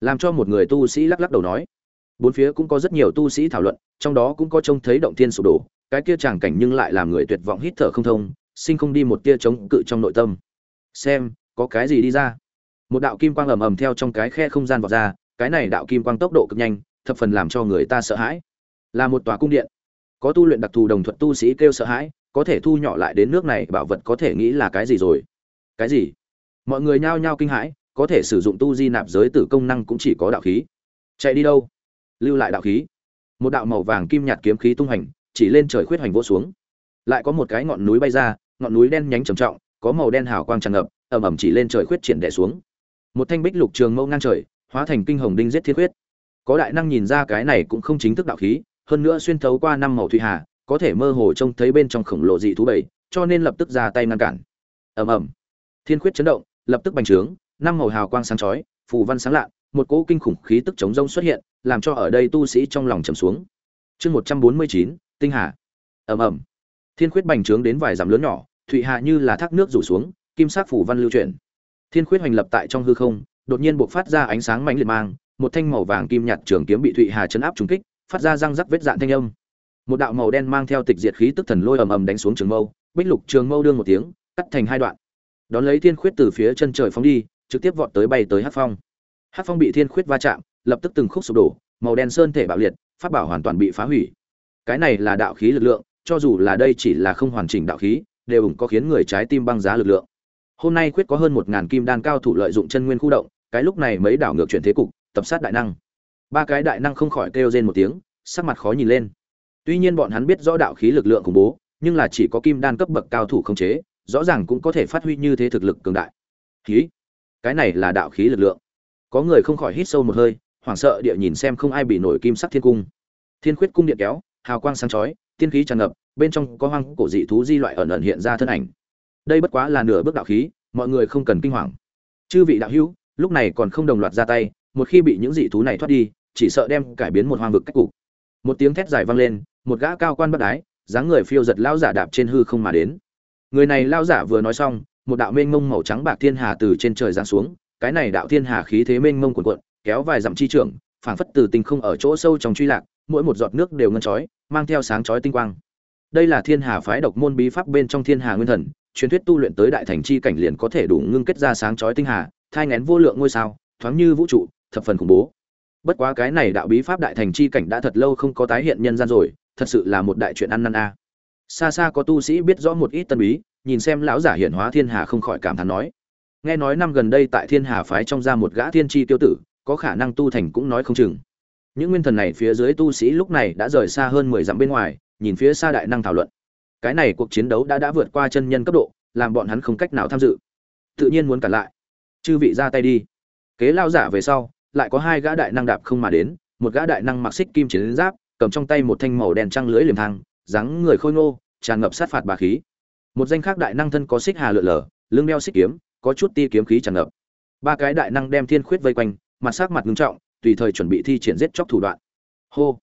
làm cho một người tu sĩ lắc lắc đầu nói. Bốn phía cũng có rất nhiều tu sĩ thảo luận, trong đó cũng có trông thấy động thiên sụp đổ, cái kia tràng cảnh nhưng lại làm người tuyệt vọng hít thở không thông, sinh không đi một tia chống cự trong nội tâm. Xem, có cái gì đi ra? Một đạo kim quang ầm ầm theo trong cái khe không gian vọt ra, cái này đạo kim quang tốc độ cực nhanh, thập phần làm cho người ta sợ hãi. Là một tòa cung điện. Có tu luyện đặc thù đồng thuận tu sĩ kêu sợ hãi, có thể thu nhỏ lại đến nước này, bảo vật có thể nghĩ là cái gì rồi? Cái gì? Mọi người nhao nhao kinh hãi có thể sử dụng tu di nạp giới tử công năng cũng chỉ có đạo khí. Chạy đi đâu? Lưu lại đạo khí. Một đạo màu vàng kim nhạt kiếm khí tung hành chỉ lên trời khuyết hành vỗ xuống. Lại có một cái ngọn núi bay ra, ngọn núi đen nhánh trầm trọng, có màu đen hào quang tràn ngập ẩm ẩm chỉ lên trời khuyết triển đẻ xuống. Một thanh bích lục trường mâu ngang trời, hóa thành kinh hồng đinh giết thiên khuyết. Có đại năng nhìn ra cái này cũng không chính thức đạo khí, hơn nữa xuyên thấu qua năm màu thủy hà, có thể mơ hồ trông thấy bên trong khổng lồ dị thú bầy cho nên lập tức ra tay ngăn cản. Ầm ầm. Thiên khuyết chấn động, lập tức bành trướng năm màu hào quang sáng chói, phù văn sáng lạ một cỗ kinh khủng khí tức chống rông xuất hiện, làm cho ở đây tu sĩ trong lòng trầm xuống. Chương một trăm bốn mươi chín, tinh hà. Ầm ầm. Thiên khuyết bành trướng đến vài dặm lớn nhỏ thụy hạ như là thác nước rủ xuống, kim sắc phủ văn lưu chuyển. Thiên khuyết hoành lập tại trong hư không, đột nhiên bộc phát ra ánh sáng mãnh liệt mang, một thanh màu vàng kim nhạt trường kiếm bị thụy hà chấn áp trúng kích, phát ra răng rắc vết dạn thanh âm. Một đạo màu đen mang theo tịch diệt khí tức thần lôi ầm ầm đánh xuống trường mâu, bích lục trường mâu đương một tiếng, cắt thành hai đoạn. Đón lấy thiên khuyết từ phía chân trời phóng đi trực tiếp vọt tới bay tới hát phong. Hát phong bị thiên khuyết va chạm, lập tức từng khúc sụp đổ, màu đen sơn thể bạo liệt phát bảo hoàn toàn bị phá hủy. Cái này là đạo khí lực lượng, cho dù là đây chỉ là không hoàn chỉnh đạo khí, đều ủng có khiến người trái tim băng giá lực lượng. Hôm nay quyết có hơn một ngàn kim đan cao thủ lợi dụng chân nguyên khu động, cái lúc này mấy đảo ngược chuyển thế cục, tập sát đại năng. Ba cái đại năng không khỏi kêu rên một tiếng, sắc mặt khó nhìn lên. Tuy nhiên bọn hắn biết rõ đạo khí lực lượng khủng bố, nhưng là chỉ có kim đan cấp bậc cao thủ không chế, rõ ràng cũng có thể phát huy như thế thực lực cường đại. Khí cái này là đạo khí lực lượng. Có người không khỏi hít sâu một hơi, hoảng sợ địa nhìn xem không ai bị nổi kim sắc thiên cung. Thiên khuyết cung điện kéo, hào quang sáng chói, tiên khí tràn ngập, bên trong có hoang cổ dị thú di loại ẩn ẩn hiện ra thân ảnh. Đây bất quá là nửa bước đạo khí, mọi người không cần kinh hoàng. Chư vị đạo hữu, lúc này còn không đồng loạt ra tay, một khi bị những dị thú này thoát đi, chỉ sợ đem cải biến một hoang vực cách cục. Một tiếng thét dài vang lên, một gã cao quan bất ái dáng người phiêu giật lao giả đạp trên hư không mà đến. Người này lao giả vừa nói xong một đạo mênh mông màu trắng bạc thiên hà từ trên trời giáng xuống, cái này đạo thiên hà khí thế mênh mông cuồn cuộn, kéo vài dặm chi trưởng, phảng phất từ tinh không ở chỗ sâu trong truy lạc, mỗi một giọt nước đều ngân chói, mang theo sáng chói tinh quang. Đây là thiên hà phái độc môn bí pháp bên trong thiên hà nguyên thần, truyền thuyết tu luyện tới đại thành chi cảnh liền có thể đủ ngưng kết ra sáng chói tinh hà, thai ngén vô lượng ngôi sao, thoáng như vũ trụ, thập phần khủng bố. Bất quá cái này đạo bí pháp đại thành chi cảnh đã thật lâu không có tái hiện nhân gian rồi, thật sự là một đại chuyện ăn năn a. Xa xa có tu sĩ biết rõ một ít tân bí nhìn xem lão giả hiển hóa thiên hà không khỏi cảm thán nói. Nghe nói năm gần đây tại thiên hà phái trong ra một gã thiên tri tiêu tử, có khả năng tu thành cũng nói không chừng. Những nguyên thần này phía dưới tu sĩ lúc này đã rời xa hơn mười dặm bên ngoài, nhìn phía xa đại năng thảo luận. Cái này cuộc chiến đấu đã đã vượt qua chân nhân cấp độ, làm bọn hắn không cách nào tham dự. Tự nhiên muốn cản lại. Chư vị ra tay đi. Kế lao giả về sau, lại có hai gã đại năng đạp không mà đến, một gã đại năng mặc xích kim chiến giáp, cầm trong tay một thanh màu đen trăng lưới liềm thang, dáng người khôi ngô, tràn ngập sát phạt bà khí một danh khác đại năng thân có xích hà lượn lờ, lưng đeo xích kiếm, có chút ti kiếm khí tràn ngập. Ba cái đại năng đem thiên khuyết vây quanh, mặt sắc mặt ngưng trọng, tùy thời chuẩn bị thi triển giết chóc thủ đoạn. Hô!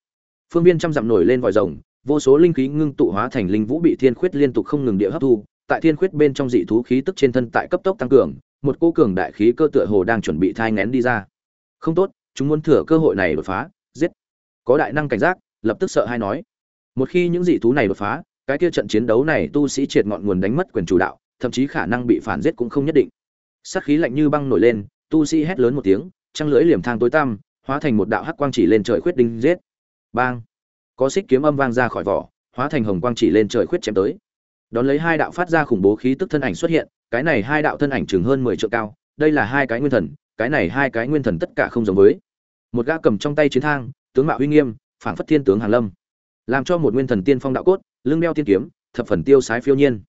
Phương viên trăm dặm nổi lên vòi rồng, vô số linh khí ngưng tụ hóa thành linh vũ bị thiên khuyết liên tục không ngừng địa hấp thu, tại thiên khuyết bên trong dị thú khí tức trên thân tại cấp tốc tăng cường, một cô cường đại khí cơ tựa hồ đang chuẩn bị thai ngén đi ra. Không tốt, chúng muốn thừa cơ hội này đột phá, giết. Có đại năng cảnh giác, lập tức sợ hay nói. Một khi những dị thú này đột phá cái kia trận chiến đấu này tu sĩ triệt ngọn nguồn đánh mất quyền chủ đạo, thậm chí khả năng bị phản giết cũng không nhất định. Sát khí lạnh như băng nổi lên, tu sĩ hét lớn một tiếng, trăng lưỡi liềm thang tối tăm, hóa thành một đạo hắc quang chỉ lên trời khuyết đinh giết. Bang! Có xích kiếm âm vang ra khỏi vỏ, hóa thành hồng quang chỉ lên trời khuyết chém tới. Đón lấy hai đạo phát ra khủng bố khí tức thân ảnh xuất hiện, cái này hai đạo thân ảnh chừng hơn mười triệu cao, đây là hai cái nguyên thần, cái này hai cái nguyên thần tất cả không giống với. Một gã cầm trong tay chiến thang, tướng mạo uy nghiêm, phảng phất thiên tướng hàn lâm, làm cho một nguyên thần tiên phong đạo cốt lưng đeo tiên kiếm, thập phần tiêu sái phiêu nhiên.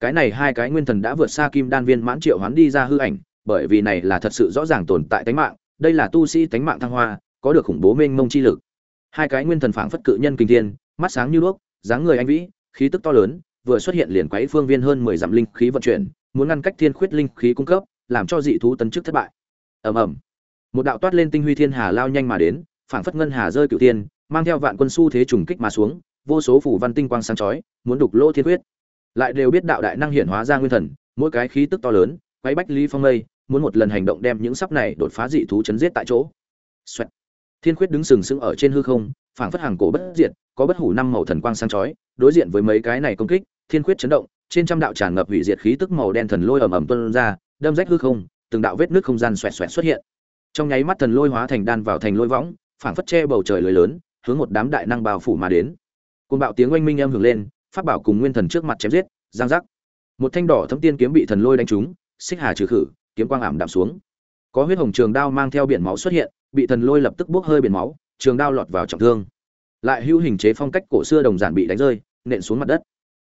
Cái này hai cái nguyên thần đã vượt xa kim đan viên mãn triệu hoán đi ra hư ảnh, bởi vì này là thật sự rõ ràng tồn tại tánh mạng, đây là tu sĩ tánh mạng thăng hoa, có được khủng bố mênh mông chi lực. Hai cái nguyên thần phảng phất cự nhân kinh thiên, mắt sáng như đuốc, dáng người anh vĩ, khí tức to lớn, vừa xuất hiện liền quấy phương viên hơn mười dặm linh khí vận chuyển, muốn ngăn cách thiên khuyết linh khí cung cấp, làm cho dị thú tấn chức thất bại. Ầm ầm. Một đạo toát lên tinh huy thiên hà lao nhanh mà đến, phảng phất ngân hà rơi cửu tiên, mang theo vạn quân su thế trùng kích mà xuống vô số phủ văn tinh quang sáng chói muốn đục lỗ thiên huyết lại đều biết đạo đại năng hiển hóa ra nguyên thần mỗi cái khí tức to lớn quấy bách lý phong mây muốn một lần hành động đem những sắp này đột phá dị thú chấn giết tại chỗ Xoẹt. Thiên Khuyết đứng sừng sững ở trên hư không, phảng phất hàng cổ bất diệt, có bất hủ năm màu thần quang sáng chói, đối diện với mấy cái này công kích, Thiên Khuyết chấn động, trên trăm đạo tràn ngập hủy diệt khí tức màu đen thần lôi ầm ầm tuôn ra, đâm rách hư không, từng đạo vết nước không gian xoẹt xoẹt xuất hiện. Trong nháy mắt thần lôi hóa thành đan vào thành lôi võng, phảng phất che bầu trời lưới lớn, hướng một đám đại năng bao phủ mà đến. Cơn bạo tiếng oanh minh âm hưởng lên, pháp bảo cùng nguyên thần trước mặt chém giết, giang giác. Một thanh đỏ thấm tiên kiếm bị thần lôi đánh trúng, xích hà trừ khử, kiếm quang ảm đạm xuống. Có huyết hồng trường đao mang theo biển máu xuất hiện, bị thần lôi lập tức bốc hơi biển máu, trường đao lọt vào trọng thương. Lại hữu hình chế phong cách cổ xưa đồng giản bị đánh rơi, nện xuống mặt đất.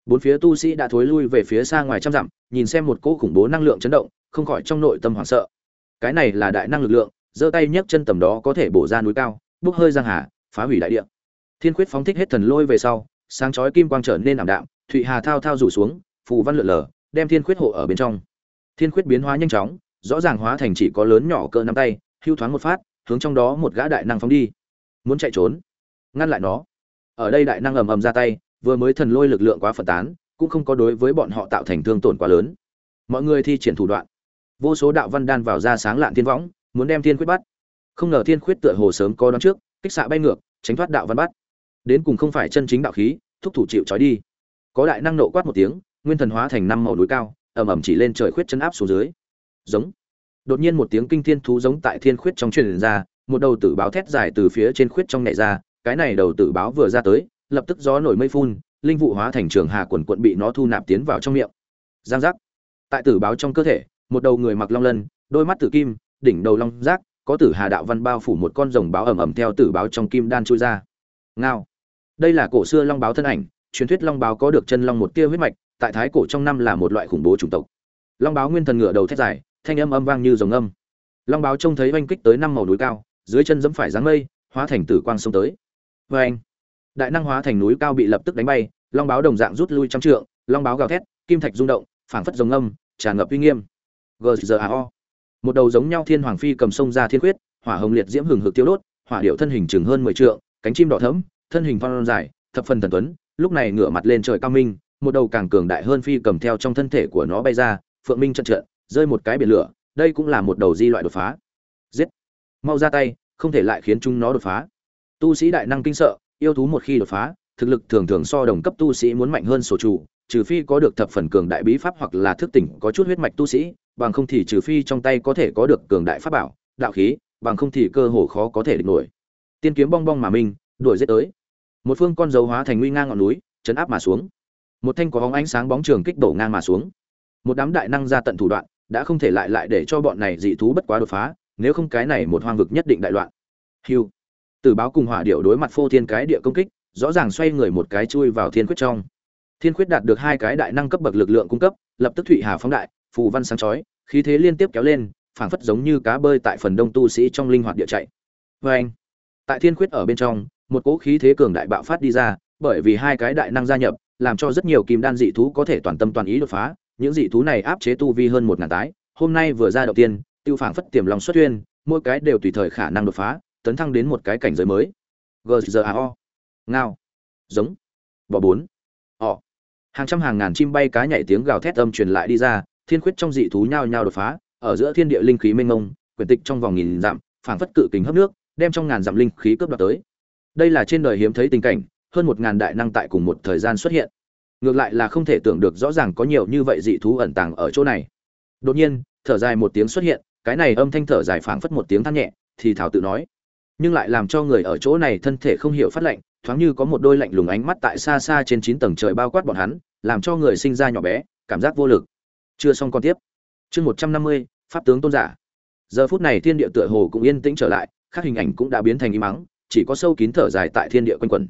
Bốn phía tu sĩ đã thối lui về phía xa ngoài trăm dặm, nhìn xem một cỗ khủng bố năng lượng chấn động, không khỏi trong nội tâm hoảng sợ. Cái này là đại năng lực lượng, giơ tay nhấc chân tầm đó có thể bổ ra núi cao, bốc hơi giang hà, phá hủy đại địa. Thiên Khuyết phóng thích hết thần lôi về sau, sáng chói kim quang trở nên ảm đạm, thụy hà thao thao rủ xuống, phù văn lượn lờ, đem Thiên Khuyết hộ ở bên trong. Thiên Khuyết biến hóa nhanh chóng, rõ ràng hóa thành chỉ có lớn nhỏ cỡ nắm tay, hưu thoáng một phát, hướng trong đó một gã đại năng phóng đi. Muốn chạy trốn, ngăn lại nó. Ở đây đại năng ầm ầm ra tay, vừa mới thần lôi lực lượng quá phân tán, cũng không có đối với bọn họ tạo thành thương tổn quá lớn. Mọi người thi triển thủ đoạn, vô số đạo văn đan vào ra sáng lạn thiên võng, muốn đem Thiên Khuyết bắt. Không ngờ Thiên Khuyết tựa hồ sớm có đoán trước, kích xạ bay ngược, tránh thoát đạo văn bắt. Đến cùng không phải chân chính đạo khí, thúc thủ chịu trói đi. Có đại năng nộ quát một tiếng, nguyên thần hóa thành năm màu núi cao, ầm ầm chỉ lên trời khuyết chân áp xuống dưới. Giống. Đột nhiên một tiếng kinh thiên thú giống tại thiên khuyết trong truyền ra, một đầu tử báo thét dài từ phía trên khuyết trong nhảy ra, cái này đầu tử báo vừa ra tới, lập tức gió nổi mây phun, linh vụ hóa thành trường hà quần quận bị nó thu nạp tiến vào trong miệng. Giang giác. Tại tử báo trong cơ thể, một đầu người mặc long lân, đôi mắt tử kim, đỉnh đầu long giác, có tử hà đạo văn bao phủ một con rồng báo ẩm ẩm theo tử báo trong kim đan chui ra. Ngao. Đây là cổ xưa long báo thân ảnh, truyền thuyết long báo có được chân long một tia huyết mạch, tại thái cổ trong năm là một loại khủng bố chủng tộc. Long báo nguyên thần ngựa đầu thét dài, thanh âm âm vang như rồng âm. Long báo trông thấy oanh kích tới năm màu núi cao, dưới chân dẫm phải dáng mây, hóa thành tử quang xông tới. Oeng! Đại năng hóa thành núi cao bị lập tức đánh bay, long báo đồng dạng rút lui trăm trượng, long báo gào thét, kim thạch rung động, phảng phất rồng âm, tràn ngập uy nghiêm. GZAO. Một đầu giống nhau thiên hoàng phi cầm sông ra thiên quyết, hỏa hồng liệt diễm hừng hực tiêu đốt, hỏa điệu thân hình chừng hơn 10 trượng, cánh chim đỏ thẫm, thân hình phong dài, thập phần thần tuấn, lúc này ngửa mặt lên trời cao minh, một đầu càng cường đại hơn phi cầm theo trong thân thể của nó bay ra, phượng minh trận trận, rơi một cái biển lửa, đây cũng là một đầu di loại đột phá. Giết! Mau ra tay, không thể lại khiến chúng nó đột phá. Tu sĩ đại năng kinh sợ, yêu thú một khi đột phá, thực lực thường thường so đồng cấp tu sĩ muốn mạnh hơn sổ chủ, trừ phi có được thập phần cường đại bí pháp hoặc là thức tỉnh có chút huyết mạch tu sĩ, bằng không thì trừ phi trong tay có thể có được cường đại pháp bảo, đạo khí, bằng không thì cơ hồ khó có thể địch nổi. Tiên kiếm bong bong mà minh, đuổi giết tới. Một phương con dấu hóa thành nguy ngang ngọn núi, chấn áp mà xuống. Một thanh có bóng ánh sáng bóng trường kích đổ ngang mà xuống. Một đám đại năng ra tận thủ đoạn, đã không thể lại lại để cho bọn này dị thú bất quá đột phá, nếu không cái này một hoang vực nhất định đại loạn. Hưu. Tử báo cùng hỏa điệu đối mặt phô thiên cái địa công kích, rõ ràng xoay người một cái chui vào thiên quyết trong. Thiên quyết đạt được hai cái đại năng cấp bậc lực lượng cung cấp, lập tức thụy hà phóng đại, phù văn sáng chói, khí thế liên tiếp kéo lên, phảng phất giống như cá bơi tại phần đông tu sĩ trong linh hoạt địa chạy. vê anh, tại thiên quyết ở bên trong, một cỗ khí thế cường đại bạo phát đi ra, bởi vì hai cái đại năng gia nhập, làm cho rất nhiều kim đan dị thú có thể toàn tâm toàn ý đột phá, những dị thú này áp chế tu vi hơn một ngàn tái, hôm nay vừa ra đầu tiên, tiêu phảng phất tiềm lòng xuất huyên, mỗi cái đều tùy thời khả năng đột phá, tấn thăng đến một cái cảnh giới mới. GZAO. Ngao. Giống. Bò bốn. Họ. Hàng trăm hàng ngàn chim bay cá nhảy tiếng gào thét âm truyền lại đi ra, thiên khuyết trong dị thú nhao nhao đột phá, ở giữa thiên địa linh khí mênh mông, quyển tịch trong vòng nghìn dặm, phảng phất cự kình hấp nước, đem trong ngàn dặm linh khí cướp đoạt tới. Đây là trên đời hiếm thấy tình cảnh, hơn một ngàn đại năng tại cùng một thời gian xuất hiện. Ngược lại là không thể tưởng được rõ ràng có nhiều như vậy dị thú ẩn tàng ở chỗ này. Đột nhiên, thở dài một tiếng xuất hiện, cái này âm thanh thở dài phảng phất một tiếng than nhẹ, thì thảo tự nói, nhưng lại làm cho người ở chỗ này thân thể không hiểu phát lạnh, thoáng như có một đôi lạnh lùng ánh mắt tại xa xa trên chín tầng trời bao quát bọn hắn, làm cho người sinh ra nhỏ bé, cảm giác vô lực. Chưa xong con tiếp. Chương một trăm năm mươi pháp tướng tôn giả. Giờ phút này thiên địa tựa hồ cũng yên tĩnh trở lại, các hình ảnh cũng đã biến thành im mắng, chỉ có sâu kín thở dài tại thiên địa quanh quẩn.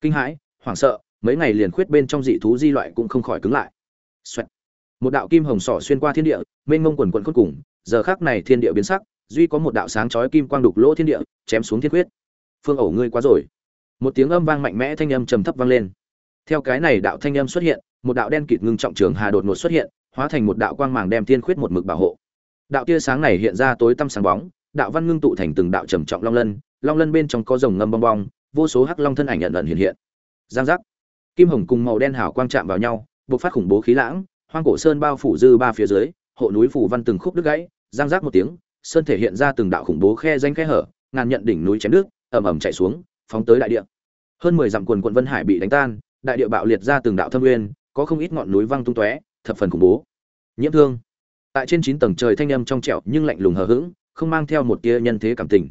Kinh hãi, hoảng sợ, mấy ngày liền khuyết bên trong dị thú di loại cũng không khỏi cứng lại. Xoẹt. Một đạo kim hồng sỏ xuyên qua thiên địa, mênh mông quần quần khốt cùng, giờ khắc này thiên địa biến sắc, duy có một đạo sáng chói kim quang đục lỗ thiên địa, chém xuống thiên quyết. Phương ẩu ngươi quá rồi. Một tiếng âm vang mạnh mẽ thanh âm trầm thấp vang lên. Theo cái này đạo thanh âm xuất hiện, một đạo đen kịt ngưng trọng trường hà đột ngột xuất hiện, hóa thành một đạo quang màng đem thiên khuyết một mực bảo hộ. Đạo tia sáng này hiện ra tối tăm sáng bóng, đạo văn ngưng tụ thành từng đạo trầm trọng long lân, long lân bên trong có rồng ngâm bong bong, vô số hắc long thân ảnh nhận ẩn hiện hiện. Giang giác. Kim hồng cùng màu đen hào quang chạm vào nhau, bộc phát khủng bố khí lãng, hoang cổ sơn bao phủ dư ba phía dưới, hộ núi phủ văn từng khúc đứt gãy, giang giác một tiếng, sơn thể hiện ra từng đạo khủng bố khe danh khe hở, ngàn nhận đỉnh núi chém nước ầm ầm chạy xuống phóng tới đại địa hơn mười dặm quần quận vân hải bị đánh tan đại địa bạo liệt ra từng đạo thâm nguyên có không ít ngọn núi văng tung tóe thập phần khủng bố nhiễm thương tại trên chín tầng trời thanh âm trong trẻo nhưng lạnh lùng hờ hững không mang theo một tia nhân thế cảm tình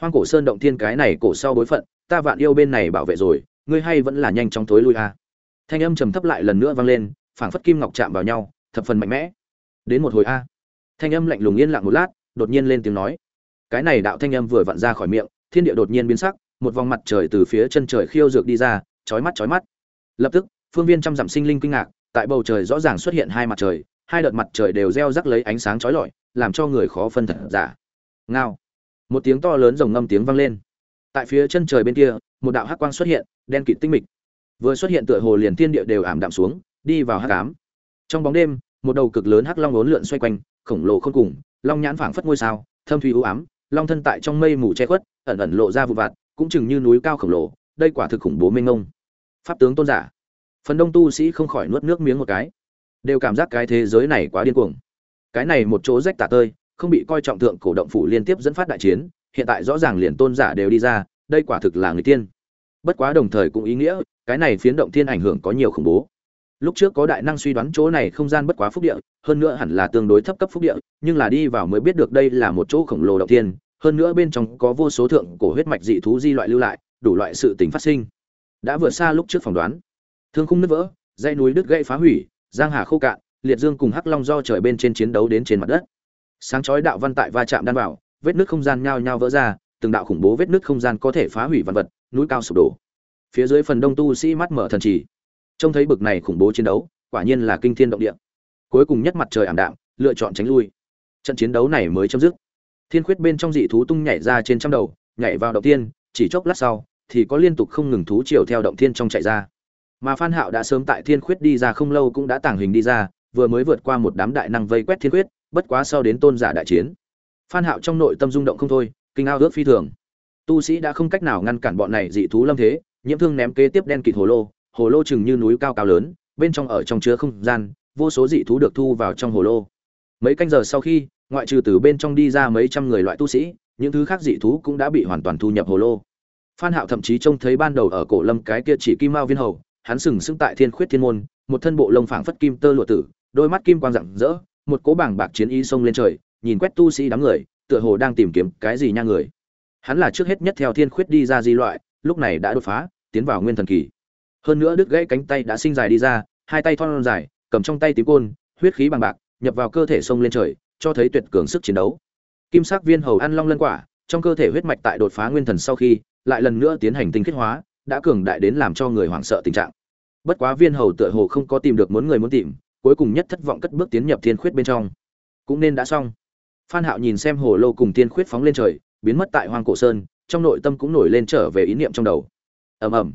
hoang cổ sơn động thiên cái này cổ sau bối phận, ta vạn yêu bên này bảo vệ rồi, ngươi hay vẫn là nhanh chóng thối lui a. Thanh âm trầm thấp lại lần nữa vang lên, phảng phất kim ngọc chạm vào nhau, thập phần mạnh mẽ. Đến một hồi a. Thanh âm lạnh lùng yên lặng một lát, đột nhiên lên tiếng nói. Cái này đạo thanh âm vừa vặn ra khỏi miệng, thiên địa đột nhiên biến sắc, một vòng mặt trời từ phía chân trời khiêu dược đi ra, chói mắt chói mắt. Lập tức, phương viên trăm dặm sinh linh kinh ngạc, tại bầu trời rõ ràng xuất hiện hai mặt trời, hai đợt mặt trời đều reo rắc lấy ánh sáng chói lọi, làm cho người khó phân thật giả. Ngao một tiếng to lớn rồng ngâm tiếng vang lên. Tại phía chân trời bên kia, một đạo hắc quang xuất hiện, đen kịt tinh mịch. Vừa xuất hiện tựa hồ liền thiên địa đều ảm đạm xuống, đi vào hắc ám. Trong bóng đêm, một đầu cực lớn hắc long uốn lượn xoay quanh, khổng lồ không cùng, long nhãn phảng phất ngôi sao, thâm thủy u ám, long thân tại trong mây mù che khuất, ẩn ẩn lộ ra vụ vặt, cũng chừng như núi cao khổng lồ, đây quả thực khủng bố mênh ngông pháp tướng tôn giả. Phần đông tu sĩ không khỏi nuốt nước miếng một cái. Đều cảm giác cái thế giới này quá điên cuồng. Cái này một chỗ rách tả tơi không bị coi trọng thượng cổ động phủ liên tiếp dẫn phát đại chiến, hiện tại rõ ràng liền tôn giả đều đi ra, đây quả thực là người tiên. Bất quá đồng thời cũng ý nghĩa, cái này phiến động thiên ảnh hưởng có nhiều khủng bố. Lúc trước có đại năng suy đoán chỗ này không gian bất quá phúc địa, hơn nữa hẳn là tương đối thấp cấp phúc địa, nhưng là đi vào mới biết được đây là một chỗ khổng lồ động thiên, hơn nữa bên trong có vô số thượng cổ huyết mạch dị thú di loại lưu lại, đủ loại sự tình phát sinh. Đã vượt xa lúc trước phỏng đoán. Thương khung nứt vỡ, dãy núi đứt gãy phá hủy, giang hà khô cạn, liệt dương cùng hắc long do trời bên trên chiến đấu đến trên mặt đất sáng chói đạo văn tại va chạm đan vào, vết nứt không gian nhao nhao vỡ ra, từng đạo khủng bố vết nứt không gian có thể phá hủy văn vật, núi cao sụp đổ. Phía dưới phần đông tu sĩ mắt mở thần trì. Trông thấy bực này khủng bố chiến đấu, quả nhiên là kinh thiên động địa. Cuối cùng nhất mặt trời ảm đạm, lựa chọn tránh lui. Trận chiến đấu này mới chấm dứt. Thiên khuyết bên trong dị thú tung nhảy ra trên trăm đầu, nhảy vào động tiên chỉ chốc lát sau, thì có liên tục không ngừng thú chiều theo động thiên trong chạy ra. Mà phan hạo đã sớm tại thiên khuyết đi ra không lâu cũng đã tàng hình đi ra, vừa mới vượt qua một đám đại năng vây quét thiên khuyết bất quá sau đến tôn giả đại chiến, phan hạo trong nội tâm rung động không thôi, kinh ao ước phi thường. Tu sĩ đã không cách nào ngăn cản bọn này dị thú lâm thế, nhiễm thương ném kế tiếp đen kịt hồ lô hồ lô chừng như núi cao cao lớn, bên trong ở trong chứa không gian, vô số dị thú được thu vào trong hồ lô. Mấy canh giờ sau khi, ngoại trừ từ bên trong đi ra mấy trăm người loại tu sĩ, những thứ khác dị thú cũng đã bị hoàn toàn thu nhập hồ lô. Phan hạo thậm chí trông thấy ban đầu ở cổ lâm cái kia chỉ kim mao viên hầu, hắn sừng sững tại thiên khuyết thiên môn, một thân bộ lông phảng phất kim tơ lụa tử, đôi mắt kim quang rạng rỡ một cỗ bảng bạc chiến ý xông lên trời, nhìn quét tu sĩ đám người, tựa hồ đang tìm kiếm cái gì nha người. Hắn là trước hết nhất theo thiên khuyết đi ra di loại, lúc này đã đột phá, tiến vào nguyên thần kỳ. Hơn nữa đứt gãy cánh tay đã sinh dài đi ra, hai tay thon dài, cầm trong tay tím côn, huyết khí bằng bạc, nhập vào cơ thể sông lên trời, cho thấy tuyệt cường sức chiến đấu. Kim sắc viên hầu ăn long lân quả, trong cơ thể huyết mạch tại đột phá nguyên thần sau khi, lại lần nữa tiến hành tinh kết hóa, đã cường đại đến làm cho người hoảng sợ tình trạng. Bất quá viên hầu tựa hồ không có tìm được muốn người muốn tìm cuối cùng nhất thất vọng cất bước tiến nhập thiên khuyết bên trong. Cũng nên đã xong. Phan hạo nhìn xem hồ lô cùng thiên khuyết phóng lên trời, biến mất tại hoang cổ sơn, trong nội tâm cũng nổi lên trở về ý niệm trong đầu. Ầm ầm.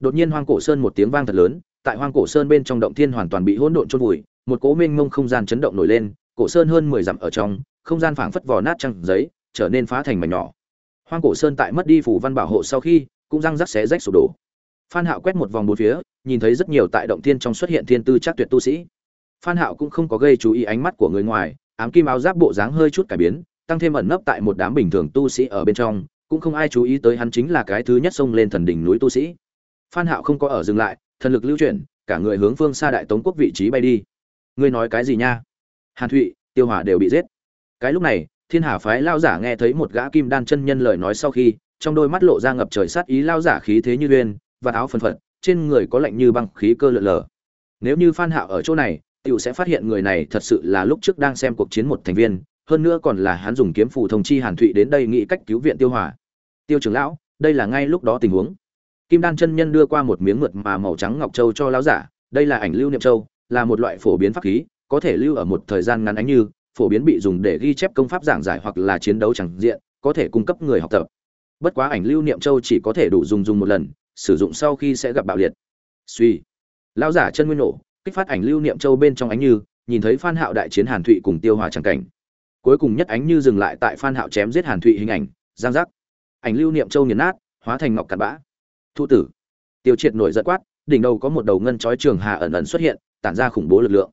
Đột nhiên hoang cổ sơn một tiếng vang thật lớn, tại hoang cổ sơn bên trong động thiên hoàn toàn bị hỗn độn chôn vùi, một cỗ mênh mông không gian chấn động nổi lên, cổ sơn hơn mười dặm ở trong, không gian phảng phất vò nát trăng giấy, trở nên phá thành mảnh nhỏ. Hoang cổ sơn tại mất đi phủ văn bảo hộ sau khi, cũng răng rắc xé rách sụp đổ. Phan hạo quét một vòng bốn phía, nhìn thấy rất nhiều tại động thiên trong xuất hiện thiên tư chắc tuyệt tu sĩ phan hạo cũng không có gây chú ý ánh mắt của người ngoài, ám kim áo giáp bộ dáng hơi chút cải biến, tăng thêm ẩn nấp tại một đám bình thường tu sĩ ở bên trong, cũng không ai chú ý tới hắn chính là cái thứ nhất xông lên thần đỉnh núi tu sĩ. Phan hạo không có ở dừng lại, thần lực lưu chuyển, cả người hướng phương xa đại tống quốc vị trí bay đi. Ngươi nói cái gì nha? Hàn thụy, tiêu hỏa đều bị giết. Cái lúc này, thiên hà phái lao giả nghe thấy một gã kim đan chân nhân lời nói sau khi, trong đôi mắt lộ ra ngập trời sát ý lao giả khí thế như uyên, và áo phần phật, trên người có lạnh như băng khí cơ lượn lờ nếu như phan hạo ở chỗ này tiểu sẽ phát hiện người này thật sự là lúc trước đang xem cuộc chiến một thành viên, hơn nữa còn là hắn dùng kiếm phù thông chi hàn thụy đến đây nghĩ cách cứu viện tiêu hỏa tiêu trưởng lão, đây là ngay lúc đó tình huống. Kim đan chân nhân đưa qua một miếng mượt mà màu trắng ngọc châu cho lão giả, đây là ảnh lưu niệm châu, là một loại phổ biến pháp khí, có thể lưu ở một thời gian ngắn ánh như, phổ biến bị dùng để ghi chép công pháp giảng giải hoặc là chiến đấu chẳng diện, có thể cung cấp người học tập. Bất quá ảnh lưu niệm châu chỉ có thể đủ dùng dùng một lần, sử dụng sau khi sẽ gặp bạo liệt. Suy. Lão giả chân nguyên nổ kích phát ảnh lưu niệm châu bên trong ánh như, nhìn thấy phan hạo đại chiến hàn thụy cùng tiêu hòa chẳng cảnh. Cuối cùng nhất ánh như dừng lại tại phan hạo chém giết hàn thụy hình ảnh, giang giác. Ảnh lưu niệm châu nghiền nát, hóa thành ngọc cặn bã. Thu tử. Tiêu triệt nổi giận quát, đỉnh đầu có một đầu ngân chói trường hà ẩn ẩn xuất hiện, tản ra khủng bố lực lượng.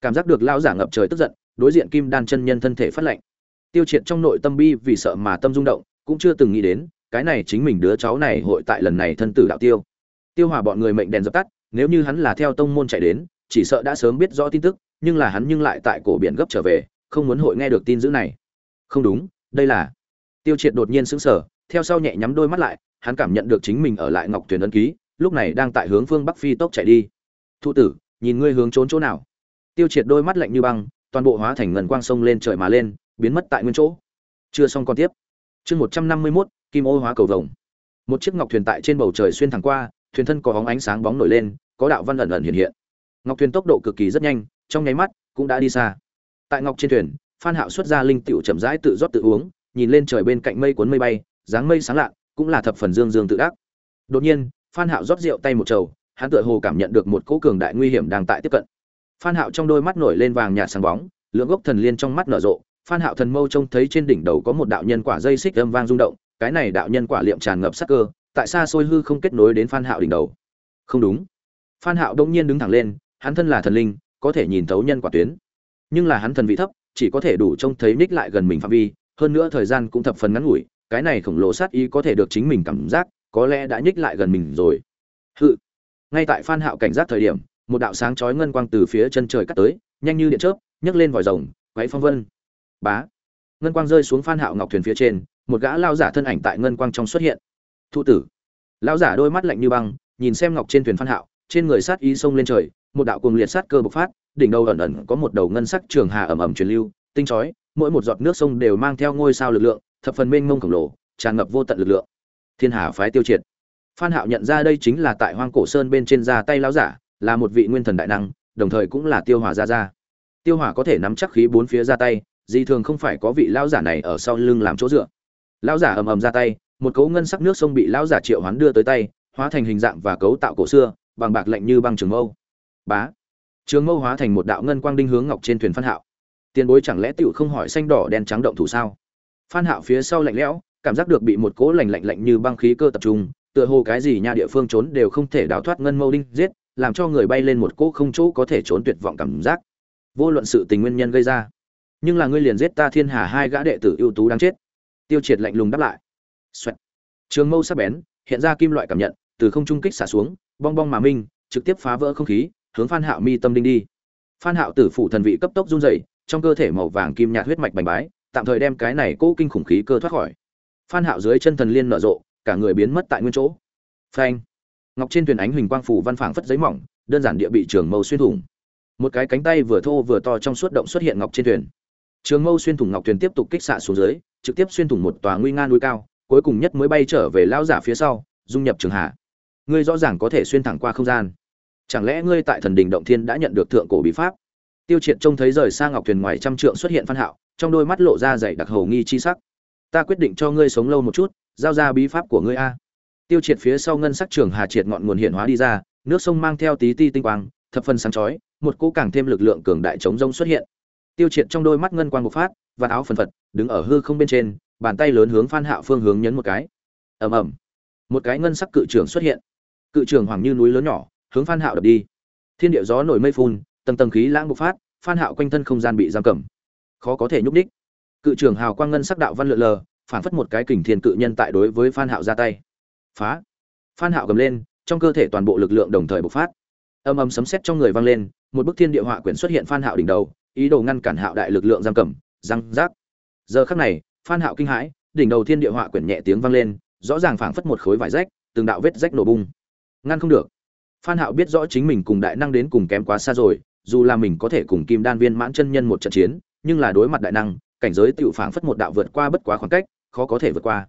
Cảm giác được lão giả ngập trời tức giận, đối diện kim đan chân nhân thân thể phát lạnh. Tiêu triệt trong nội tâm bi vì sợ mà tâm rung động, cũng chưa từng nghĩ đến, cái này chính mình đứa cháu này hội tại lần này thân tử đạo tiêu. Tiêu hòa bọn người mệnh đèn dập tắt, nếu như hắn là theo tông môn chạy đến chỉ sợ đã sớm biết rõ tin tức, nhưng là hắn nhưng lại tại cổ biển gấp trở về, không muốn hội nghe được tin dữ này. Không đúng, đây là. Tiêu triệt đột nhiên sững sờ, theo sau nhẹ nhắm đôi mắt lại, hắn cảm nhận được chính mình ở lại ngọc tuyền ấn ký, lúc này đang tại hướng phương bắc phi tốc chạy đi. Thụ tử, nhìn ngươi hướng trốn chỗ nào? Tiêu triệt đôi mắt lạnh như băng, toàn bộ hóa thành ngân quang sông lên trời mà lên, biến mất tại nguyên chỗ. Chưa xong còn tiếp. Chương một trăm năm mươi mốt, kim ô hóa cầu vồng. Một chiếc ngọc thuyền tại trên bầu trời xuyên thẳng qua, thuyền thân có bóng ánh sáng bóng nổi lên, có đạo văn ẩn ẩn hiện hiện ngọc thuyền tốc độ cực kỳ rất nhanh, trong nháy mắt cũng đã đi xa. Tại ngọc trên thuyền, phan hạo xuất ra linh tiểu chậm rãi tự rót tự uống, nhìn lên trời bên cạnh mây cuốn mây bay, dáng mây sáng lạ, cũng là thập phần dương dương tự đắc. Đột nhiên, phan hạo rót rượu tay một trầu, hắn tựa hồ cảm nhận được một cỗ cường đại nguy hiểm đang tại tiếp cận. Phan hạo trong đôi mắt nổi lên vàng nhạt sáng bóng, lượng gốc thần liên trong mắt nở rộ, phan hạo thần mâu trông thấy trên đỉnh đầu có một đạo nhân quả dây xích âm vang rung động, cái này đạo nhân quả liệm tràn ngập sắc cơ, tại sao xôi hư không kết nối đến phan hạo đỉnh đầu. Không đúng. Phan hạo đung nhiên đứng thẳng lên hắn thân là thần linh, có thể nhìn thấu nhân quả tuyến. Nhưng là hắn thần vị thấp, chỉ có thể đủ trông thấy ních lại gần mình phạm vi, hơn nữa thời gian cũng thập phần ngắn ngủi, cái này khổng lồ sát ý có thể được chính mình cảm giác, có lẽ đã nhích lại gần mình rồi. Hự. Ngay tại phan hạo cảnh giác thời điểm, một đạo sáng chói ngân quang từ phía chân trời cắt tới, nhanh như điện chớp, nhấc lên vòi rồng, quấy phong vân. Bá. Ngân quang rơi xuống phan hạo ngọc thuyền phía trên, một gã lao giả thân ảnh tại ngân quang trong xuất hiện. Thụ tử. Lao giả đôi mắt lạnh như băng, nhìn xem ngọc trên thuyền phan hạo, trên người sát ý sông lên trời một đạo cuồng liệt sát cơ bộc phát, đỉnh đầu ẩn ẩn có một đầu ngân sắc trường hà ẩm ẩm truyền lưu, tinh chói, mỗi một giọt nước sông đều mang theo ngôi sao lực lượng, thập phần mênh mông khổng lồ, tràn ngập vô tận lực lượng. Thiên hà phái tiêu triệt. Phan hạo nhận ra đây chính là tại hoang cổ sơn bên trên ra tay lão giả, là một vị nguyên thần đại năng, đồng thời cũng là tiêu hỏa gia gia. Tiêu hỏa có thể nắm chắc khí bốn phía ra tay, dị thường không phải có vị lão giả này ở sau lưng làm chỗ dựa. Lão giả ầm ầm ra tay, một cấu ngân sắc nước sông bị lão giả triệu hoán đưa tới tay, hóa thành hình dạng và cấu tạo cổ xưa, bằng bạc lạnh như băng trường mâu bá. Trường mâu hóa thành một đạo ngân quang đinh hướng ngọc trên thuyền phan hạo. Tiền bối chẳng lẽ tiểu không hỏi xanh đỏ đen trắng động thủ sao? Phan hạo phía sau lạnh lẽo, cảm giác được bị một cỗ lạnh lạnh lạnh như băng khí cơ tập trung, tựa hồ cái gì nha địa phương trốn đều không thể đào thoát ngân mâu đinh giết, làm cho người bay lên một cỗ không chỗ có thể trốn tuyệt vọng cảm giác. Vô luận sự tình nguyên nhân gây ra, nhưng là ngươi liền giết ta thiên hà hai gã đệ tử ưu tú đáng chết. Tiêu triệt lạnh lùng đáp lại. Xoẹt. trường mâu sắc bén, hiện ra kim loại cảm nhận, từ không trung kích xả xuống, bong bong mà minh, trực tiếp phá vỡ không khí hướng phan hạo mi tâm đinh đi. Phan hạo tử phụ thần vị cấp tốc run rẩy, trong cơ thể màu vàng kim nhạt huyết mạch bành bái, tạm thời đem cái này cố kinh khủng khí cơ thoát khỏi. Phan hạo dưới chân thần liên nở rộ, cả người biến mất tại nguyên chỗ. Phanh! Ngọc trên thuyền ánh huỳnh quang phủ văn phảng phất giấy mỏng, đơn giản địa bị trường mâu xuyên thủng. Một cái cánh tay vừa thô vừa to trong suốt động xuất hiện ngọc trên thuyền. Trường mâu xuyên thủng ngọc thuyền tiếp tục kích xạ xuống dưới, trực tiếp xuyên thủng một tòa nguy nga núi cao, cuối cùng nhất mới bay trở về lão giả phía sau, dung nhập trường hạ. Ngươi rõ ràng có thể xuyên thẳng qua không gian chẳng lẽ ngươi tại thần đình động thiên đã nhận được thượng cổ bí pháp? Tiêu triệt trông thấy rời xa ngọc thuyền ngoài trăm trượng xuất hiện phan hạo, trong đôi mắt lộ ra dày đặc hầu nghi chi sắc. Ta quyết định cho ngươi sống lâu một chút, giao ra bí pháp của ngươi a. Tiêu triệt phía sau ngân sắc trường hà triệt ngọn nguồn hiện hóa đi ra, nước sông mang theo tí ti tinh quang, thập phần sáng chói, một cỗ càng thêm lực lượng cường đại chống rông xuất hiện. Tiêu triệt trong đôi mắt ngân quang bộc phát và áo phần phật, đứng ở hư không bên trên, bàn tay lớn hướng phan hạo phương hướng nhấn một cái. Ầm ầm. Một cái ngân sắc cự trường xuất hiện. Cự trường hoàng như núi lớn nhỏ hướng phan hạo đập đi. Thiên địa gió nổi mây phun, tầng tầng khí lãng bộc phát, phan hạo quanh thân không gian bị giam cầm. Khó có thể nhúc đích cự trưởng hào quang ngân sắc đạo văn lượn lờ, phản phất một cái kình thiên cự nhân tại đối với phan hạo ra tay. Phá. Phan hạo gầm lên, trong cơ thể toàn bộ lực lượng đồng thời bộc phát. Âm âm sấm sét trong người vang lên, một bức thiên địa họa quyển xuất hiện phan hạo đỉnh đầu, ý đồ ngăn cản hạo đại lực lượng giam cầm, răng rác. Giờ khắc này, phan hạo kinh hãi, đỉnh đầu thiên địa họa quyển nhẹ tiếng vang lên, rõ ràng phảng phất một khối vải rách, từng đạo vết rách nổ bung. Ngăn không được phan hạo biết rõ chính mình cùng đại năng đến cùng kém quá xa rồi, dù là mình có thể cùng kim đan viên mãn chân nhân một trận chiến, nhưng là đối mặt đại năng, cảnh giới tiểu phảng phất một đạo vượt qua bất quá khoảng cách, khó có thể vượt qua.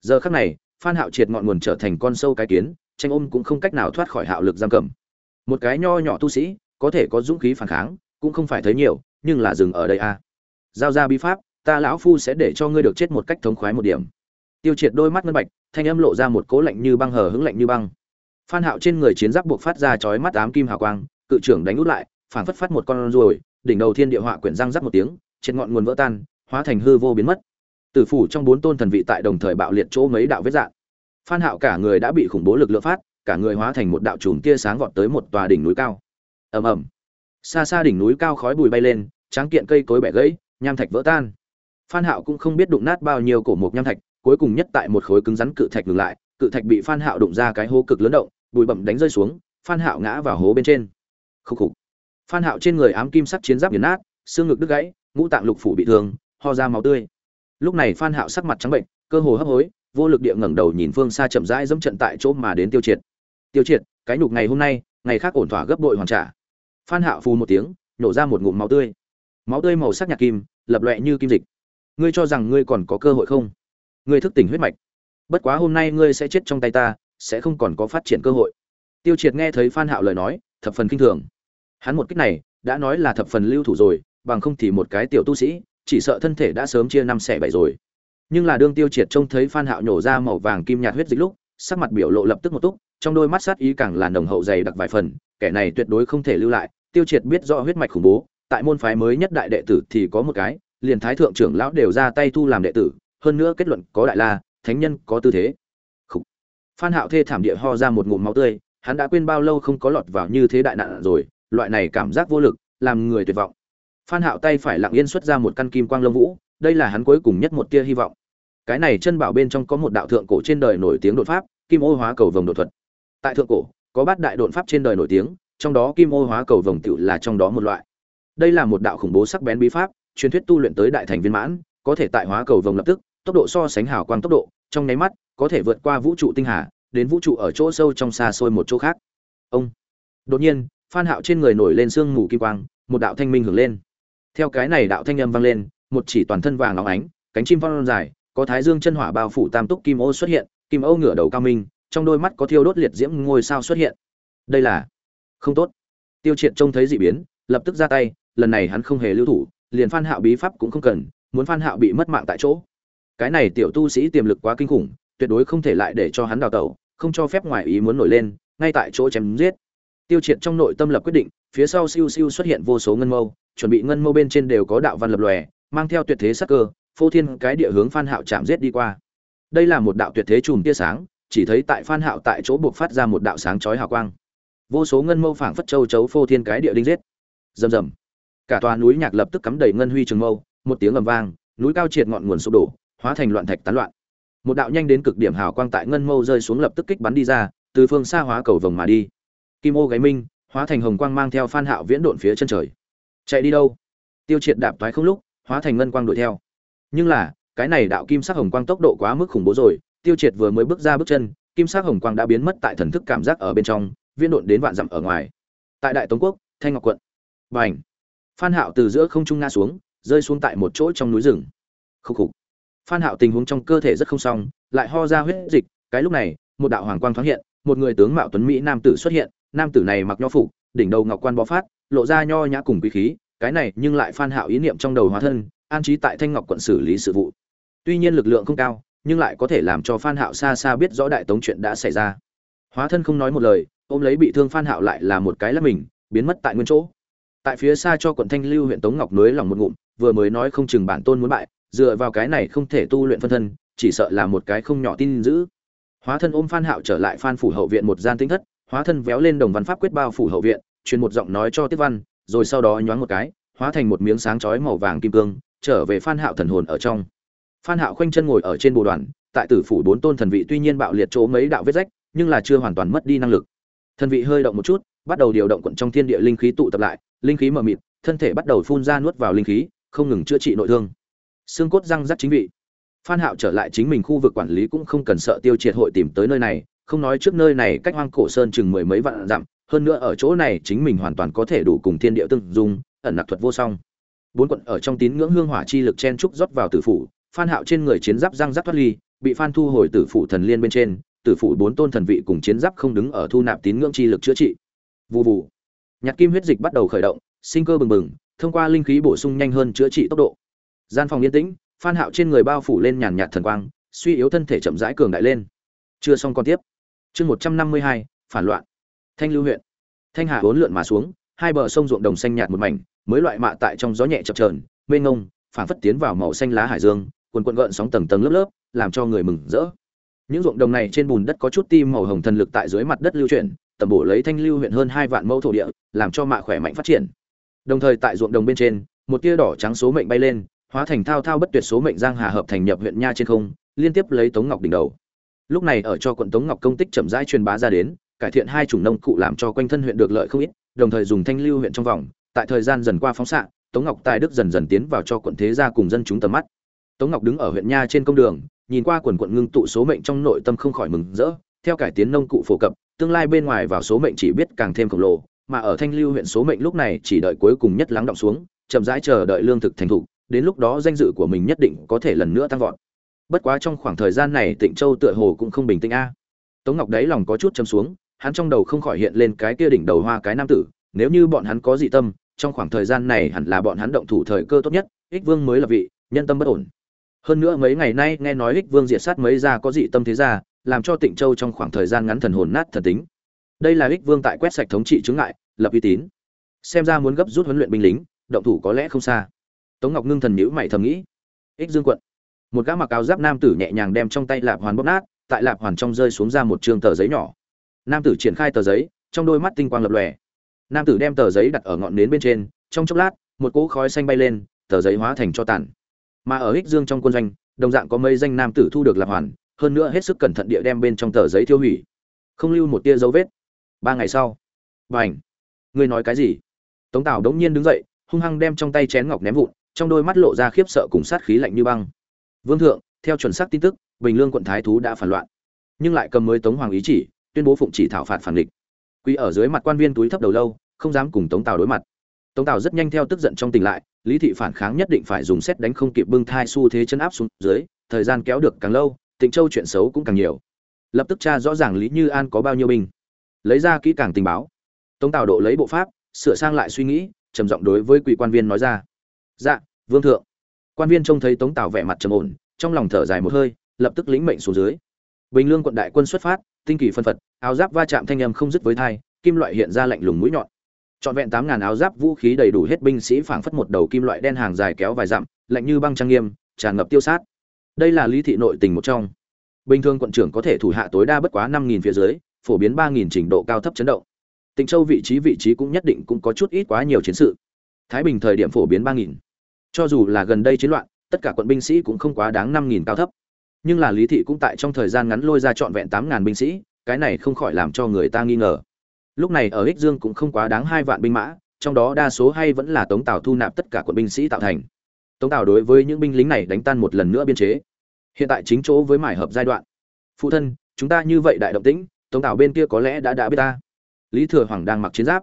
Giờ khắc này, phan hạo triệt ngọn nguồn trở thành con sâu cái kiến, tranh ôm cũng không cách nào thoát khỏi hạo lực giam cầm. Một cái nho nhỏ tu sĩ, có thể có dũng khí phản kháng, cũng không phải thấy nhiều, nhưng là dừng ở đây a à. giao ra bí pháp, ta lão phu sẽ để cho ngươi được chết một cách thống khoái một điểm. Tiêu triệt đôi mắt ngân bạch, thanh âm lộ ra một cố lạnh như băng hờ hững lạnh như băng phan hạo trên người chiến giáp buộc phát ra chói mắt ám kim hào quang, cự trưởng đánh út lại phản phất phát một con ruồi, đỉnh đầu thiên địa họa quyển răng rắc một tiếng, trên ngọn nguồn vỡ tan, hóa thành hư vô biến mất. Tử phủ trong bốn tôn thần vị tại đồng thời bạo liệt chỗ mấy đạo vết dạng. Phan hạo cả người đã bị khủng bố lực lượng phát, cả người hóa thành một đạo chùm tia sáng vọt tới một tòa đỉnh núi cao. Ầm ầm. Xa xa đỉnh núi cao khói bụi bay lên, tráng kiện cây cối bẻ gãy, nham thạch vỡ tan. Phan hạo cũng không biết đụng nát bao nhiêu cổ mục nham thạch, cuối cùng nhất tại một khối cứng rắn cự thạch ngừng lại cự thạch bị phan hạo đụng ra cái hố cực lớn động, bụi bậm đánh rơi xuống, phan hạo ngã vào hố bên trên. Khúc khục. Phan hạo trên người ám kim sắc chiến giáp nghiền nát, xương ngực đứt gãy, ngũ tạng lục phủ bị thương, ho ra máu tươi. Lúc này phan hạo sắc mặt trắng bệnh, cơ hồ hấp hối, vô lực địa ngẩng đầu nhìn phương xa chậm rãi dẫm trận tại chỗ mà đến tiêu triệt. Tiêu triệt, cái nhục ngày hôm nay, ngày khác ổn thỏa gấp bội hoàn trả. Phan hạo phù một tiếng, nổ ra một ngụm máu tươi. Máu tươi màu sắc nhạt kim, lập loè như kim dịch. Ngươi cho rằng ngươi còn có cơ hội không? Ngươi thức tỉnh huyết mạch bất quá hôm nay ngươi sẽ chết trong tay ta, sẽ không còn có phát triển cơ hội. Tiêu triệt nghe thấy phan hạo lời nói, thập phần kinh thường. Hắn một kích này, đã nói là thập phần lưu thủ rồi, bằng không thì một cái tiểu tu sĩ, chỉ sợ thân thể đã sớm chia năm xẻ bảy rồi. Nhưng là đương tiêu triệt trông thấy phan hạo nhổ ra màu vàng kim nhạt huyết dịch lúc, sắc mặt biểu lộ lập tức một túc, trong đôi mắt sát ý càng là nồng hậu dày đặc vài phần, kẻ này tuyệt đối không thể lưu lại. Tiêu triệt biết rõ huyết mạch khủng bố, tại môn phái mới nhất đại đệ tử thì có một cái, liền thái thượng trưởng lão đều ra tay thu làm đệ tử, hơn nữa kết luận có đại la thánh nhân có tư thế. Khủ. phan hạo thê thảm địa ho ra một ngụm máu tươi, hắn đã quên bao lâu không có lọt vào như thế đại nạn rồi, loại này cảm giác vô lực, làm người tuyệt vọng. Phan hạo tay phải lặng yên xuất ra một căn kim quang lông vũ, đây là hắn cuối cùng nhất một tia hy vọng. Cái này chân bảo bên trong có một đạo thượng cổ trên đời nổi tiếng đột pháp, kim ô hóa cầu vồng đột thuật. Tại thượng cổ, có bát đại đột pháp trên đời nổi tiếng, trong đó kim ô hóa cầu vồng tựu là trong đó một loại. Đây là một đạo khủng bố sắc bén bí pháp, truyền thuyết tu luyện tới đại thành viên mãn, có thể tại hóa cầu vồng lập tức tốc độ so sánh hào quang tốc độ, trong nháy mắt, có thể vượt qua vũ trụ tinh hà, đến vũ trụ ở chỗ sâu trong xa xôi một chỗ khác. Ông. Đột nhiên, phan hạo trên người nổi lên sương mù kim quang, một đạo thanh minh hưởng lên. Theo cái này đạo thanh âm vang lên, một chỉ toàn thân vàng óng ánh, cánh chim phong dài, có thái dương chân hỏa bao phủ tam túc kim ô xuất hiện, kim ô ngửa đầu cao minh, trong đôi mắt có thiêu đốt liệt diễm ngôi sao xuất hiện. Đây là không tốt. Tiêu triệt trông thấy dị biến, lập tức ra tay, lần này hắn không hề lưu thủ, liền phan hạo bí pháp cũng không cần, muốn phan hạo bị mất mạng tại chỗ cái này tiểu tu sĩ tiềm lực quá kinh khủng, tuyệt đối không thể lại để cho hắn đào tẩu, không cho phép ngoài ý muốn nổi lên, ngay tại chỗ chém giết. Tiêu triệt trong nội tâm lập quyết định, phía sau siêu siêu xuất hiện vô số ngân mâu, chuẩn bị ngân mâu bên trên đều có đạo văn lập lòe, mang theo tuyệt thế sắc cơ, phô thiên cái địa hướng phan hạo chạm giết đi qua. Đây là một đạo tuyệt thế chùm tia sáng, chỉ thấy tại phan hạo tại chỗ buộc phát ra một đạo sáng chói hào quang. Vô số ngân mâu phảng phất châu chấu phô thiên cái địa đinh giết. Rầm rầm. Cả tòa núi nhạc lập tức cắm đầy ngân huy trường mâu, một tiếng ầm vang, núi cao triệt ngọn nguồn sụp đổ hóa thành loạn thạch tán loạn. Một đạo nhanh đến cực điểm hào quang tại ngân mâu rơi xuống lập tức kích bắn đi ra, từ phương xa hóa cầu vồng mà đi. Kim ô gáy minh, hóa thành hồng quang mang theo phan hạo viễn độn phía chân trời. Chạy đi đâu? Tiêu triệt đạp toái không lúc, hóa thành ngân quang đuổi theo. Nhưng là, cái này đạo kim sắc hồng quang tốc độ quá mức khủng bố rồi, tiêu triệt vừa mới bước ra bước chân, kim sắc hồng quang đã biến mất tại thần thức cảm giác ở bên trong, viễn độn đến vạn dặm ở ngoài. Tại đại tống quốc, thanh ngọc quận. Bành! Phan hạo từ giữa không trung ngã xuống, rơi xuống tại một chỗ trong núi rừng. Khúc khục phan hạo tình huống trong cơ thể rất không xong, lại ho ra huyết dịch, cái lúc này, một đạo hoàng quang thoáng hiện, một người tướng mạo tuấn mỹ nam tử xuất hiện, nam tử này mặc nho phục, đỉnh đầu ngọc quan bó phát, lộ ra nho nhã cùng quý khí, cái này nhưng lại phan hạo ý niệm trong đầu hóa thân, an trí tại thanh ngọc quận xử lý sự vụ. Tuy nhiên lực lượng không cao, nhưng lại có thể làm cho phan hạo xa xa biết rõ đại tống chuyện đã xảy ra. Hóa thân không nói một lời, ôm lấy bị thương phan hạo lại là một cái là mình, biến mất tại nguyên chỗ. Tại phía xa cho quận thanh lưu huyện tống ngọc núi lòng một ngụm, vừa mới nói không chừng bản tôn muốn bại dựa vào cái này không thể tu luyện phân thân, chỉ sợ là một cái không nhỏ tin giữ hóa thân ôm phan hạo trở lại phan phủ hậu viện một gian tinh thất, hóa thân véo lên đồng văn pháp quyết bao phủ hậu viện, truyền một giọng nói cho tiết văn, rồi sau đó nhoáng một cái, hóa thành một miếng sáng chói màu vàng kim cương, trở về phan hạo thần hồn ở trong. Phan hạo khoanh chân ngồi ở trên bồ đoàn, tại tử phủ bốn tôn thần vị tuy nhiên bạo liệt chỗ mấy đạo vết rách, nhưng là chưa hoàn toàn mất đi năng lực. Thần vị hơi động một chút, bắt đầu điều động quận trong thiên địa linh khí tụ tập lại, linh khí mờ mịt, thân thể bắt đầu phun ra nuốt vào linh khí, không ngừng chữa trị nội thương xương cốt răng rắc chính vị. Phan hạo trở lại chính mình khu vực quản lý cũng không cần sợ tiêu triệt hội tìm tới nơi này, không nói trước nơi này cách hoang cổ sơn chừng mười mấy vạn dặm, hơn nữa ở chỗ này chính mình hoàn toàn có thể đủ cùng thiên địa tương dung, ẩn nặc thuật vô song. Bốn quận ở trong tín ngưỡng hương hỏa chi lực chen trúc rót vào tử phủ, phan hạo trên người chiến giáp răng rắc thoát ly, bị phan thu hồi tử phủ thần liên bên trên, tử phủ bốn tôn thần vị cùng chiến giáp không đứng ở thu nạp tín ngưỡng chi lực chữa trị. Vù vù. Nhạc kim huyết dịch bắt đầu khởi động, sinh cơ bừng bừng, thông qua linh khí bổ sung nhanh hơn chữa trị tốc độ gian phòng yên tĩnh, phan hạo trên người bao phủ lên nhàn nhạt thần quang, suy yếu thân thể chậm rãi cường đại lên. Chưa xong còn tiếp. Chương một trăm năm mươi hai, phản loạn. Thanh lưu huyện. Thanh hà bốn lượn mà xuống, hai bờ sông ruộng đồng xanh nhạt một mảnh, mới loại mạ tại trong gió nhẹ chập chờn, mênh ngông, phảng phất tiến vào màu xanh lá hải dương cuộn cuộn gợn sóng tầng tầng lớp lớp, làm cho người mừng rỡ. Những ruộng đồng này trên bùn đất có chút tim màu hồng thần lực tại dưới mặt đất lưu chuyển, tầm bổ lấy thanh lưu huyện hơn hai vạn mẫu thổ địa, làm cho mạ khỏe mạnh phát triển. Đồng thời tại ruộng đồng bên trên, một tia đỏ trắng số mệnh bay lên hóa thành thao thao bất tuyệt số mệnh giang hà hợp thành nhập huyện nha trên không, liên tiếp lấy tống ngọc đỉnh đầu. Lúc này ở cho quận tống ngọc công tích chậm rãi truyền bá ra đến, cải thiện hai chủng nông cụ làm cho quanh thân huyện được lợi không ít, đồng thời dùng thanh lưu huyện trong vòng. Tại thời gian dần qua phóng xạ, tống ngọc tài đức dần dần tiến vào cho quận thế gia cùng dân chúng tầm mắt. Tống ngọc đứng ở huyện nha trên công đường, nhìn qua quần quận ngưng tụ số mệnh trong nội tâm không khỏi mừng rỡ. Theo cải tiến nông cụ phổ cập, tương lai bên ngoài vào số mệnh chỉ biết càng thêm khổng lồ, mà ở thanh lưu huyện số mệnh lúc này chỉ đợi cuối cùng nhất lắng động xuống, chậm rãi chờ đợi lương thực thành thục đến lúc đó danh dự của mình nhất định có thể lần nữa tăng vọt. Bất quá trong khoảng thời gian này tịnh châu tựa hồ cũng không bình tĩnh a. Tống ngọc đáy lòng có chút châm xuống, hắn trong đầu không khỏi hiện lên cái kia đỉnh đầu hoa cái nam tử, nếu như bọn hắn có dị tâm, trong khoảng thời gian này hẳn là bọn hắn động thủ thời cơ tốt nhất, ích vương mới là vị, nhân tâm bất ổn. Hơn nữa mấy ngày nay nghe nói ích vương diệt sát mấy gia có dị tâm thế gia, làm cho tịnh châu trong khoảng thời gian ngắn thần hồn nát thần tính. Đây là ích vương tại quét sạch thống trị chứng ngại, lập uy tín. Xem ra muốn gấp rút huấn luyện binh lính, động thủ có lẽ không xa tống ngọc ngưng thần nhữ mày thầm nghĩ. Ích dương quận. Một gã mặc áo giáp nam tử nhẹ nhàng đem trong tay lạp hoàn bóp nát, tại lạp hoàn trong rơi xuống ra một trường tờ giấy nhỏ. Nam tử triển khai tờ giấy, trong đôi mắt tinh quang lập lòe. Nam tử đem tờ giấy đặt ở ngọn nến bên trên, trong chốc lát, một cỗ khói xanh bay lên, tờ giấy hóa thành cho tàn. Mà ở ích dương trong quân doanh, đồng dạng có mấy danh nam tử thu được lạp hoàn, hơn nữa hết sức cẩn thận địa đem bên trong tờ giấy tiêu hủy. Không lưu một tia dấu vết. Ba ngày sau b à n ngươi nói cái gì? Tống tào đống nhiên đứng dậy, hung hăng đem trong tay chén ngọc ném vụn trong đôi mắt lộ ra khiếp sợ cùng sát khí lạnh như băng. Vương thượng, theo chuẩn xác tin tức, bình lương quận thái thú đã phản loạn. Nhưng lại cầm mới tống hoàng ý chỉ, tuyên bố phụng chỉ thảo phạt phản địch Quý ở dưới mặt quan viên túi thấp đầu lâu, không dám cùng tống tào đối mặt. Tống tào rất nhanh theo tức giận trong tỉnh lại, lý thị phản kháng nhất định phải dùng xét đánh không kịp bưng thai xu thế chân áp xuống dưới, thời gian kéo được càng lâu, tịnh châu chuyện xấu cũng càng nhiều. Lập tức tra rõ ràng lý như an có bao nhiêu binh. Lấy ra kỹ càng tình báo. Tống tào độ lấy bộ pháp, sửa sang lại suy nghĩ, trầm giọng đối với quỷ quan viên nói ra dạ vương thượng. Quan viên trông thấy tống tào vẻ mặt trầm ổn, trong lòng thở dài một hơi, lập tức lĩnh mệnh xuống dưới. Bình lương quận đại quân xuất phát, tinh kỳ phân phật, áo giáp va chạm thanh âm không dứt với thai, kim loại hiện ra lạnh lùng mũi nhọn. Trọn vẹn tám ngàn áo giáp vũ khí đầy đủ hết binh sĩ phảng phất một đầu kim loại đen hàng dài kéo vài dặm, lạnh như băng trang nghiêm, tràn ngập tiêu sát. Đây là lý thị nội tình một trong. Bình thường quận trưởng có thể thủ hạ tối đa bất quá năm nghìn phía dưới, phổ biến ba nghìn trình độ cao thấp chấn động. Tịnh châu vị trí vị trí cũng nhất định cũng có chút ít quá nhiều chiến sự thái bình thời điểm phổ biến ba nghìn. Cho dù là gần đây chiến loạn, tất cả quận binh sĩ cũng không quá đáng năm nghìn cao thấp. Nhưng là lý thị cũng tại trong thời gian ngắn lôi ra trọn vẹn tám ngàn binh sĩ, cái này không khỏi làm cho người ta nghi ngờ. Lúc này ở ích dương cũng không quá đáng hai vạn binh mã, trong đó đa số hay vẫn là tống tào thu nạp tất cả quận binh sĩ tạo thành. Tống tào đối với những binh lính này đánh tan một lần nữa biên chế. Hiện tại chính chỗ với mải hợp giai đoạn. Phụ thân, chúng ta như vậy đại động tĩnh, tống tào bên kia có lẽ đã đã biết ta. Lý thừa hoàng đang mặc chiến giáp,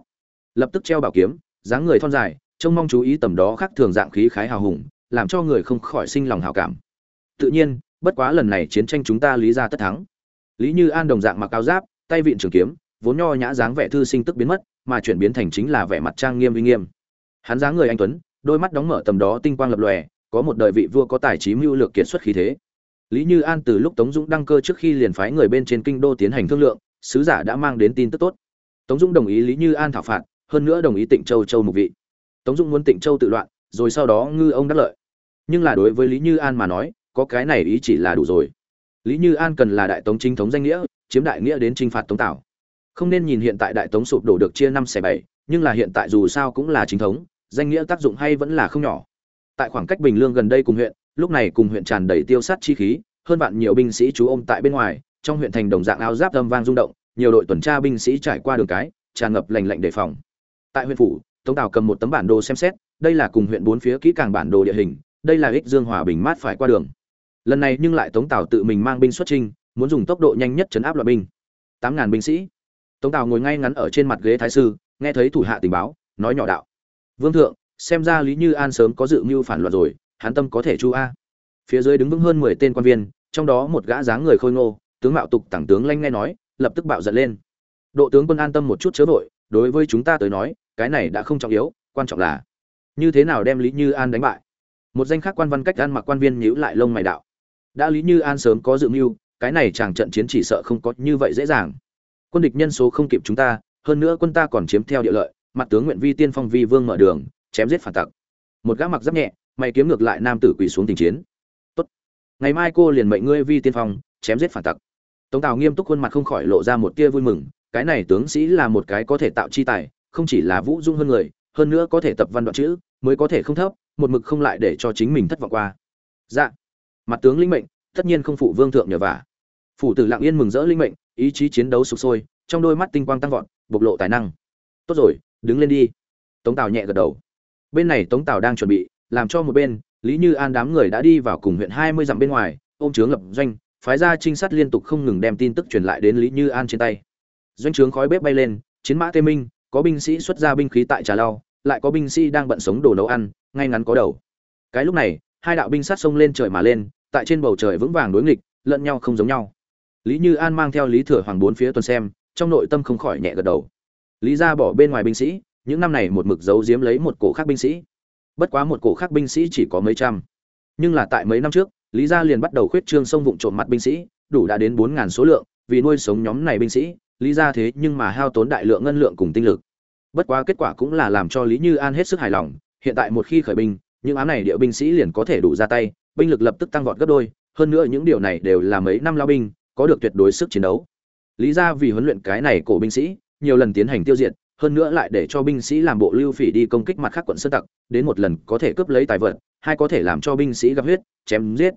lập tức treo bảo kiếm, dáng người thon dài trông mong chú ý tầm đó khác thường dạng khí khái hào hùng, làm cho người không khỏi sinh lòng hào cảm. Tự nhiên, bất quá lần này chiến tranh chúng ta lý ra tất thắng. Lý như an đồng dạng mặc áo giáp, tay vịn trường kiếm, vốn nho nhã dáng vẻ thư sinh tức biến mất, mà chuyển biến thành chính là vẻ mặt trang nghiêm uy nghiêm. Hắn dáng người anh tuấn, đôi mắt đóng mở tầm đó tinh quang lập lòe, có một đời vị vua có tài trí mưu lược kiệt xuất khí thế. Lý như an từ lúc tống dũng đăng cơ trước khi liền phái người bên trên kinh đô tiến hành thương lượng, sứ giả đã mang đến tin tức tốt. Tống dũng đồng ý lý như an thảo phạt, hơn nữa đồng ý tịnh châu châu mục vị tống dũng muốn tịnh châu tự loạn, rồi sau đó ngư ông đắc lợi. Nhưng là đối với lý như an mà nói, có cái này ý chỉ là đủ rồi. Lý như an cần là đại tống chính thống danh nghĩa, chiếm đại nghĩa đến t r i n h phạt tống tảo. Không nên nhìn hiện tại đại tống sụp đổ được chia năm xẻ bảy, nhưng là hiện tại dù sao cũng là chính thống, danh nghĩa tác dụng hay vẫn là không nhỏ. Tại khoảng cách bình lương gần đây cùng huyện, lúc này cùng huyện tràn đầy tiêu sát chi khí, hơn vạn nhiều binh sĩ chú ôm tại bên ngoài, trong huyện thành đồng dạng áo giáp âm vang rung động, nhiều đội tuần tra binh sĩ trải qua đường cái, tràn ngập lành lạnh đề phòng. Tại huyện phủ tống tào cầm một tấm bản đồ xem xét đây là cùng huyện bốn phía kỹ càng bản đồ địa hình đây là ích dương hòa bình mát phải qua đường. Lần này nhưng lại tống tào tự mình mang binh xuất chinh, muốn dùng tốc độ nhanh nhất chấn áp loại binh. Tám ngàn binh sĩ. Tống tào ngồi ngay ngắn ở trên mặt ghế thái sư nghe thấy thủ hạ tình báo nói nhỏ đạo. Vương thượng xem ra lý như an sớm có dự mưu phản loạn rồi hán tâm có thể chu a. Phía dưới đứng vững hơn mười tên quan viên trong đó một gã dáng người khôi ngô tướng mạo tục tẳng tướng lanh nghe nói lập tức bạo giận lên. Độ tướng quân an tâm một chút chớ vội đối với chúng ta tới nói cái này đã không trọng yếu, quan trọng là, như thế nào đem lý như an đánh bại? Một danh khác quan văn cách ăn mặc quan viên nhíu lại lông mày đạo. Đã lý như an sớm có dự mưu, cái này chàng trận chiến chỉ sợ không có như vậy dễ dàng. Quân địch nhân số không kịp chúng ta, hơn nữa quân ta còn chiếm theo địa lợi, mặt tướng nguyện vi tiên phong vi vương mở đường, chém giết phản tặc. Một gã mặc giáp nhẹ, mày kiếm ngược lại nam tử quỳ xuống tình chiến. Tốt. Ngày mai cô liền mệnh ngươi vi tiên phong, chém giết phản tặc. Tống tào nghiêm túc khuôn mặt không khỏi lộ ra một tia vui mừng, cái này tướng sĩ là một cái có thể tạo chi tài không chỉ là vũ dung hơn người, hơn nữa có thể tập văn đoạn chữ, mới có thể không thấp, một mực không lại để cho chính mình thất vọng qua. Dạ. Mặt tướng linh mệnh, tất nhiên không phụ vương thượng nhờ vả. Phủ tử lặng yên mừng rỡ linh mệnh, ý chí chiến đấu sục sôi, trong đôi mắt tinh quang tăng vọt, bộc lộ tài năng. Tốt rồi, đứng lên đi. Tống tào nhẹ gật đầu. Bên này tống tào đang chuẩn bị, làm cho một bên, lý như an đám người đã đi vào cùng huyện hai mươi dặm bên ngoài, ôm trướng lập doanh, phái ra trinh sát liên tục không ngừng đem tin tức truyền lại đến lý như an trên tay. Doanh trướng khói bếp bay lên, chiến mã tê minh có binh sĩ xuất ra binh khí tại trà lau, lại có binh sĩ đang bận sống đồ nấu ăn, ngay ngắn có đầu. Cái lúc này, hai đạo binh sát sông lên trời mà lên, tại trên bầu trời vững vàng đối nghịch, lẫn nhau không giống nhau. Lý như an mang theo lý thừa hoàng bốn phía tuần xem, trong nội tâm không khỏi nhẹ gật đầu. Lý ra bỏ bên ngoài binh sĩ, những năm này một mực giấu giếm lấy một cổ khác binh sĩ. Bất quá một cổ khác binh sĩ chỉ có mấy trăm. Nhưng là tại mấy năm trước, lý gia liền bắt đầu khuyết trương sông vụng trộm mặt binh sĩ, đủ đã đến bốn ngàn số lượng, vì nuôi sống nhóm này binh sĩ lý gia thế nhưng mà hao tốn đại lượng ngân lượng cùng tinh lực. Bất quá kết quả cũng là làm cho lý như an hết sức hài lòng, hiện tại một khi khởi binh, những ám này địa binh sĩ liền có thể đủ ra tay, binh lực lập tức tăng vọt gấp đôi, hơn nữa những điều này đều là mấy năm lao binh, có được tuyệt đối sức chiến đấu. Lý ra vì huấn luyện cái này cổ binh sĩ, nhiều lần tiến hành tiêu diệt, hơn nữa lại để cho binh sĩ làm bộ lưu phỉ đi công kích mặt khác quận sơn tặc, đến một lần có thể cướp lấy tài vật, hai có thể làm cho binh sĩ gặp huyết, chém giết.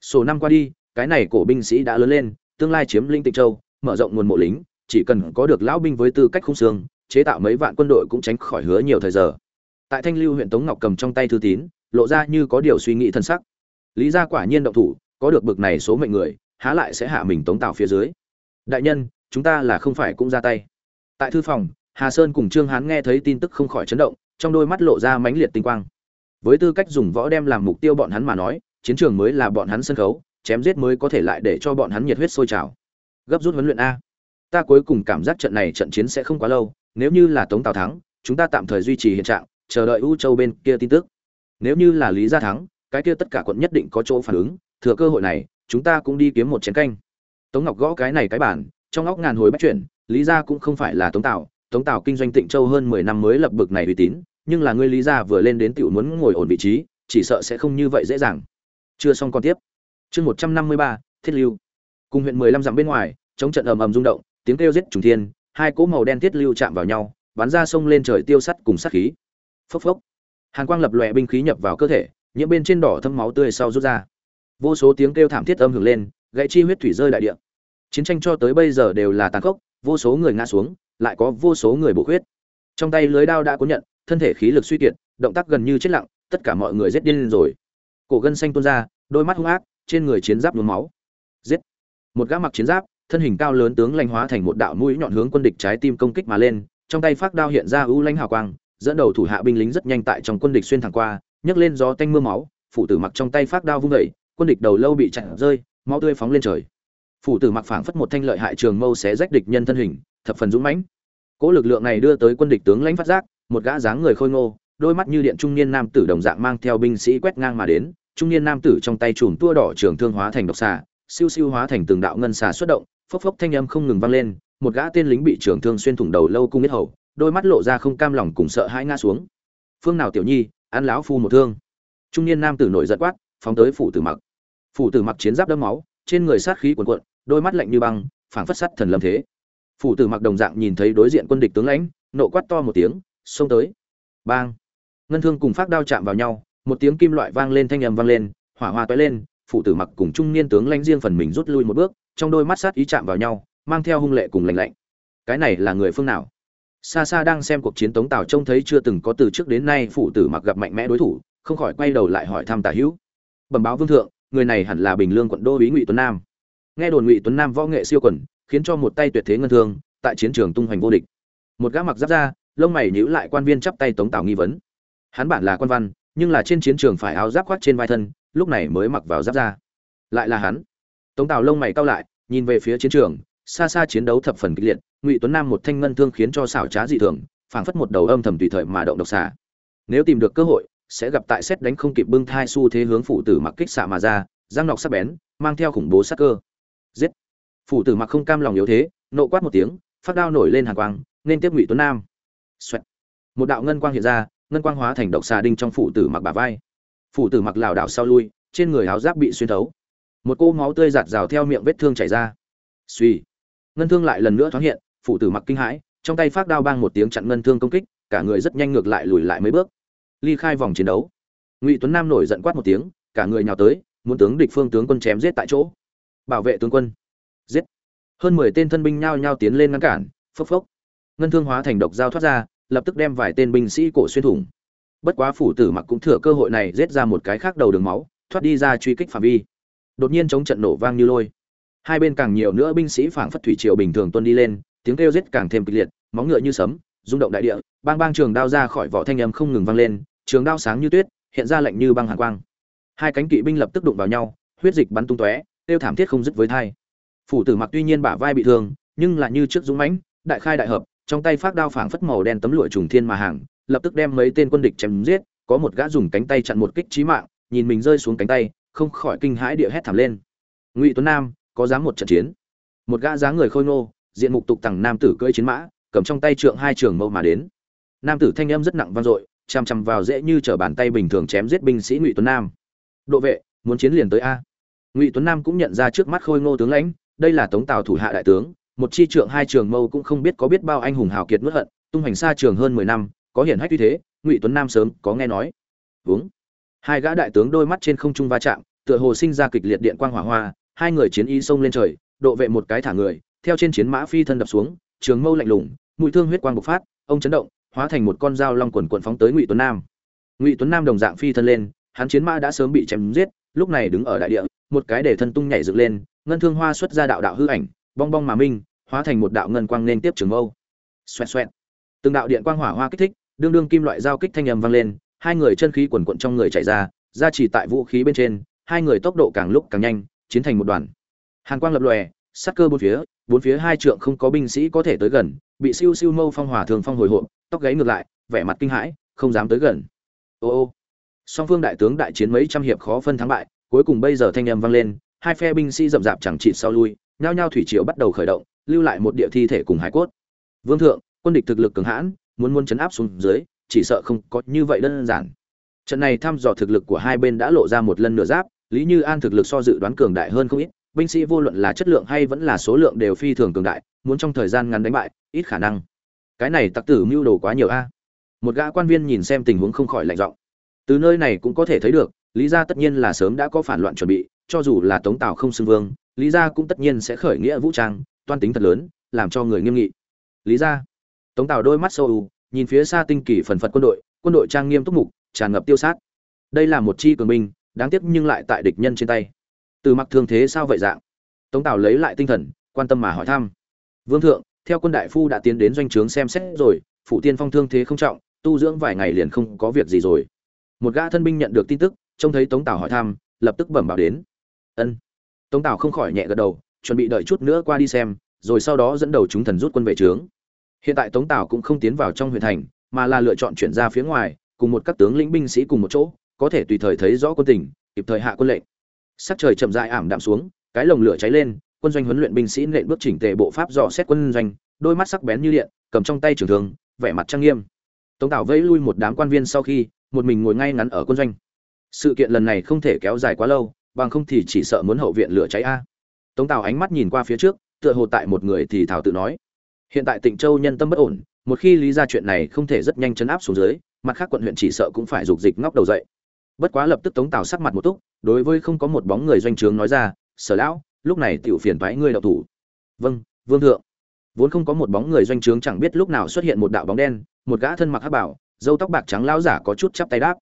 Số năm qua đi, cái này cổ binh sĩ đã lớn lên, tương lai chiếm linh tịnh châu, mở rộng nguồn mộ lính chỉ cần có được lão binh với tư cách khung xương, chế tạo mấy vạn quân đội cũng tránh khỏi hứa nhiều thời giờ. Tại thanh lưu huyện tống ngọc cầm trong tay thư tín, lộ ra như có điều suy nghĩ thân sắc. Lý gia quả nhiên động thủ, có được bực này số mệnh người, há lại sẽ hạ mình tống tạo phía dưới. Đại nhân, chúng ta là không phải cũng ra tay. Tại thư phòng, hà sơn cùng trương hán nghe thấy tin tức không khỏi chấn động, trong đôi mắt lộ ra mãnh liệt tinh quang. Với tư cách dùng võ đem làm mục tiêu bọn hắn mà nói, chiến trường mới là bọn hắn sân khấu, chém giết mới có thể lại để cho bọn hắn nhiệt huyết sôi trào. Gấp rút huấn luyện a ta cuối cùng cảm giác trận này trận chiến sẽ không quá lâu, nếu như là tống tào thắng, chúng ta tạm thời duy trì hiện trạng, chờ đợi u châu bên kia tin tức. Nếu như là lý gia thắng, cái kia tất cả quận nhất định có chỗ phản ứng, thừa cơ hội này, chúng ta cũng đi kiếm một chén canh. Tống ngọc gõ cái này cái bản trong óc ngàn hồi bắt chuyển lý gia cũng không phải là tống tào tống tào kinh doanh tịnh châu hơn mười năm mới lập bực này uy tín, nhưng là ngươi lý gia vừa lên đến tiểu muốn ngồi ổn vị trí, chỉ sợ sẽ không như vậy dễ dàng. Chưa xong còn tiếp. Chương một trăm năm mươi ba, thiết lưu. Cùng huyện mười lăm dặm bên ngoài, chống trận ầm ầm rung động tiếng kêu giết trùng thiên, hai cỗ màu đen thiết lưu chạm vào nhau, bắn ra sông lên trời tiêu sắt cùng sát khí. Phốc phốc. Hàn quang lập lòe binh khí nhập vào cơ thể, nhiễm bên trên đỏ thâm máu tươi sau rút ra. Vô số tiếng kêu thảm thiết âm hưởng lên, gãy chi huyết thủy rơi đại địa. Chiến tranh cho tới bây giờ đều là tàn khốc, vô số người ngã xuống, lại có vô số người bổ huyết trong tay lưới đao đã cố nhận, thân thể khí lực suy kiệt, động tác gần như chết lặng, tất cả mọi người giết điên lên rồi. Cổ gân xanh tuôn ra, đôi mắt hung ác, trên người chiến giáp nhuốm máu. Giết. Một gã mặc chiến giáp thân hình cao lớn tướng lãnh hóa thành một đạo mũi nhọn hướng quân địch trái tim công kích mà lên trong tay phát đao hiện ra ưu lãnh hào quang dẫn đầu thủ hạ binh lính rất nhanh tại trong quân địch xuyên thẳng qua nhấc lên gió tanh mưa máu phủ tử mặc trong tay phát đao vung dậy, quân địch đầu lâu bị chặn rơi máu tươi phóng lên trời. Phủ tử mặc phảng phất một thanh lợi hại trường mâu xé rách địch nhân thân hình thập phần dũng mãnh. Cỗ lực lượng này đưa tới quân địch tướng lãnh phát giác một gã dáng người khôi ngô đôi mắt như điện trung niên nam tử đồng dạng mang theo binh sĩ quét ngang mà đến trung niên nam tử trong tay chùm tua đỏ trường thương hóa thành độc xà siêu siêu hóa thành từng đạo ngân xà xuất động phốc phốc thanh âm không ngừng vang lên, một gã tên lính bị trưởng thương xuyên thủng đầu lâu cung biết hầu, đôi mắt lộ ra không cam lòng cùng sợ hãi ngã xuống. Phương nào tiểu nhi, ăn lão phu một thương. Trung niên nam tử nổi giận quát, phóng tới phủ tử mặc. Phủ tử mặc chiến giáp đẫm máu, trên người sát khí cuồn cuộn, đôi mắt lạnh như băng, phảng phất sắt thần lâm thế. Phủ tử mặc đồng dạng nhìn thấy đối diện quân địch tướng lãnh, nộ quát to một tiếng, xông tới. Bang! Ngân thương cùng phát đao chạm vào nhau, một tiếng kim loại vang lên, thanh âm vang lên, hỏa hoa toái lên Phụ tử mặc cùng trung niên tướng lãnh riêng phần mình rút lui một bước, trong đôi mắt sát ý chạm vào nhau, mang theo hung lệ cùng lạnh lạnh. Cái này là người phương nào? Xa xa đang xem cuộc chiến tống tào trông thấy chưa từng có từ trước đến nay phụ tử mặc gặp mạnh mẽ đối thủ, không khỏi quay đầu lại hỏi thăm tả hữu. Bẩm báo vương thượng, người này hẳn là bình lương quận đô úy ngụy tuấn nam. Nghe đồn ngụy tuấn nam võ nghệ siêu quần, khiến cho một tay tuyệt thế ngân thương, tại chiến trường tung hoành vô địch. Một gã mặc giáp ra lông mày nhíu lại quan viên chắp tay tống tào nghi vấn. Hắn bản là quan văn, nhưng là trên chiến trường phải áo giáp khoác trên vai thân lúc này mới mặc vào giáp ra lại là hắn. Tống tào lông mày cao lại, nhìn về phía chiến trường, xa xa chiến đấu thập phần kịch liệt, ngụy tuấn nam một thanh ngân thương khiến cho xảo trá dị thường, phảng phất một đầu âm thầm tùy thời mà động độc xả nếu tìm được cơ hội, sẽ gặp tại xét đánh không kịp bưng thai xu thế hướng phụ tử mặc kích xạ mà ra giang nọc sắc bén, mang theo khủng bố sắc cơ. Giết! Phụ tử mặc không cam lòng yếu thế, nộ quát một tiếng, phát đao nổi lên hàng quang, nên tiếp ngụy tuấn nam. Xoẹt. một đạo ngân quang hiện ra, ngân quang hóa thành độc xà đinh trong phụ tử mặc bả vai phụ tử mặc lảo đảo sau lui, trên người áo giáp bị xuyên thấu. Một cô máu tươi giạt rào theo miệng vết thương chảy ra. Suy ngân thương lại lần nữa thoáng hiện phụ tử mặc kinh hãi, trong tay phát đao bang một tiếng chặn ngân thương công kích, cả người rất nhanh ngược lại lùi lại mấy bước. Ly khai vòng chiến đấu. Ngụy tuấn nam nổi giận quát một tiếng, cả người nhào tới, muốn tướng địch phương tướng quân chém giết tại chỗ. Bảo vệ tướng quân. Giết. Hơn mười tên thân binh nhao nhao tiến lên ngăn cản, phốc phốc. Ngân thương hóa thành độc dao thoát ra, lập tức đem vài tên binh sĩ cổ xuyên thủng bất quá phủ tử mặc cũng thừa cơ hội này giết ra một cái khác đầu đường máu, thoát đi ra truy kích phạm vi. Đột nhiên chống trận nổ vang như lôi. Hai bên càng nhiều nữa binh sĩ phảng phất thủy triều bình thường tuân đi lên, tiếng kêu giết càng thêm kịch liệt móng ngựa như sấm, rung động đại địa, bang bang trường đao ra khỏi vỏ thanh âm không ngừng vang lên, trường đao sáng như tuyết, hiện ra lạnh như băng hàn quang. Hai cánh kỵ binh lập tức đụng vào nhau, huyết dịch bắn tung tóe, tiêu thảm thiết không dứt với thai. Phủ tử mặc tuy nhiên bả vai bị thương, nhưng là như trước dũng mãnh, đại khai đại hợp, trong tay phát đao phảng phất màu đen tấm lụa trùng thiên mà hàng lập tức đem mấy tên quân địch chém giết, có một gã dùng cánh tay chặn một kích chí mạng, nhìn mình rơi xuống cánh tay, không khỏi kinh hãi địa hét thảm lên. Ngụy tuấn nam, có dám một trận chiến? Một gã dáng người khôi ngô, diện mục tục tằng nam tử cưỡi chiến mã, cầm trong tay trượng hai trường mâu mà đến. Nam tử thanh âm rất nặng vang dội, chằm chằm vào dễ như trở bàn tay bình thường chém giết binh sĩ ngụy tuấn nam. Độ vệ, muốn chiến liền tới a. Ngụy tuấn nam cũng nhận ra trước mắt khôi ngô tướng lãnh, đây là tống tào thủ hạ đại tướng, một chi trượng hai trường mâu cũng không biết có biết bao anh hùng hào kiệt nuốt hận, tung hành xa trường hơn mười năm có hiển hách như thế, ngụy tuấn nam sớm có nghe nói. Vướng hai gã đại tướng đôi mắt trên không trung va chạm, tựa hồ sinh ra kịch liệt điện quang hỏa hoa, hai người chiến y xông lên trời, độ vệ một cái thả người, theo trên chiến mã phi thân đập xuống, trường mâu lạnh lùng, mũi thương huyết quang bộc phát, ông chấn động, hóa thành một con dao long quần quần phóng tới ngụy tuấn nam. Ngụy tuấn nam đồng dạng phi thân lên, hắn chiến mã đã sớm bị chém giết, lúc này đứng ở đại địa, một cái để thân tung nhảy dựng lên, ngân thương hoa xuất ra đạo đạo hư ảnh, bong bong mà minh, hóa thành một đạo ngân quang nên tiếp trường mâu. Xoẹt xoẹt. Từng đạo điện quang hỏa hoa kích thích đương đương kim loại giao kích thanh âm vang lên, hai người chân khí quần quật trong người chạy ra ra chỉ tại vũ khí bên trên, hai người tốc độ càng lúc càng nhanh, chiến thành một đoàn. Hàn quang lập lòe, sát cơ bốn phía bốn phía hai trượng không có binh sĩ có thể tới gần, bị siêu siêu mâu phong hỏa thường phong hồi hộp, tóc gáy ngược lại, vẻ mặt kinh hãi, không dám tới gần. Ô ô. Song phương đại tướng đại chiến mấy trăm hiệp khó phân thắng bại, cuối cùng bây giờ thanh âm vang lên, hai phe binh sĩ rậm rạp chẳng chịu sau lui, nhao nhao thủy triều bắt đầu khởi động, lưu lại một địa thi thể cùng hải cốt. Vương thượng, quân địch thực lực cường hãn muốn muốn chấn áp xuống dưới, chỉ sợ không có như vậy đơn giản. Trận này thăm dò thực lực của hai bên đã lộ ra một lần nửa giáp, lý như an thực lực so dự đoán cường đại hơn không ít, binh sĩ vô luận là chất lượng hay vẫn là số lượng đều phi thường cường đại, muốn trong thời gian ngắn đánh bại, ít khả năng. Cái này tặc tử mưu đồ quá nhiều a. Một gã quan viên nhìn xem tình huống không khỏi lạnh giọng. Từ nơi này cũng có thể thấy được, lý gia tất nhiên là sớm đã có phản loạn chuẩn bị, cho dù là tống tào không xưng vương, lý gia cũng tất nhiên sẽ khởi nghĩa vũ trang, toan tính thật lớn, làm cho người nghiêm nghị. Lý gia tống tào đôi mắt sâu u, nhìn phía xa tinh kỳ phần phật quân đội quân đội trang nghiêm túc mục, tràn ngập tiêu sát. Đây là một chi cường binh, đáng tiếc nhưng lại tại địch nhân trên tay. Từ mặc thương thế sao vậy dạng? Tống tào lấy lại tinh thần, quan tâm mà hỏi thăm. Vương thượng, theo quân đại phu đã tiến đến doanh trướng xem xét rồi, phụ tiên phong thương thế không trọng, tu dưỡng vài ngày liền không có việc gì rồi. Một gã thân binh nhận được tin tức, trông thấy tống tào hỏi thăm, lập tức bẩm báo đến. Ân. Tống tào không khỏi nhẹ gật đầu, chuẩn bị đợi chút nữa qua đi xem, rồi sau đó dẫn đầu chúng thần rút quân về trướng hiện tại tống tào cũng không tiến vào trong huyện thành mà là lựa chọn chuyển ra phía ngoài cùng một các tướng lĩnh binh sĩ cùng một chỗ có thể tùy thời thấy rõ quân tình kịp thời hạ quân lệnh. Sắc trời chậm rãi ảm đạm xuống cái lồng lửa cháy lên quân doanh huấn luyện binh sĩ lệnh bước chỉnh tề bộ pháp dò xét quân doanh đôi mắt sắc bén như điện cầm trong tay trường thương, vẻ mặt trang nghiêm. Tống tào vẫy lui một đám quan viên sau khi một mình ngồi ngay ngắn ở quân doanh. Sự kiện lần này không thể kéo dài quá lâu bằng không thì chỉ sợ muốn hậu viện lửa cháy a. Tống tào ánh mắt nhìn qua phía trước tựa hồ tại một người thì thảo tự nói hiện tại tịnh châu nhân tâm bất ổn, một khi lý ra chuyện này không thể rất nhanh chấn áp xuống dưới, mặt khác quận huyện chỉ sợ cũng phải dục dịch ngóc đầu dậy. Bất quá lập tức tống tào sắc mặt một túc, đối với không có một bóng người doanh trướng nói ra, sở lão, lúc này tiểu phiền toái ngươi đạo thủ. Vâng vương thượng. Vốn không có một bóng người doanh trướng chẳng biết lúc nào xuất hiện một đạo bóng đen, một gã thân mặc hắc bảo dâu tóc bạc trắng lão giả có chút chắp tay đáp.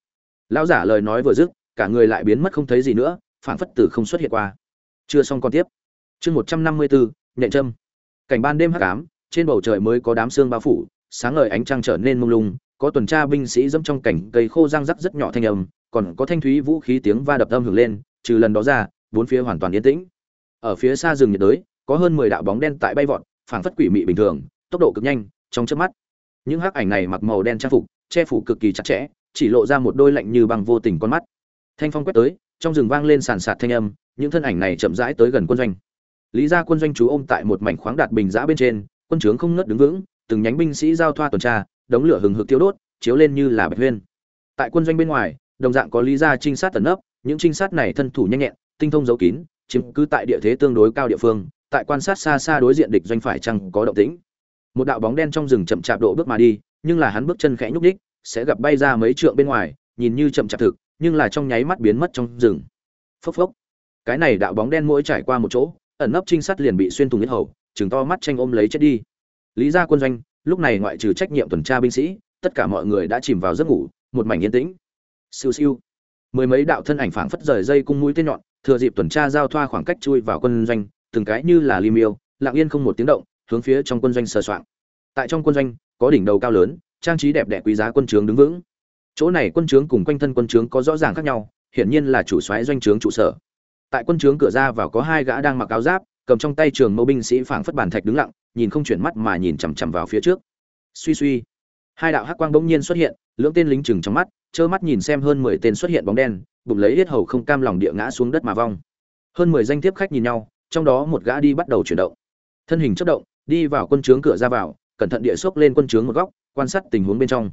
Lão giả lời nói vừa dứt, cả người lại biến mất không thấy gì nữa phản phất tử không xuất hiện qua. Chưa xong còn tiếp. Chương một trăm năm mươi bốn nhện trâm cảnh ban đêm hắc ám trên bầu trời mới có đám sương bao phủ, sáng ngời ánh trăng trở nên mông lung, có tuần tra binh sĩ dẫm trong cảnh cây khô răng rắc rất nhỏ thanh âm, còn có thanh thúy vũ khí tiếng va đập âm hưởng lên, trừ lần đó ra, bốn phía hoàn toàn yên tĩnh. Ở phía xa rừng nhiệt đới, có hơn mười đạo bóng đen tại bay vọt, phảng phất quỷ mị bình thường, tốc độ cực nhanh, trong chớp mắt. Những hắc ảnh này mặc màu đen trang phục, che phủ cực kỳ chặt chẽ, chỉ lộ ra một đôi lạnh như bằng vô tình con mắt. Thanh phong quét tới, trong rừng vang lên sàn sạt thanh âm, những thân ảnh này chậm rãi tới gần quân doanh. Lý ra quân doanh chú ôm tại một mảnh khoáng đạt bình giã bên trên quân trướng không ngớt đứng vững từng nhánh binh sĩ giao thoa tuần tra đống lửa hừng hực tiêu đốt chiếu lên như là bạch huyên. Tại quân doanh bên ngoài đồng dạng có lý ra trinh sát tấn nấp, những trinh sát này thân thủ nhanh nhẹn tinh thông giấu kín chiếm cứ tại địa thế tương đối cao địa phương tại quan sát xa xa đối diện địch doanh phải chăng có động tĩnh. Một đạo bóng đen trong rừng chậm chạp độ bước mà đi nhưng là hắn bước chân khẽ nhúc đích sẽ gặp bay ra mấy trượng bên ngoài nhìn như chậm chạp thực nhưng là trong nháy mắt biến mất trong rừng. Phốc phốc. Cái này đạo bóng đen mỗi trải qua một chỗ ẩn nấp trinh sát liền bị xuyên thủng huyết hầu chừng to mắt tranh ôm lấy chết đi. Lý gia quân doanh, lúc này ngoại trừ trách nhiệm tuần tra binh sĩ, tất cả mọi người đã chìm vào giấc ngủ, một mảnh yên tĩnh. Siêu siêu. Mười mấy đạo thân ảnh phảng phất rời dây cung mũi tên nhọn, thừa dịp tuần tra giao thoa khoảng cách chui vào quân doanh, từng cái như là lim yêu lặng yên không một tiếng động, hướng phía trong quân doanh sờ soạng. Tại trong quân doanh, có đỉnh đầu cao lớn, trang trí đẹp đẽ quý giá quân trướng đứng vững. Chỗ này quân trướng cùng quanh thân quân trướng có rõ ràng khác nhau, hiển nhiên là chủ soái doanh trướng trụ sở. Tại quân trướng cửa ra vào có hai gã đang mặc áo giáp cầm trong tay trường mâu binh sĩ phảng phất bàn thạch đứng lặng, nhìn không chuyển mắt mà nhìn chằm chằm vào phía trước. Suy suy, hai đạo hắc quang bỗng nhiên xuất hiện, lưỡng tên lính chừng trong mắt, trơ mắt nhìn xem hơn mười tên xuất hiện bóng đen, bụng lấy hết hầu không cam lòng địa ngã xuống đất mà vong. Hơn mười danh tiếp khách nhìn nhau, trong đó một gã đi bắt đầu chuyển động. Thân hình chất động, đi vào quân trướng cửa ra vào, cẩn thận địa xốc lên quân trướng một góc, quan sát tình huống bên trong.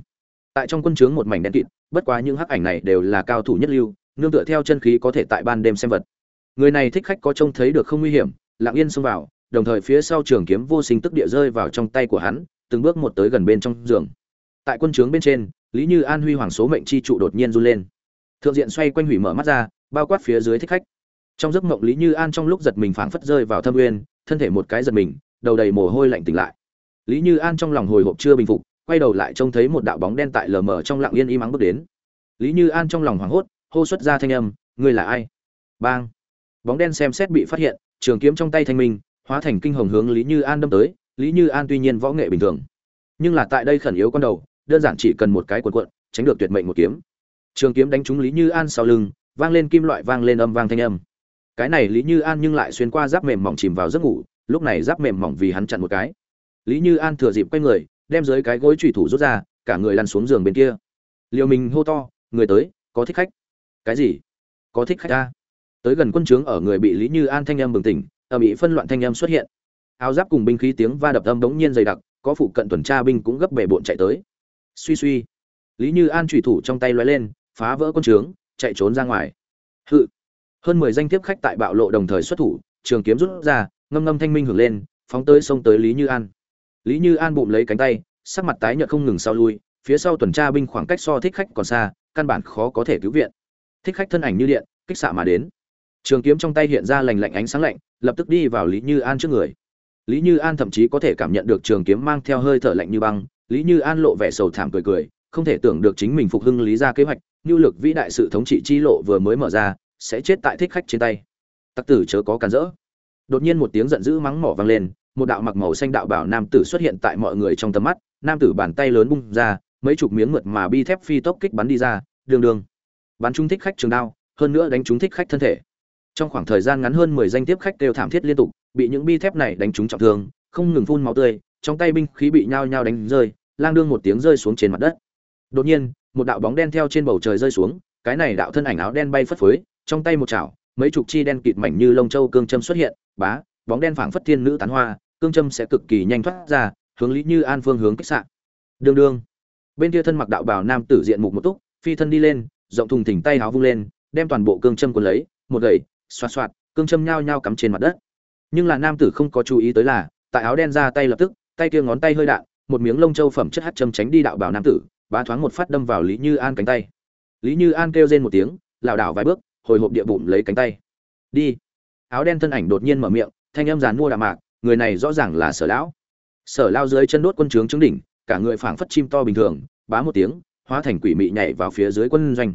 Tại trong quân trướng một mảnh đen kịt, bất quá những hắc ảnh này đều là cao thủ nhất lưu, nương tựa theo chân khí có thể tại ban đêm xem vật. Người này thích khách có trông thấy được không nguy hiểm lặng yên xông vào, đồng thời phía sau trường kiếm vô sinh tức địa rơi vào trong tay của hắn, từng bước một tới gần bên trong giường. Tại quân trướng bên trên, lý như an huy hoàng số mệnh chi trụ đột nhiên run lên. Thượng diện xoay quanh hủy mở mắt ra, bao quát phía dưới thích khách. Trong giấc mộng lý như an trong lúc giật mình phảng phất rơi vào thâm uyên, thân thể một cái giật mình, đầu đầy mồ hôi lạnh tỉnh lại. Lý như an trong lòng hồi hộp chưa bình phục, quay đầu lại trông thấy một đạo bóng đen tại lờ mờ trong lặng yên im mắng bước đến. Lý như an trong lòng hoảng hốt, hô xuất ra thanh âm, ngươi là ai? Bang! Bóng đen xem xét bị phát hiện trường kiếm trong tay thanh minh, hóa thành kinh hồng hướng lý như an đâm tới. Lý như an tuy nhiên võ nghệ bình thường, nhưng là tại đây khẩn yếu con đầu, đơn giản chỉ cần một cái cuộn cuộn tránh được tuyệt mệnh một kiếm. Trường kiếm đánh trúng lý như an sau lưng, vang lên kim loại vang lên âm vang thanh âm. Cái này lý như an nhưng lại xuyên qua giáp mềm mỏng chìm vào giấc ngủ, lúc này giáp mềm mỏng vì hắn chặn một cái. Lý như an thừa dịp quay người, đem dưới cái gối trùy thủ rút ra, cả người lăn xuống giường bên kia. Liều mình hô to, người tới, có thích khách? Cái gì? Có thích khách ta? Tới gần quân trướng ở người bị lý như an thanh em bừng tỉnh ở bị phân loạn thanh em xuất hiện. Áo giáp cùng binh khí tiếng va đập âm đống nhiên dày đặc, có phụ cận tuần tra binh cũng gấp bể bộn chạy tới. Suy suy, lý như an trùy thủ trong tay lóe lên, phá vỡ quân trướng chạy trốn ra ngoài. Hự! Hơn mười danh tiếp khách tại bạo lộ đồng thời xuất thủ, trường kiếm rút ra, ngâm ngâm thanh minh hưởng lên, phóng tới sông tới lý như an. Lý như an bụng lấy cánh tay, sắc mặt tái nhợt không ngừng sau lui, phía sau tuần tra binh khoảng cách so thích khách còn xa, căn bản khó có thể cứu viện. Thích khách thân ảnh như điện, kích xạ mà đến trường kiếm trong tay hiện ra lành lạnh ánh sáng lạnh, lập tức đi vào lý như an trước người. Lý như an thậm chí có thể cảm nhận được trường kiếm mang theo hơi thở lạnh như băng, lý như an lộ vẻ sầu thảm cười cười, không thể tưởng được chính mình phục hưng lý ra kế hoạch nhu lực vĩ đại sự thống trị chi lộ vừa mới mở ra, sẽ chết tại thích khách trên tay. Tặc tử chớ có cản rỡ. Đột nhiên một tiếng giận dữ mắng mỏ vang lên, một đạo mặc màu xanh đạo bảo nam tử xuất hiện tại mọi người trong tầm mắt, nam tử bàn tay lớn bung ra, mấy chục miếng mượt mà bi thép phi tốc kích bắn đi ra, đường đường. Bắn trúng thích khách trường đao, hơn nữa đánh trúng thích khách thân thể trong khoảng thời gian ngắn hơn mười danh tiếp khách đều thảm thiết liên tục, bị những bi thép này đánh trúng trọng thương, không ngừng phun máu tươi, trong tay binh khí bị nhao nhao đánh rơi, lang đương một tiếng rơi xuống trên mặt đất. Đột nhiên, một đạo bóng đen theo trên bầu trời rơi xuống, cái này đạo thân ảnh áo đen bay phất phới, trong tay một chảo, mấy chục chi đen kịt mảnh như lông châu cương châm xuất hiện, bá, bóng đen phảng phất thiên nữ tán hoa, cương châm sẽ cực kỳ nhanh thoát ra, hướng lý như an phương hướng kích sạn đương đương bên kia thân mặc đạo bào nam tử diện mục một túc, phi thân đi lên, rộng thùng thình tay áo vung lên, đem toàn bộ cương châm cuốn lấy, một gậy xoạt xoạt, cương châm nhao nhao cắm trên mặt đất. Nhưng là nam tử không có chú ý tới là, tại áo đen ra tay lập tức, tay kia ngón tay hơi đạn, một miếng lông châu phẩm chất hắt châm tránh đi đạo bảo nam tử, bá thoáng một phát đâm vào lý như an cánh tay. Lý như an kêu rên một tiếng, lảo đảo vài bước, hồi hộp địa bụng lấy cánh tay. Đi. Áo đen thân ảnh đột nhiên mở miệng, thanh âm giàn mua đạm mạc, người này rõ ràng là sở lão. Sở lao dưới chân đốt quân trướng trướng đỉnh, cả người phảng phất chim to bình thường, bá một tiếng, hóa thành quỷ mị nhảy vào phía dưới quân doanh.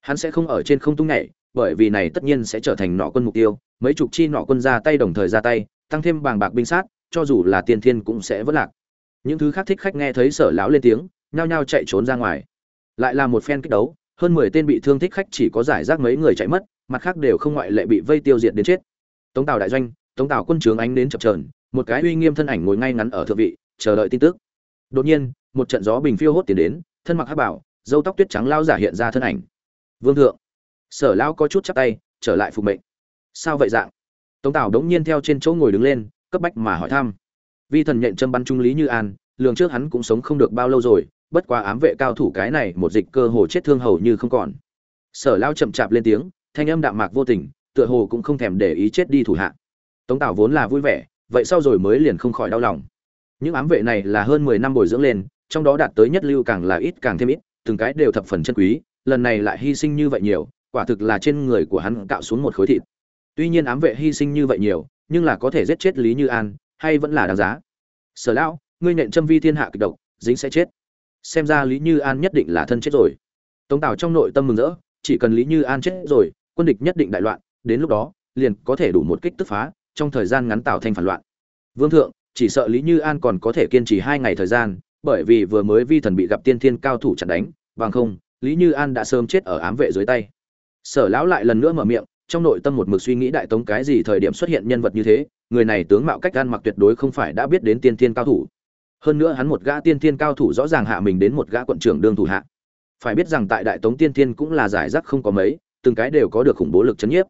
Hắn sẽ không ở trên không tung nhảy bởi vì này tất nhiên sẽ trở thành nọ quân mục tiêu, mấy chục chi nọ quân ra tay đồng thời ra tay, tăng thêm bàng bạc binh sát, cho dù là tiên thiên cũng sẽ vất lạc. Những thứ khác thích khách nghe thấy sở lão lên tiếng, nhao nhao chạy trốn ra ngoài. Lại là một phen kích đấu, hơn mười tên bị thương thích khách chỉ có giải rác mấy người chạy mất, mặt khác đều không ngoại lệ bị vây tiêu diệt đến chết. Tống tào đại doanh, tống tào quân trướng ánh đến chập trờn một cái uy nghiêm thân ảnh ngồi ngay ngắn ở thượng vị, chờ đợi tin tức. Đột nhiên, một trận gió bình phiêu hốt tiến đến, thân mặc hát bảo dâu tóc tuyết trắng lao giả hiện ra thân ảnh. Vương thượng sở lão có chút chắp tay, trở lại phục mệnh. Sao vậy dạng? Tống Tào đống nhiên theo trên chỗ ngồi đứng lên, cấp bách mà hỏi thăm. Vi thần nhện châm bắn trung lý như an, lường trước hắn cũng sống không được bao lâu rồi, bất quá ám vệ cao thủ cái này một dịch cơ hồ chết thương hầu như không còn. Sở lao chậm chạp lên tiếng, thanh âm đạm mạc vô tình, tựa hồ cũng không thèm để ý chết đi thủ hạ. Tống tảo vốn là vui vẻ, vậy sau rồi mới liền không khỏi đau lòng. Những ám vệ này là hơn mười năm bồi dưỡng lên, trong đó đạt tới nhất lưu càng là ít càng thêm ít, từng cái đều thập phần chân quý, lần này lại hy sinh như vậy nhiều quả thực là trên người của hắn cạo xuống một khối thịt. Tuy nhiên ám vệ hy sinh như vậy nhiều, nhưng là có thể giết chết lý như an, hay vẫn là đáng giá. Sở lão, ngươi nện châm vi thiên hạ kịch độc, dính sẽ chết. Xem ra lý như an nhất định là thân chết rồi. Tống tào trong nội tâm mừng rỡ, chỉ cần lý như an chết rồi, quân địch nhất định đại loạn, đến lúc đó, liền có thể đủ một kích tức phá, trong thời gian ngắn tạo thành phản loạn. Vương thượng, chỉ sợ lý như an còn có thể kiên trì hai ngày thời gian, bởi vì vừa mới vi thần bị gặp tiên thiên cao thủ chặn đánh, bằng không, lý như an đã sớm chết ở ám vệ dưới tay sở lão lại lần nữa mở miệng, trong nội tâm một mực suy nghĩ đại tống cái gì thời điểm xuất hiện nhân vật như thế, người này tướng mạo cách gan mặc tuyệt đối không phải đã biết đến tiên thiên cao thủ. Hơn nữa hắn một gã tiên thiên cao thủ rõ ràng hạ mình đến một gã quận trưởng đương thủ hạ. Phải biết rằng tại đại tống tiên thiên cũng là giải rác không có mấy, từng cái đều có được khủng bố lực chấn nhiếp.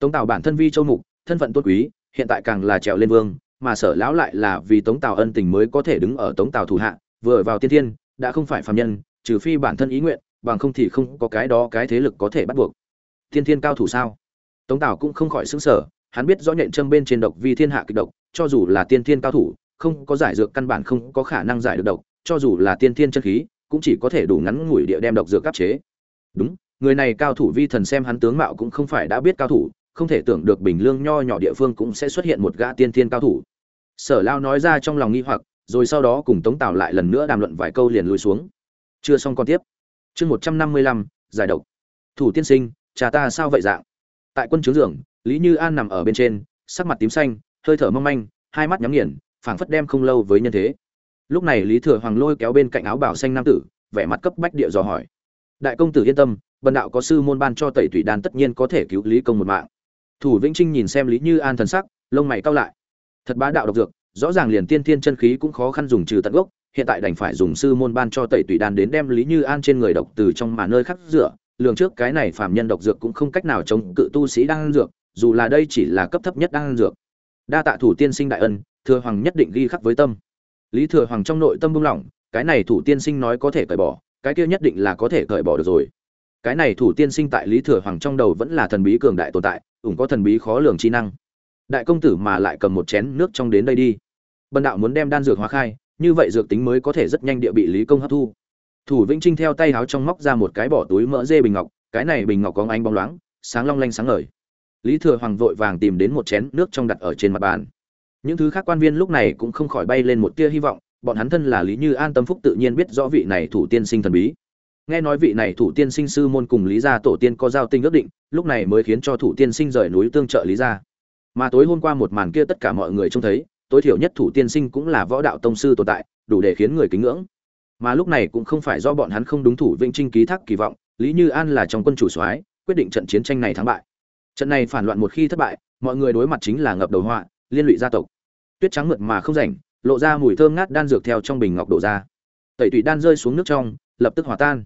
Tống tào bản thân vi châu mục, thân phận tôn quý, hiện tại càng là trèo lên vương, mà sở lão lại là vì tống tào ân tình mới có thể đứng ở tống tào thủ hạ, vừa vào tiên thiên, đã không phải phạm nhân, trừ phi bản thân ý nguyện, bằng không thì không có cái đó cái thế lực có thể bắt buộc. Thiên thiên cao thủ sao? Tống tào cũng không khỏi xứng sở hắn biết rõ nhện châm bên trên độc vi thiên hạ kịch độc, cho dù là tiên thiên cao thủ, không có giải dược căn bản không có khả năng giải được độc, cho dù là tiên thiên chân khí, cũng chỉ có thể đủ ngắn ngủi địa đem độc dược áp chế. Đúng, người này cao thủ vi thần xem hắn tướng mạo cũng không phải đã biết cao thủ, không thể tưởng được bình lương nho nhỏ địa phương cũng sẽ xuất hiện một gã tiên thiên cao thủ. Sở lao nói ra trong lòng nghi hoặc, rồi sau đó cùng tống tào lại lần nữa đàm luận vài câu liền lùi xuống. Chưa xong còn tiếp. Chương một trăm năm mươi lăm, giải độc. Thủ tiên sinh cha ta sao vậy dạng? Tại quân trướng giường, lý như an nằm ở bên trên, sắc mặt tím xanh, hơi thở mong manh, hai mắt nhắm nghiền, phảng phất đem không lâu với nhân thế. Lúc này lý thừa hoàng lôi kéo bên cạnh áo bảo xanh nam tử, vẻ mặt cấp bách địa dò hỏi. Đại công tử yên tâm, bần đạo có sư môn ban cho tẩy thủy đan tất nhiên có thể cứu lý công một mạng. Thủ vĩnh trinh nhìn xem lý như an thần sắc, lông mày cau lại. Thật bá đạo độc dược, rõ ràng liền tiên thiên chân khí cũng khó khăn dùng trừ tận gốc, hiện tại đành phải dùng sư môn ban cho tẩy tùy đan đến đem lý như an trên người độc từ trong mà nơi khắc rửa lường trước cái này phàm nhân độc dược cũng không cách nào chống cự tu sĩ đang ăn dược, dù là đây chỉ là cấp thấp nhất đang ăn dược. Đa tạ thủ tiên sinh đại ân, thừa hoàng nhất định ghi khắc với tâm. Lý thừa hoàng trong nội tâm buông lỏng, cái này thủ tiên sinh nói có thể cởi bỏ, cái kia nhất định là có thể cởi bỏ được rồi. Cái này thủ tiên sinh tại lý thừa hoàng trong đầu vẫn là thần bí cường đại tồn tại, ủng có thần bí khó lường chi năng. Đại công tử mà lại cầm một chén nước trong đến đây đi. Bần đạo muốn đem đan dược hóa khai, như vậy dược tính mới có thể rất nhanh địa bị lý công hấp thu thủ vĩnh trinh theo tay háo trong móc ra một cái bỏ túi mỡ dê bình ngọc, cái này bình ngọc có ánh bóng loáng, sáng long lanh sáng ngời. Lý thừa hoàng vội vàng tìm đến một chén nước trong đặt ở trên mặt bàn. Những thứ khác quan viên lúc này cũng không khỏi bay lên một tia hy vọng, bọn hắn thân là lý như an tâm phúc tự nhiên biết rõ vị này thủ tiên sinh thần bí. Nghe nói vị này thủ tiên sinh sư môn cùng lý gia tổ tiên có giao tinh ước định, lúc này mới khiến cho thủ tiên sinh rời núi tương trợ lý gia. Mà tối hôm qua một màn kia tất cả mọi người trông thấy, tối thiểu nhất thủ tiên sinh cũng là võ đạo tông sư tồn tại, đủ để khiến người kính ngưỡng mà lúc này cũng không phải do bọn hắn không đúng thủ vĩnh trinh ký thác kỳ vọng, lý như an là trong quân chủ soái, quyết định trận chiến tranh này thắng bại. Trận này phản loạn một khi thất bại, mọi người đối mặt chính là ngập đầu họa, liên lụy gia tộc. Tuyết trắng mượt mà không rảnh, lộ ra mùi thơm ngát đan dược theo trong bình ngọc đổ ra. Tẩy tủy đan rơi xuống nước trong, lập tức hòa tan.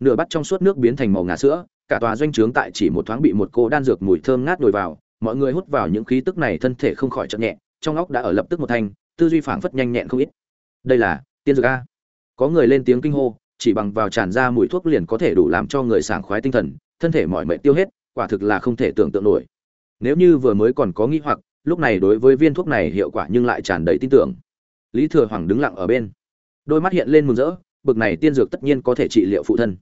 Nửa bắt trong suốt nước biến thành màu ngà sữa, cả tòa doanh trướng tại chỉ một thoáng bị một cô đan dược mùi thơm ngát đồi vào, mọi người hút vào những khí tức này thân thể không khỏi chậm nhẹ, trong óc đã ở lập tức một thanh, tư duy phảng phất nhanh nhẹn không ít. Đây là tiên dược a có người lên tiếng kinh hô, chỉ bằng vào tràn ra mùi thuốc liền có thể đủ làm cho người sảng khoái tinh thần, thân thể mọi mệnh tiêu hết, quả thực là không thể tưởng tượng nổi. Nếu như vừa mới còn có nghi hoặc, lúc này đối với viên thuốc này hiệu quả nhưng lại tràn đầy tin tưởng. Lý thừa hoàng đứng lặng ở bên. Đôi mắt hiện lên mừng rỡ, bực này tiên dược tất nhiên có thể trị liệu phụ thân.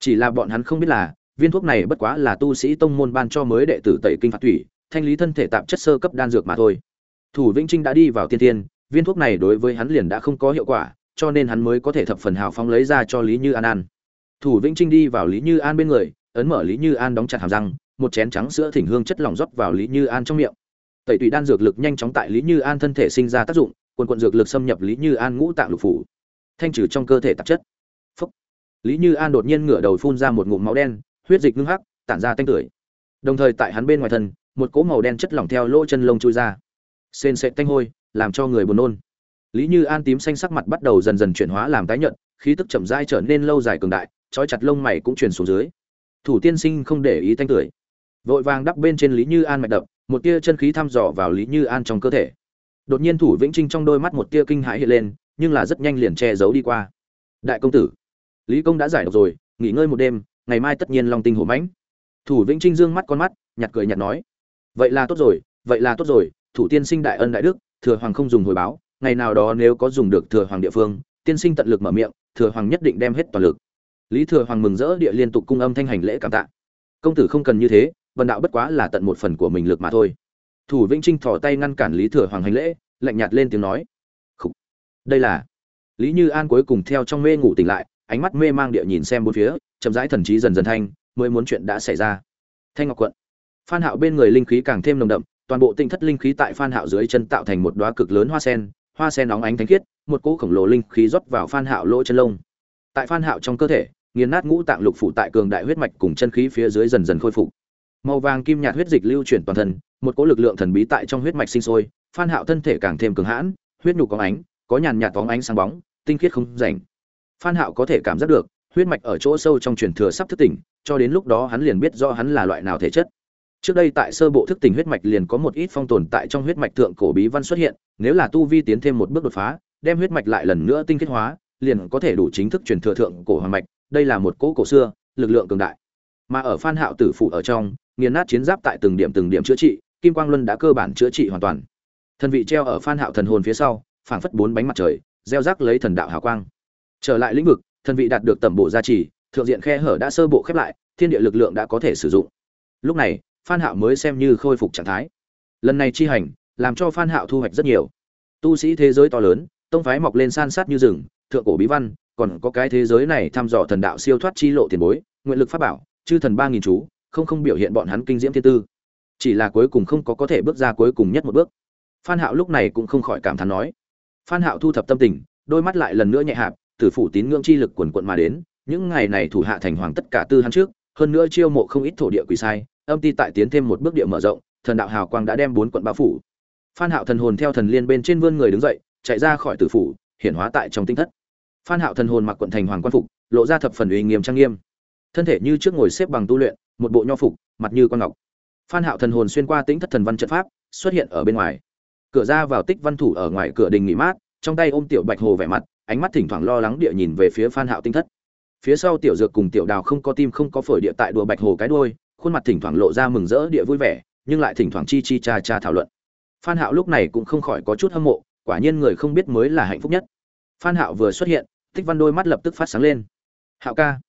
Chỉ là bọn hắn không biết là, viên thuốc này bất quá là tu sĩ tông môn ban cho mới đệ tử tẩy kinh phạt thủy, thanh lý thân thể tạp chất sơ cấp đan dược mà thôi. Thủ vĩnh trinh đã đi vào tiên tiên viên thuốc này đối với hắn liền đã không có hiệu quả cho nên hắn mới có thể thập phần hào phóng lấy ra cho lý như an ăn. Thủ vĩnh trinh đi vào lý như an bên người, ấn mở lý như an đóng chặt hàm răng, một chén trắng sữa thỉnh hương chất lỏng rót vào lý như an trong miệng. Tẩy tùy đan dược lực nhanh chóng tại lý như an thân thể sinh ra tác dụng, quần quận dược lực xâm nhập lý như an ngũ tạng lục phủ, thanh trừ trong cơ thể tạp chất. Phúc. lý như an đột nhiên ngửa đầu phun ra một ngụm máu đen, huyết dịch ngưng hắc, tản ra tanh tưởi. Đồng thời tại hắn bên ngoài thân, một cỗ màu đen chất lỏng theo lỗ chân lông chui ra. Sên sệt tanh hôi, làm cho người buồn nôn lý như an tím xanh sắc mặt bắt đầu dần dần chuyển hóa làm tái nhợt, khí tức chậm rãi trở nên lâu dài cường đại, trói chặt lông mày cũng chuyển xuống dưới. Thủ tiên sinh không để ý thanh tưởi vội vàng đắp bên trên lý như an mạch đập, một tia chân khí thăm dò vào lý như an trong cơ thể. Đột nhiên thủ vĩnh trinh trong đôi mắt một tia kinh hãi hiện lên, nhưng là rất nhanh liền che giấu đi qua. Đại công tử, lý công đã giải độc rồi, nghỉ ngơi một đêm, ngày mai tất nhiên long tinh hổ mãnh. Thủ vĩnh trinh dương mắt con mắt nhặt cười nhặt nói, vậy là tốt rồi, vậy là tốt rồi, thủ tiên sinh đại ân đại đức, thừa hoàng không dùng hồi báo ngày nào đó nếu có dùng được thừa hoàng địa phương, tiên sinh tận lực mở miệng, thừa hoàng nhất định đem hết toàn lực. Lý thừa hoàng mừng rỡ địa liên tục cung âm thanh hành lễ cảm tạ. Công tử không cần như thế vần đạo bất quá là tận một phần của mình lực mà thôi. Thủ vĩnh trinh thỏ tay ngăn cản lý thừa hoàng hành lễ, lạnh nhạt lên tiếng nói. Khủ. đây là. Lý như an cuối cùng theo trong mê ngủ tỉnh lại, ánh mắt mê mang địa nhìn xem bốn phía, chậm rãi thần trí dần dần thanh, mới muốn chuyện đã xảy ra. Thanh ngọc quận. Phan hạo bên người linh khí càng thêm nồng đậm, toàn bộ tinh thất linh khí tại phan hạo dưới chân tạo thành một đóa cực lớn hoa sen hoa sen nóng ánh thánh khiết, một cỗ khổng lồ linh khí rót vào phan hạo lỗ chân lông. Tại phan hạo trong cơ thể, nghiền nát ngũ tạng lục phủ tại cường đại huyết mạch cùng chân khí phía dưới dần dần khôi phục. Màu vàng kim nhạt huyết dịch lưu chuyển toàn thân, một cỗ lực lượng thần bí tại trong huyết mạch sinh sôi, phan hạo thân thể càng thêm cường hãn, huyết nhục có ánh, có nhàn nhạt bóng ánh sáng bóng, tinh khiết không rảnh. Phan hạo có thể cảm giác được, huyết mạch ở chỗ sâu trong truyền thừa sắp thức tỉnh, cho đến lúc đó hắn liền biết rõ hắn là loại nào thể chất trước đây tại sơ bộ thức tỉnh huyết mạch liền có một ít phong tồn tại trong huyết mạch thượng cổ bí văn xuất hiện, nếu là tu vi tiến thêm một bước đột phá, đem huyết mạch lại lần nữa tinh kết hóa, liền có thể đủ chính thức truyền thừa thượng cổ hoàng mạch, đây là một cỗ cổ xưa, lực lượng cường đại. Mà ở phan hạo tử phụ ở trong, nghiền nát chiến giáp tại từng điểm từng điểm chữa trị, kim quang luân đã cơ bản chữa trị hoàn toàn. Thần vị treo ở phan hạo thần hồn phía sau, phảng phất bốn bánh mặt trời, gieo rắc lấy thần đạo hào quang. Trở lại lĩnh vực, thần vị đạt được tầm bộ gia trì, thượng diện khe hở đã sơ bộ khép lại, thiên địa lực lượng đã có thể sử dụng. Lúc này phan hạo mới xem như khôi phục trạng thái. Lần này chi hành, làm cho phan hạo thu hoạch rất nhiều. Tu sĩ thế giới to lớn, tông phái mọc lên san sát như rừng, thượng cổ bí văn, còn có cái thế giới này thăm dò thần đạo siêu thoát chi lộ tiền bối, nguyện lực pháp bảo, chư thần ba nghìn chú, không không biểu hiện bọn hắn kinh diễm thiên tư. Chỉ là cuối cùng không có có thể bước ra cuối cùng nhất một bước. Phan hạo lúc này cũng không khỏi cảm thán nói. Phan hạo thu thập tâm tình, đôi mắt lại lần nữa nhẹ hạp tử phủ tín ngưỡng chi lực quần quận mà đến, những ngày này thủ hạ thành hoàng tất cả tư hắn trước, hơn nữa chiêu mộ không ít thổ địa quỷ sai âm ti tại tiến thêm một bước địa mở rộng, thần đạo hào quang đã đem bốn quận bao phủ. Phan hạo thần hồn theo thần liên bên trên vươn người đứng dậy, chạy ra khỏi tử phủ, hiển hóa tại trong tinh thất. Phan hạo thần hồn mặc quận thành hoàng quan phục, lộ ra thập phần uy nghiêm trang nghiêm. Thân thể như trước ngồi xếp bằng tu luyện, một bộ nho phục, mặt như quan ngọc. Phan hạo thần hồn xuyên qua tinh thất thần văn trận pháp, xuất hiện ở bên ngoài. Cửa ra vào tích văn thủ ở ngoài cửa đình nghỉ mát, trong tay ôm tiểu bạch hồ vẻ mặt, ánh mắt thỉnh thoảng lo lắng địa nhìn về phía phan hạo tinh thất. Phía sau tiểu dược cùng tiểu đào không có tim không có phổi địa tại đùa bạch hồ cái đuôi khuôn mặt thỉnh thoảng lộ ra mừng rỡ địa vui vẻ, nhưng lại thỉnh thoảng chi chi cha cha thảo luận. Phan hạo lúc này cũng không khỏi có chút hâm mộ, quả nhiên người không biết mới là hạnh phúc nhất. Phan hạo vừa xuất hiện, tích văn đôi mắt lập tức phát sáng lên. Hạo ca.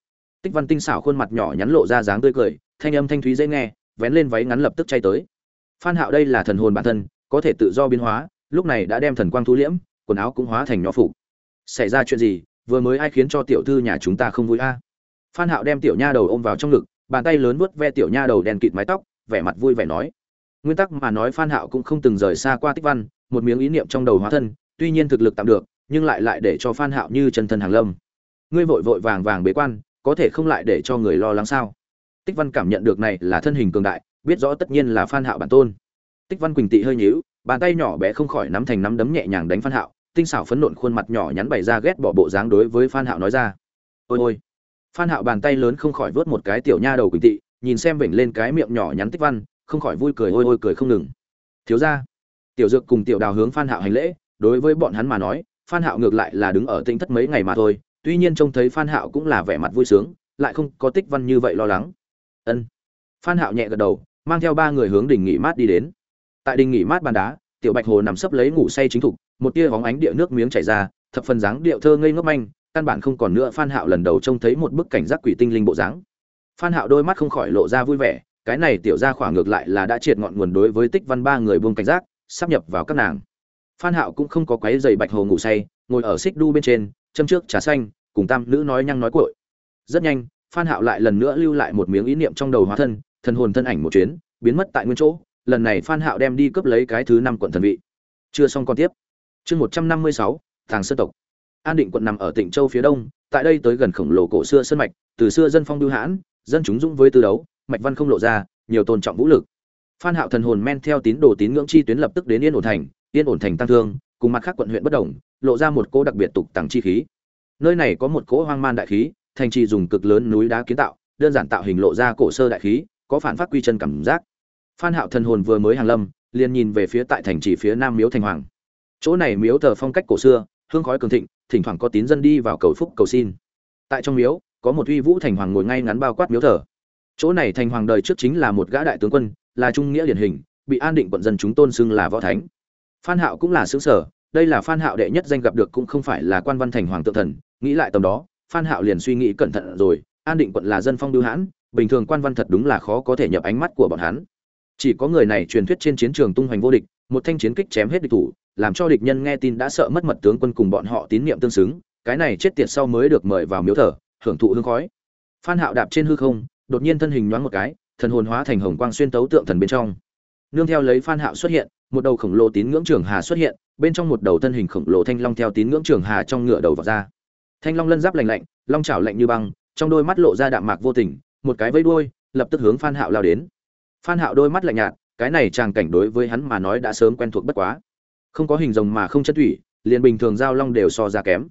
Tích văn tinh xảo khuôn mặt nhỏ nhắn lộ ra dáng tươi cười, thanh âm thanh thúy dễ nghe, vén lên váy ngắn lập tức chay tới. Phan hạo đây là thần hồn bản thân, có thể tự do biến hóa, lúc này đã đem thần quang thu liễm, quần áo cũng hóa thành nhỏ phủ. xảy ra chuyện gì, vừa mới ai khiến cho tiểu thư nhà chúng ta không vui a? Phan hạo đem tiểu nha đầu ôm vào trong ngực bàn tay lớn vuốt ve tiểu nha đầu đen kịt mái tóc, vẻ mặt vui vẻ nói. Nguyên tắc mà nói phan hạo cũng không từng rời xa qua tích văn, một miếng ý niệm trong đầu hóa thân, tuy nhiên thực lực tạm được, nhưng lại lại để cho phan hạo như chân thân hàng lâm. Ngươi vội vội vàng vàng bế quan, có thể không lại để cho người lo lắng sao? Tích văn cảm nhận được này là thân hình cường đại, biết rõ tất nhiên là phan hạo bản tôn. Tích văn quỳnh tị hơi nhíu, bàn tay nhỏ bé không khỏi nắm thành nắm đấm nhẹ nhàng đánh phan hạo, tinh xảo phấn nộn khuôn mặt nhỏ nhắn bày ra ghét bỏ bộ dáng đối với phan hạo nói ra. Ôi ôi phan hạo bàn tay lớn không khỏi vớt một cái tiểu nha đầu quỳnh tị, nhìn xem vểnh lên cái miệng nhỏ nhắn tích văn, không khỏi vui cười ôi ôi cười không ngừng. Thiếu gia, tiểu dược cùng tiểu đào hướng phan hạo hành lễ, đối với bọn hắn mà nói, phan hạo ngược lại là đứng ở tinh thất mấy ngày mà thôi, tuy nhiên trông thấy phan hạo cũng là vẻ mặt vui sướng, lại không có tích văn như vậy lo lắng. Ân. Phan hạo nhẹ gật đầu, mang theo ba người hướng đỉnh nghỉ mát đi đến. Tại đỉnh nghỉ mát bàn đá, tiểu bạch hồ nằm sấp lấy ngủ say chính thục, một tia bóng ánh địa nước miếng chảy ra, thập phần dáng điệu thơ ngây ngốc manh căn bản không còn nữa phan hạo lần đầu trông thấy một bức cảnh giác quỷ tinh linh bộ dáng. Phan hạo đôi mắt không khỏi lộ ra vui vẻ cái này tiểu gia khỏa ngược lại là đã triệt ngọn nguồn đối với tích văn ba người buông cảnh giác sắp nhập vào các nàng. Phan hạo cũng không có quấy giày bạch hồ ngủ say ngồi ở xích đu bên trên châm trước trà xanh cùng tam nữ nói nhăng nói cuội. Rất nhanh phan hạo lại lần nữa lưu lại một miếng ý niệm trong đầu hóa thân thần hồn thân ảnh một chuyến biến mất tại nguyên chỗ lần này phan hạo đem đi cướp lấy cái thứ năm quận thần vị. Chưa xong con tiếp. Chương 156, tàng sơn tộc an định quận nằm ở tỉnh châu phía đông, tại đây tới gần khổng lồ cổ xưa sơn mạch, từ xưa dân phong lưu hãn, dân chúng dũng với tư đấu, mạch văn không lộ ra, nhiều tôn trọng vũ lực. Phan hạo thần hồn men theo tín đồ tín ngưỡng chi tuyến lập tức đến yên ổn thành, yên ổn thành tăng thương, cùng mặt khác quận huyện bất đồng, lộ ra một cỗ đặc biệt tục tàng chi khí. Nơi này có một cỗ hoang man đại khí, thành trì dùng cực lớn núi đá kiến tạo, đơn giản tạo hình lộ ra cổ sơ đại khí, có phản phát quy chân cảm giác. Phan hạo thần hồn vừa mới hàng lâm, liền nhìn về phía tại thành trì phía nam miếu thành hoàng. Chỗ này miếu thờ phong cách cổ xưa hương khói cường thịnh, thỉnh thoảng có tín dân đi vào cầu phúc cầu xin. Tại trong miếu, có một uy vũ thành hoàng ngồi ngay ngắn bao quát miếu thờ. Chỗ này thành hoàng đời trước chính là một gã đại tướng quân, là trung nghĩa điển hình, bị an định quận dân chúng tôn xưng là võ thánh. Phan hạo cũng là xứ sở, đây là phan hạo đệ nhất danh gặp được cũng không phải là quan văn thành hoàng tượng thần, nghĩ lại tầm đó, phan hạo liền suy nghĩ cẩn thận rồi, an định quận là dân phong lưu hãn, bình thường quan văn thật đúng là khó có thể nhập ánh mắt của bọn hắn. Chỉ có người này truyền thuyết trên chiến trường tung hoành vô địch một thanh chiến kích chém hết địch thủ, làm cho địch nhân nghe tin đã sợ mất mật tướng quân cùng bọn họ tín nhiệm tương xứng, cái này chết tiệt sau mới được mời vào miếu thờ, hưởng thụ hương khói. Phan hạo đạp trên hư không, đột nhiên thân hình nhoáng một cái, thần hồn hóa thành hồng quang xuyên tấu tượng thần bên trong. Nương theo lấy phan hạo xuất hiện, một đầu khổng lồ tín ngưỡng trường hà xuất hiện, bên trong một đầu thân hình khổng lồ thanh long theo tín ngưỡng trường hà trong ngựa đầu vào ra. Thanh long lân giáp lạnh lạnh, long chảo lạnh như băng, trong đôi mắt lộ ra đạm mạc vô tình, một cái vây đuôi, lập tức hướng phan hạo lao đến. Phan hạo đôi mắt lạnh nhạt cái này tràng cảnh đối với hắn mà nói đã sớm quen thuộc bất quá. Không có hình rồng mà không chất thủy, liền bình thường giao long đều so ra kém.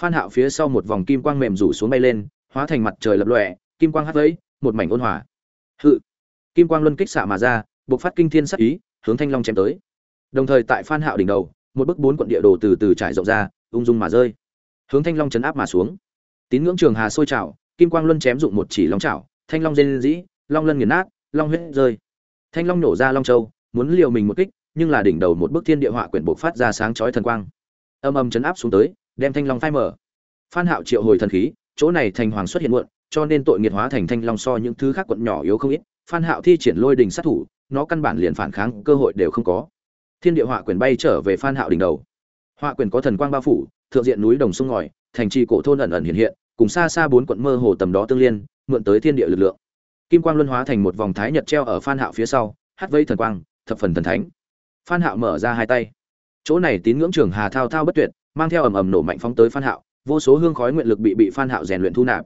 Phan hạo phía sau một vòng kim quang mềm rủ xuống bay lên, hóa thành mặt trời lập lòe, kim quang hắt vẫy, một mảnh ôn hòa. Hự! Kim quang luân kích xạ mà ra, bộc phát kinh thiên sát ý, hướng thanh long chém tới. Đồng thời tại phan hạo đỉnh đầu, một bức bốn quận địa đồ từ từ trải rộng ra, ung dung mà rơi. Hướng thanh long chấn áp mà xuống. Tín ngưỡng trường hà sôi trào, kim quang luân chém dụng một chỉ long chảo, thanh long rên dĩ long lân nghiền nát, long huyết rơi thanh long nổ ra long châu, muốn liều mình một kích, nhưng là đỉnh đầu một bức thiên địa họa quyển bộc phát ra sáng chói thần quang. Âm âm chấn áp xuống tới, đem thanh long phai mở phan hạo triệu hồi thần khí, chỗ này thành hoàng xuất hiện muộn, cho nên tội nghiệt hóa thành thanh long so những thứ khác quận nhỏ yếu không ít. Phan hạo thi triển lôi đình sát thủ, nó căn bản liền phản kháng, cơ hội đều không có. Thiên địa họa quyển bay trở về phan hạo đỉnh đầu. Họa quyển có thần quang bao phủ, thượng diện núi đồng sông ngòi, thành trì cổ thôn ẩn ẩn hiện hiện, cùng xa xa bốn quận mơ hồ tầm đó tương liên, mượn tới thiên địa lực lượng kim quang luân hóa thành một vòng thái nhật treo ở phan hạo phía sau, hát vây thần quang, thập phần thần thánh. Phan hạo mở ra hai tay. Chỗ này tín ngưỡng trường hà thao thao bất tuyệt, mang theo ầm ầm nổ mạnh phóng tới phan hạo, vô số hương khói nguyện lực bị bị phan hạo rèn luyện thu nạp.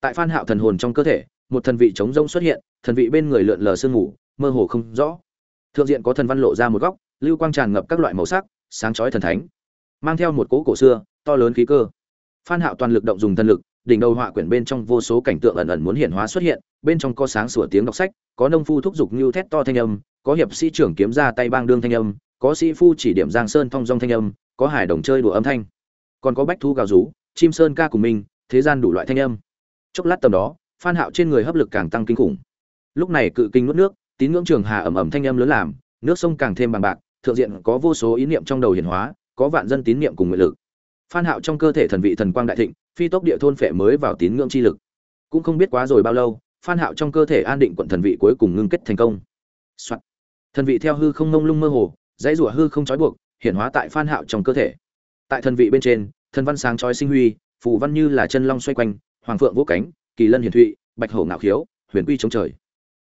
Tại phan hạo thần hồn trong cơ thể, một thần vị chống rông xuất hiện, thần vị bên người lượn lờ sương ngủ mơ hồ không rõ. Thượng diện có thần văn lộ ra một góc, lưu quang tràn ngập các loại màu sắc, sáng chói thần thánh, mang theo một cỗ cổ xưa, to lớn khí cơ. Phan hạo toàn lực động dùng thần lực đỉnh đầu họa quyển bên trong vô số cảnh tượng ẩn ẩn muốn hiện hóa xuất hiện, bên trong có sáng sủa tiếng đọc sách, có nông phu thúc giục như thét to thanh âm, có hiệp sĩ trưởng kiếm ra tay bang đương thanh âm, có sĩ phu chỉ điểm giang sơn thong dong thanh âm, có hải đồng chơi đùa âm thanh. Còn có bách thu gào rú, chim sơn ca cùng mình, thế gian đủ loại thanh âm. Chốc lát tầm đó, phan hạo trên người hấp lực càng tăng kinh khủng. Lúc này cự kinh nuốt nước, tín ngưỡng trường hà ầm ầm thanh âm lớn làm, nước sông càng thêm bằng bạc, thượng diện có vô số ý niệm trong đầu hiển hóa, có vạn dân tín niệm cùng nguyện lực. Phan hạo trong cơ thể thần vị thần quang đại thịnh phi tốc địa thôn phệ mới vào tín ngưỡng chi lực. Cũng không biết quá rồi bao lâu, phan hạo trong cơ thể an định quận thần vị cuối cùng ngưng kết thành công. Soạn. thần vị theo hư không ngông lung mơ hồ, dãy rủa hư không trói buộc, hiển hóa tại phan hạo trong cơ thể. Tại thần vị bên trên, thần văn sáng chói sinh huy, phù văn như là chân long xoay quanh, hoàng phượng vỗ cánh, kỳ lân hiển thụy, bạch hổ ngạo khiếu, huyền quy chống trời.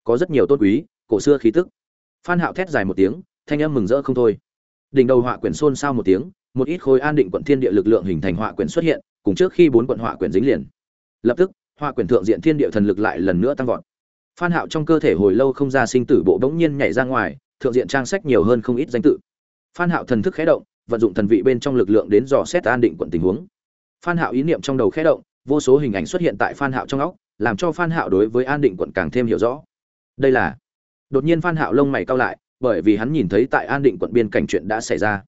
Có rất nhiều tôn quý, cổ xưa khí tức. Phan hạo thét dài một tiếng, thanh âm mừng rỡ không thôi. Đỉnh đầu họa quyển xôn xao một tiếng, một ít khối an định quận thiên địa lực lượng hình thành họa quyển xuất hiện cùng trước khi bốn quận họa quyển dính liền. Lập tức, họa quyển thượng diện thiên địa thần lực lại lần nữa tăng vọt. Phan hạo trong cơ thể hồi lâu không ra sinh tử bộ bỗng nhiên nhảy ra ngoài, thượng diện trang sách nhiều hơn không ít danh tự. Phan hạo thần thức khẽ động, vận dụng thần vị bên trong lực lượng đến dò xét an định quận tình huống. Phan hạo ý niệm trong đầu khẽ động, vô số hình ảnh xuất hiện tại phan hạo trong óc, làm cho phan hạo đối với an định quận càng thêm hiểu rõ. Đây là, đột nhiên phan hạo lông mày cau lại, bởi vì hắn nhìn thấy tại an định quận biên cảnh chuyện đã xảy ra.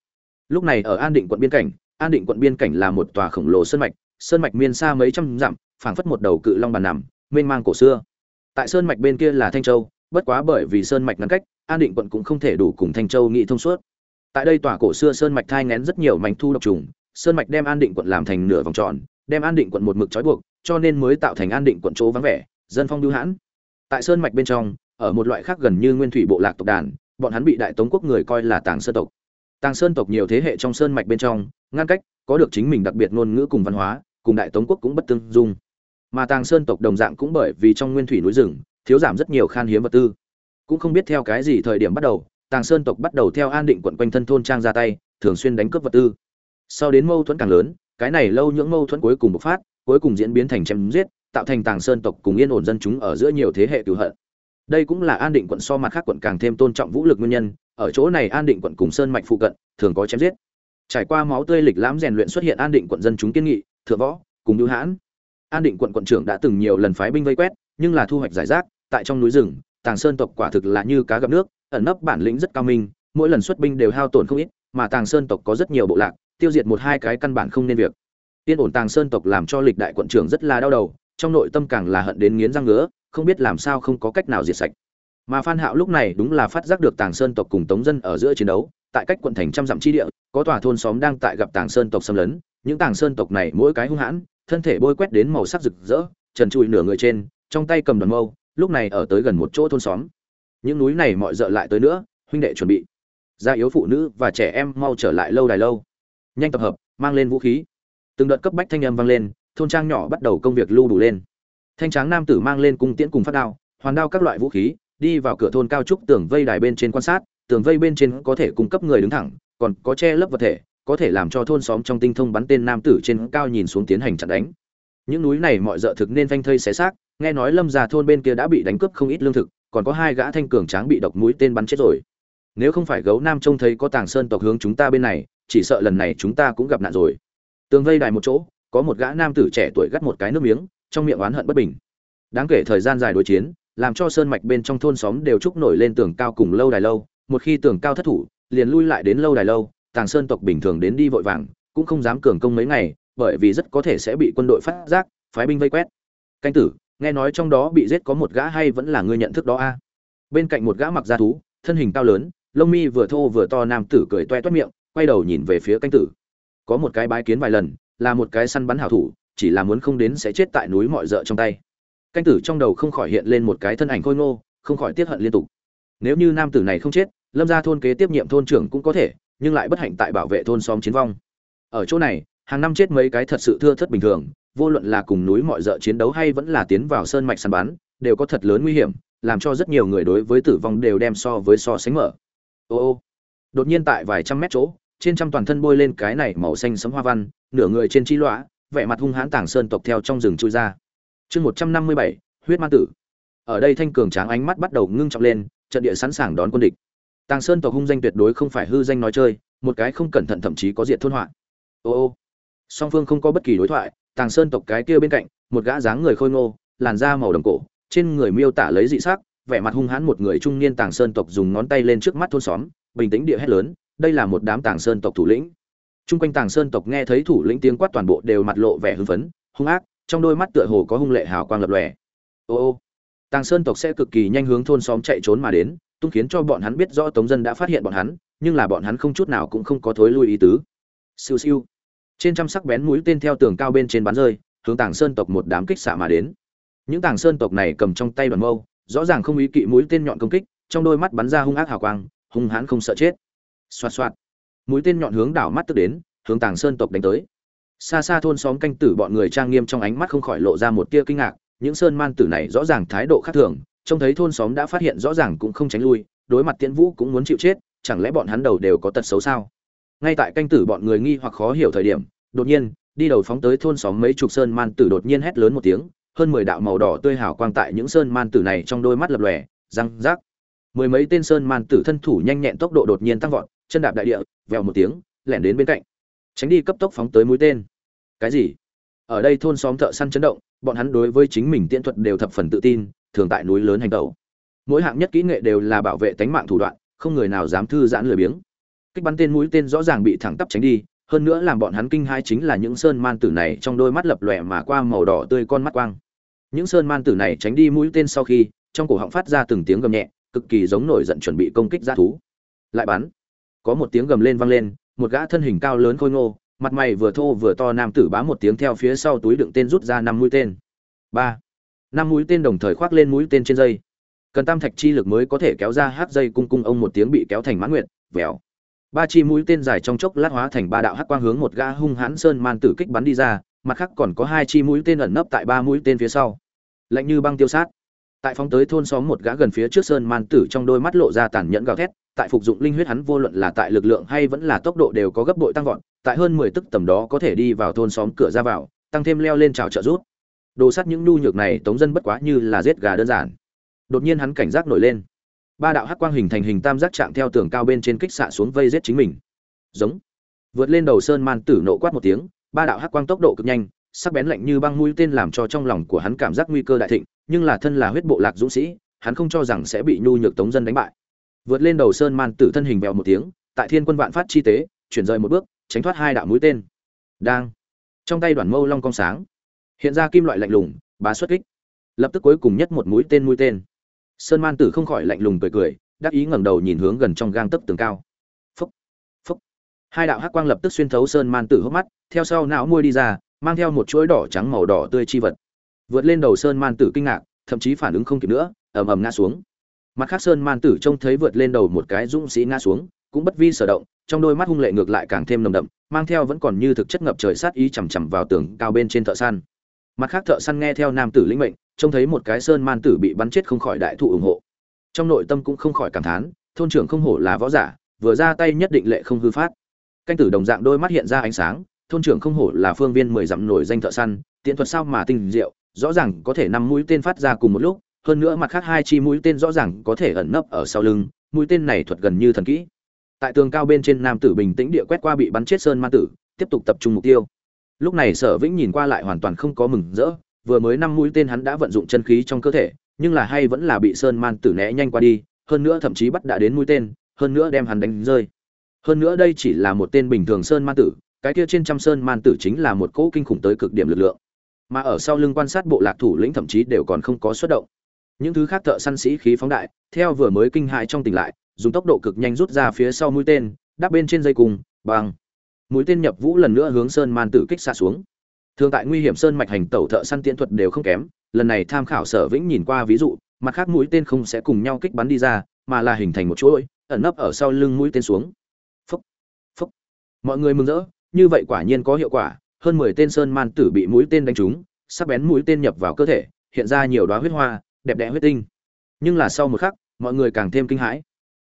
Lúc này ở an định quận biên cảnh an định quận biên cảnh là một tòa khổng lồ sơn mạch sơn mạch miên xa mấy trăm dặm, phảng phất một đầu cự long bàn nằm, mênh mang cổ xưa. Tại sơn mạch bên kia là thanh châu, bất quá bởi vì sơn mạch ngăn cách, an định quận cũng không thể đủ cùng thanh châu nghị thông suốt. Tại đây tòa cổ xưa sơn mạch thai ngén rất nhiều mảnh thu độc trùng, sơn mạch đem an định quận làm thành nửa vòng tròn, đem an định quận một mực trói buộc, cho nên mới tạo thành an định quận chỗ vắng vẻ, dân phong lưu hãn. Tại sơn mạch bên trong, ở một loại khác gần như nguyên thủy bộ lạc tộc đàn, bọn hắn bị đại tống quốc người coi là tàng sơn tộc. Tàng sơn tộc nhiều thế hệ trong sơn mạch bên trong ngăn cách, có được chính mình đặc biệt ngôn ngữ cùng văn hóa, cùng đại tống quốc cũng bất tương dung. Mà tàng sơn tộc đồng dạng cũng bởi vì trong nguyên thủy núi rừng, thiếu giảm rất nhiều khan hiếm vật tư. Cũng không biết theo cái gì thời điểm bắt đầu, tàng sơn tộc bắt đầu theo an định quận quanh thân thôn trang ra tay, thường xuyên đánh cướp vật tư. Sau đến mâu thuẫn càng lớn, cái này lâu những mâu thuẫn cuối cùng bộc phát, cuối cùng diễn biến thành chém giết, tạo thành tàng sơn tộc cùng yên ổn dân chúng ở giữa nhiều thế hệ cựu hận. Đây cũng là an định quận so mặt khác quận càng thêm tôn trọng vũ lực nguyên nhân, ở chỗ này an định quận cùng sơn mạch phụ cận, thường có chém giết trải qua máu tươi lịch lãm rèn luyện xuất hiện an định quận dân chúng kiên nghị, thượng võ, cùng lưu hãn. An định quận quận trưởng đã từng nhiều lần phái binh vây quét, nhưng là thu hoạch giải rác, tại trong núi rừng, tàng sơn tộc quả thực là như cá gặp nước, ẩn nấp bản lĩnh rất cao minh, mỗi lần xuất binh đều hao tổn không ít, mà tàng sơn tộc có rất nhiều bộ lạc, tiêu diệt một hai cái căn bản không nên việc. Tiên ổn tàng sơn tộc làm cho lịch đại quận trưởng rất là đau đầu, trong nội tâm càng là hận đến nghiến răng ngứa, không biết làm sao không có cách nào diệt sạch. Mà phan hạo lúc này đúng là phát giác được tàng sơn tộc cùng tống dân ở giữa chiến đấu tại cách quận thành trăm dặm chi địa, có tòa thôn xóm đang tại gặp tàng sơn tộc xâm lấn. Những tàng sơn tộc này mỗi cái hung hãn, thân thể bôi quét đến màu sắc rực rỡ, trần trụi nửa người trên, trong tay cầm đoàn mâu, lúc này ở tới gần một chỗ thôn xóm. Những núi này mọi dợ lại tới nữa, huynh đệ chuẩn bị. Gia yếu phụ nữ và trẻ em mau trở lại lâu đài lâu. Nhanh tập hợp, mang lên vũ khí. Từng đợt cấp bách thanh âm vang lên, thôn trang nhỏ bắt đầu công việc lưu đủ lên. Thanh tráng nam tử mang lên cung tiễn cùng phát đao, hoàn đao các loại vũ khí, đi vào cửa thôn cao trúc tường vây đài bên trên quan sát tường vây bên trên có thể cung cấp người đứng thẳng, còn có che lấp vật thể, có thể làm cho thôn xóm trong tinh thông bắn tên nam tử trên cao nhìn xuống tiến hành chặn đánh. Những núi này mọi dợ thực nên phanh thây xé xác, nghe nói lâm già thôn bên kia đã bị đánh cướp không ít lương thực, còn có hai gã thanh cường tráng bị độc mũi tên bắn chết rồi. Nếu không phải gấu nam trông thấy có tàng sơn tộc hướng chúng ta bên này, chỉ sợ lần này chúng ta cũng gặp nạn rồi. Tường vây đài một chỗ, có một gã nam tử trẻ tuổi gắt một cái nước miếng, trong miệng oán hận bất bình. Đáng kể thời gian dài đối chiến, làm cho sơn mạch bên trong thôn xóm đều trúc nổi lên tường cao cùng lâu đài lâu một khi tường cao thất thủ, liền lui lại đến lâu đài lâu, tàng sơn tộc bình thường đến đi vội vàng, cũng không dám cường công mấy ngày, bởi vì rất có thể sẽ bị quân đội phát giác, phái binh vây quét. Canh tử, nghe nói trong đó bị giết có một gã hay vẫn là người nhận thức đó a? Bên cạnh một gã mặc da thú, thân hình cao lớn, lông mi vừa thô vừa to nam tử cười toe toét miệng, quay đầu nhìn về phía canh tử. Có một cái bái kiến vài lần, là một cái săn bắn hảo thủ, chỉ là muốn không đến sẽ chết tại núi mọi rợ trong tay. Canh tử trong đầu không khỏi hiện lên một cái thân ảnh khôi ngô, không khỏi tiết hận liên tục nếu như nam tử này không chết, lâm gia thôn kế tiếp nhiệm thôn trưởng cũng có thể, nhưng lại bất hạnh tại bảo vệ thôn xóm chiến vong. Ở chỗ này, hàng năm chết mấy cái thật sự thưa thất bình thường, vô luận là cùng núi mọi rợ chiến đấu hay vẫn là tiến vào sơn mạch săn bắn, đều có thật lớn nguy hiểm, làm cho rất nhiều người đối với tử vong đều đem so với so sánh mở. Ô ô. Đột nhiên tại vài trăm mét chỗ, trên trăm toàn thân bôi lên cái này màu xanh sấm hoa văn, nửa người trên chi lõa, vẻ mặt hung hãn tảng sơn tộc theo trong rừng chui ra. Chương một trăm năm mươi bảy, huyết ma tử. Ở đây thanh cường tráng ánh mắt bắt đầu ngưng trọng lên trận địa sẵn sàng đón quân địch tàng sơn tộc hung danh tuyệt đối không phải hư danh nói chơi một cái không cẩn thận thậm chí có diện thôn họa ô ô song phương không có bất kỳ đối thoại tàng sơn tộc cái kia bên cạnh một gã dáng người khôi ngô làn da màu đồng cổ trên người miêu tả lấy dị sắc vẻ mặt hung hãn một người trung niên tàng sơn tộc dùng ngón tay lên trước mắt thôn xóm bình tĩnh địa hét lớn đây là một đám tàng sơn tộc thủ lĩnh Trung quanh Tàng Sơn tộc nghe thấy thủ lĩnh tiếng quát toàn bộ đều mặt lộ vẻ hưng phấn, hung ác, trong đôi mắt tựa hồ có hung lệ hào quang lập lòe. Ô ô. Tàng Sơn tộc sẽ cực kỳ nhanh hướng thôn xóm chạy trốn mà đến, tung khiến cho bọn hắn biết rõ Tống dân đã phát hiện bọn hắn, nhưng là bọn hắn không chút nào cũng không có thối lui ý tứ. Siêu siêu. Trên trăm sắc bén mũi tên theo tường cao bên trên bắn rơi, hướng Tàng Sơn tộc một đám kích xạ mà đến. Những Tàng Sơn tộc này cầm trong tay đoàn mâu, rõ ràng không ý kỵ mũi tên nhọn công kích, trong đôi mắt bắn ra hung ác hào quang, hung hãn không sợ chết. Xoạt xoạt mũi tên nhọn hướng đảo mắt tức đến hướng tàng sơn tộc đánh tới xa xa thôn xóm canh tử bọn người trang nghiêm trong ánh mắt không khỏi lộ ra một tia kinh ngạc những sơn man tử này rõ ràng thái độ khác thường, trông thấy thôn xóm đã phát hiện rõ ràng cũng không tránh lui, đối mặt tiễn vũ cũng muốn chịu chết, chẳng lẽ bọn hắn đầu đều có tật xấu sao? Ngay tại canh tử bọn người nghi hoặc khó hiểu thời điểm, đột nhiên, đi đầu phóng tới thôn xóm mấy chục sơn man tử đột nhiên hét lớn một tiếng, hơn mười đạo màu đỏ tươi hào quang tại những sơn man tử này trong đôi mắt lập lòe, răng rác. Mười mấy tên sơn man tử thân thủ nhanh nhẹn tốc độ đột nhiên tăng vọt, chân đạp đại địa, vèo một tiếng, lẻn đến bên cạnh. Tránh đi cấp tốc phóng tới mũi tên. Cái gì? Ở đây thôn xóm thợ săn chấn động bọn hắn đối với chính mình tiễn thuật đều thập phần tự tin, thường tại núi lớn hành tẩu. Mỗi hạng nhất kỹ nghệ đều là bảo vệ tánh mạng thủ đoạn, không người nào dám thư giãn lười biếng. Kích bắn tên mũi tên rõ ràng bị thẳng tắp tránh đi, hơn nữa làm bọn hắn kinh hai chính là những sơn man tử này trong đôi mắt lập lòe mà qua màu đỏ tươi con mắt quang. Những sơn man tử này tránh đi mũi tên sau khi, trong cổ họng phát ra từng tiếng gầm nhẹ, cực kỳ giống nổi giận chuẩn bị công kích g thú. Lại bắn. Có một tiếng gầm lên vang lên, một gã thân hình cao lớn khôi ngô mặt mày vừa thô vừa to nam tử bá một tiếng theo phía sau túi đựng tên rút ra năm mũi tên. Ba. Năm mũi tên đồng thời khoác lên mũi tên trên dây. Cần tam thạch chi lực mới có thể kéo ra hát dây cung cung ông một tiếng bị kéo thành mãn nguyện vèo. Ba chi mũi tên dài trong chốc lát hóa thành ba đạo hắc quang hướng một gã hung hãn sơn man tử kích bắn đi ra, mặt khác còn có hai chi mũi tên ẩn nấp tại ba mũi tên phía sau. Lạnh như băng tiêu sát. Tại phóng tới thôn xóm một gã gần phía trước sơn man tử trong đôi mắt lộ ra tàn nhẫn gào thét tại phục dụng linh huyết hắn vô luận là tại lực lượng hay vẫn là tốc độ đều có gấp bội tăng vọt, tại hơn 10 tức tầm đó có thể đi vào thôn xóm cửa ra vào, tăng thêm leo lên chào trợ rút. Đồ sắt những nhu nhược này tống dân bất quá như là giết gà đơn giản. Đột nhiên hắn cảnh giác nổi lên. Ba đạo hắc quang hình thành hình tam giác chạm theo tường cao bên trên kích xạ xuống vây giết chính mình. Giống. Vượt lên đầu sơn man tử nộ quát một tiếng, ba đạo hắc quang tốc độ cực nhanh, sắc bén lạnh như băng mũi tên làm cho trong lòng của hắn cảm giác nguy cơ đại thịnh, nhưng là thân là huyết bộ lạc dũng sĩ, hắn không cho rằng sẽ bị nhu nhược tống dân đánh bại vượt lên đầu sơn man tử thân hình vèo một tiếng, tại thiên quân vạn phát chi tế, chuyển rời một bước, tránh thoát hai đạo mũi tên. Đang. Trong tay đoàn mâu long cong sáng. Hiện ra kim loại lạnh lùng, bá xuất kích. Lập tức cuối cùng nhất một mũi tên mũi tên. Sơn man tử không khỏi lạnh lùng cười cười, đắc ý ngẩng đầu nhìn hướng gần trong gang tấc tường cao. Phúc phúc. Hai đạo hắc quang lập tức xuyên thấu sơn man tử hốc mắt, theo sau não môi đi ra, mang theo một chuỗi đỏ trắng màu đỏ tươi chi vật. Vượt lên đầu sơn man tử kinh ngạc, thậm chí phản ứng không kịp nữa, ầm ầm ngã xuống mặt khác sơn man tử trông thấy vượt lên đầu một cái dũng sĩ ngã xuống, cũng bất vi sở động, trong đôi mắt hung lệ ngược lại càng thêm nồng đậm, mang theo vẫn còn như thực chất ngập trời sát ý chằm chằm vào tường cao bên trên thợ săn. Mặt khác thợ săn nghe theo nam tử lĩnh mệnh, trông thấy một cái sơn man tử bị bắn chết không khỏi đại thụ ủng hộ. Trong nội tâm cũng không khỏi cảm thán, thôn trưởng không hổ là võ giả, vừa ra tay nhất định lệ không hư phát. Canh tử đồng dạng đôi mắt hiện ra ánh sáng, thôn trưởng không hổ là phương viên mười dặm nổi danh thợ săn, tiện thuật sao mà tinh diệu, rõ ràng có thể năm mũi tên phát ra cùng một lúc hơn nữa mặt khác hai chi mũi tên rõ ràng có thể ẩn nấp ở sau lưng, mũi tên này thuật gần như thần kỹ. Tại tường cao bên trên nam tử bình tĩnh địa quét qua bị bắn chết sơn ma tử, tiếp tục tập trung mục tiêu. Lúc này sở vĩnh nhìn qua lại hoàn toàn không có mừng rỡ, vừa mới năm mũi tên hắn đã vận dụng chân khí trong cơ thể, nhưng là hay vẫn là bị sơn man tử né nhanh qua đi, hơn nữa thậm chí bắt đã đến mũi tên, hơn nữa đem hắn đánh rơi. Hơn nữa đây chỉ là một tên bình thường sơn man tử, cái kia trên trăm sơn man tử chính là một cỗ kinh khủng tới cực điểm lực lượng. Mà ở sau lưng quan sát bộ lạc thủ lĩnh thậm chí đều còn không có xuất động những thứ khác thợ săn sĩ khí phóng đại, theo vừa mới kinh hại trong tỉnh lại, dùng tốc độ cực nhanh rút ra phía sau mũi tên, đắp bên trên dây cùng bằng mũi tên nhập vũ lần nữa hướng sơn man tử kích xạ xuống. Thường tại nguy hiểm sơn mạch hành tẩu thợ săn tiễn thuật đều không kém, lần này tham khảo sở vĩnh nhìn qua ví dụ, mặt khác mũi tên không sẽ cùng nhau kích bắn đi ra, mà là hình thành một chuỗi, ẩn nấp ở sau lưng mũi tên xuống. Phúc phúc. Mọi người mừng rỡ, như vậy quả nhiên có hiệu quả, hơn mười tên sơn man tử bị mũi tên đánh trúng, sắc bén mũi tên nhập vào cơ thể, hiện ra nhiều đóa huyết hoa đẹp đẽ huyết tinh. Nhưng là sau một khắc, mọi người càng thêm kinh hãi.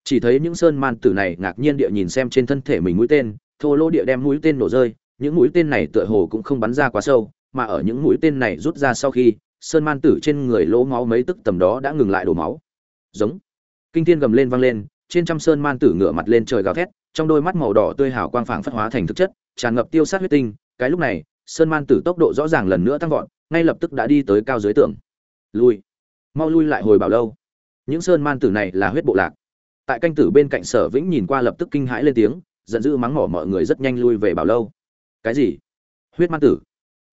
Chỉ thấy những sơn man tử này ngạc nhiên địa nhìn xem trên thân thể mình mũi tên, thô lỗ địa đem mũi tên nổ rơi, những mũi tên này tựa hồ cũng không bắn ra quá sâu, mà ở những mũi tên này rút ra sau khi, sơn man tử trên người lỗ máu mấy tức tầm đó đã ngừng lại đổ máu. Giống. Kinh thiên gầm lên vang lên, trên trăm sơn man tử ngửa mặt lên trời gào thét, trong đôi mắt màu đỏ tươi hào quang phảng phất hóa thành thực chất, tràn ngập tiêu sát huyết tinh. Cái lúc này, sơn man tử tốc độ rõ ràng lần nữa tăng vọt, ngay lập tức đã đi tới cao dưới tường. Lui mau lui lại hồi bảo lâu. Những sơn man tử này là huyết bộ lạc. Tại canh tử bên cạnh sở vĩnh nhìn qua lập tức kinh hãi lên tiếng, giận dữ mắng mỏ mọi người rất nhanh lui về bảo lâu. Cái gì? Huyết man tử?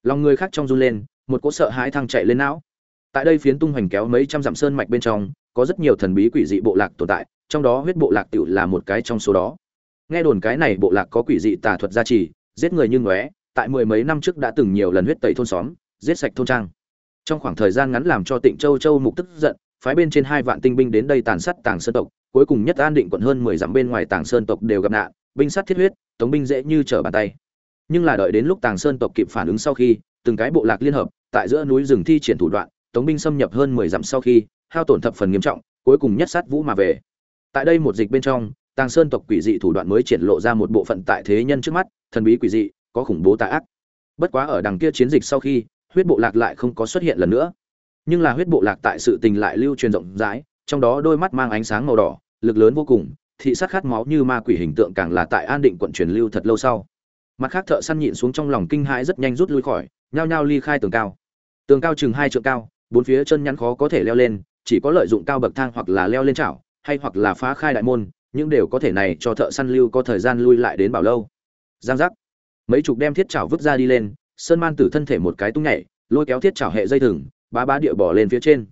Lòng người khác trong run lên, một cỗ sợ hãi thăng chạy lên não. Tại đây phiến tung hoành kéo mấy trăm dặm sơn mạch bên trong, có rất nhiều thần bí quỷ dị bộ lạc tồn tại, trong đó huyết bộ lạc tựu là một cái trong số đó. Nghe đồn cái này bộ lạc có quỷ dị tà thuật gia trì, giết người như ngóe, tại mười mấy năm trước đã từng nhiều lần huyết tẩy thôn xóm, giết sạch thôn trang trong khoảng thời gian ngắn làm cho tịnh châu châu mục tức giận, phái bên trên hai vạn tinh binh đến đây tàn sát tàng sơn tộc, cuối cùng nhất an định quận hơn mười dặm bên ngoài tàng sơn tộc đều gặp nạn, binh sát thiết huyết, tống binh dễ như trở bàn tay. Nhưng là đợi đến lúc tàng sơn tộc kịp phản ứng sau khi, từng cái bộ lạc liên hợp, tại giữa núi rừng thi triển thủ đoạn, tống binh xâm nhập hơn mười dặm sau khi, hao tổn thập phần nghiêm trọng, cuối cùng nhất sát vũ mà về. Tại đây một dịch bên trong, tàng sơn tộc quỷ dị thủ đoạn mới triển lộ ra một bộ phận tại thế nhân trước mắt, thần bí quỷ dị, có khủng bố tà ác. Bất quá ở đằng kia chiến dịch sau khi huyết bộ lạc lại không có xuất hiện lần nữa. Nhưng là huyết bộ lạc tại sự tình lại lưu truyền rộng rãi, trong đó đôi mắt mang ánh sáng màu đỏ, lực lớn vô cùng, thị sát khát máu như ma quỷ hình tượng càng là tại an định quận truyền lưu thật lâu sau. Mặt khác thợ săn nhịn xuống trong lòng kinh hãi rất nhanh rút lui khỏi, nhao nhao ly khai tường cao. Tường cao chừng hai trượng cao, bốn phía chân nhắn khó có thể leo lên, chỉ có lợi dụng cao bậc thang hoặc là leo lên chảo, hay hoặc là phá khai đại môn, những đều có thể này cho thợ săn lưu có thời gian lui lại đến bảo lâu. Giang giác. Mấy chục đem thiết chảo vứt ra đi lên sơn man tử thân thể một cái tung nhảy, lôi kéo thiết chảo hệ dây thừng, bá bá địa bỏ lên phía trên.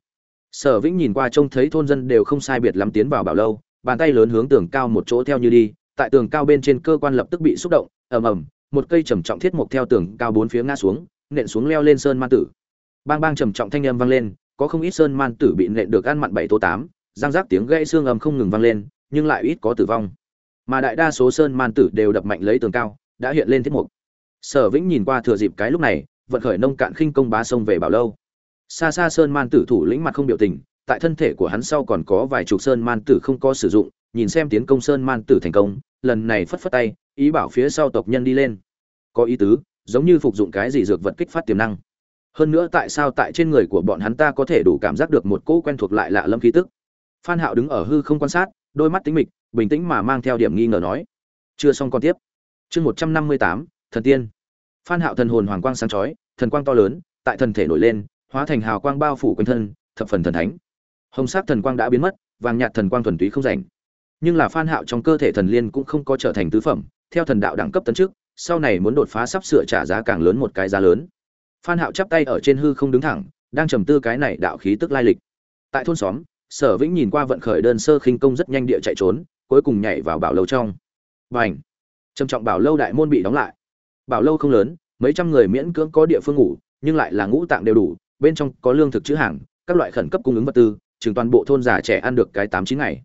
Sở vĩnh nhìn qua trông thấy thôn dân đều không sai biệt lắm tiến vào bảo lâu, bàn tay lớn hướng tường cao một chỗ theo như đi, tại tường cao bên trên cơ quan lập tức bị xúc động, ầm ầm, một cây trầm trọng thiết mục theo tường cao bốn phía ngã xuống, nện xuống leo lên sơn man tử. Bang bang trầm trọng thanh âm vang lên, có không ít sơn man tử bị nện được ăn mặn bảy tô tám giang giác tiếng gãy xương ầm không ngừng vang lên, nhưng lại ít có tử vong. Mà đại đa số sơn man tử đều đập mạnh lấy tường cao, đã hiện lên thiết mục sở vĩnh nhìn qua thừa dịp cái lúc này, vận khởi nông cạn khinh công bá sông về bảo lâu. Xa xa sơn man tử thủ lĩnh mặt không biểu tình, tại thân thể của hắn sau còn có vài chục sơn man tử không có sử dụng, nhìn xem tiến công sơn man tử thành công, lần này phất phất tay, ý bảo phía sau tộc nhân đi lên. Có ý tứ, giống như phục dụng cái gì dược vật kích phát tiềm năng. Hơn nữa tại sao tại trên người của bọn hắn ta có thể đủ cảm giác được một cỗ quen thuộc lại lạ lâm khí tức? Phan hạo đứng ở hư không quan sát, đôi mắt tính mịch, bình tĩnh mà mang theo điểm nghi ngờ nói. Chưa xong còn tiếp. Chương một trăm năm mươi tám, thần tiên phan hạo thần hồn hoàng quang sáng chói, thần quang to lớn, tại thần thể nổi lên, hóa thành hào quang bao phủ quanh thân, thập phần thần thánh. Hồng sắc thần quang đã biến mất, vàng nhạt thần quang thuần túy không rảnh. Nhưng là phan hạo trong cơ thể thần liên cũng không có trở thành tứ phẩm, theo thần đạo đẳng cấp tấn trước sau này muốn đột phá sắp sửa trả giá càng lớn một cái giá lớn. Phan hạo chắp tay ở trên hư không đứng thẳng, đang trầm tư cái này đạo khí tức lai lịch. Tại thôn xóm, sở vĩnh nhìn qua vận khởi đơn sơ khinh công rất nhanh địa chạy trốn, cuối cùng nhảy vào bảo lâu trong. Bành! Trầm trọng bảo lâu đại môn bị đóng lại bảo lâu không lớn, mấy trăm người miễn cưỡng có địa phương ngủ, nhưng lại là ngũ tạng đều đủ, bên trong có lương thực chữ hàng, các loại khẩn cấp cung ứng vật tư, chừng toàn bộ thôn già trẻ ăn được cái tám chín ngày.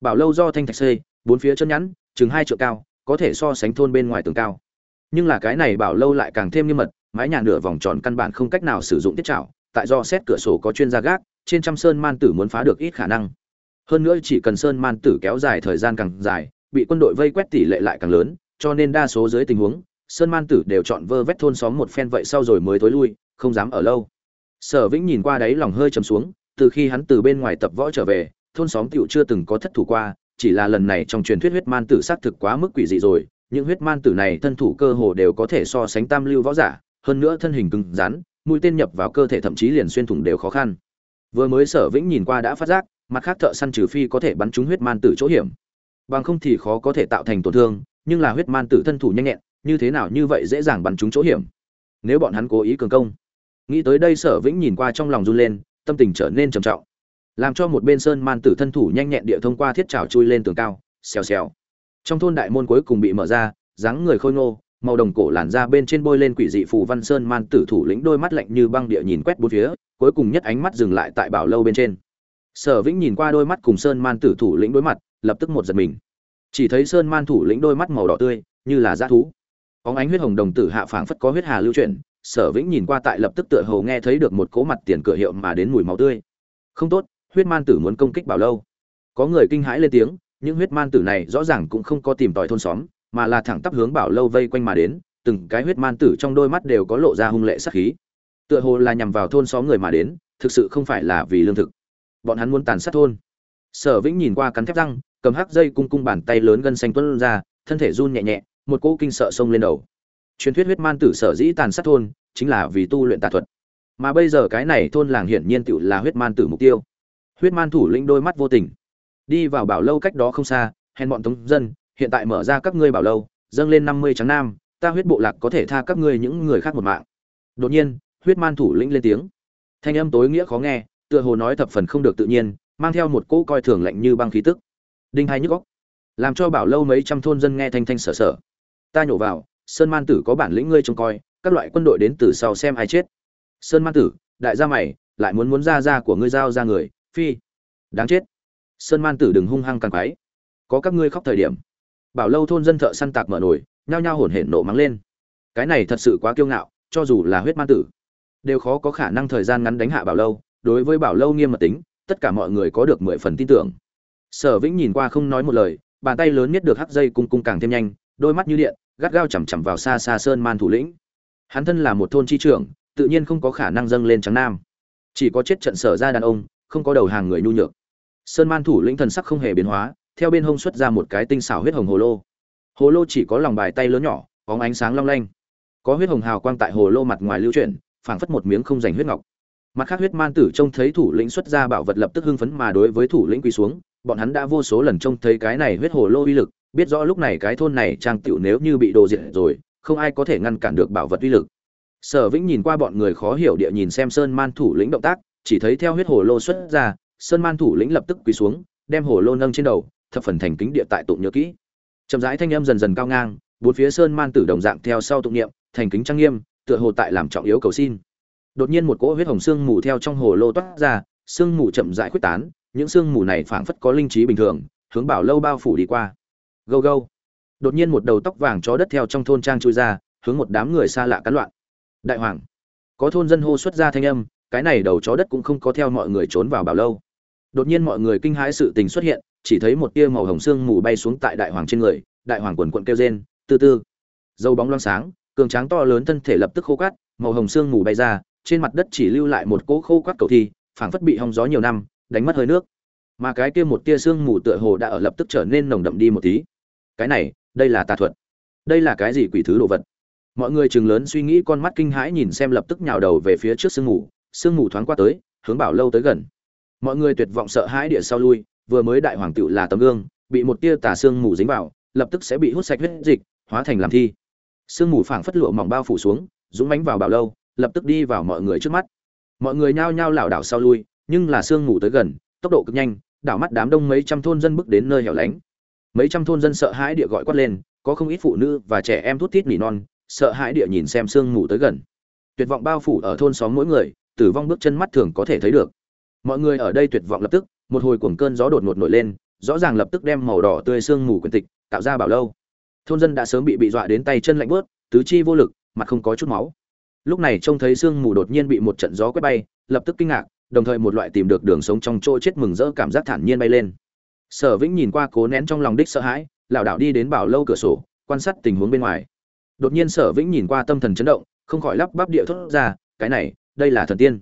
Bảo lâu do thanh thạch xây, bốn phía chân nhẵn, chừng hai triệu cao, có thể so sánh thôn bên ngoài tường cao. Nhưng là cái này bảo lâu lại càng thêm nghiêm mật, mái nhà nửa vòng tròn căn bản không cách nào sử dụng tiết trảo tại do xét cửa sổ có chuyên gia gác, trên trăm sơn man tử muốn phá được ít khả năng. Hơn nữa chỉ cần sơn man tử kéo dài thời gian càng dài, bị quân đội vây quét tỷ lệ lại càng lớn, cho nên đa số dưới tình huống sơn man tử đều chọn vơ vét thôn xóm một phen vậy sau rồi mới tối lui, không dám ở lâu. Sở vĩnh nhìn qua đáy lòng hơi chầm xuống, từ khi hắn từ bên ngoài tập võ trở về, thôn xóm tiểu chưa từng có thất thủ qua, chỉ là lần này trong truyền thuyết huyết man tử xác thực quá mức quỷ dị rồi, những huyết man tử này thân thủ cơ hồ đều có thể so sánh tam lưu võ giả, hơn nữa thân hình cứng rắn, mũi tên nhập vào cơ thể thậm chí liền xuyên thủng đều khó khăn. Vừa mới sở vĩnh nhìn qua đã phát giác, mặt khác thợ săn trừ phi có thể bắn trúng huyết man tử chỗ hiểm. Bằng không thì khó có thể tạo thành tổn thương, nhưng là huyết man tử thân thủ nhanh nhẹn như thế nào như vậy dễ dàng bắn trúng chỗ hiểm. Nếu bọn hắn cố ý cường công, nghĩ tới đây sở vĩnh nhìn qua trong lòng run lên, tâm tình trở nên trầm trọng. Làm cho một bên sơn man tử thân thủ nhanh nhẹn địa thông qua thiết trào chui lên tường cao, xèo xèo. Trong thôn đại môn cuối cùng bị mở ra, dáng người khôi ngô, màu đồng cổ làn ra bên trên bôi lên quỷ dị phù văn sơn man tử thủ lĩnh đôi mắt lạnh như băng địa nhìn quét bốn phía, cuối cùng nhất ánh mắt dừng lại tại bảo lâu bên trên. Sở vĩnh nhìn qua đôi mắt cùng sơn man tử thủ lĩnh đối mặt, lập tức một giật mình. Chỉ thấy sơn man thủ lĩnh đôi mắt màu đỏ tươi, như là dã thú óng ánh huyết hồng đồng tử hạ phảng phất có huyết hà lưu chuyển, sở vĩnh nhìn qua tại lập tức tựa hồ nghe thấy được một cố mặt tiền cửa hiệu mà đến mùi máu tươi. Không tốt, huyết man tử muốn công kích bảo lâu. Có người kinh hãi lên tiếng, những huyết man tử này rõ ràng cũng không có tìm tòi thôn xóm, mà là thẳng tắp hướng bảo lâu vây quanh mà đến, từng cái huyết man tử trong đôi mắt đều có lộ ra hung lệ sắc khí. Tựa hồ là nhằm vào thôn xóm người mà đến, thực sự không phải là vì lương thực. Bọn hắn muốn tàn sát thôn. Sở vĩnh nhìn qua cắn thép răng, cầm hắc dây cung cung bàn tay lớn gân xanh tuân ra, thân thể run nhẹ nhẹ một cỗ kinh sợ sông lên đầu. Truyền thuyết huyết man tử sở dĩ tàn sát thôn, chính là vì tu luyện tà thuật. Mà bây giờ cái này thôn làng hiển nhiên tựu là huyết man tử mục tiêu. Huyết man thủ lĩnh đôi mắt vô tình. Đi vào bảo lâu cách đó không xa, hèn bọn tống dân, hiện tại mở ra các ngươi bảo lâu, dâng lên năm mươi trắng nam, ta huyết bộ lạc có thể tha các ngươi những người khác một mạng. Đột nhiên, huyết man thủ lĩnh lên tiếng. Thanh âm tối nghĩa khó nghe, tựa hồ nói thập phần không được tự nhiên, mang theo một cỗ coi thường lạnh như băng khí tức. Đinh hai nhức góc làm cho bảo lâu mấy trăm thôn dân nghe thanh thanh sở sở ta nhổ vào, sơn man tử có bản lĩnh ngươi trông coi, các loại quân đội đến từ sau xem ai chết. Sơn man tử, đại gia mày, lại muốn muốn ra ra của ngươi giao ra người, phi. Đáng chết. Sơn man tử đừng hung hăng càng quái. Có các ngươi khóc thời điểm. Bảo lâu thôn dân thợ săn tạc mở nổi nhao nhao hổn hển nộ mắng lên. Cái này thật sự quá kiêu ngạo, cho dù là huyết man tử, đều khó có khả năng thời gian ngắn đánh hạ bảo lâu. Đối với bảo lâu nghiêm mật tính, tất cả mọi người có được mười phần tin tưởng. Sở vĩnh nhìn qua không nói một lời, bàn tay lớn nhất được hắc dây cung cung càng thêm nhanh đôi mắt như điện, gắt gao chằm chằm vào xa xa sơn man thủ lĩnh. Hắn thân là một thôn chi trưởng, tự nhiên không có khả năng dâng lên trắng nam. Chỉ có chết trận sở ra đàn ông, không có đầu hàng người nhu nhược. Sơn man thủ lĩnh thần sắc không hề biến hóa, theo bên hông xuất ra một cái tinh xảo huyết hồng hồ lô. Hồ lô chỉ có lòng bài tay lớn nhỏ có ánh sáng long lanh. Có huyết hồng hào quang tại hồ lô mặt ngoài lưu chuyển, phảng phất một miếng không dành huyết ngọc. Mặt khác huyết man tử trông thấy thủ lĩnh xuất ra bảo vật lập tức hưng phấn mà đối với thủ lĩnh quỳ xuống, bọn hắn đã vô số lần trông thấy cái này huyết hồ lô uy lực biết rõ lúc này cái thôn này trang tiểu nếu như bị đồ diệt rồi, không ai có thể ngăn cản được bảo vật uy lực. Sở vĩnh nhìn qua bọn người khó hiểu địa nhìn xem sơn man thủ lĩnh động tác, chỉ thấy theo huyết hồ lô xuất ra, sơn man thủ lĩnh lập tức quỳ xuống, đem hồ lô nâng trên đầu, thập phần thành kính địa tại tụng nhớ kỹ. Chậm rãi thanh âm dần dần cao ngang, bốn phía sơn man tử đồng dạng theo sau tụng niệm, thành kính trang nghiêm, tựa hồ tại làm trọng yếu cầu xin. Đột nhiên một cỗ huyết hồng xương mù theo trong hồ lô toát ra xương mù chậm rãi khuếch tán, những xương mù này phảng phất có linh trí bình thường, hướng bảo lâu bao phủ đi qua gâu gâu. Đột nhiên một đầu tóc vàng chó đất theo trong thôn trang chui ra, hướng một đám người xa lạ cắn loạn. Đại hoàng. Có thôn dân hô xuất ra thanh âm, cái này đầu chó đất cũng không có theo mọi người trốn vào bảo lâu. Đột nhiên mọi người kinh hãi sự tình xuất hiện, chỉ thấy một tia màu hồng xương mù bay xuống tại đại hoàng trên người, đại hoàng quần quận kêu rên tư tư dâu bóng loang sáng, cường tráng to lớn thân thể lập tức khô cát màu hồng xương mù bay ra, trên mặt đất chỉ lưu lại một cỗ khô quát cầu thi, phảng phất bị hong gió nhiều năm, đánh mất hơi nước. Mà cái kia một tia xương mù tựa hồ đã ở lập tức trở nên nồng đậm đi một tí cái này, đây là tà thuật. Đây là cái gì quỷ thứ đồ vật? Mọi người chừng lớn suy nghĩ con mắt kinh hãi nhìn xem lập tức nhào đầu về phía trước sương mù sương mù thoáng qua tới, hướng bảo lâu tới gần. Mọi người tuyệt vọng sợ hãi địa sau lui, vừa mới đại hoàng tựu là tấm gương, bị một tia tà sương mù dính vào, lập tức sẽ bị hút sạch huyết dịch, hóa thành làm thi. Sương mù phảng phất lụa mỏng bao phủ xuống, dũng mánh vào bảo lâu, lập tức đi vào mọi người trước mắt. Mọi người nhao nhao lảo đảo sau lui, nhưng là sương mù tới gần, tốc độ cực nhanh, đảo mắt đám đông mấy trăm thôn dân bước đến nơi hẻo lánh mấy trăm thôn dân sợ hãi địa gọi quát lên, có không ít phụ nữ và trẻ em thút thít nỉ non, sợ hãi địa nhìn xem sương mù tới gần. Tuyệt vọng bao phủ ở thôn xóm mỗi người, tử vong bước chân mắt thường có thể thấy được. Mọi người ở đây tuyệt vọng lập tức, một hồi cuồng cơn gió đột ngột nổi lên, rõ ràng lập tức đem màu đỏ tươi sương mù quyển tịch tạo ra bảo lâu. Thôn dân đã sớm bị bị dọa đến tay chân lạnh bớt tứ chi vô lực, mặt không có chút máu. Lúc này trông thấy sương mù đột nhiên bị một trận gió quét bay, lập tức kinh ngạc, đồng thời một loại tìm được đường sống trong chỗ chết mừng rỡ cảm giác thản nhiên bay lên sở vĩnh nhìn qua cố nén trong lòng đích sợ hãi, lảo đảo đi đến bảo lâu cửa sổ, quan sát tình huống bên ngoài. Đột nhiên sở vĩnh nhìn qua tâm thần chấn động, không khỏi lắp bắp địa thốt ra, cái này, đây là thần tiên.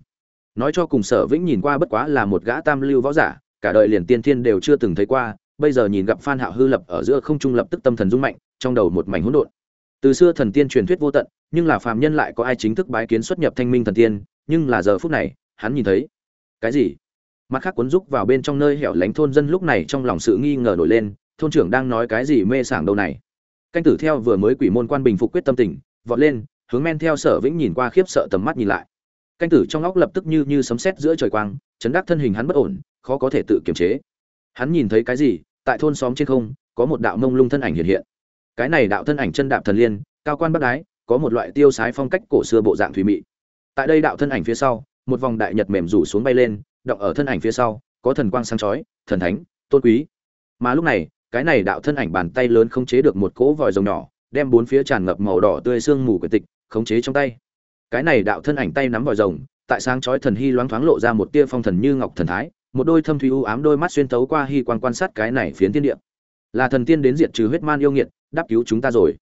Nói cho cùng sở vĩnh nhìn qua bất quá là một gã tam lưu võ giả, cả đời liền tiên thiên đều chưa từng thấy qua, bây giờ nhìn gặp phan hạo hư lập ở giữa không trung lập tức tâm thần rung mạnh, trong đầu một mảnh hỗn độn. Từ xưa thần tiên truyền thuyết vô tận, nhưng là phàm nhân lại có ai chính thức bái kiến xuất nhập thanh minh thần tiên, nhưng là giờ phút này, hắn nhìn thấy, cái gì? Mặt khác cuốn rúc vào bên trong nơi hẻo lánh thôn dân lúc này trong lòng sự nghi ngờ nổi lên, thôn trưởng đang nói cái gì mê sảng đâu này. Canh tử theo vừa mới quỷ môn quan bình phục quyết tâm tình, vọt lên, hướng men theo sở vĩnh nhìn qua khiếp sợ tầm mắt nhìn lại. Canh tử trong óc lập tức như như sấm sét giữa trời quang, chấn đắc thân hình hắn bất ổn, khó có thể tự kiềm chế. Hắn nhìn thấy cái gì, tại thôn xóm trên không, có một đạo mông lung thân ảnh hiện hiện. Cái này đạo thân ảnh chân đạp thần liên, cao quan bắc đái, có một loại tiêu sái phong cách cổ xưa bộ dạng thủy mị. Tại đây đạo thân ảnh phía sau, một vòng đại nhật mềm rủ xuống bay lên động ở thân ảnh phía sau, có thần quang sáng chói, thần thánh, tôn quý. Mà lúc này, cái này đạo thân ảnh bàn tay lớn không chế được một cỗ vòi rồng nhỏ, đem bốn phía tràn ngập màu đỏ tươi sương mù quyển tịch khống chế trong tay. Cái này đạo thân ảnh tay nắm vòi rồng, tại sáng chói thần hy loáng thoáng lộ ra một tia phong thần như ngọc thần thái, một đôi thâm thủy u ám đôi mắt xuyên tấu qua hy quan quan sát cái này phiến thiên địa. Là thần tiên đến diệt trừ huyết man yêu nghiệt, đáp cứu chúng ta rồi.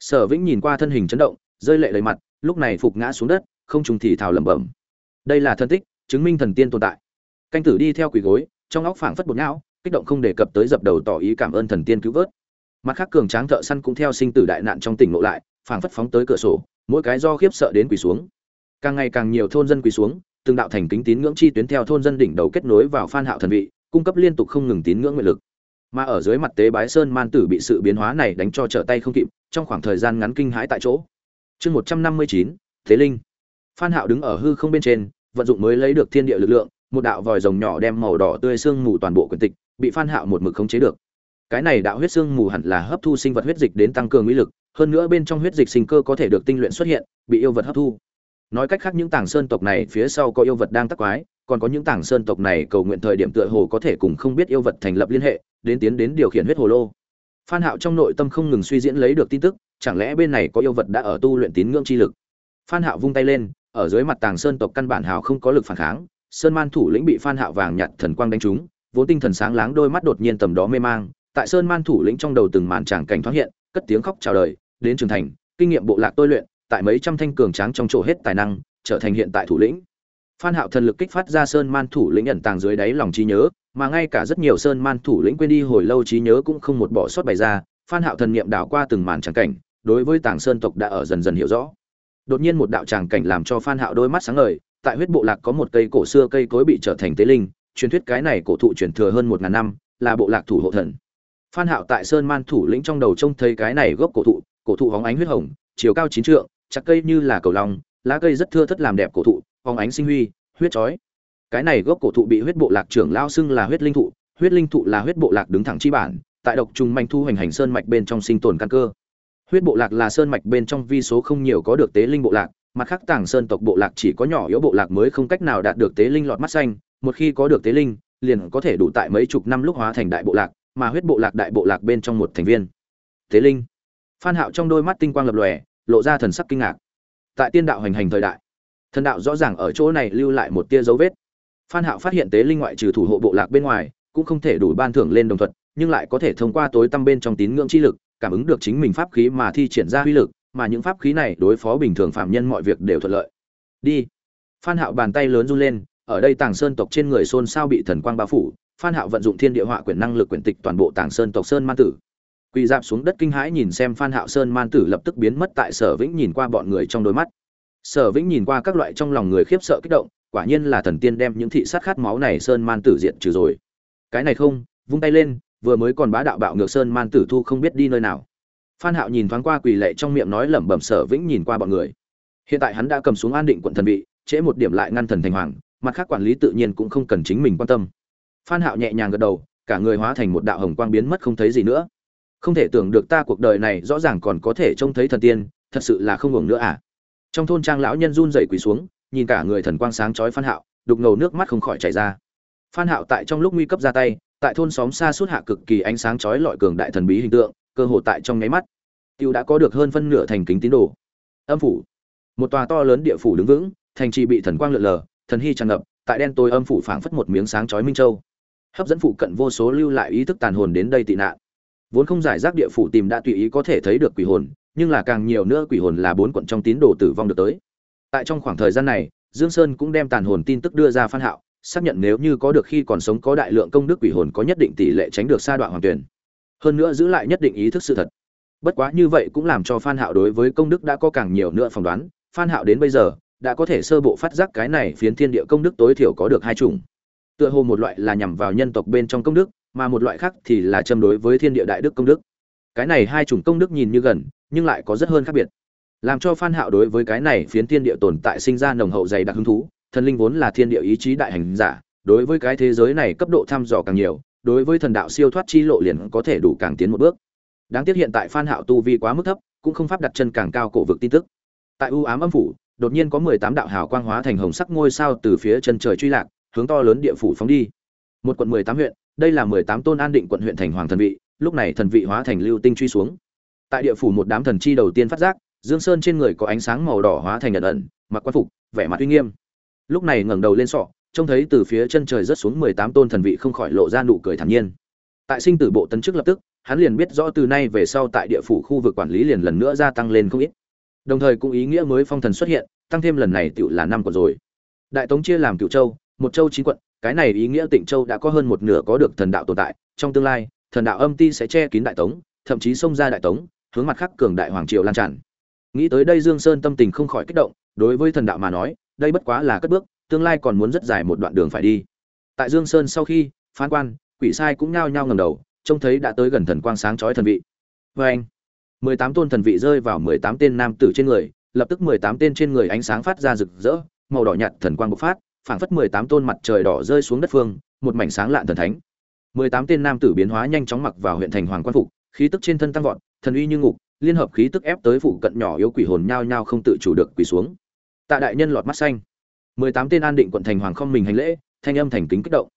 Sở vĩnh nhìn qua thân hình chấn động, rơi lệ lấy mặt, lúc này phục ngã xuống đất, không trùng thì thào lẩm bẩm. Đây là thân tích chứng minh thần tiên tồn tại. Canh tử đi theo quỷ gối, trong óc phảng phất bột não, kích động không đề cập tới dập đầu tỏ ý cảm ơn thần tiên cứu vớt. Mặt khác cường tráng thợ săn cũng theo sinh tử đại nạn trong tỉnh ngộ lại, phảng phất phóng tới cửa sổ, mỗi cái do khiếp sợ đến quỳ xuống. Càng ngày càng nhiều thôn dân quỳ xuống, từng đạo thành kính tín ngưỡng chi tuyến theo thôn dân đỉnh đầu kết nối vào phan hạo thần vị, cung cấp liên tục không ngừng tín ngưỡng nguyện lực. Mà ở dưới mặt tế bái sơn man tử bị sự biến hóa này đánh cho trở tay không kịp, trong khoảng thời gian ngắn kinh hãi tại chỗ. Chương một trăm năm mươi chín, thế linh. Phan hạo đứng ở hư không bên trên vận dụng mới lấy được thiên địa lực lượng, một đạo vòi rồng nhỏ đem màu đỏ tươi xương mù toàn bộ quyền tịch, bị phan hạo một mực khống chế được. Cái này đạo huyết xương mù hẳn là hấp thu sinh vật huyết dịch đến tăng cường uy lực, hơn nữa bên trong huyết dịch sinh cơ có thể được tinh luyện xuất hiện, bị yêu vật hấp thu. Nói cách khác những tảng sơn tộc này phía sau có yêu vật đang tác quái, còn có những tảng sơn tộc này cầu nguyện thời điểm tựa hồ có thể cùng không biết yêu vật thành lập liên hệ, đến tiến đến điều khiển huyết hồ lô. Phan hạo trong nội tâm không ngừng suy diễn lấy được tin tức, chẳng lẽ bên này có yêu vật đã ở tu luyện tín ngưỡng chi lực? Phan hạo vung tay lên ở dưới mặt tàng sơn tộc căn bản hào không có lực phản kháng, sơn man thủ lĩnh bị phan hạo vàng nhạt thần quang đánh trúng, vốn tinh thần sáng láng đôi mắt đột nhiên tầm đó mê mang, tại sơn man thủ lĩnh trong đầu từng màn tràng cảnh thoáng hiện, cất tiếng khóc chào đời, đến trưởng thành, kinh nghiệm bộ lạc tôi luyện, tại mấy trăm thanh cường tráng trong chỗ hết tài năng, trở thành hiện tại thủ lĩnh. Phan hạo thần lực kích phát ra sơn man thủ lĩnh ẩn tàng dưới đáy lòng trí nhớ, mà ngay cả rất nhiều sơn man thủ lĩnh quên đi hồi lâu trí nhớ cũng không một bỏ sót bày ra, phan hạo thần niệm đảo qua từng màn tràng cảnh, đối với tàng sơn tộc đã ở dần dần hiểu rõ đột nhiên một đạo tràng cảnh làm cho phan hạo đôi mắt sáng ngời, tại huyết bộ lạc có một cây cổ xưa cây cối bị trở thành tế linh, truyền thuyết cái này cổ thụ truyền thừa hơn một ngàn năm, là bộ lạc thủ hộ thần. Phan hạo tại sơn man thủ lĩnh trong đầu trông thấy cái này gốc cổ thụ cổ thụ hóng ánh huyết hồng, chiều cao chín trượng, chặt cây như là cầu long, lá cây rất thưa thất làm đẹp cổ thụ, hóng ánh sinh huy, huyết chói. Cái này gốc cổ thụ bị huyết bộ lạc trưởng lao xưng là huyết linh thụ, huyết linh thụ là huyết bộ lạc đứng thẳng chi bản, tại độc trùng manh thu hành hành sơn mạch bên trong sinh tồn căn cơ huyết bộ lạc là sơn mạch bên trong vi số không nhiều có được tế linh bộ lạc, mặt khác tàng sơn tộc bộ lạc chỉ có nhỏ yếu bộ lạc mới không cách nào đạt được tế linh lọt mắt xanh, một khi có được tế linh, liền có thể đủ tại mấy chục năm lúc hóa thành đại bộ lạc, mà huyết bộ lạc đại bộ lạc bên trong một thành viên. Tế linh. Phan hạo trong đôi mắt tinh quang lập lòe, lộ ra thần sắc kinh ngạc. Tại tiên đạo hành hành thời đại, thần đạo rõ ràng ở chỗ này lưu lại một tia dấu vết. Phan hạo phát hiện tế linh ngoại trừ thủ hộ bộ lạc bên ngoài, cũng không thể đủ ban thưởng lên đồng thuận nhưng lại có thể thông qua tối tâm bên trong tín ngưỡng chi lực cảm ứng được chính mình pháp khí mà thi triển ra uy lực, mà những pháp khí này đối phó bình thường phạm nhân mọi việc đều thuận lợi. Đi. Phan hạo bàn tay lớn run lên, ở đây tàng sơn tộc trên người xôn xao bị thần quang bao phủ, phan hạo vận dụng thiên địa họa quyển năng lực quyển tịch toàn bộ tàng sơn tộc sơn man tử. Quỳ dạp xuống đất kinh hãi nhìn xem phan hạo sơn man tử lập tức biến mất tại sở vĩnh nhìn qua bọn người trong đôi mắt. Sở vĩnh nhìn qua các loại trong lòng người khiếp sợ kích động, quả nhiên là thần tiên đem những thị sát khát máu này sơn man tử diện trừ rồi. Cái này không, vung tay lên vừa mới còn bá đạo bạo ngược sơn man tử thu không biết đi nơi nào. Phan hạo nhìn thoáng qua quỳ lệ trong miệng nói lẩm bẩm sở vĩnh nhìn qua bọn người. Hiện tại hắn đã cầm xuống an định quận thần vị, trễ một điểm lại ngăn thần thành hoàng, mặt khác quản lý tự nhiên cũng không cần chính mình quan tâm. Phan hạo nhẹ nhàng gật đầu, cả người hóa thành một đạo hồng quang biến mất không thấy gì nữa. Không thể tưởng được ta cuộc đời này rõ ràng còn có thể trông thấy thần tiên, thật sự là không ngừng nữa à. Trong thôn trang lão nhân run rẩy quỳ xuống, nhìn cả người thần quang sáng chói phan hạo, đục ngầu nước mắt không khỏi chảy ra. Phan hạo tại trong lúc nguy cấp ra tay tại thôn xóm xa suốt hạ cực kỳ ánh sáng chói lọi cường đại thần bí hình tượng, cơ hồ tại trong nháy mắt, tiêu đã có được hơn phân nửa thành kính tín đồ. Âm phủ. Một tòa to lớn địa phủ đứng vững, thành trì bị thần quang lượn lờ, thần hy tràn ngập, tại đen tối âm phủ phảng phất một miếng sáng chói minh châu. Hấp dẫn phụ cận vô số lưu lại ý thức tàn hồn đến đây tị nạn. Vốn không giải rác địa phủ tìm đã tùy ý có thể thấy được quỷ hồn, nhưng là càng nhiều nữa quỷ hồn là bốn quận trong tín đồ tử vong được tới. Tại trong khoảng thời gian này, dương sơn cũng đem tàn hồn tin tức đưa ra phan hạo xác nhận nếu như có được khi còn sống có đại lượng công đức quỷ hồn có nhất định tỷ lệ tránh được sa đoạn hoàn tuyển. Hơn nữa giữ lại nhất định ý thức sự thật. Bất quá như vậy cũng làm cho phan hạo đối với công đức đã có càng nhiều nữa phỏng đoán. Phan hạo đến bây giờ, đã có thể sơ bộ phát giác cái này phiến thiên địa công đức tối thiểu có được hai chủng. Tựa hồ một loại là nhằm vào nhân tộc bên trong công đức, mà một loại khác thì là châm đối với thiên địa đại đức công đức. Cái này hai chủng công đức nhìn như gần, nhưng lại có rất hơn khác biệt. Làm cho phan hạo đối với cái này phiến thiên địa tồn tại sinh ra nồng hậu dày đặc hứng thú thần linh vốn là thiên địa ý chí đại hành giả, đối với cái thế giới này cấp độ thăm dò càng nhiều, đối với thần đạo siêu thoát chi lộ liền có thể đủ càng tiến một bước. Đáng tiếc hiện tại phan hạo tu vi quá mức thấp, cũng không pháp đặt chân càng cao cổ vực tin tức. Tại u ám âm phủ, đột nhiên có mười tám đạo hào quang hóa thành hồng sắc ngôi sao từ phía chân trời truy lạc, hướng to lớn địa phủ phóng đi. Một quận mười tám huyện, đây là mười tám tôn an định quận huyện thành hoàng thần vị, lúc này thần vị hóa thành lưu tinh truy xuống. Tại địa phủ một đám thần chi đầu tiên phát giác, dương sơn trên người có ánh sáng màu đỏ hóa thành ẩn ẩn, mặc quan phục, vẻ mặt uy nghiêm lúc này ngẩng đầu lên sọ, trông thấy từ phía chân trời rớt xuống mười tám tôn thần vị không khỏi lộ ra nụ cười thản nhiên. Tại sinh tử bộ tấn chức lập tức, hắn liền biết rõ từ nay về sau tại địa phủ khu vực quản lý liền lần nữa gia tăng lên không ít. Đồng thời cũng ý nghĩa mới phong thần xuất hiện, tăng thêm lần này tựu là năm còn rồi. Đại tống chia làm cựu châu, một châu chín quận, cái này ý nghĩa tịnh châu đã có hơn một nửa có được thần đạo tồn tại, trong tương lai, thần đạo âm ti sẽ che kín đại tống, thậm chí xông ra đại tống, hướng mặt khác cường đại hoàng triều lan tràn. Nghĩ tới đây dương sơn tâm tình không khỏi kích động, đối với thần đạo mà nói đây bất quá là cất bước, tương lai còn muốn rất dài một đoạn đường phải đi. Tại dương sơn sau khi, phán quan, quỷ sai cũng nhao nhao ngầm đầu, trông thấy đã tới gần thần quang sáng chói thần vị. Vê anh, mười tám tôn thần vị rơi vào mười tám tên nam tử trên người, lập tức mười tám tên trên người ánh sáng phát ra rực rỡ, màu đỏ nhạt thần quang bộc phát, phảng phất mười tám tôn mặt trời đỏ rơi xuống đất phương, một mảnh sáng lạn thần thánh. mười tám tên nam tử biến hóa nhanh chóng mặc vào huyện thành hoàng quan phục, khí tức trên thân tăng vọt, thần uy như ngục, liên hợp khí tức ép tới phụ cận nhỏ yếu quỷ hồn nhao nhao không tự chủ được quỳ xuống tạ đại nhân lọt mắt xanh. Mười tám tên an định quận thành hoàng không mình hành lễ, thanh âm thành kính kích động.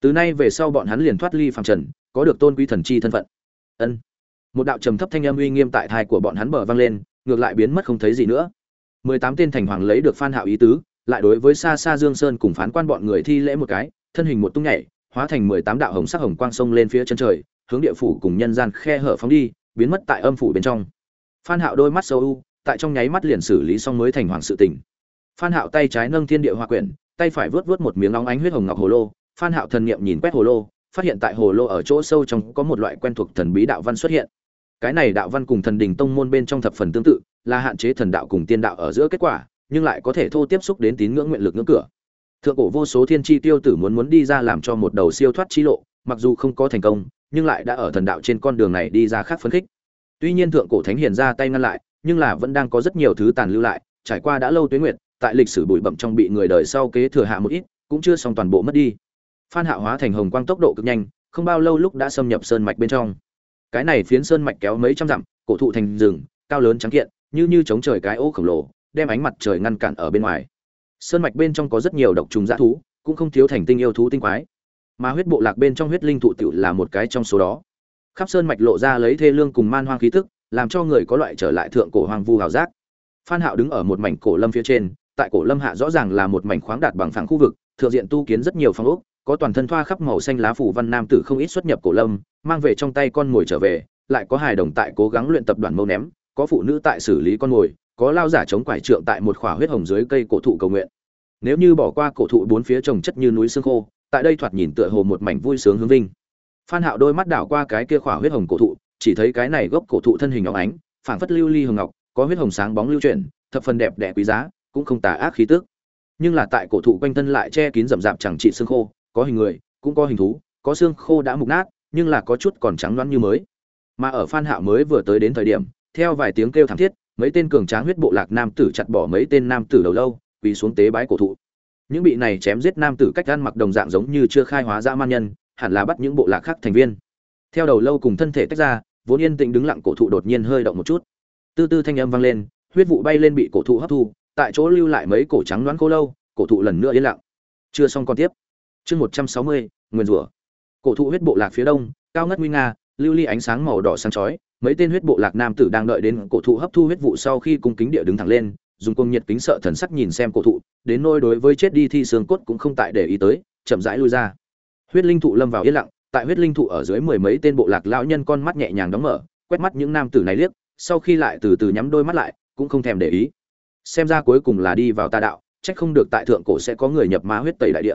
Từ nay về sau bọn hắn liền thoát ly phàm trần, có được tôn quý thần chi thân phận. Ân. Một đạo trầm thấp thanh âm uy nghiêm tại thai của bọn hắn bờ vang lên, ngược lại biến mất không thấy gì nữa. Mười tám tên thành hoàng lấy được phan hạo ý tứ, lại đối với xa xa dương sơn cùng phán quan bọn người thi lễ một cái, thân hình một tung nhảy, hóa thành mười tám đạo hồng sắc hồng quang sông lên phía chân trời, hướng địa phủ cùng nhân gian khe hở phóng đi, biến mất tại âm phủ bên trong. Phan hạo đôi mắt sâu u, tại trong nháy mắt liền xử lý xong mới thành hoàng sự tình phan hạo tay trái nâng thiên địa hoa quyển, tay phải vướt vướt một miếng óng ánh huyết hồng ngọc hồ lô. Phan hạo thần niệm nhìn quét hồ lô, phát hiện tại hồ lô ở chỗ sâu trong có một loại quen thuộc thần bí đạo văn xuất hiện. Cái này đạo văn cùng thần đình tông môn bên trong thập phần tương tự, là hạn chế thần đạo cùng tiên đạo ở giữa kết quả, nhưng lại có thể thô tiếp xúc đến tín ngưỡng nguyện lực ngưỡng cửa. Thượng cổ vô số thiên chi tiêu tử muốn muốn đi ra làm cho một đầu siêu thoát chi lộ, mặc dù không có thành công, nhưng lại đã ở thần đạo trên con đường này đi ra khác phấn khích. Tuy nhiên thượng cổ thánh hiền ra tay ngăn lại, nhưng là vẫn đang có rất nhiều thứ tàn lưu lại, trải qua đã lâu tuế nguyệt tại lịch sử bụi bậm trong bị người đời sau kế thừa hạ một ít, cũng chưa xong toàn bộ mất đi. Phan Hạo hóa thành hồng quang tốc độ cực nhanh, không bao lâu lúc đã xâm nhập sơn mạch bên trong. Cái này phiến sơn mạch kéo mấy trăm dặm, cổ thụ thành rừng, cao lớn trắng kiện, như như chống trời cái ô khổng lồ, đem ánh mặt trời ngăn cản ở bên ngoài. Sơn mạch bên trong có rất nhiều độc trùng dã thú, cũng không thiếu thành tinh yêu thú tinh quái. Mà huyết bộ lạc bên trong huyết linh thụ tiểu là một cái trong số đó. Khắp sơn mạch lộ ra lấy thê lương cùng man hoang khí tức, làm cho người có loại trở lại thượng cổ hoang vu hào giác. Phan hạo đứng ở một mảnh cổ lâm phía trên tại cổ lâm hạ rõ ràng là một mảnh khoáng đạt bằng phẳng khu vực, thượng diện tu kiến rất nhiều phong ốc, có toàn thân thoa khắp màu xanh lá phủ văn nam tử không ít xuất nhập cổ lâm, mang về trong tay con mồi trở về, lại có hài đồng tại cố gắng luyện tập đoàn mâu ném, có phụ nữ tại xử lý con mồi, có lao giả chống quải trượng tại một khỏa huyết hồng dưới cây cổ thụ cầu nguyện. Nếu như bỏ qua cổ thụ bốn phía trồng chất như núi xương khô, tại đây thoạt nhìn tựa hồ một mảnh vui sướng hướng vinh. Phan hạo đôi mắt đảo qua cái kia khỏa huyết hồng cổ thụ, chỉ thấy cái này gốc cổ thụ thân hình óng ánh, phảng phất lưu ly hồng ngọc, có huyết hồng sáng bóng lưu chuyển, thập phần đẹp đẽ quý giá cũng không tà ác khí tức. Nhưng là tại cổ thụ quanh thân lại che kín rậm rạp chẳng trị xương khô, có hình người, cũng có hình thú, có xương khô đã mục nát, nhưng là có chút còn trắng loáng như mới. Mà ở phan hạo mới vừa tới đến thời điểm, theo vài tiếng kêu thảm thiết, mấy tên cường tráng huyết bộ lạc nam tử chặt bỏ mấy tên nam tử đầu lâu, quỳ xuống tế bái cổ thụ. Những bị này chém giết nam tử cách ăn mặc đồng dạng giống như chưa khai hóa dã man nhân, hẳn là bắt những bộ lạc khác thành viên. Theo đầu lâu cùng thân thể tách ra, vốn yên tĩnh đứng lặng cổ thụ đột nhiên hơi động một chút. Tư tư thanh âm vang lên, huyết vụ bay lên bị cổ thụ hấp thu tại chỗ lưu lại mấy cổ trắng đoán khô lâu, cổ thụ lần nữa yên lặng. Chưa xong còn tiếp. Chương một trăm sáu mươi, nguyên rủa cổ thụ huyết bộ lạc phía đông, cao ngất nguy nga, lưu ly ánh sáng màu đỏ sáng chói, mấy tên huyết bộ lạc nam tử đang đợi đến cổ thụ hấp thu huyết vụ sau khi cung kính địa đứng thẳng lên, dùng cung nhiệt kính sợ thần sắc nhìn xem cổ thụ, đến nôi đối với chết đi thi xương cốt cũng không tại để ý tới, chậm rãi lui ra. Huyết linh thụ lâm vào yên lặng, tại huyết linh thụ ở dưới mười mấy tên bộ lạc lão nhân con mắt nhẹ nhàng đóng mở, quét mắt những nam tử này liếc, sau khi lại từ từ nhắm đôi mắt lại, cũng không thèm để ý xem ra cuối cùng là đi vào tà đạo trách không được tại thượng cổ sẽ có người nhập ma huyết tẩy đại địa.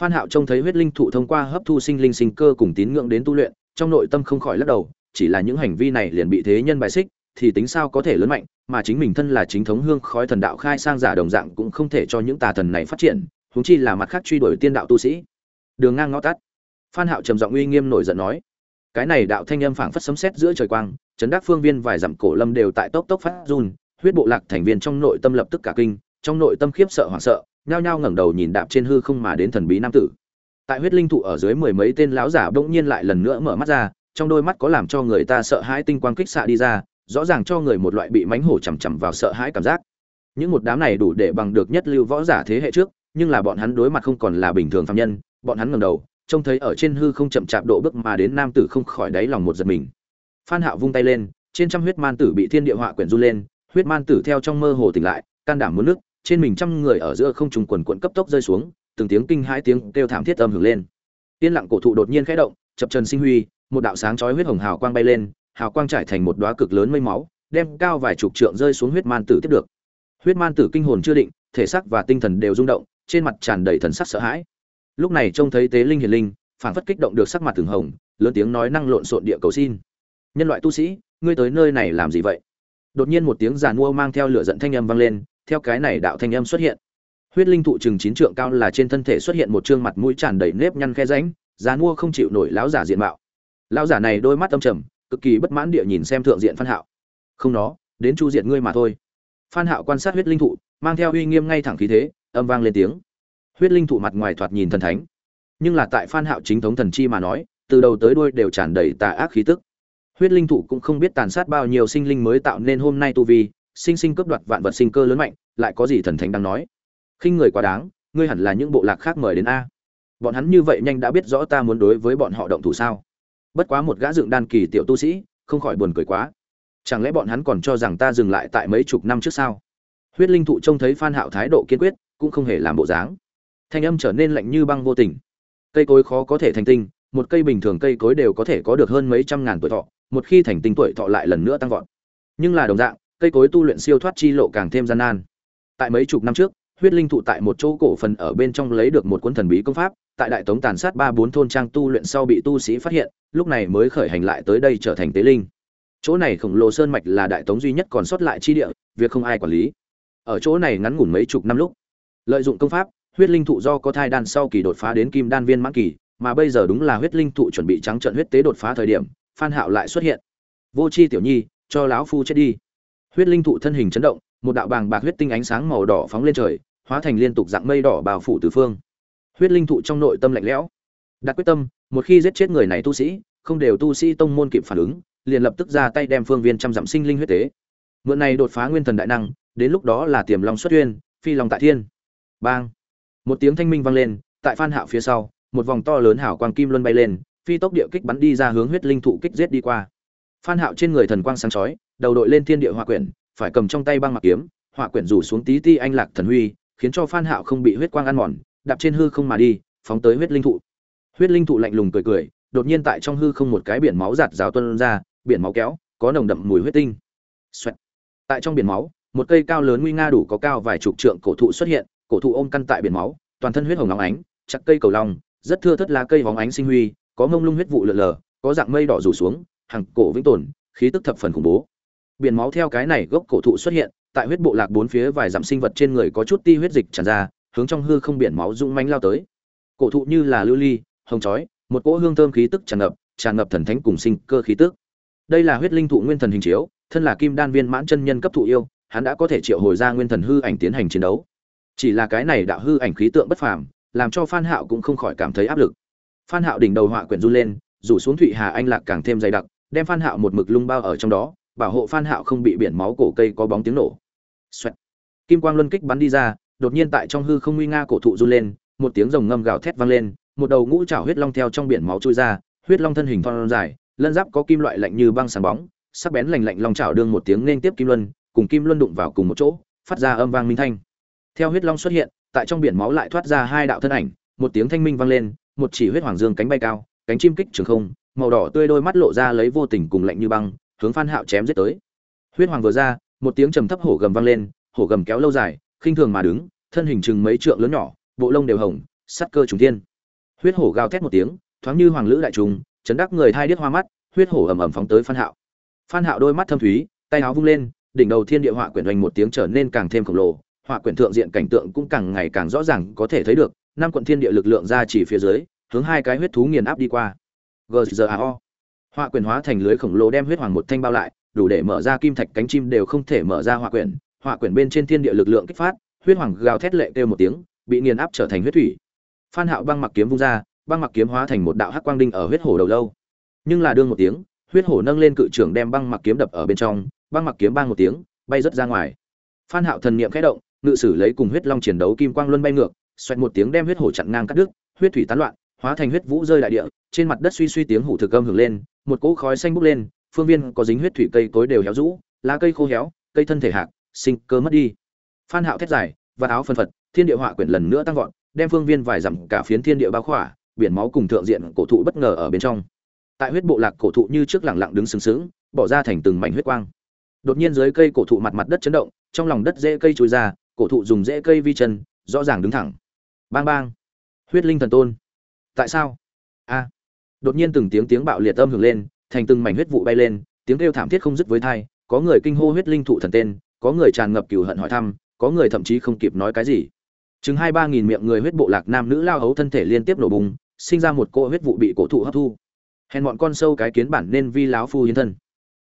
Phan hạo trông thấy huyết linh thụ thông qua hấp thu sinh linh sinh cơ cùng tín ngưỡng đến tu luyện, trong nội tâm không khỏi lắc đầu, chỉ là những hành vi này liền bị thế nhân bài xích, thì tính sao có thể lớn mạnh, mà chính mình thân là chính thống hương khói thần đạo khai sang giả đồng dạng cũng không thể cho những tà thần này phát triển, huống chi là mặt khác truy đuổi tiên đạo tu sĩ. Đường ngang ngõ tắt. Phan hạo trầm giọng uy nghiêm nổi giận nói, cái này đạo thanh âm phảng phất sấm sét giữa trời quang, chấn đắc phương viên vài dặm cổ lâm đều tại tốc tốc phát run huyết bộ lạc thành viên trong nội tâm lập tức cả kinh, trong nội tâm khiếp sợ hoảng sợ, nhao nhao ngẩng đầu nhìn đạp trên hư không mà đến thần bí nam tử. Tại huyết linh thụ ở dưới mười mấy tên lão giả bỗng nhiên lại lần nữa mở mắt ra, trong đôi mắt có làm cho người ta sợ hãi tinh quang kích xạ đi ra, rõ ràng cho người một loại bị mánh hổ chằm chằm vào sợ hãi cảm giác. Những một đám này đủ để bằng được nhất lưu võ giả thế hệ trước, nhưng là bọn hắn đối mặt không còn là bình thường phạm nhân, bọn hắn ngẩng đầu, trông thấy ở trên hư không chậm chạp độ bước mà đến nam tử không khỏi đáy lòng một giật mình. Phan hạo vung tay lên, trên trăm huyết man tử bị thiên địa họa quyển du lên huyết man tử theo trong mơ hồ tỉnh lại, can đảm muốn nước, trên mình trăm người ở giữa không trùng quần quận cấp tốc rơi xuống, từng tiếng kinh hãi tiếng kêu thảm thiết âm hưởng lên. Tiên lặng cổ thụ đột nhiên khẽ động, chập trần sinh huy, một đạo sáng chói huyết hồng hào quang bay lên, hào quang trải thành một đóa cực lớn mây máu, đem cao vài chục trượng rơi xuống huyết man tử tiếp được. Huyết man tử kinh hồn chưa định, thể xác và tinh thần đều rung động, trên mặt tràn đầy thần sắc sợ hãi. Lúc này trông thấy tế linh hiền linh phản phất kích động được sắc mặt từng hồng, lớn tiếng nói năng lộn xộn địa cầu xin. Nhân loại tu sĩ, ngươi tới nơi này làm gì vậy? Đột nhiên một tiếng giàn mua mang theo lửa giận thanh âm vang lên, theo cái này đạo thanh âm xuất hiện. Huyết linh thụ chừng chín trượng cao là trên thân thể xuất hiện một trương mặt mũi tràn đầy nếp nhăn khe ránh giàn mua không chịu nổi lão giả diện mạo. Lão giả này đôi mắt âm trầm, cực kỳ bất mãn địa nhìn xem thượng diện phan hạo. Không nó, đến chu diệt ngươi mà thôi. Phan hạo quan sát huyết linh thụ, mang theo uy nghiêm ngay thẳng khí thế, âm vang lên tiếng. Huyết linh thụ mặt ngoài thoạt nhìn thần thánh. Nhưng là tại phan hạo chính thống thần chi mà nói, từ đầu tới đuôi đều tràn đầy tà ác khí tức huyết linh thụ cũng không biết tàn sát bao nhiêu sinh linh mới tạo nên hôm nay tu vi, sinh sinh cướp đoạt vạn vật sinh cơ lớn mạnh, lại có gì thần thánh đang nói? Khinh người quá đáng, ngươi hẳn là những bộ lạc khác mời đến a. Bọn hắn như vậy nhanh đã biết rõ ta muốn đối với bọn họ động thủ sao? Bất quá một gã dựng đan kỳ tiểu tu sĩ, không khỏi buồn cười quá. Chẳng lẽ bọn hắn còn cho rằng ta dừng lại tại mấy chục năm trước sao? Huyết linh thụ trông thấy phan hạo thái độ kiên quyết, cũng không hề làm bộ dáng. Thanh âm trở nên lạnh như băng vô tình. Cây cối khó có thể thành tinh, một cây bình thường cây cối đều có thể có được hơn mấy trăm ngàn tuổi thọ một khi thành tinh tuổi thọ lại lần nữa tăng vọt. Nhưng là đồng dạng, cây cối tu luyện siêu thoát chi lộ càng thêm gian nan. Tại mấy chục năm trước, huyết linh thụ tại một chỗ cổ phần ở bên trong lấy được một cuốn thần bí công pháp, tại đại tống tàn sát ba bốn thôn trang tu luyện sau bị tu sĩ phát hiện, lúc này mới khởi hành lại tới đây trở thành tế linh. Chỗ này khổng lồ sơn mạch là đại tống duy nhất còn sót lại chi địa, việc không ai quản lý. Ở chỗ này ngắn ngủn mấy chục năm lúc, lợi dụng công pháp, huyết linh thụ do có thai đan sau kỳ đột phá đến kim đan viên mãn kỳ, mà bây giờ đúng là huyết linh thụ chuẩn bị trắng trận huyết tế đột phá thời điểm phan hạo lại xuất hiện. Vô chi tiểu nhi, cho lão phu chết đi. Huyết linh thụ thân hình chấn động, một đạo bàng bạc huyết tinh ánh sáng màu đỏ phóng lên trời, hóa thành liên tục dạng mây đỏ bao phủ tứ phương. Huyết linh thụ trong nội tâm lạnh lẽo. Đặt quyết tâm, một khi giết chết người này tu sĩ, không đều tu sĩ tông môn kịp phản ứng, liền lập tức ra tay đem phương viên trăm dặm sinh linh huyết tế. Mượn này đột phá nguyên thần đại năng, đến lúc đó là tiềm long xuất uyên phi long tại thiên. Bang! Một tiếng thanh minh vang lên, tại phan hạo phía sau, một vòng to lớn hào quang kim luân bay lên phi tốc địa kích bắn đi ra hướng huyết linh thụ kích giết đi qua. Phan hạo trên người thần quang sáng chói, đầu đội lên thiên địa hỏa quyển, phải cầm trong tay băng mặc kiếm, hỏa quyển rủ xuống tí ti anh lạc thần huy, khiến cho phan hạo không bị huyết quang ăn mòn, đạp trên hư không mà đi, phóng tới huyết linh thụ. Huyết linh thụ lạnh lùng cười cười, đột nhiên tại trong hư không một cái biển máu giạt rào tuôn ra, biển máu kéo, có nồng đậm mùi huyết tinh. Xoẹt. tại trong biển máu, một cây cao lớn nguy nga đủ có cao vài chục trượng cổ thụ xuất hiện, cổ thụ ôm căn tại biển máu, toàn thân huyết hồng long ánh, chặt cây cầu long, rất thưa thớt lá cây vóng ánh sinh huy có mông lung huyết vụ lượn lờ có dạng mây đỏ rủ xuống, hàng cổ vĩnh tồn, khí tức thập phần khủng bố. Biển máu theo cái này gốc cổ thụ xuất hiện, tại huyết bộ lạc bốn phía vài dặm sinh vật trên người có chút ti huyết dịch tràn ra, hướng trong hư không biển máu rung manh lao tới. Cổ thụ như là lưu ly, hồng chói, một cỗ hương thơm khí tức tràn ngập tràn ngập thần thánh cùng sinh cơ khí tức. Đây là huyết linh thụ nguyên thần hình chiếu, thân là kim đan viên mãn chân nhân cấp thụ yêu, hắn đã có thể triệu hồi ra nguyên thần hư ảnh tiến hành chiến đấu. Chỉ là cái này đạo hư ảnh khí tượng bất phàm, làm cho phan hạo cũng không khỏi cảm thấy áp lực phan hạo đỉnh đầu họa quyển run lên, rủ xuống thụy hà anh lạc càng thêm dày đặc, đem phan hạo một mực lung bao ở trong đó, bảo hộ phan hạo không bị biển máu cổ cây có bóng tiếng nổ Xoẹt. kim quang luân kích bắn đi ra, đột nhiên tại trong hư không nguy nga cổ thụ run lên, một tiếng rồng ngâm gào thét vang lên, một đầu ngũ trảo huyết long theo trong biển máu trôi ra, huyết long thân hình thon dài, lân giáp có kim loại lạnh như băng sáng bóng, sắc bén lạnh lạnh long trảo đương một tiếng nên tiếp kim luân, cùng kim luân đụng vào cùng một chỗ, phát ra âm vang minh thanh theo huyết long xuất hiện, tại trong biển máu lại thoát ra hai đạo thân ảnh, một tiếng thanh minh vang lên một chỉ huyết hoàng dương cánh bay cao, cánh chim kích trường không, màu đỏ tươi đôi mắt lộ ra lấy vô tình cùng lạnh như băng, hướng phan hạo chém giết tới. Huyết hoàng vừa ra, một tiếng trầm thấp hổ gầm vang lên, hổ gầm kéo lâu dài, khinh thường mà đứng, thân hình chừng mấy trượng lớn nhỏ, bộ lông đều hồng, sắt cơ trùng thiên. Huyết hổ gào thét một tiếng, thoáng như hoàng lữ đại trùng, chấn đắc người thai điếc hoa mắt, huyết hổ ầm ầm phóng tới phan hạo. Phan hạo đôi mắt thâm thúy, tay áo vung lên, đỉnh đầu thiên địa họa quyển hoành một tiếng trở nên càng thêm khổng lồ, họa quyển thượng diện cảnh tượng cũng càng ngày càng rõ ràng có thể thấy được năm quận thiên địa lực lượng ra chỉ phía dưới, hướng hai cái huyết thú nghiền áp đi qua. Gzao họa quyền hóa thành lưới khổng lồ đem huyết hoàng một thanh bao lại, đủ để mở ra kim thạch cánh chim đều không thể mở ra họa quyền. họa quyền bên trên thiên địa lực lượng kích phát, huyết hoàng gào thét lệ kêu một tiếng, bị nghiền áp trở thành huyết thủy. Phan hạo băng mặc kiếm vung ra, băng mặc kiếm hóa thành một đạo hắc quang đinh ở huyết hổ đầu lâu. Nhưng là đương một tiếng, huyết hổ nâng lên cự trưởng đem băng mặc kiếm đập ở bên trong, băng mặc kiếm băng một tiếng, bay rất ra ngoài. Phan hạo thần niệm khẽ động, ngự sử lấy cùng huyết long chiến đấu kim quang luân bay ngược xoẹt một tiếng đem huyết hổ chặn ngang cắt đứt, huyết thủy tán loạn, hóa thành huyết vũ rơi đại địa, trên mặt đất suy suy tiếng hủ thực âm hưởng lên, một cỗ khói xanh bốc lên, phương viên có dính huyết thủy cây cối đều héo rũ, lá cây khô héo, cây thân thể hạc, sinh cơ mất đi. Phan hạo thét dài, và áo phân phật, thiên địa họa quyển lần nữa tăng vọt, đem phương viên vài dặm cả phiến thiên địa bao khỏa, biển máu cùng thượng diện cổ thụ bất ngờ ở bên trong. Tại huyết bộ lạc cổ thụ như trước lặng lặng đứng sừng sững, bỏ ra thành từng mảnh huyết quang. Đột nhiên dưới cây cổ thụ mặt mặt đất chấn động, trong lòng đất rễ cây trồi ra, cổ thụ dùng rễ cây vi chân, rõ ràng đứng thẳng bang bang. Huyết linh thần tôn. Tại sao? A. Đột nhiên từng tiếng tiếng bạo liệt âm hưởng lên, thành từng mảnh huyết vụ bay lên, tiếng kêu thảm thiết không dứt với thai, có người kinh hô huyết linh thụ thần tên, có người tràn ngập cừu hận hỏi thăm, có người thậm chí không kịp nói cái gì. Chừng hai ba nghìn miệng người huyết bộ lạc nam nữ lao hấu thân thể liên tiếp nổ bùng, sinh ra một cỗ huyết vụ bị cổ thụ hấp thu. Hèn bọn con sâu cái kiến bản nên vi láo phu hiến thân.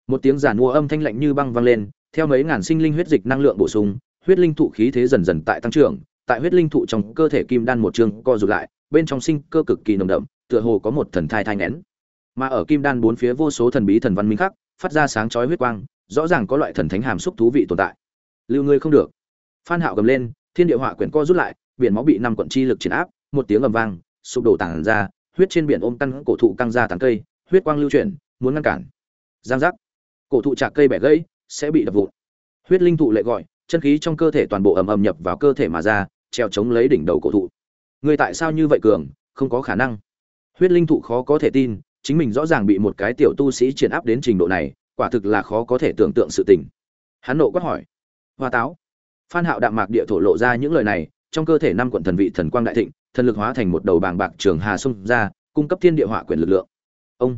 Một tiếng giản mua âm thanh lạnh như băng vang lên, theo mấy ngàn sinh linh huyết dịch năng lượng bổ sung, huyết linh thụ khí thế dần dần tại tăng trưởng tại huyết linh thụ trong cơ thể kim đan một chương co rụt lại, bên trong sinh cơ cực kỳ nồng đậm, tựa hồ có một thần thai thai nén mà ở kim đan bốn phía vô số thần bí thần văn minh khác phát ra sáng chói huyết quang, rõ ràng có loại thần thánh hàm xúc thú vị tồn tại. Lưu ngươi không được. Phan hạo gầm lên, thiên địa họa quyển co rút lại, biển máu bị năm quận chi lực triển áp, một tiếng ầm vang, sụp đổ tản ra, huyết trên biển ôm căn cổ thụ căng ra tán cây, huyết quang lưu chuyển, muốn ngăn cản. Giang giác. Cổ thụ chạc cây bẻ gãy, sẽ bị đập vụn. Huyết linh thụ lại gọi, chân khí trong cơ thể toàn bộ ầm ầm nhập vào cơ thể mà ra treo chống lấy đỉnh đầu cổ thụ. Người tại sao như vậy cường, không có khả năng. Huyết linh thụ khó có thể tin, chính mình rõ ràng bị một cái tiểu tu sĩ triển áp đến trình độ này, quả thực là khó có thể tưởng tượng sự tình. Hắn nộ quát hỏi. Hoa táo. Phan hạo đạm mạc địa thổ lộ ra những lời này, trong cơ thể năm quận thần vị thần quang đại thịnh, thần lực hóa thành một đầu bàng bạc trường hà xung ra, cung cấp thiên địa hỏa quyền lực lượng. Ông.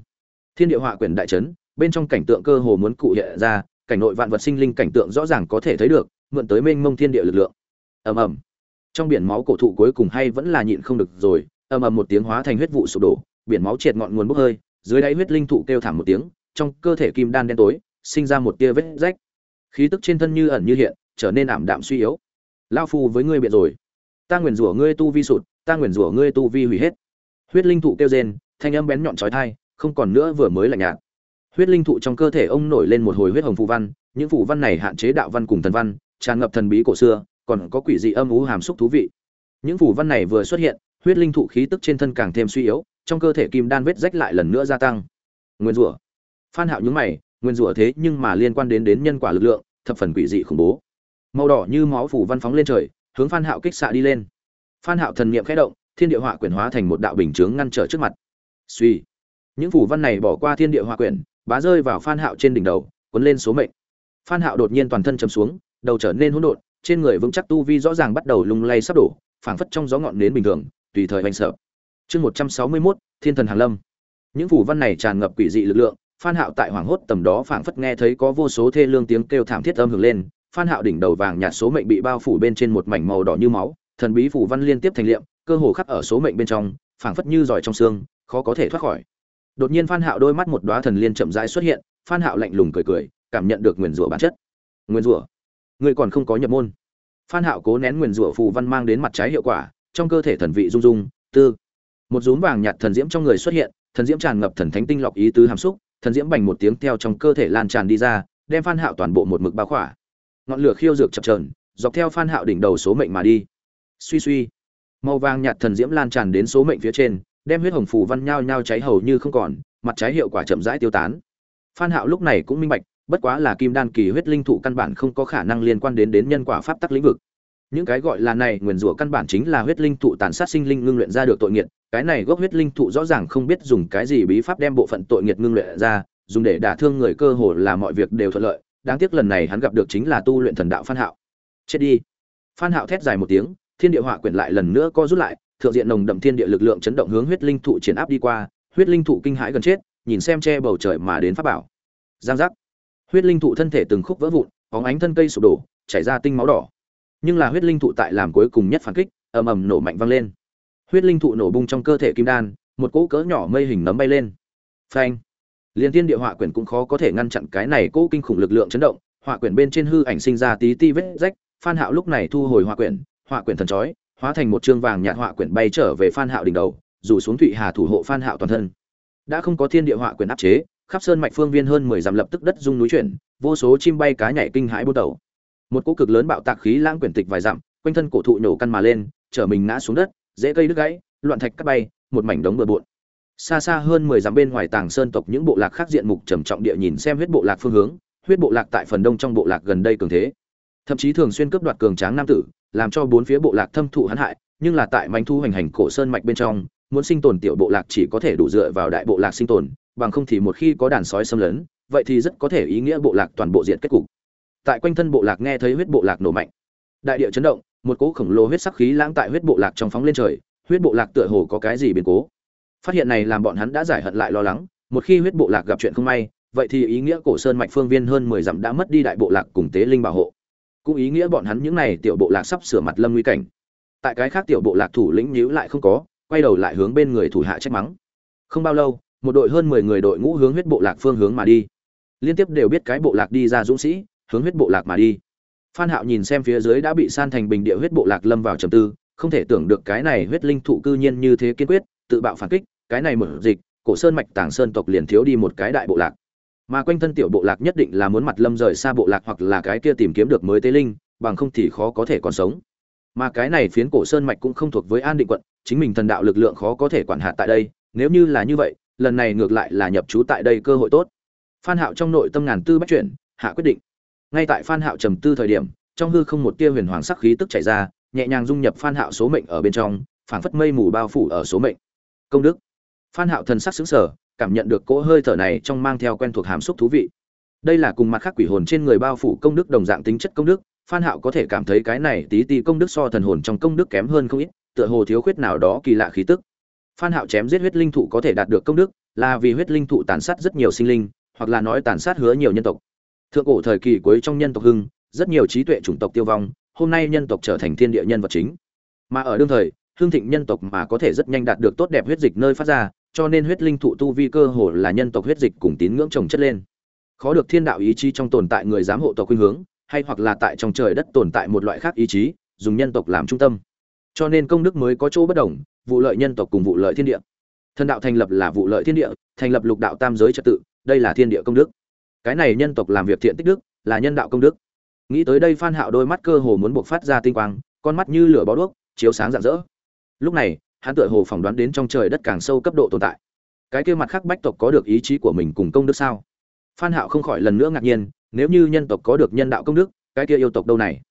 Thiên địa hỏa quyền đại chấn, bên trong cảnh tượng cơ hồ muốn cụ hiện ra, cảnh nội vạn vật sinh linh cảnh tượng rõ ràng có thể thấy được, mượn tới mênh mông thiên địa lực lượng. Ầm ầm trong biển máu cổ thụ cuối cùng hay vẫn là nhịn không được rồi, ầm ầm một tiếng hóa thành huyết vụ sụp đổ, biển máu triệt ngọn nguồn bốc hơi, dưới đáy huyết linh thụ kêu thảm một tiếng, trong cơ thể kim đan đen tối, sinh ra một tia vết rách. Khí tức trên thân như ẩn như hiện, trở nên ảm đạm suy yếu. Lao phu với ngươi biện rồi. Ta nguyền rủa ngươi tu vi sụt, ta nguyền rủa ngươi tu vi hủy hết. Huyết linh thụ kêu rên, thanh âm bén nhọn trói thai không còn nữa vừa mới lạnh nhạt. Huyết linh thụ trong cơ thể ông nổi lên một hồi huyết hồng phù văn, những phù văn này hạn chế đạo văn cùng thần văn, tràn ngập thần bí cổ xưa còn có quỷ dị âm ú hàm xúc thú vị. Những phù văn này vừa xuất hiện, huyết linh thụ khí tức trên thân càng thêm suy yếu, trong cơ thể kim đan vết rách lại lần nữa gia tăng. Nguyên rủa. Phan hạo nhướng mày, nguyên rủa thế nhưng mà liên quan đến đến nhân quả lực lượng, thập phần quỷ dị khủng bố. Màu đỏ như máu phủ văn phóng lên trời, hướng phan hạo kích xạ đi lên. Phan hạo thần niệm khẽ động, thiên địa họa quyển hóa thành một đạo bình chướng ngăn trở trước mặt. Suy. Những phủ văn này bỏ qua thiên địa họa quyển, bá rơi vào phan hạo trên đỉnh đầu, cuốn lên số mệnh. Phan hạo đột nhiên toàn thân chầm xuống, đầu trở nên hỗn độn trên người vững chắc tu vi rõ ràng bắt đầu lung lay sắp đổ phảng phất trong gió ngọn nến bình thường tùy thời hoành sợ chương 161, thiên thần hàng lâm. Những phủ văn này tràn ngập quỷ dị lực lượng phan hạo tại hoàng hốt tầm đó phảng phất nghe thấy có vô số thê lương tiếng kêu thảm thiết âm hưởng lên phan hạo đỉnh đầu vàng nhạt số mệnh bị bao phủ bên trên một mảnh màu đỏ như máu thần bí phủ văn liên tiếp thành liệm cơ hồ khắc ở số mệnh bên trong phảng phất như giỏi trong xương khó có thể thoát khỏi. Đột nhiên phan hạo đôi mắt một đóa thần liên chậm rãi xuất hiện phan hạo lạnh lùng cười cười cảm nhận được nguyên rủa bản chất. Nguyên rủa? Người còn không có nhập môn. Phan hạo cố nén nguyên rủa phù văn mang đến mặt trái hiệu quả, trong cơ thể thần vị rung rung, tư. Một rúm vàng nhạt thần diễm trong người xuất hiện, thần diễm tràn ngập thần thánh tinh lọc ý tứ hàm xúc, thần diễm bành một tiếng theo trong cơ thể lan tràn đi ra, đem phan hạo toàn bộ một mực bao khỏa. Ngọn lửa khiêu dược chập chờn, dọc theo phan hạo đỉnh đầu số mệnh mà đi. Suy suy. Màu vàng nhạt thần diễm lan tràn đến số mệnh phía trên, đem huyết hồng phù văn nhao nhao cháy hầu như không còn, mặt trái hiệu quả chậm rãi tiêu tán. Phan hạo lúc này cũng minh bạch bất quá là kim đan kỳ huyết linh thụ căn bản không có khả năng liên quan đến đến nhân quả pháp tắc lĩnh vực. Những cái gọi là này nguyền rủa căn bản chính là huyết linh thụ tàn sát sinh linh ngưng luyện ra được tội nghiệt, cái này gốc huyết linh thụ rõ ràng không biết dùng cái gì bí pháp đem bộ phận tội nghiệt ngưng luyện ra, dùng để đả thương người cơ hồ là mọi việc đều thuận lợi, đáng tiếc lần này hắn gặp được chính là tu luyện thần đạo phan hạo. Chết đi. Phan hạo thét dài một tiếng, thiên địa họa quyển lại lần nữa co rút lại, thượng diện nồng đậm thiên địa lực lượng chấn động hướng huyết linh thụ triển áp đi qua, huyết linh thụ kinh hãi gần chết, nhìn xem che bầu trời mà đến pháp bảo. Giang giác huyết linh thụ thân thể từng khúc vỡ vụn, bóng ánh thân cây sụp đổ, chảy ra tinh máu đỏ. Nhưng là huyết linh thụ tại làm cuối cùng nhất phản kích, ầm ầm nổ mạnh vang lên. Huyết linh thụ nổ bung trong cơ thể kim đan, một cỗ cỡ nhỏ mây hình nấm bay lên. Phanh! Liên tiên địa họa quyển cũng khó có thể ngăn chặn cái này cỗ kinh khủng lực lượng chấn động. Họa quyển bên trên hư ảnh sinh ra tí ti vết rách, phan hạo lúc này thu hồi họa quyển họa quyển thần chói, hóa thành một trương vàng nhạt họa quyển bay trở về phan hạo đỉnh đầu, rủ xuống thụy hà thủ hộ phan hạo toàn thân. Đã không có thiên địa họa quyển áp chế khắp sơn mạch phương viên hơn mười dặm lập tức đất rung núi chuyển, vô số chim bay cá nhảy kinh hãi bô tẩu một cỗ cực lớn bạo tạc khí lãng quyển tịch vài dặm, quanh thân cổ thụ nhổ căn mà lên, trở mình ngã xuống đất, dễ cây đứt gãy, loạn thạch cắt bay, một mảnh đống bừa bộn. Xa xa hơn mười dặm bên ngoài tàng sơn tộc những bộ lạc khác diện mục trầm trọng địa nhìn xem huyết bộ lạc phương hướng, huyết bộ lạc tại phần đông trong bộ lạc gần đây cường thế. Thậm chí thường xuyên cướp đoạt cường tráng nam tử, làm cho bốn phía bộ lạc thâm thụ hắn hại, nhưng là tại manh thu hành hành cổ sơn mạch bên trong, muốn sinh tồn tiểu bộ lạc chỉ có thể đủ dựa vào đại bộ lạc sinh tồn bằng không thì một khi có đàn sói xâm lấn, vậy thì rất có thể ý nghĩa bộ lạc toàn bộ diện kết cục. Tại quanh thân bộ lạc nghe thấy huyết bộ lạc nổ mạnh. Đại địa chấn động, một cỗ khổng lồ huyết sắc khí lãng tại huyết bộ lạc trong phóng lên trời, huyết bộ lạc tựa hồ có cái gì biến cố. Phát hiện này làm bọn hắn đã giải hận lại lo lắng, một khi huyết bộ lạc gặp chuyện không may, vậy thì ý nghĩa cổ sơn mạch phương viên hơn mười dặm đã mất đi đại bộ lạc cùng tế linh bảo hộ. Cũng ý nghĩa bọn hắn những này tiểu bộ lạc sắp sửa mặt lâm nguy cảnh. Tại cái khác tiểu bộ lạc thủ lĩnh nhíu lại không có, quay đầu lại hướng bên người thủ hạ trách mắng. Không bao lâu một đội hơn mười người đội ngũ hướng huyết bộ lạc phương hướng mà đi. Liên tiếp đều biết cái bộ lạc đi ra dũng sĩ, hướng huyết bộ lạc mà đi. Phan hạo nhìn xem phía dưới đã bị san thành bình địa huyết bộ lạc lâm vào trầm tư, không thể tưởng được cái này huyết linh thụ cư nhiên như thế kiên quyết, tự bạo phản kích, cái này mở dịch, cổ sơn mạch tàng sơn tộc liền thiếu đi một cái đại bộ lạc. Mà quanh thân tiểu bộ lạc nhất định là muốn mặt lâm rời xa bộ lạc hoặc là cái kia tìm kiếm được mới tế linh, bằng không thì khó có thể còn sống. Mà cái này phiến cổ sơn mạch cũng không thuộc với an định quận, chính mình thần đạo lực lượng khó có thể quản hạt tại đây, nếu như là như vậy lần này ngược lại là nhập trú tại đây cơ hội tốt. Phan hạo trong nội tâm ngàn tư bách chuyển, hạ quyết định. Ngay tại phan hạo trầm tư thời điểm, trong hư không một tia huyền hoàng sắc khí tức chảy ra, nhẹ nhàng dung nhập phan hạo số mệnh ở bên trong, phảng phất mây mù bao phủ ở số mệnh. Công đức. Phan hạo thần sắc sững sờ, cảm nhận được cỗ hơi thở này trong mang theo quen thuộc hàm xúc thú vị. Đây là cùng mặt khác quỷ hồn trên người bao phủ công đức đồng dạng tính chất công đức, phan hạo có thể cảm thấy cái này tí tí công đức so thần hồn trong công đức kém hơn không ít, tựa hồ thiếu khuyết nào đó kỳ lạ khí tức phan hạo chém giết huyết linh thụ có thể đạt được công đức, là vì huyết linh thụ tàn sát rất nhiều sinh linh, hoặc là nói tàn sát hứa nhiều nhân tộc. Thượng cổ thời kỳ cuối trong nhân tộc hưng, rất nhiều trí tuệ chủng tộc tiêu vong, hôm nay nhân tộc trở thành thiên địa nhân vật chính. Mà ở đương thời hương thịnh nhân tộc mà có thể rất nhanh đạt được tốt đẹp huyết dịch nơi phát ra, cho nên huyết linh thụ tu vi cơ hồ là nhân tộc huyết dịch cùng tín ngưỡng trồng chất lên. Khó được thiên đạo ý chí trong tồn tại người giám hộ tộc khuynh hướng, hay hoặc là tại trong trời đất tồn tại một loại khác ý chí, dùng nhân tộc làm trung tâm cho nên công đức mới có chỗ bất đồng, vụ lợi nhân tộc cùng vụ lợi thiên địa. Thần đạo thành lập là vụ lợi thiên địa, thành lập lục đạo tam giới trật tự, đây là thiên địa công đức. Cái này nhân tộc làm việc thiện tích đức, là nhân đạo công đức. Nghĩ tới đây phan hạo đôi mắt cơ hồ muốn buộc phát ra tinh quang, con mắt như lửa bó đuốc, chiếu sáng rạng rỡ. Lúc này, hắn tựa hồ phỏng đoán đến trong trời đất càng sâu cấp độ tồn tại. Cái kia mặt khác bách tộc có được ý chí của mình cùng công đức sao? Phan hạo không khỏi lần nữa ngạc nhiên, nếu như nhân tộc có được nhân đạo công đức, cái kia yêu tộc đâu này?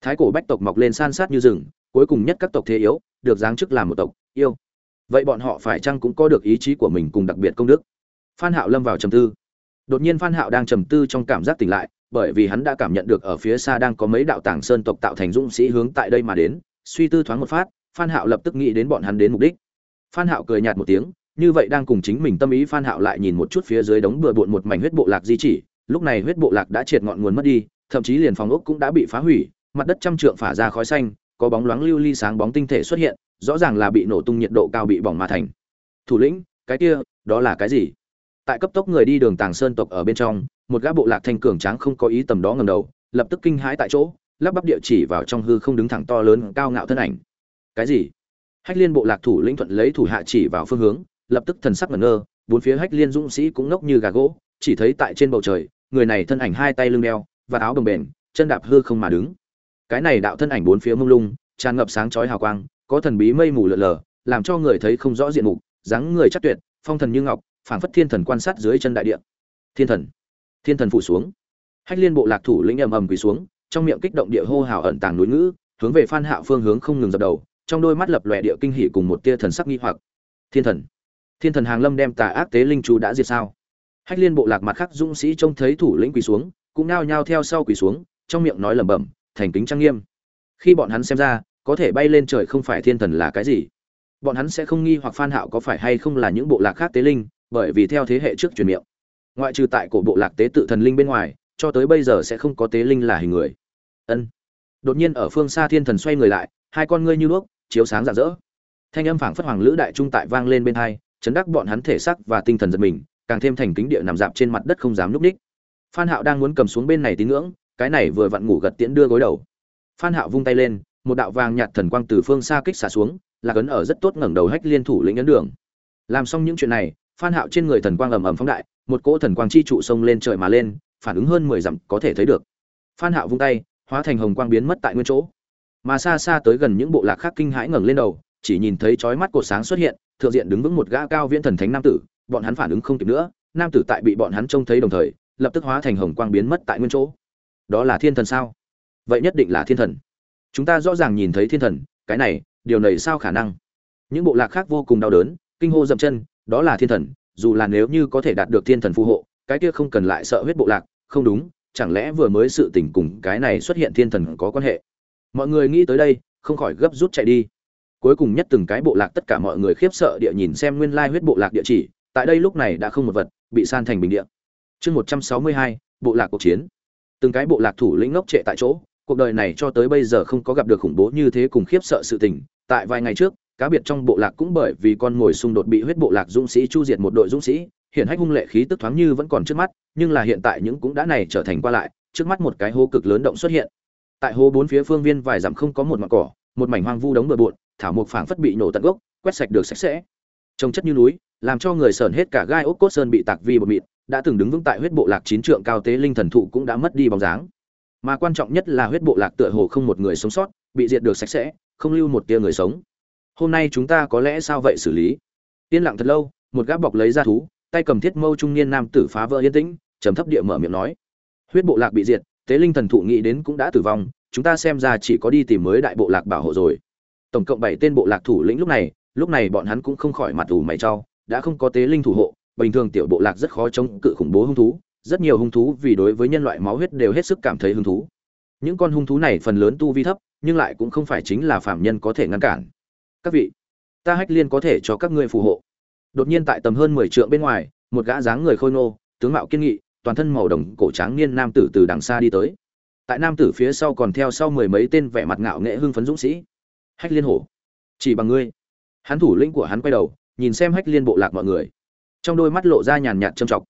Thái cổ bách tộc mọc lên san sát như rừng cuối cùng nhất các tộc thế yếu, được giáng chức làm một tộc, yêu. Vậy bọn họ phải chăng cũng có được ý chí của mình cùng đặc biệt công đức? Phan hạo lâm vào trầm tư. Đột nhiên phan hạo đang trầm tư trong cảm giác tỉnh lại, bởi vì hắn đã cảm nhận được ở phía xa đang có mấy đạo tàng sơn tộc tạo thành dũng sĩ hướng tại đây mà đến, suy tư thoáng một phát, phan hạo lập tức nghĩ đến bọn hắn đến mục đích. Phan hạo cười nhạt một tiếng, như vậy đang cùng chính mình tâm ý, phan hạo lại nhìn một chút phía dưới đống bừa bộn một mảnh huyết bộ lạc di chỉ. Lúc này huyết bộ lạc đã triệt ngọn nguồn mất đi, thậm chí liền phòng ốc cũng đã bị phá hủy, mặt đất trăm trượng phả ra khói xanh có bóng loáng lưu ly sáng bóng tinh thể xuất hiện, rõ ràng là bị nổ tung nhiệt độ cao bị bỏng mà thành. Thủ lĩnh, cái kia, đó là cái gì? Tại cấp tốc người đi đường tàng sơn tộc ở bên trong, một gã bộ lạc thanh cường tráng không có ý tầm đó ngẩng đầu, lập tức kinh hãi tại chỗ, lắp bắp địa chỉ vào trong hư không đứng thẳng to lớn cao ngạo thân ảnh. Cái gì? Hách liên bộ lạc thủ lĩnh thuận lấy thủ hạ chỉ vào phương hướng, lập tức thần sắc ngẩn ngơ, bốn phía hách liên dũng sĩ cũng ngốc như gà gỗ, chỉ thấy tại trên bầu trời, người này thân ảnh hai tay lưng đeo, và áo đồng bền, chân đạp hư không mà đứng cái này đạo thân ảnh bốn phía mông lung, tràn ngập sáng chói hào quang, có thần bí mây mù lờ lờ làm cho người thấy không rõ diện mục, dáng người chắc tuyệt, phong thần như ngọc, phảng phất thiên thần quan sát dưới chân đại địa. Thiên thần. Thiên thần phủ xuống. Hách liên bộ lạc thủ lĩnh ầm ầm quỳ xuống, trong miệng kích động địa hô hào ẩn tàng núi ngữ, hướng về phan hạo phương hướng không ngừng dập đầu, trong đôi mắt lập lòe địa kinh hỉ cùng một tia thần sắc nghi hoặc. Thiên thần. Thiên thần hàng lâm đem tà ác tế linh chú đã diệt sao? Hách liên bộ lạc mặt khác dũng sĩ trông thấy thủ lĩnh quỳ xuống, cũng nao nhao theo sau quỳ xuống, trong miệng nói lẩm bẩm thành kính trang nghiêm. Khi bọn hắn xem ra, có thể bay lên trời không phải thiên thần là cái gì. Bọn hắn sẽ không nghi hoặc phan hạo có phải hay không là những bộ lạc khác tế linh, bởi vì theo thế hệ trước truyền miệng, ngoại trừ tại cổ bộ lạc tế tự thần linh bên ngoài, cho tới bây giờ sẽ không có tế linh là hình người. Ân. Đột nhiên ở phương xa thiên thần xoay người lại, hai con ngươi như đuốc, chiếu sáng rạng rỡ. Thanh âm phảng phất hoàng lữ đại trung tại vang lên bên hai, chấn đắc bọn hắn thể xác và tinh thần giật mình, càng thêm thành kính địa nằm dạp trên mặt đất không dám núp ních. Phan hạo đang muốn cầm xuống bên này tín ngưỡng cái này vừa vặn ngủ gật tiễn đưa gối đầu. Phan hạo vung tay lên, một đạo vàng nhạt thần quang từ phương xa kích xả xuống, là cấn ở rất tốt ngẩng đầu hách liên thủ lĩnh ấn đường. Làm xong những chuyện này, phan hạo trên người thần quang ầm ầm phóng đại, một cỗ thần quang chi trụ sông lên trời mà lên, phản ứng hơn mười dặm có thể thấy được. Phan hạo vung tay, hóa thành hồng quang biến mất tại nguyên chỗ. Mà xa xa tới gần những bộ lạc khác kinh hãi ngẩng lên đầu, chỉ nhìn thấy chói mắt cột sáng xuất hiện, thượng diện đứng vững một gã cao viễn thần thánh nam tử, bọn hắn phản ứng không kịp nữa, nam tử tại bị bọn hắn trông thấy đồng thời, lập tức hóa thành hồng quang biến mất tại nguyên chỗ đó là thiên thần sao? Vậy nhất định là thiên thần. Chúng ta rõ ràng nhìn thấy thiên thần, cái này, điều này sao khả năng? Những bộ lạc khác vô cùng đau đớn, kinh hô dậm chân, đó là thiên thần, dù là nếu như có thể đạt được thiên thần phù hộ, cái kia không cần lại sợ huyết bộ lạc, không đúng, chẳng lẽ vừa mới sự tình cùng cái này xuất hiện thiên thần có quan hệ? Mọi người nghĩ tới đây, không khỏi gấp rút chạy đi. Cuối cùng nhất từng cái bộ lạc tất cả mọi người khiếp sợ địa nhìn xem nguyên lai huyết bộ lạc địa chỉ, tại đây lúc này đã không một vật, bị san thành bình địa. Chương một trăm sáu mươi hai, bộ lạc cuộc chiến từng cái bộ lạc thủ lĩnh ngốc trệ tại chỗ, cuộc đời này cho tới bây giờ không có gặp được khủng bố như thế cùng khiếp sợ sự tình. Tại vài ngày trước, cá biệt trong bộ lạc cũng bởi vì con ngồi xung đột bị huyết bộ lạc dũng sĩ chu diệt một đội dũng sĩ hiện hách hung lệ khí tức thoáng như vẫn còn trước mắt, nhưng là hiện tại những cũng đã này trở thành qua lại, trước mắt một cái hố cực lớn động xuất hiện. Tại hố bốn phía phương viên vài dặm không có một mặt cỏ, một mảnh hoang vu đống bừa bộn, thảo mộc phảng phất bị nổ tận gốc, quét sạch được sạch sẽ. Trông chất như núi, làm cho người sờn hết cả gai ốc cốt sơn bị tạc vi bột mịn đã từng đứng vững tại huyết bộ lạc chín trượng cao tế linh thần thụ cũng đã mất đi bóng dáng. Mà quan trọng nhất là huyết bộ lạc tựa hồ không một người sống sót, bị diệt được sạch sẽ, không lưu một tia người sống. Hôm nay chúng ta có lẽ sao vậy xử lý? Yên lặng thật lâu, một gã bọc lấy ra thú, tay cầm thiết mâu trung niên nam tử phá vỡ yên tĩnh, trầm thấp địa mở miệng nói. Huyết bộ lạc bị diệt, tế linh thần thụ nghĩ đến cũng đã tử vong, chúng ta xem ra chỉ có đi tìm mới đại bộ lạc bảo hộ rồi. Tổng cộng bảy tên bộ lạc thủ lĩnh lúc này lúc này bọn hắn cũng không khỏi mặt ủ mày trao đã không có tế linh thủ hộ bình thường tiểu bộ lạc rất khó chống cự khủng bố hung thú, rất nhiều hung thú vì đối với nhân loại máu huyết đều hết sức cảm thấy hứng thú. Những con hung thú này phần lớn tu vi thấp, nhưng lại cũng không phải chính là phạm nhân có thể ngăn cản. Các vị, ta hách liên có thể cho các ngươi phù hộ. Đột nhiên tại tầm hơn mười trượng bên ngoài, một gã dáng người khôi nô tướng mạo kiên nghị, toàn thân màu đồng cổ tráng niên nam tử từ đằng xa đi tới. Tại nam tử phía sau còn theo sau mười mấy tên vẻ mặt ngạo nghệ hưng phấn dũng sĩ. Hách liên hổ, chỉ bằng ngươi. Hắn thủ lĩnh của hắn quay đầu, nhìn xem hách liên bộ lạc mọi người trong đôi mắt lộ ra nhàn nhạt trầm trọng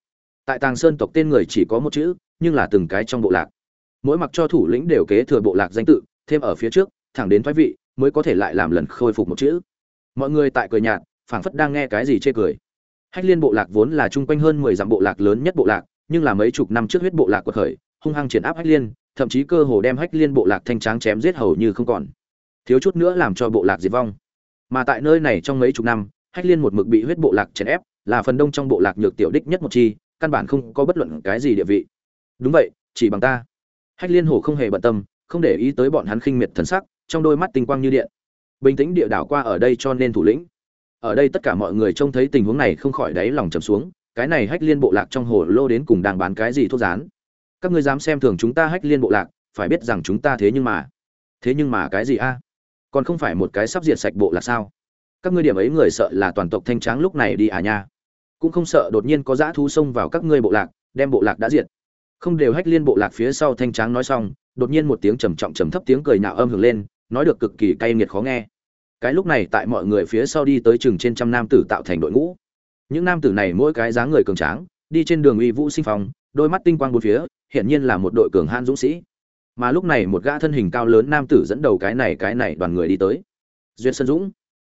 tại tàng sơn tộc tên người chỉ có một chữ, nhưng là từng cái trong bộ lạc. Mỗi mặc cho thủ lĩnh đều kế thừa bộ lạc danh tự, thêm ở phía trước, thẳng đến thoái vị, mới có thể lại làm lần khôi phục một chữ. Mọi người tại cười nhạt, phảng phất đang nghe cái gì chê cười. Hách liên bộ lạc vốn là trung quanh hơn mười dặm bộ lạc lớn nhất bộ lạc, nhưng là mấy chục năm trước huyết bộ lạc quật khởi, hung hăng triển áp hách liên, thậm chí cơ hồ đem hách liên bộ lạc thanh tráng chém giết hầu như không còn. Thiếu chút nữa làm cho bộ lạc diệt vong. Mà tại nơi này trong mấy chục năm, hách liên một mực bị huyết bộ lạc chèn ép là phần đông trong bộ lạc nhược tiểu đích nhất một chi, căn bản không có bất luận cái gì địa vị. Đúng vậy, chỉ bằng ta. Hách liên hồ không hề bận tâm, không để ý tới bọn hắn khinh miệt thần sắc, trong đôi mắt tinh quang như điện. Bình tĩnh địa đảo qua ở đây cho nên thủ lĩnh. Ở đây tất cả mọi người trông thấy tình huống này không khỏi đáy lòng trầm xuống, cái này hách liên bộ lạc trong hồ lô đến cùng đang bán cái gì thuốc rán? Các ngươi dám xem thường chúng ta hách liên bộ lạc, phải biết rằng chúng ta thế nhưng mà, thế nhưng mà cái gì a? Còn không phải một cái sắp diệt sạch bộ lạc sao? Các ngươi điểm ấy người sợ là toàn tộc thanh tráng lúc này đi à nha cũng không sợ đột nhiên có dã thú xông vào các ngươi bộ lạc, đem bộ lạc đã diệt. Không đều hách liên bộ lạc phía sau thanh tráng nói xong, đột nhiên một tiếng trầm trọng trầm thấp tiếng cười nạo âm hưởng lên, nói được cực kỳ cay nghiệt khó nghe. Cái lúc này tại mọi người phía sau đi tới chừng trên trăm nam tử tạo thành đội ngũ. Những nam tử này mỗi cái dáng người cường tráng, đi trên đường uy vũ sinh phong, đôi mắt tinh quang bốn phía, hiển nhiên là một đội cường han dũng sĩ. Mà lúc này một gã thân hình cao lớn nam tử dẫn đầu cái này cái này đoàn người đi tới. Duyên sơn dũng.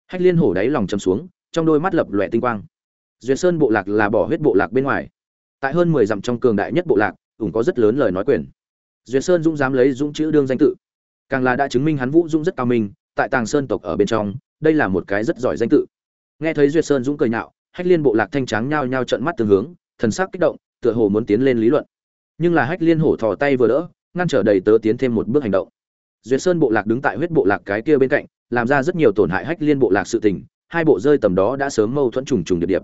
Hách liên hổ đáy lòng chầm xuống, trong đôi mắt lập lòe tinh quang duyên sơn bộ lạc là bỏ huyết bộ lạc bên ngoài. Tại hơn mười dặm trong cường đại nhất bộ lạc, ủng có rất lớn lời nói quyền. Duyên sơn dũng dám lấy dũng chữ đương danh tự. Càng là đã chứng minh hắn vũ dũng rất cao minh, tại tàng sơn tộc ở bên trong, đây là một cái rất giỏi danh tự. Nghe thấy duyệt sơn dũng cười nhạo, hách liên bộ lạc thanh tráng nhao nhao trận mắt tương hướng, thần sắc kích động, tựa hồ muốn tiến lên lý luận. Nhưng là hách liên hổ thò tay vừa đỡ, ngăn trở đầy tớ tiến thêm một bước hành động. Duyệt sơn bộ lạc đứng tại huyết bộ lạc cái kia bên cạnh, làm ra rất nhiều tổn hại hách liên bộ lạc sự tình, hai bộ rơi tầm đó đã sớm mâu thuẫn trùng trùng điệp điệp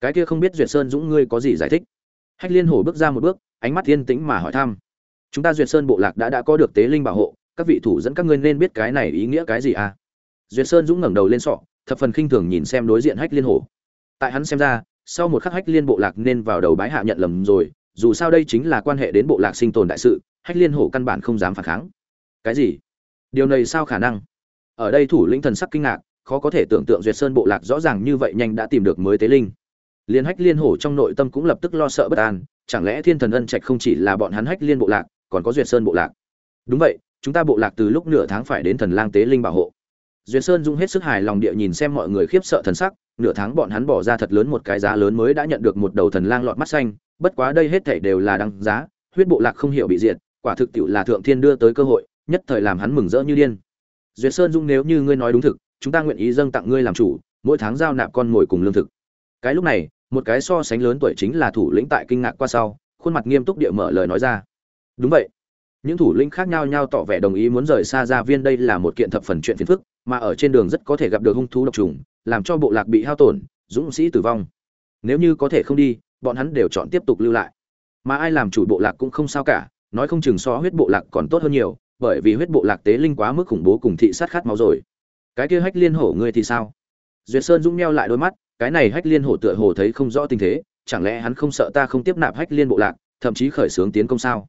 cái kia không biết duyệt sơn dũng ngươi có gì giải thích? Hách liên hổ bước ra một bước, ánh mắt yên tĩnh mà hỏi thăm. Chúng ta duyệt sơn bộ lạc đã đã có được tế linh bảo hộ, các vị thủ dẫn các ngươi nên biết cái này ý nghĩa cái gì à? Duyệt sơn dũng ngẩng đầu lên sọ, thập phần khinh thường nhìn xem đối diện hách liên hổ tại hắn xem ra, sau một khắc hách liên bộ lạc nên vào đầu bái hạ nhận lầm rồi, dù sao đây chính là quan hệ đến bộ lạc sinh tồn đại sự, hách liên hổ căn bản không dám phản kháng. Cái gì? Điều này sao khả năng? Ở đây thủ lĩnh thần sắc kinh ngạc, khó có thể tưởng tượng duyệt sơn bộ lạc rõ ràng như vậy nhanh đã tìm được mới tế linh liên hách liên hổ trong nội tâm cũng lập tức lo sợ bất an, chẳng lẽ thiên thần ân trạch không chỉ là bọn hắn hách liên bộ lạc, còn có duyệt sơn bộ lạc? Đúng vậy, chúng ta bộ lạc từ lúc nửa tháng phải đến thần lang tế linh bảo hộ. Duyệt sơn dung hết sức hài lòng địa nhìn xem mọi người khiếp sợ thần sắc, nửa tháng bọn hắn bỏ ra thật lớn một cái giá lớn mới đã nhận được một đầu thần lang lọt mắt xanh, bất quá đây hết thảy đều là đăng giá, huyết bộ lạc không hiểu bị diệt, quả thực tiệu là thượng thiên đưa tới cơ hội, nhất thời làm hắn mừng rỡ như điên. Duyệt sơn dung nếu như ngươi nói đúng thực, chúng ta nguyện ý dâng tặng ngươi làm chủ, mỗi tháng giao nạp con ngồi cùng lương thực. Cái lúc này một cái so sánh lớn tuổi chính là thủ lĩnh tại kinh ngạc qua sau, khuôn mặt nghiêm túc địa mở lời nói ra. Đúng vậy. Những thủ lĩnh khác nhau nhau tỏ vẻ đồng ý muốn rời xa gia viên, đây là một kiện thập phần chuyện phiền phức, mà ở trên đường rất có thể gặp được hung thú độc trùng, làm cho bộ lạc bị hao tổn, dũng sĩ tử vong. Nếu như có thể không đi, bọn hắn đều chọn tiếp tục lưu lại. Mà ai làm chủ bộ lạc cũng không sao cả, nói không chừng so huyết bộ lạc còn tốt hơn nhiều, bởi vì huyết bộ lạc tế linh quá mức khủng bố cùng thị sát khát máu rồi. Cái kia hách liên hổ ngươi thì sao? Duyệt sơn dũng meo lại đôi mắt cái này hách liên hổ tựa hồ thấy không rõ tình thế, chẳng lẽ hắn không sợ ta không tiếp nạp hách liên bộ lạc, thậm chí khởi xướng tiến công sao?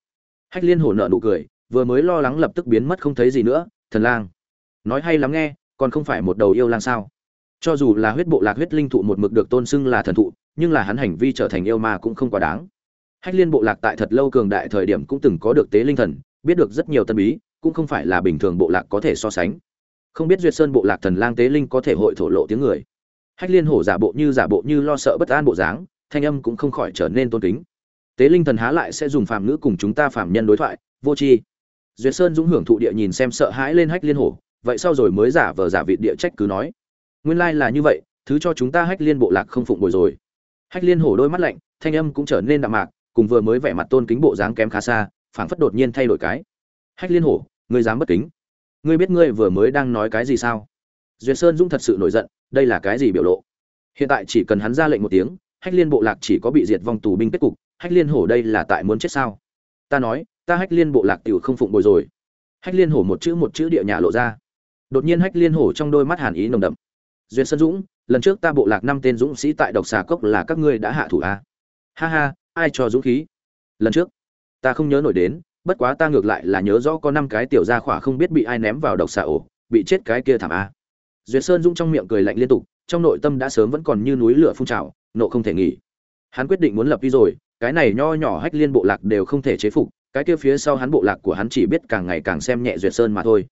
Hách liên hổ nợ nụ cười, vừa mới lo lắng lập tức biến mất không thấy gì nữa, thần lang, nói hay lắm nghe, còn không phải một đầu yêu lang sao? Cho dù là huyết bộ lạc huyết linh thụ một mực được tôn xưng là thần thụ, nhưng là hắn hành vi trở thành yêu ma cũng không quá đáng. Hách liên bộ lạc tại thật lâu cường đại thời điểm cũng từng có được tế linh thần, biết được rất nhiều tân bí, cũng không phải là bình thường bộ lạc có thể so sánh. Không biết duyệt sơn bộ lạc thần lang tế linh có thể hội thổ lộ tiếng người hách liên hổ giả bộ như giả bộ như lo sợ bất an bộ dáng, thanh âm cũng không khỏi trở nên tôn kính. Tế linh thần há lại sẽ dùng phàm ngữ cùng chúng ta phàm nhân đối thoại, vô tri. Duyệt sơn dũng hưởng thụ địa nhìn xem sợ hãi lên hách liên hổ, vậy sau rồi mới giả vờ giả vị địa trách cứ nói. Nguyên lai là như vậy, thứ cho chúng ta hách liên bộ lạc không phụng bồi rồi. Hách liên hổ đôi mắt lạnh, thanh âm cũng trở nên đạm mạc, cùng vừa mới vẻ mặt tôn kính bộ dáng kém khá xa, phảng phất đột nhiên thay đổi cái. Hách liên hổ, ngươi dám bất kính. Ngươi biết ngươi vừa mới đang nói cái gì sao? Duyệt sơn dũng thật sự nổi giận đây là cái gì biểu lộ? Hiện tại chỉ cần hắn ra lệnh một tiếng, hách liên bộ lạc chỉ có bị diệt vong tù binh kết cục, hách liên hổ đây là tại muốn chết sao? Ta nói, ta hách liên bộ lạc tiểu không phụng bồi rồi. Hách liên hổ một chữ một chữ địa nhà lộ ra. Đột nhiên hách liên hổ trong đôi mắt hàn ý nồng đậm. Duyên sơn dũng, lần trước ta bộ lạc năm tên dũng sĩ tại độc xà cốc là các ngươi đã hạ thủ a à? ha ha, ai cho dũng khí? Lần trước, ta không nhớ nổi đến, bất quá ta ngược lại là nhớ rõ có năm cái tiểu gia khỏa không biết bị ai ném vào độc xà ổ, bị chết cái kia thảm a duyệt sơn dũng trong miệng cười lạnh liên tục, trong nội tâm đã sớm vẫn còn như núi lửa phun trào, nộ không thể nghỉ. Hắn quyết định muốn lập đi rồi, cái này nho nhỏ hách liên bộ lạc đều không thể chế phục, cái kia phía sau hắn bộ lạc của hắn chỉ biết càng ngày càng xem nhẹ duyệt sơn mà thôi.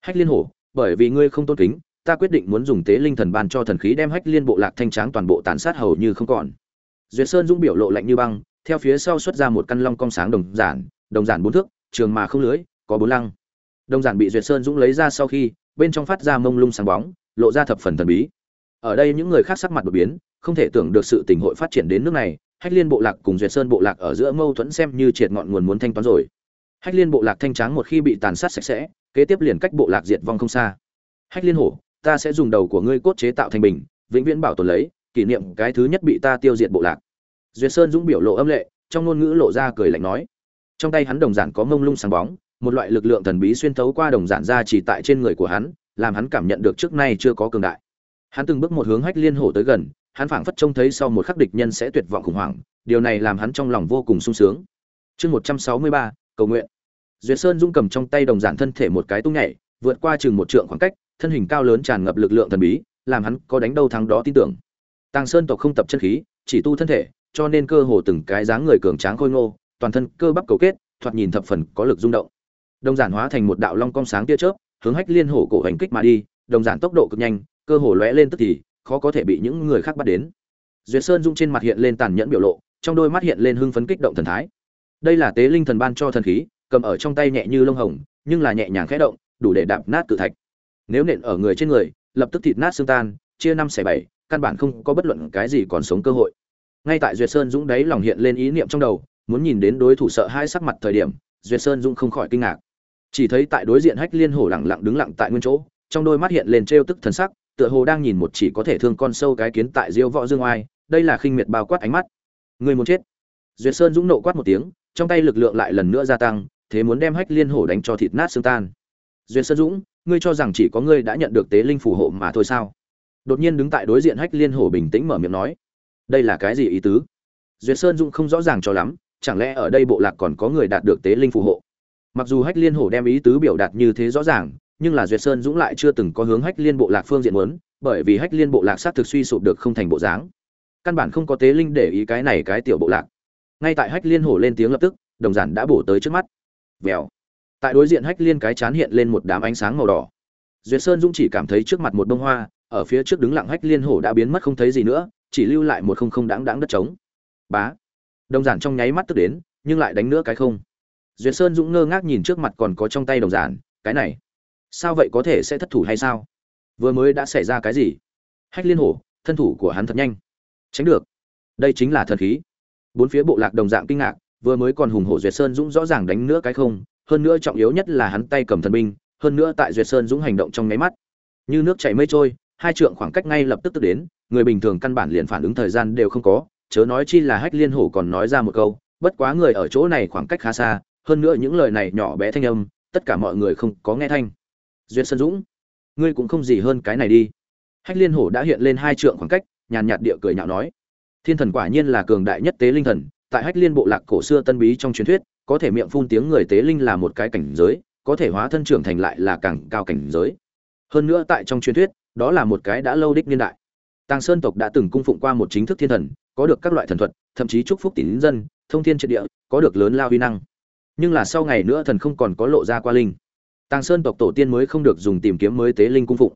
Hách liên hổ, bởi vì ngươi không tôn kính, ta quyết định muốn dùng tế linh thần ban cho thần khí đem hách liên bộ lạc thanh tráng toàn bộ tàn sát hầu như không còn. Duyệt sơn dũng biểu lộ lạnh như băng, theo phía sau xuất ra một căn long cong sáng đồng giản đồng giản bốn thước, trường mà không lưới, có bốn lăng. Đồng giản bị duyệt sơn dũng lấy ra sau khi, bên trong phát ra mông lung sáng bóng lộ ra thập phần thần bí. Ở đây những người khác sắc mặt đột biến, không thể tưởng được sự tình hội phát triển đến nước này, hách liên bộ lạc cùng duyệt sơn bộ lạc ở giữa mâu thuẫn xem như triệt ngọn nguồn muốn thanh toán rồi. Hách liên bộ lạc thanh tráng một khi bị tàn sát sạch sẽ, kế tiếp liền cách bộ lạc diệt vong không xa. Hách liên hổ, ta sẽ dùng đầu của ngươi cốt chế tạo thành bình, vĩnh viễn bảo tồn lấy, kỷ niệm cái thứ nhất bị ta tiêu diệt bộ lạc. Duyệt sơn dũng biểu lộ âm lệ, trong ngôn ngữ lộ ra cười lạnh nói. Trong tay hắn đồng giản có mông lung sáng bóng, một loại lực lượng thần bí xuyên thấu qua đồng giản ra chỉ tại trên người của hắn làm hắn cảm nhận được trước nay chưa có cường đại. Hắn từng bước một hướng hách liên hổ tới gần, hắn phảng phất trông thấy sau một khắc địch nhân sẽ tuyệt vọng khủng hoảng, điều này làm hắn trong lòng vô cùng sung sướng. Chương một trăm sáu mươi ba, cầu nguyện. Duyệt sơn dung cầm trong tay đồng giản thân thể một cái tung nhảy, vượt qua chừng một trượng khoảng cách, thân hình cao lớn tràn ngập lực lượng thần bí, làm hắn có đánh đâu thắng đó tin tưởng. Tàng sơn tộc không tập chân khí, chỉ tu thân thể, cho nên cơ hồ từng cái dáng người cường tráng khôi ngô, toàn thân cơ bắp cầu kết, thoạt nhìn thập phần có lực rung động. Đồng giản hóa thành một đạo long cong sáng tia chớp hướng hách liên hổ cổ hành kích mà đi, đồng giản tốc độ cực nhanh, cơ hồ lóe lên tức thì, khó có thể bị những người khác bắt đến. Duyệt sơn dung trên mặt hiện lên tàn nhẫn biểu lộ, trong đôi mắt hiện lên hưng phấn kích động thần thái. Đây là tế linh thần ban cho thần khí, cầm ở trong tay nhẹ như lông hồng, nhưng là nhẹ nhàng khẽ động, đủ để đạp nát cự thạch. Nếu nện ở người trên người, lập tức thịt nát xương tan, chia năm xẻ bảy, căn bản không có bất luận cái gì còn sống cơ hội. Ngay tại duyệt sơn dũng đấy lòng hiện lên ý niệm trong đầu, muốn nhìn đến đối thủ sợ hai sắc mặt thời điểm, duyệt sơn dũng không khỏi kinh ngạc chỉ thấy tại đối diện hách liên hổ lặng lặng đứng lặng tại nguyên chỗ, trong đôi mắt hiện lên trêu tức thần sắc, tựa hồ đang nhìn một chỉ có thể thương con sâu cái kiến tại diêu võ dương oai, đây là khinh miệt bao quát ánh mắt. Người muốn chết. Duyệt sơn dũng nộ quát một tiếng, trong tay lực lượng lại lần nữa gia tăng, thế muốn đem hách liên hổ đánh cho thịt nát xương tan. Duyệt sơn dũng, ngươi cho rằng chỉ có ngươi đã nhận được tế linh phù hộ mà thôi sao? Đột nhiên đứng tại đối diện hách liên hổ bình tĩnh mở miệng nói, đây là cái gì ý tứ? Duyệt sơn dũng không rõ ràng cho lắm, chẳng lẽ ở đây bộ lạc còn có người đạt được tế linh phù hộ? Mặc dù hách liên hổ đem ý tứ biểu đạt như thế rõ ràng, nhưng là duyệt sơn dũng lại chưa từng có hướng hách liên bộ lạc phương diện muốn, bởi vì hách liên bộ lạc sát thực suy sụp được không thành bộ dáng. Căn bản không có tế linh để ý cái này cái tiểu bộ lạc. Ngay tại hách liên hổ lên tiếng lập tức, đồng giản đã bổ tới trước mắt. Vèo. Tại đối diện hách liên cái chán hiện lên một đám ánh sáng màu đỏ. Duyệt sơn dũng chỉ cảm thấy trước mặt một bông hoa, ở phía trước đứng lặng hách liên hổ đã biến mất không thấy gì nữa, chỉ lưu lại một không không đáng đáng đất trống. Bá. Đồng giản trong nháy mắt tức đến, nhưng lại đánh nữa cái không duyệt sơn dũng ngơ ngác nhìn trước mặt còn có trong tay đồng giản, cái này, sao vậy có thể sẽ thất thủ hay sao? Vừa mới đã xảy ra cái gì? Hách liên hổ, thân thủ của hắn thật nhanh. Tránh được, đây chính là thần khí. Bốn phía bộ lạc đồng dạng kinh ngạc, vừa mới còn hùng hổ duyệt sơn dũng rõ ràng đánh nữa cái không, hơn nữa trọng yếu nhất là hắn tay cầm thần binh, hơn nữa tại duyệt sơn dũng hành động trong nháy mắt. Như nước chảy mây trôi, hai trượng khoảng cách ngay lập tức tức đến, người bình thường căn bản liền phản ứng thời gian đều không có, chớ nói chi là hách liên hổ còn nói ra một câu, bất quá người ở chỗ này khoảng cách khá xa hơn nữa những lời này nhỏ bé thanh âm, tất cả mọi người không có nghe thanh. Duyệt sơn dũng, ngươi cũng không gì hơn cái này đi. Hách liên hổ đã hiện lên hai trượng khoảng cách, nhàn nhạt địa cười nhạo nói. Thiên thần quả nhiên là cường đại nhất tế linh thần, tại hách liên bộ lạc cổ xưa tân bí trong truyền thuyết, có thể miệng phun tiếng người tế linh là một cái cảnh giới, có thể hóa thân trưởng thành lại là càng cao cảnh giới. Hơn nữa tại trong truyền thuyết, đó là một cái đã lâu đích niên đại. Tàng sơn tộc đã từng cung phụng qua một chính thức thiên thần, có được các loại thần thuật, thậm chí chúc phúc tín dân, thông thiên triệt địa, có được lớn lao huy năng nhưng là sau ngày nữa thần không còn có lộ ra qua linh. Tàng sơn tộc tổ tiên mới không được dùng tìm kiếm mới tế linh cung phụng.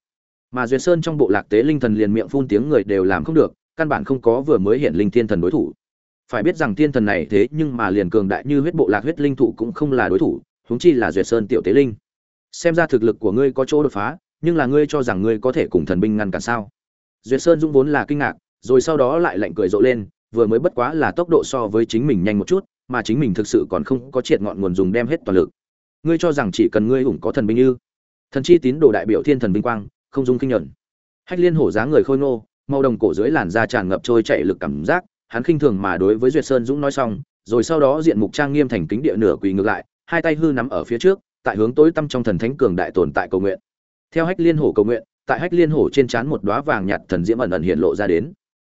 Mà duyệt sơn trong bộ lạc tế linh thần liền miệng phun tiếng người đều làm không được, căn bản không có vừa mới hiện linh thiên thần đối thủ. Phải biết rằng thiên thần này thế nhưng mà liền cường đại như huyết bộ lạc huyết linh thụ cũng không là đối thủ, huống chi là duyệt sơn tiểu tế linh. Xem ra thực lực của ngươi có chỗ đột phá, nhưng là ngươi cho rằng ngươi có thể cùng thần binh ngăn cản sao? Duyệt sơn dũng vốn là kinh ngạc, rồi sau đó lại lạnh cười rộ lên, vừa mới bất quá là tốc độ so với chính mình nhanh một chút mà chính mình thực sự còn không có triệt ngọn nguồn dùng đem hết toàn lực. Ngươi cho rằng chỉ cần ngươi ủng có thần binh như thần chi tín đồ đại biểu thiên thần vinh quang, không dung kinh nhẫn hách liên hổ dáng người khôi ngô, màu đồng cổ dưới làn da tràn ngập trôi chảy lực cảm giác, hắn khinh thường mà đối với duyệt sơn dũng nói xong, rồi sau đó diện mục trang nghiêm thành kính địa nửa quỳ ngược lại, hai tay hư nắm ở phía trước, tại hướng tối tăm trong thần thánh cường đại tồn tại cầu nguyện. Theo hách liên hổ cầu nguyện, tại hách liên hổ trên trán một đóa vàng nhạt thần diễm ẩn ẩn hiện lộ ra đến.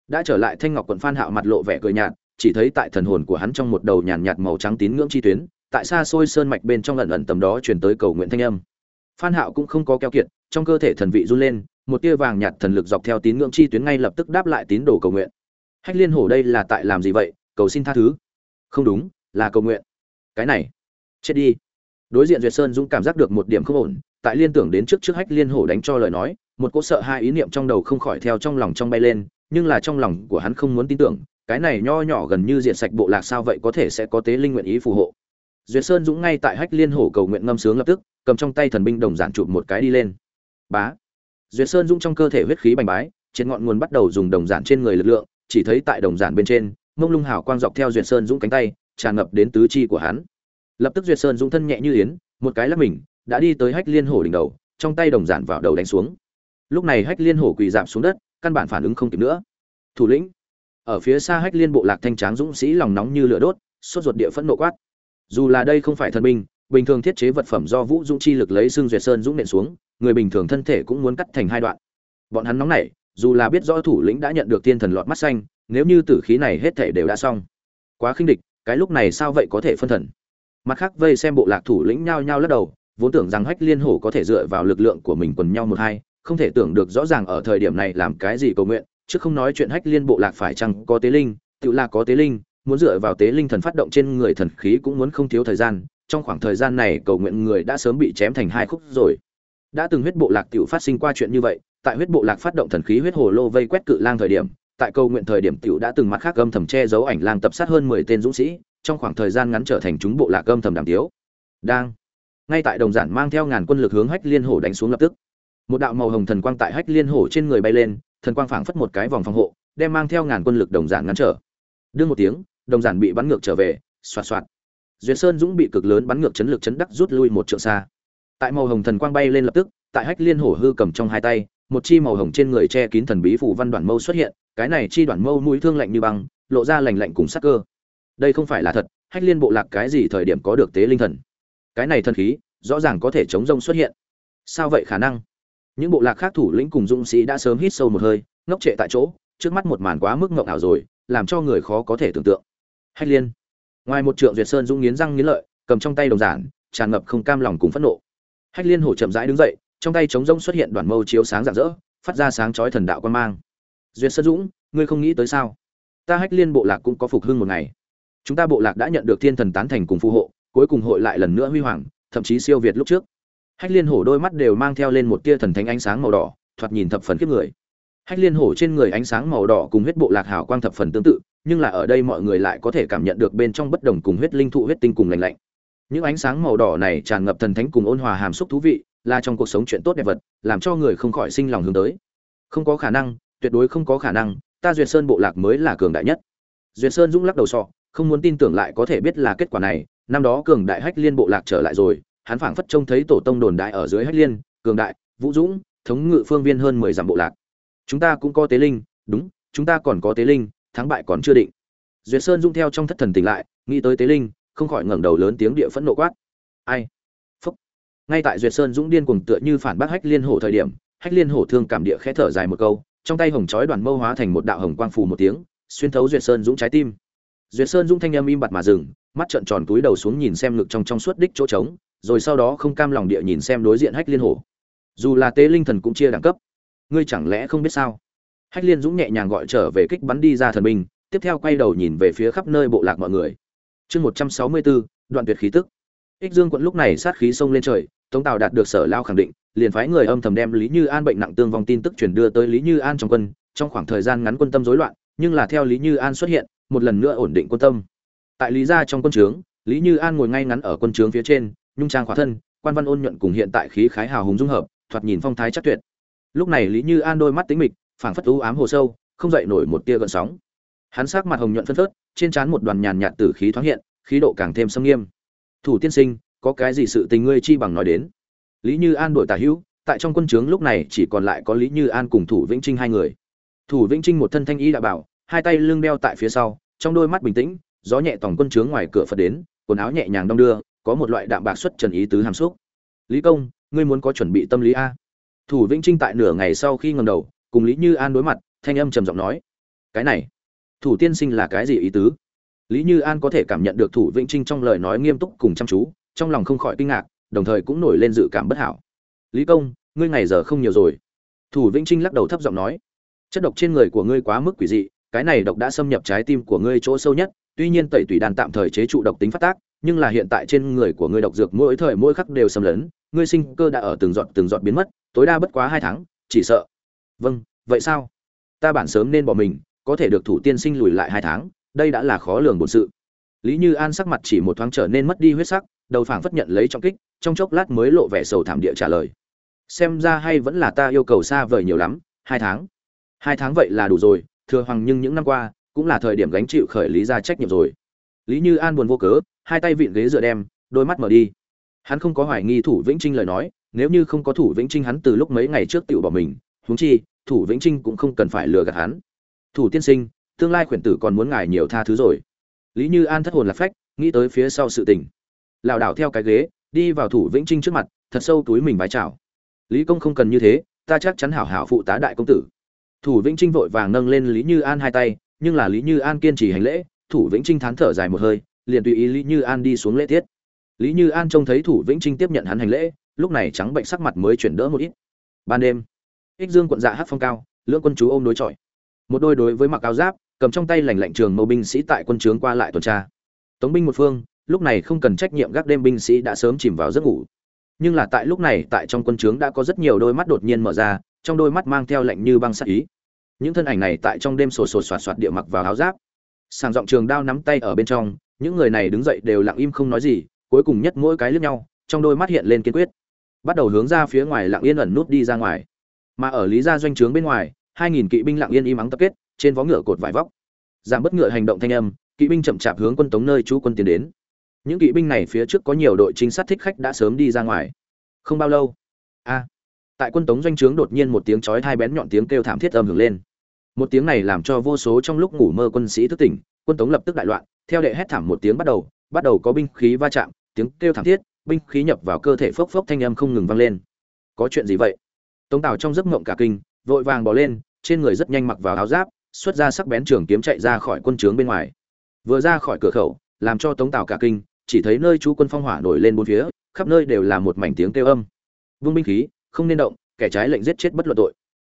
Đã trở lại thanh ngọc quận phan hạo mặt lộ vẻ cười nhạt chỉ thấy tại thần hồn của hắn trong một đầu nhàn nhạt màu trắng tín ngưỡng chi tuyến, tại xa xôi sơn mạch bên trong ẩn ẩn tầm đó truyền tới cầu nguyện thanh âm. Phan hạo cũng không có keo kiệt, trong cơ thể thần vị run lên, một tia vàng nhạt thần lực dọc theo tín ngưỡng chi tuyến ngay lập tức đáp lại tín đồ cầu nguyện. Hách liên hổ đây là tại làm gì vậy? Cầu xin tha thứ. Không đúng, là cầu nguyện. Cái này, chết đi. Đối diện duyệt sơn dũng cảm giác được một điểm không ổn, tại liên tưởng đến trước trước hách liên hổ đánh cho lời nói, một cỗ sợ hai ý niệm trong đầu không khỏi theo trong lòng trong bay lên, nhưng là trong lòng của hắn không muốn tin tưởng cái này nho nhỏ gần như diện sạch bộ lạc sao vậy có thể sẽ có tế linh nguyện ý phù hộ? Duyệt sơn dũng ngay tại hách liên hổ cầu nguyện ngâm sướng lập tức, cầm trong tay thần binh đồng giản chụp một cái đi lên. Bá! Duyệt sơn dũng trong cơ thể huyết khí bành bái, trên ngọn nguồn bắt đầu dùng đồng giản trên người lực lượng, chỉ thấy tại đồng giản bên trên, mông lung hào quang dọc theo duyệt sơn dũng cánh tay, tràn ngập đến tứ chi của hắn. Lập tức duyệt sơn dũng thân nhẹ như yến, một cái lắc mình, đã đi tới hách liên hổ đỉnh đầu, trong tay đồng giản vào đầu đánh xuống. Lúc này hách liên hổ quỳ giảm xuống đất, căn bản phản ứng không kịp nữa. Thủ lĩnh ở phía xa hách liên bộ lạc thanh tráng dũng sĩ lòng nóng như lửa đốt, sốt ruột địa phẫn nộ quát. Dù là đây không phải thần binh, bình thường thiết chế vật phẩm do vũ dũng chi lực lấy xương duyệt sơn dũng nện xuống, người bình thường thân thể cũng muốn cắt thành hai đoạn. Bọn hắn nóng nảy, dù là biết rõ thủ lĩnh đã nhận được thiên thần lọt mắt xanh, nếu như tử khí này hết thể đều đã xong. Quá khinh địch, cái lúc này sao vậy có thể phân thần? Mặt khác vây xem bộ lạc thủ lĩnh nhao nhao lắc đầu, vốn tưởng rằng hách liên hổ có thể dựa vào lực lượng của mình quần nhau một hai, không thể tưởng được rõ ràng ở thời điểm này làm cái gì cầu nguyện chứ không nói chuyện hách liên bộ lạc phải chăng có tế linh, tự là có tế linh, muốn dựa vào tế linh thần phát động trên người thần khí cũng muốn không thiếu thời gian, trong khoảng thời gian này cầu nguyện người đã sớm bị chém thành hai khúc rồi. Đã từng huyết bộ lạc tiểu phát sinh qua chuyện như vậy, tại huyết bộ lạc phát động thần khí huyết hồ lô vây quét cự lang thời điểm, tại cầu nguyện thời điểm tiểu đã từng mặt khác âm thầm che giấu ảnh lang tập sát hơn mười tên dũng sĩ, trong khoảng thời gian ngắn trở thành chúng bộ lạc âm thầm đàm tiếu. Đang, ngay tại đồng giản mang theo ngàn quân lực hướng hách liên hổ đánh xuống lập tức. Một đạo màu hồng thần quang tại hách liên hổ trên người bay lên thần quang phảng phất một cái vòng phòng hộ, đem mang theo ngàn quân lực đồng giản ngăn trở. Đương một tiếng, đồng giản bị bắn ngược trở về, xoạt xoạt. Duyệt sơn dũng bị cực lớn bắn ngược chấn lực chấn đắc rút lui một trượng xa. Tại màu hồng thần quang bay lên lập tức, tại hách liên hổ hư cầm trong hai tay, một chi màu hồng trên người che kín thần bí phủ văn đoạn mâu xuất hiện, cái này chi đoạn mâu mũi thương lạnh như băng, lộ ra lạnh lạnh cùng sắc cơ. Đây không phải là thật, hách liên bộ lạc cái gì thời điểm có được tế linh thần? Cái này thần khí, rõ ràng có thể chống rông xuất hiện. Sao vậy khả năng? Những bộ lạc khác thủ lĩnh cùng dũng sĩ đã sớm hít sâu một hơi, ngốc trệ tại chỗ, trước mắt một màn quá mức ngộng ảo rồi, làm cho người khó có thể tưởng tượng. Hách liên. Ngoài một trượng duyệt sơn dũng nghiến răng nghiến lợi, cầm trong tay đồng giản, tràn ngập không cam lòng cùng phẫn nộ. Hách liên hổ chậm rãi đứng dậy, trong tay chống rông xuất hiện đoàn mâu chiếu sáng rạng rỡ, phát ra sáng chói thần đạo quan mang. Duyệt sơn dũng, ngươi không nghĩ tới sao? Ta hách liên bộ lạc cũng có phục hưng một ngày. Chúng ta bộ lạc đã nhận được thiên thần tán thành cùng phù hộ, cuối cùng hội lại lần nữa huy hoàng, thậm chí siêu việt lúc trước hách liên hổ đôi mắt đều mang theo lên một tia thần thánh ánh sáng màu đỏ, thoạt nhìn thập phần kiếp người. Hách liên hổ trên người ánh sáng màu đỏ cùng huyết bộ lạc hảo quang thập phần tương tự, nhưng là ở đây mọi người lại có thể cảm nhận được bên trong bất đồng cùng huyết linh thụ huyết tinh cùng lành lạnh. Những ánh sáng màu đỏ này tràn ngập thần thánh cùng ôn hòa hàm xúc thú vị, là trong cuộc sống chuyện tốt đẹp vật, làm cho người không khỏi sinh lòng hướng tới. Không có khả năng, tuyệt đối không có khả năng, ta duyệt sơn bộ lạc mới là cường đại nhất. Duyệt sơn dũng lắc đầu sọ, không muốn tin tưởng lại có thể biết là kết quả này, năm đó cường đại hách liên bộ lạc trở lại rồi hắn phảng phất trông thấy tổ tông đồn đại ở dưới hách liên, cường đại, vũ dũng, thống ngự phương viên hơn mười dặm bộ lạc. Chúng ta cũng có tế linh, đúng, chúng ta còn có tế linh, thắng bại còn chưa định. Duyệt sơn dung theo trong thất thần tỉnh lại, nghĩ tới tế linh, không khỏi ngẩng đầu lớn tiếng địa phẫn nộ quát. Ai? Phúc. Ngay tại duyệt sơn dũng điên cuồng tựa như phản bác hách liên hổ thời điểm, hách liên hổ thương cảm địa khẽ thở dài một câu, trong tay hồng chói đoàn mâu hóa thành một đạo hồng quang phù một tiếng, xuyên thấu duyệt sơn dũng trái tim. Duyệt sơn dũng thanh âm im bặt mà dừng, mắt trợn tròn túi đầu xuống nhìn xem ngực trong trong suốt đích chỗ trống rồi sau đó không cam lòng địa nhìn xem đối diện hách liên hổ. Dù là tế linh thần cũng chia đẳng cấp. Ngươi chẳng lẽ không biết sao? Hách liên dũng nhẹ nhàng gọi trở về kích bắn đi ra thần binh, tiếp theo quay đầu nhìn về phía khắp nơi bộ lạc mọi người. Chương một trăm sáu mươi bốn đoạn tuyệt khí tức. Ích dương quận lúc này sát khí sông lên trời, tống tào đạt được sở lao khẳng định, liền phái người âm thầm đem lý như an bệnh nặng tương vong tin tức chuyển đưa tới lý như an trong quân, trong khoảng thời gian ngắn quân tâm rối loạn, nhưng là theo lý như an xuất hiện, một lần nữa ổn định quân tâm. Tại lý gia trong quân trướng, lý như an ngồi ngay ngắn ở quân trướng phía trên nhung trang khỏa thân, quan văn ôn nhuận cùng hiện tại khí khái hào hùng dung hợp, thoạt nhìn phong thái chắc tuyệt. Lúc này lý như an đôi mắt tính mịch, phảng phất u ám hồ sâu, không dậy nổi một tia gợn sóng. Hắn sắc mặt hồng nhuận phân phớt, trên trán một đoàn nhàn nhạt tử khí thoáng hiện, khí độ càng thêm sâm nghiêm. Thủ tiên sinh, có cái gì sự tình ngươi chi bằng nói đến? Lý như an đổi tả hữu, tại trong quân trướng lúc này chỉ còn lại có lý như an cùng thủ vĩnh trinh hai người. Thủ vĩnh trinh một thân thanh y đã bảo, hai tay lưng đeo tại phía sau, trong đôi mắt bình tĩnh, gió nhẹ tòng quân trướng ngoài cửa phật đến, quần áo nhẹ nhàng đong đưa có một loại đạm bạc xuất trần ý tứ hàm xúc. Lý công, ngươi muốn có chuẩn bị tâm lý a? Thủ vĩnh trinh tại nửa ngày sau khi ngầm đầu, cùng lý như an đối mặt, thanh âm trầm giọng nói, cái này, thủ tiên sinh là cái gì ý tứ? Lý như an có thể cảm nhận được thủ vĩnh trinh trong lời nói nghiêm túc cùng chăm chú, trong lòng không khỏi kinh ngạc, đồng thời cũng nổi lên dự cảm bất hảo. Lý công, ngươi ngày giờ không nhiều rồi. Thủ vĩnh trinh lắc đầu thấp giọng nói, chất độc trên người của ngươi quá mức quỷ dị, cái này độc đã xâm nhập trái tim của ngươi chỗ sâu nhất, tuy nhiên tẩy tủy đàn tạm thời chế trụ độc tính phát tác nhưng là hiện tại trên người của ngươi độc dược mỗi thời mỗi khắc đều xâm lấn, ngươi sinh cơ đã ở từng giọt từng giọt biến mất, tối đa bất quá hai tháng, chỉ sợ. Vâng vậy sao? Ta bản sớm nên bỏ mình, có thể được thủ tiên sinh lùi lại hai tháng, đây đã là khó lường bổn sự. Lý như an sắc mặt chỉ một thoáng trở nên mất đi huyết sắc, đầu phảng phất nhận lấy trọng kích, trong chốc lát mới lộ vẻ sầu thảm địa trả lời. Xem ra hay vẫn là ta yêu cầu xa vời nhiều lắm, hai tháng. Hai tháng vậy là đủ rồi thừa hoàng nhưng những năm qua, cũng là thời điểm gánh chịu khởi lý ra trách nhiệm rồi. Lý như an buồn vô cớ hai tay vịn ghế dựa đem, đôi mắt mở đi. Hắn không có hoài nghi thủ vĩnh trinh lời nói, nếu như không có thủ vĩnh trinh hắn từ lúc mấy ngày trước tự bỏ mình, huống chi, thủ vĩnh trinh cũng không cần phải lừa gạt hắn. Thủ tiên sinh, tương lai khuyển tử còn muốn ngài nhiều tha thứ rồi. Lý như an thất hồn lạc phách, nghĩ tới phía sau sự tình. Lảo đảo theo cái ghế, đi vào thủ vĩnh trinh trước mặt, thật sâu túi mình vái chào. Lý công không cần như thế, ta chắc chắn hảo hảo phụ tá đại công tử. Thủ vĩnh trinh vội vàng nâng lên lý như an hai tay, nhưng là lý như an kiên trì hành lễ, thủ vĩnh trinh thán thở dài một hơi liền tùy ý lý như an đi xuống lễ tiết. Lý như an trông thấy thủ vĩnh trinh tiếp nhận hắn hành lễ, lúc này trắng bệnh sắc mặt mới chuyển đỡ một ít. Ban đêm, ích dương quận dạ hát phong cao, lưỡng quân chú ôm đối chọi. Một đôi đối với mặc áo giáp, cầm trong tay lành lạnh trường mâu binh sĩ tại quân trướng qua lại tuần tra. Tống binh một phương, lúc này không cần trách nhiệm gác đêm binh sĩ đã sớm chìm vào giấc ngủ. Nhưng là tại lúc này, tại trong quân trướng đã có rất nhiều đôi mắt đột nhiên mở ra, trong đôi mắt mang theo lạnh như băng sắc ý. Những thân ảnh này tại trong đêm sổ sổ soạt soạt địa mặc vào áo giáp. Sàng giọng trường đao nắm tay ở bên trong những người này đứng dậy đều lặng im không nói gì, cuối cùng nhất mỗi cái lướt nhau, trong đôi mắt hiện lên kiên quyết. Bắt đầu hướng ra phía ngoài lặng yên ẩn nút đi ra ngoài. Mà ở lý gia doanh trướng bên ngoài, hai nghìn kỵ binh lặng yên im ắng tập kết, trên vó ngựa cột vải vóc. Giảm bất ngựa hành động thanh âm, kỵ binh chậm chạp hướng quân tống nơi chú quân tiến đến. Những kỵ binh này phía trước có nhiều đội chính sát thích khách đã sớm đi ra ngoài. Không bao lâu, a, tại quân tống doanh trướng đột nhiên một tiếng chói thai bén nhọn tiếng kêu thảm thiết âm hưởng lên. Một tiếng này làm cho vô số trong lúc ngủ mơ quân sĩ thức tỉnh, quân tống lập tức đại loạn theo đệ hét thảm một tiếng bắt đầu bắt đầu có binh khí va chạm, tiếng kêu thảm thiết, binh khí nhập vào cơ thể phốc phốc thanh âm không ngừng vang lên. Có chuyện gì vậy? Tống tào trong giấc mộng cả kinh, vội vàng bỏ lên, trên người rất nhanh mặc vào áo giáp, xuất ra sắc bén trường kiếm chạy ra khỏi quân trướng bên ngoài. Vừa ra khỏi cửa khẩu, làm cho tống tào cả kinh, chỉ thấy nơi chú quân phong hỏa nổi lên bốn phía, khắp nơi đều là một mảnh tiếng kêu âm. Vương binh khí, không nên động, kẻ trái lệnh giết chết bất luận tội.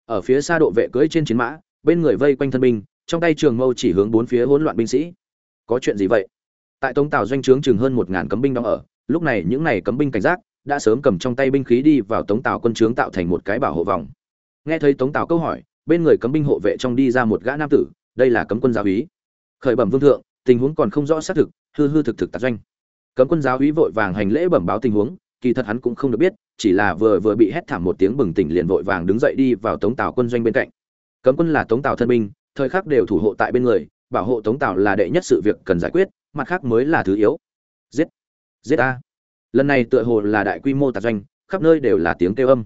Ở phía xa độ vệ cưỡi trên chiến mã, bên người vây quanh thân binh, trong tay trường mâu chỉ hướng bốn phía hỗn loạn binh sĩ có chuyện gì vậy? Tại tống tào doanh trướng chừng hơn một ngàn cấm binh đóng ở, lúc này những này cấm binh cảnh giác đã sớm cầm trong tay binh khí đi vào tống tào quân trướng tạo thành một cái bảo hộ vòng. Nghe thấy tống tào câu hỏi, bên người cấm binh hộ vệ trong đi ra một gã nam tử, đây là cấm quân giáo úy. Khởi bẩm vương thượng, tình huống còn không rõ xác thực, hư hư thực thực tạc doanh. Cấm quân giáo úy vội vàng hành lễ bẩm báo tình huống, kỳ thật hắn cũng không được biết, chỉ là vừa vừa bị hét thảm một tiếng bừng tỉnh liền vội vàng đứng dậy đi vào tống tào quân doanh bên cạnh. Cấm quân là tống tào thân binh, thời khắc đều thủ hộ tại bên người bảo hộ tống tào là đệ nhất sự việc cần giải quyết mặt khác mới là thứ yếu. Giết. Giết a. Lần này tựa hồ là đại quy mô tạc doanh khắp nơi đều là tiếng kêu âm.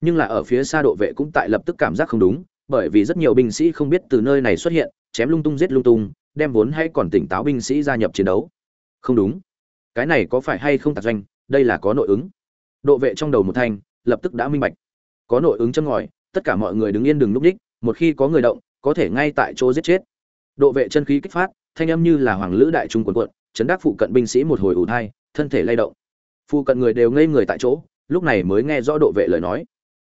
Nhưng là ở phía xa độ vệ cũng tại lập tức cảm giác không đúng bởi vì rất nhiều binh sĩ không biết từ nơi này xuất hiện chém lung tung giết lung tung đem vốn hay còn tỉnh táo binh sĩ gia nhập chiến đấu. Không đúng. Cái này có phải hay không tạc doanh đây là có nội ứng. Độ vệ trong đầu một thanh lập tức đã minh bạch. Có nội ứng chân ngòi tất cả mọi người đứng yên đừng núp đích, một khi có người động có thể ngay tại chỗ giết chết độ vệ chân khí kích phát, thanh âm như là hoàng lữ đại trung quần quận chấn đắc phụ cận binh sĩ một hồi ủ thai, thân thể lay động. Phụ cận người đều ngây người tại chỗ, lúc này mới nghe rõ độ vệ lời nói.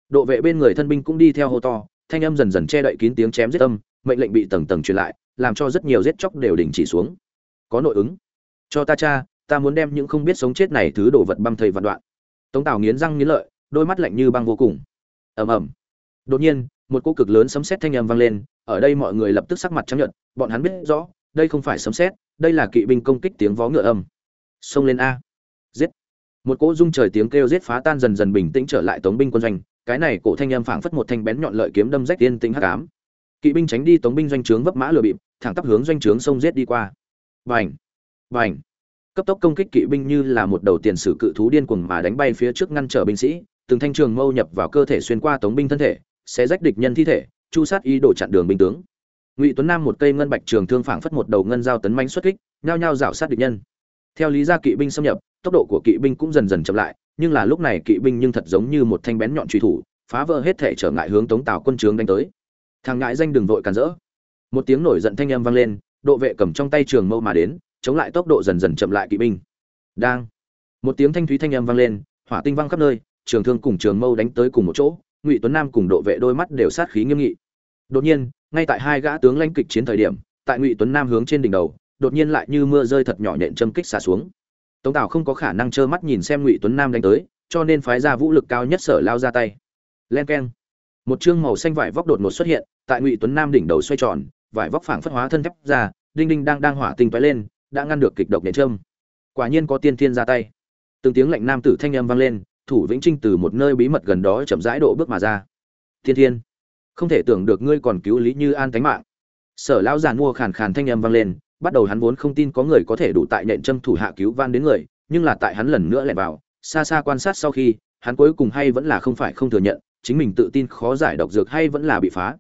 Độ vệ bên người thân binh cũng đi theo hô to, thanh âm dần dần che đậy kín tiếng chém giết âm, mệnh lệnh bị tầng tầng truyền lại, làm cho rất nhiều giết chóc đều đình chỉ xuống. Có nội ứng. Cho ta cha, ta muốn đem những không biết sống chết này thứ đồ vật băm thầy vạn đoạn. Tống tào nghiến răng nghiến lợi, đôi mắt lạnh như băng vô cùng. Ầm ầm. Đột nhiên, một cô cực lớn sấm sét thanh âm vang lên ở đây mọi người lập tức sắc mặt chấp nhợt, bọn hắn biết rõ, đây không phải sấm sét, đây là kỵ binh công kích tiếng vó ngựa âm. Xông lên a. Giết. Một cỗ rung trời tiếng kêu giết phá tan dần dần bình tĩnh trở lại tống binh quân doanh, cái này cổ thanh âm phảng phất một thanh bén nhọn lợi kiếm đâm rách tiên tĩnh hắc ám. Kỵ binh tránh đi tống binh doanh trướng vấp mã lừa bịp, thẳng tắp hướng doanh trướng sông giết đi qua. Vành vành cấp tốc công kích kỵ binh như là một đầu tiền sử cự thú điên cuồng mà đánh bay phía trước ngăn trở binh sĩ, từng thanh trường mâu nhập vào cơ thể xuyên qua tống binh thân thể, xé rách địch nhân thi thể chu sát ý đồ chặn đường binh tướng. Ngụy tuấn nam một cây ngân bạch trường thương phảng phất một đầu ngân giao tấn manh xuất kích, nhao nhao rảo sát địch nhân. Theo lý gia kỵ binh xâm nhập, tốc độ của kỵ binh cũng dần dần chậm lại, nhưng là lúc này kỵ binh nhưng thật giống như một thanh bén nhọn truy thủ, phá vỡ hết thể trở ngại hướng tống tào quân trướng đánh tới. Thằng ngại danh đường vội cản rỡ. Một tiếng nổi giận thanh âm vang lên, độ vệ cầm trong tay trường mâu mà đến, chống lại tốc độ dần dần chậm lại kỵ binh. Đang. Một tiếng thanh thúy thanh âm vang lên, hỏa tinh văng khắp nơi, trường thương cùng trường mâu đánh tới cùng một chỗ ngụy tuấn nam cùng độ vệ đôi mắt đều sát khí nghiêm nghị. Đột nhiên, ngay tại hai gã tướng lãnh kịch chiến thời điểm, tại ngụy tuấn nam hướng trên đỉnh đầu, đột nhiên lại như mưa rơi thật nhỏ nhện châm kích xả xuống. Tống tào không có khả năng trơ mắt nhìn xem ngụy tuấn nam đánh tới, cho nên phái ra vũ lực cao nhất sở lao ra tay. Len keng. Một chương màu xanh vải vóc đột ngột xuất hiện, tại ngụy tuấn nam đỉnh đầu xoay tròn, vải vóc phảng phất hóa thân thép ra, đinh đinh đang đang hỏa tinh toái lên, đã ngăn được kịch độc nhện châm. Quả nhiên có tiên thiên ra tay. Từng tiếng lệnh nam tử thanh âm vang lên thủ vĩnh trinh từ một nơi bí mật gần đó chậm rãi độ bước mà ra. Thiên thiên, không thể tưởng được ngươi còn cứu lý như an tánh mạng. Sở lão giàn mua khàn khàn thanh âm vang lên, bắt đầu hắn vốn không tin có người có thể đủ tại nện châm thủ hạ cứu van đến người, nhưng là tại hắn lần nữa lại vào, xa xa quan sát sau khi, hắn cuối cùng hay vẫn là không phải không thừa nhận, chính mình tự tin khó giải độc dược hay vẫn là bị phá.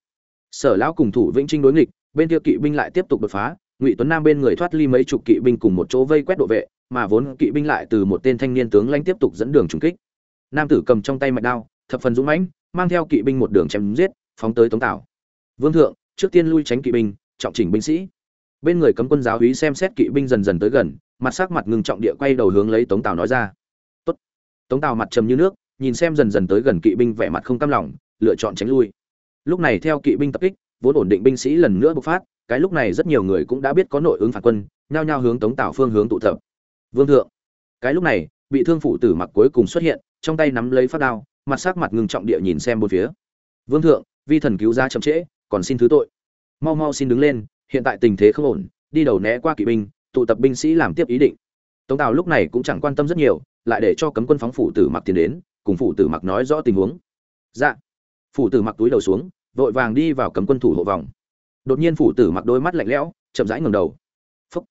Sở lão cùng thủ vĩnh trinh đối nghịch, bên kia kỵ binh lại tiếp tục đột phá, ngụy tuấn nam bên người thoát ly mấy chục kỵ binh cùng một chỗ vây quét độ vệ, mà vốn kỵ binh lại từ một tên thanh niên tướng lãnh tiếp tục dẫn đường trùng kích nam tử cầm trong tay mạch đao, thập phần dũng mãnh, mang theo kỵ binh một đường chém giết, phóng tới tống tảo. Vương thượng, trước tiên lui tránh kỵ binh, trọng chỉnh binh sĩ. Bên người cấm quân giáo úy xem xét kỵ binh dần dần tới gần, mặt sắc mặt ngưng trọng địa quay đầu hướng lấy tống tào nói ra. Tốt. tống tào mặt trầm như nước, nhìn xem dần dần tới gần kỵ binh vẻ mặt không cam lòng, lựa chọn tránh lui. Lúc này theo kỵ binh tập kích, vốn ổn định binh sĩ lần nữa bộc phát, cái lúc này rất nhiều người cũng đã biết có nội ứng phản quân, nhao nhao hướng tống tào phương hướng tụ tập. Vương thượng. Cái lúc này, bị thương phụ tử mặc cuối cùng xuất hiện trong tay nắm lấy phát đao, mặt sắc mặt ngưng trọng địa nhìn xem bốn phía. Vương thượng, vi thần cứu ra chậm trễ, còn xin thứ tội. Mau mau xin đứng lên, hiện tại tình thế không ổn, đi đầu né qua kỵ binh, tụ tập binh sĩ làm tiếp ý định. Tống tào lúc này cũng chẳng quan tâm rất nhiều, lại để cho cấm quân phóng phủ tử mặc tiền đến, cùng phủ tử mặc nói rõ tình huống. Dạ. Phủ tử mặc túi đầu xuống, vội vàng đi vào cấm quân thủ hộ vòng. Đột nhiên phủ tử mặc đôi mắt lạnh lẽo, chậm rãi ngầm đầu. Phúc.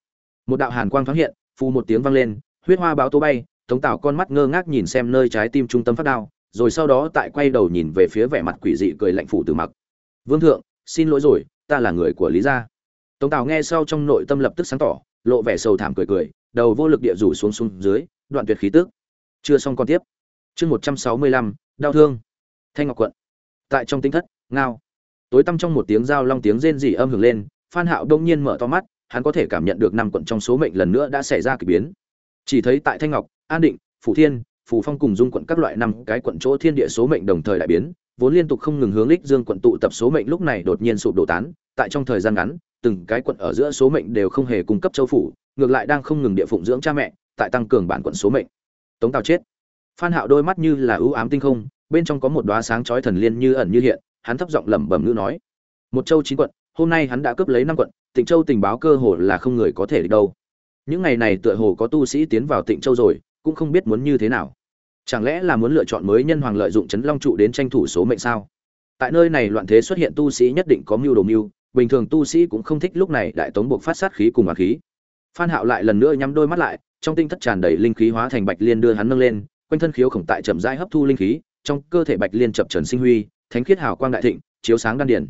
một đạo hàn quang thoáng hiện, phù một tiếng vang lên, huyết hoa báo tố bay tống Tào con mắt ngơ ngác nhìn xem nơi trái tim trung tâm phát đao, rồi sau đó tại quay đầu nhìn về phía vẻ mặt quỷ dị cười lạnh phủ từ mặc. Vương thượng, xin lỗi rồi, ta là người của lý gia. Tống Tào nghe sau trong nội tâm lập tức sáng tỏ, lộ vẻ sầu thảm cười cười, đầu vô lực địa rủ xuống xuống dưới, đoạn tuyệt khí tức. Chưa xong con tiếp. Chương một trăm sáu mươi lăm, đau thương. Thanh ngọc quận. Tại trong tinh thất, ngao. Tối tăm trong một tiếng giao long tiếng rên rỉ âm hưởng lên, phan hạo đông nhiên mở to mắt, hắn có thể cảm nhận được năm quận trong số mệnh lần nữa đã xảy ra kỳ biến. Chỉ thấy tại thanh ngọc an định, phủ thiên, phủ phong cùng dung quận các loại năm cái quận chỗ thiên địa số mệnh đồng thời đại biến, vốn liên tục không ngừng hướng lích dương quận tụ tập số mệnh lúc này đột nhiên sụp đổ tán, tại trong thời gian ngắn, từng cái quận ở giữa số mệnh đều không hề cung cấp châu phủ, ngược lại đang không ngừng địa phụng dưỡng cha mẹ, tại tăng cường bản quận số mệnh. Tống tào chết. Phan hạo đôi mắt như là ưu ám tinh không, bên trong có một đóa sáng chói thần liên như ẩn như hiện, hắn thấp giọng lẩm bẩm ngữ nói, một châu chín quận, hôm nay hắn đã cướp lấy năm quận, tịnh châu tình báo cơ hồ là không người có thể địch đâu. Những ngày này tựa hồ có tu sĩ tiến vào tịnh châu rồi cũng không biết muốn như thế nào. Chẳng lẽ là muốn lựa chọn mới nhân hoàng lợi dụng chấn long trụ đến tranh thủ số mệnh sao? Tại nơi này loạn thế xuất hiện tu sĩ nhất định có mưu đồ mưu, bình thường tu sĩ cũng không thích lúc này đại tống buộc phát sát khí cùng hỏa khí. Phan hạo lại lần nữa nhắm đôi mắt lại, trong tinh thất tràn đầy linh khí hóa thành bạch liên đưa hắn nâng lên, quanh thân khiếu khổng tại chậm rãi hấp thu linh khí, trong cơ thể bạch liên chập trần sinh huy, thánh khiết hào quang đại thịnh, chiếu sáng đan điển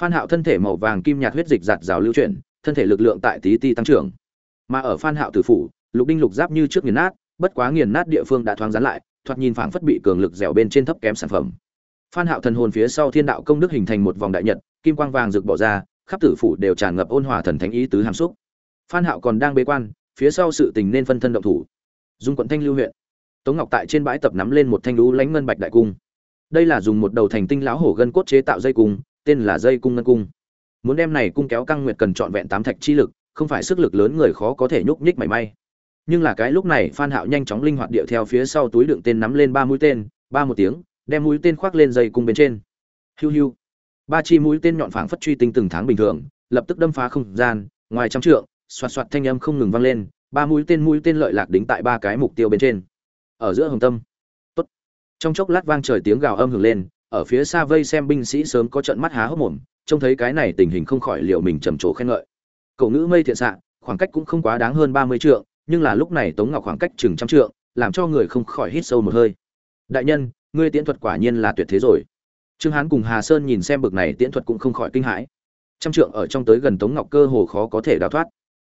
phan hạo thân thể màu vàng kim nhạt huyết dịch giạt rào lưu chuyển, thân thể lực lượng tại tí ti tăng trưởng. Mà ở phan hạo tử phủ, lục đinh lục giáp như trước nghiền nát bất quá nghiền nát địa phương đã thoáng gián lại, thoạt nhìn phảng phất bị cường lực dẻo bên trên thấp kém sản phẩm. Phan hạo thần hồn phía sau thiên đạo công đức hình thành một vòng đại nhật, kim quang vàng rực bỏ ra, khắp tử phủ đều tràn ngập ôn hòa thần thánh ý tứ hàm xúc. Phan hạo còn đang bế quan, phía sau sự tình nên phân thân động thủ. Dung quận thanh lưu huyện. Tống ngọc tại trên bãi tập nắm lên một thanh lũ lánh ngân bạch đại cung. Đây là dùng một đầu thành tinh lão hổ gân cốt chế tạo dây cung, tên là dây cung ngân cung. Muốn đem này cung kéo căng nguyệt cần chọn vẹn tám thạch chi lực, không phải sức lực lớn người khó có thể nhúc nhích mảy may nhưng là cái lúc này phan hạo nhanh chóng linh hoạt điệu theo phía sau túi đựng tên nắm lên ba mũi tên, ba một tiếng, đem mũi tên khoác lên dây cung bên trên. Hiu hiu. Ba chi mũi tên nhọn phảng phất truy tinh từng tháng bình thường, lập tức đâm phá không gian, ngoài trăm trượng, xoạt xoạt thanh âm không ngừng vang lên, ba mũi tên mũi tên lợi lạc đính tại ba cái mục tiêu bên trên. Ở giữa hồng tâm. Tốt. Trong chốc lát vang trời tiếng gào âm hưởng lên, ở phía xa vây xem binh sĩ sớm có trận mắt há hốc mồm, trông thấy cái này tình hình không khỏi liệu mình trầm trồ khen ngợi. Cậu ngữ mây thiện xạ, khoảng cách cũng không quá đáng hơn ba mươi trượng nhưng là lúc này tống ngọc khoảng cách chừng trăm trượng, làm cho người không khỏi hít sâu một hơi. Đại nhân, ngươi tiễn thuật quả nhiên là tuyệt thế rồi. Trương hán cùng hà sơn nhìn xem bực này tiễn thuật cũng không khỏi kinh hãi. Trăm trượng ở trong tới gần tống ngọc cơ hồ khó có thể đào thoát.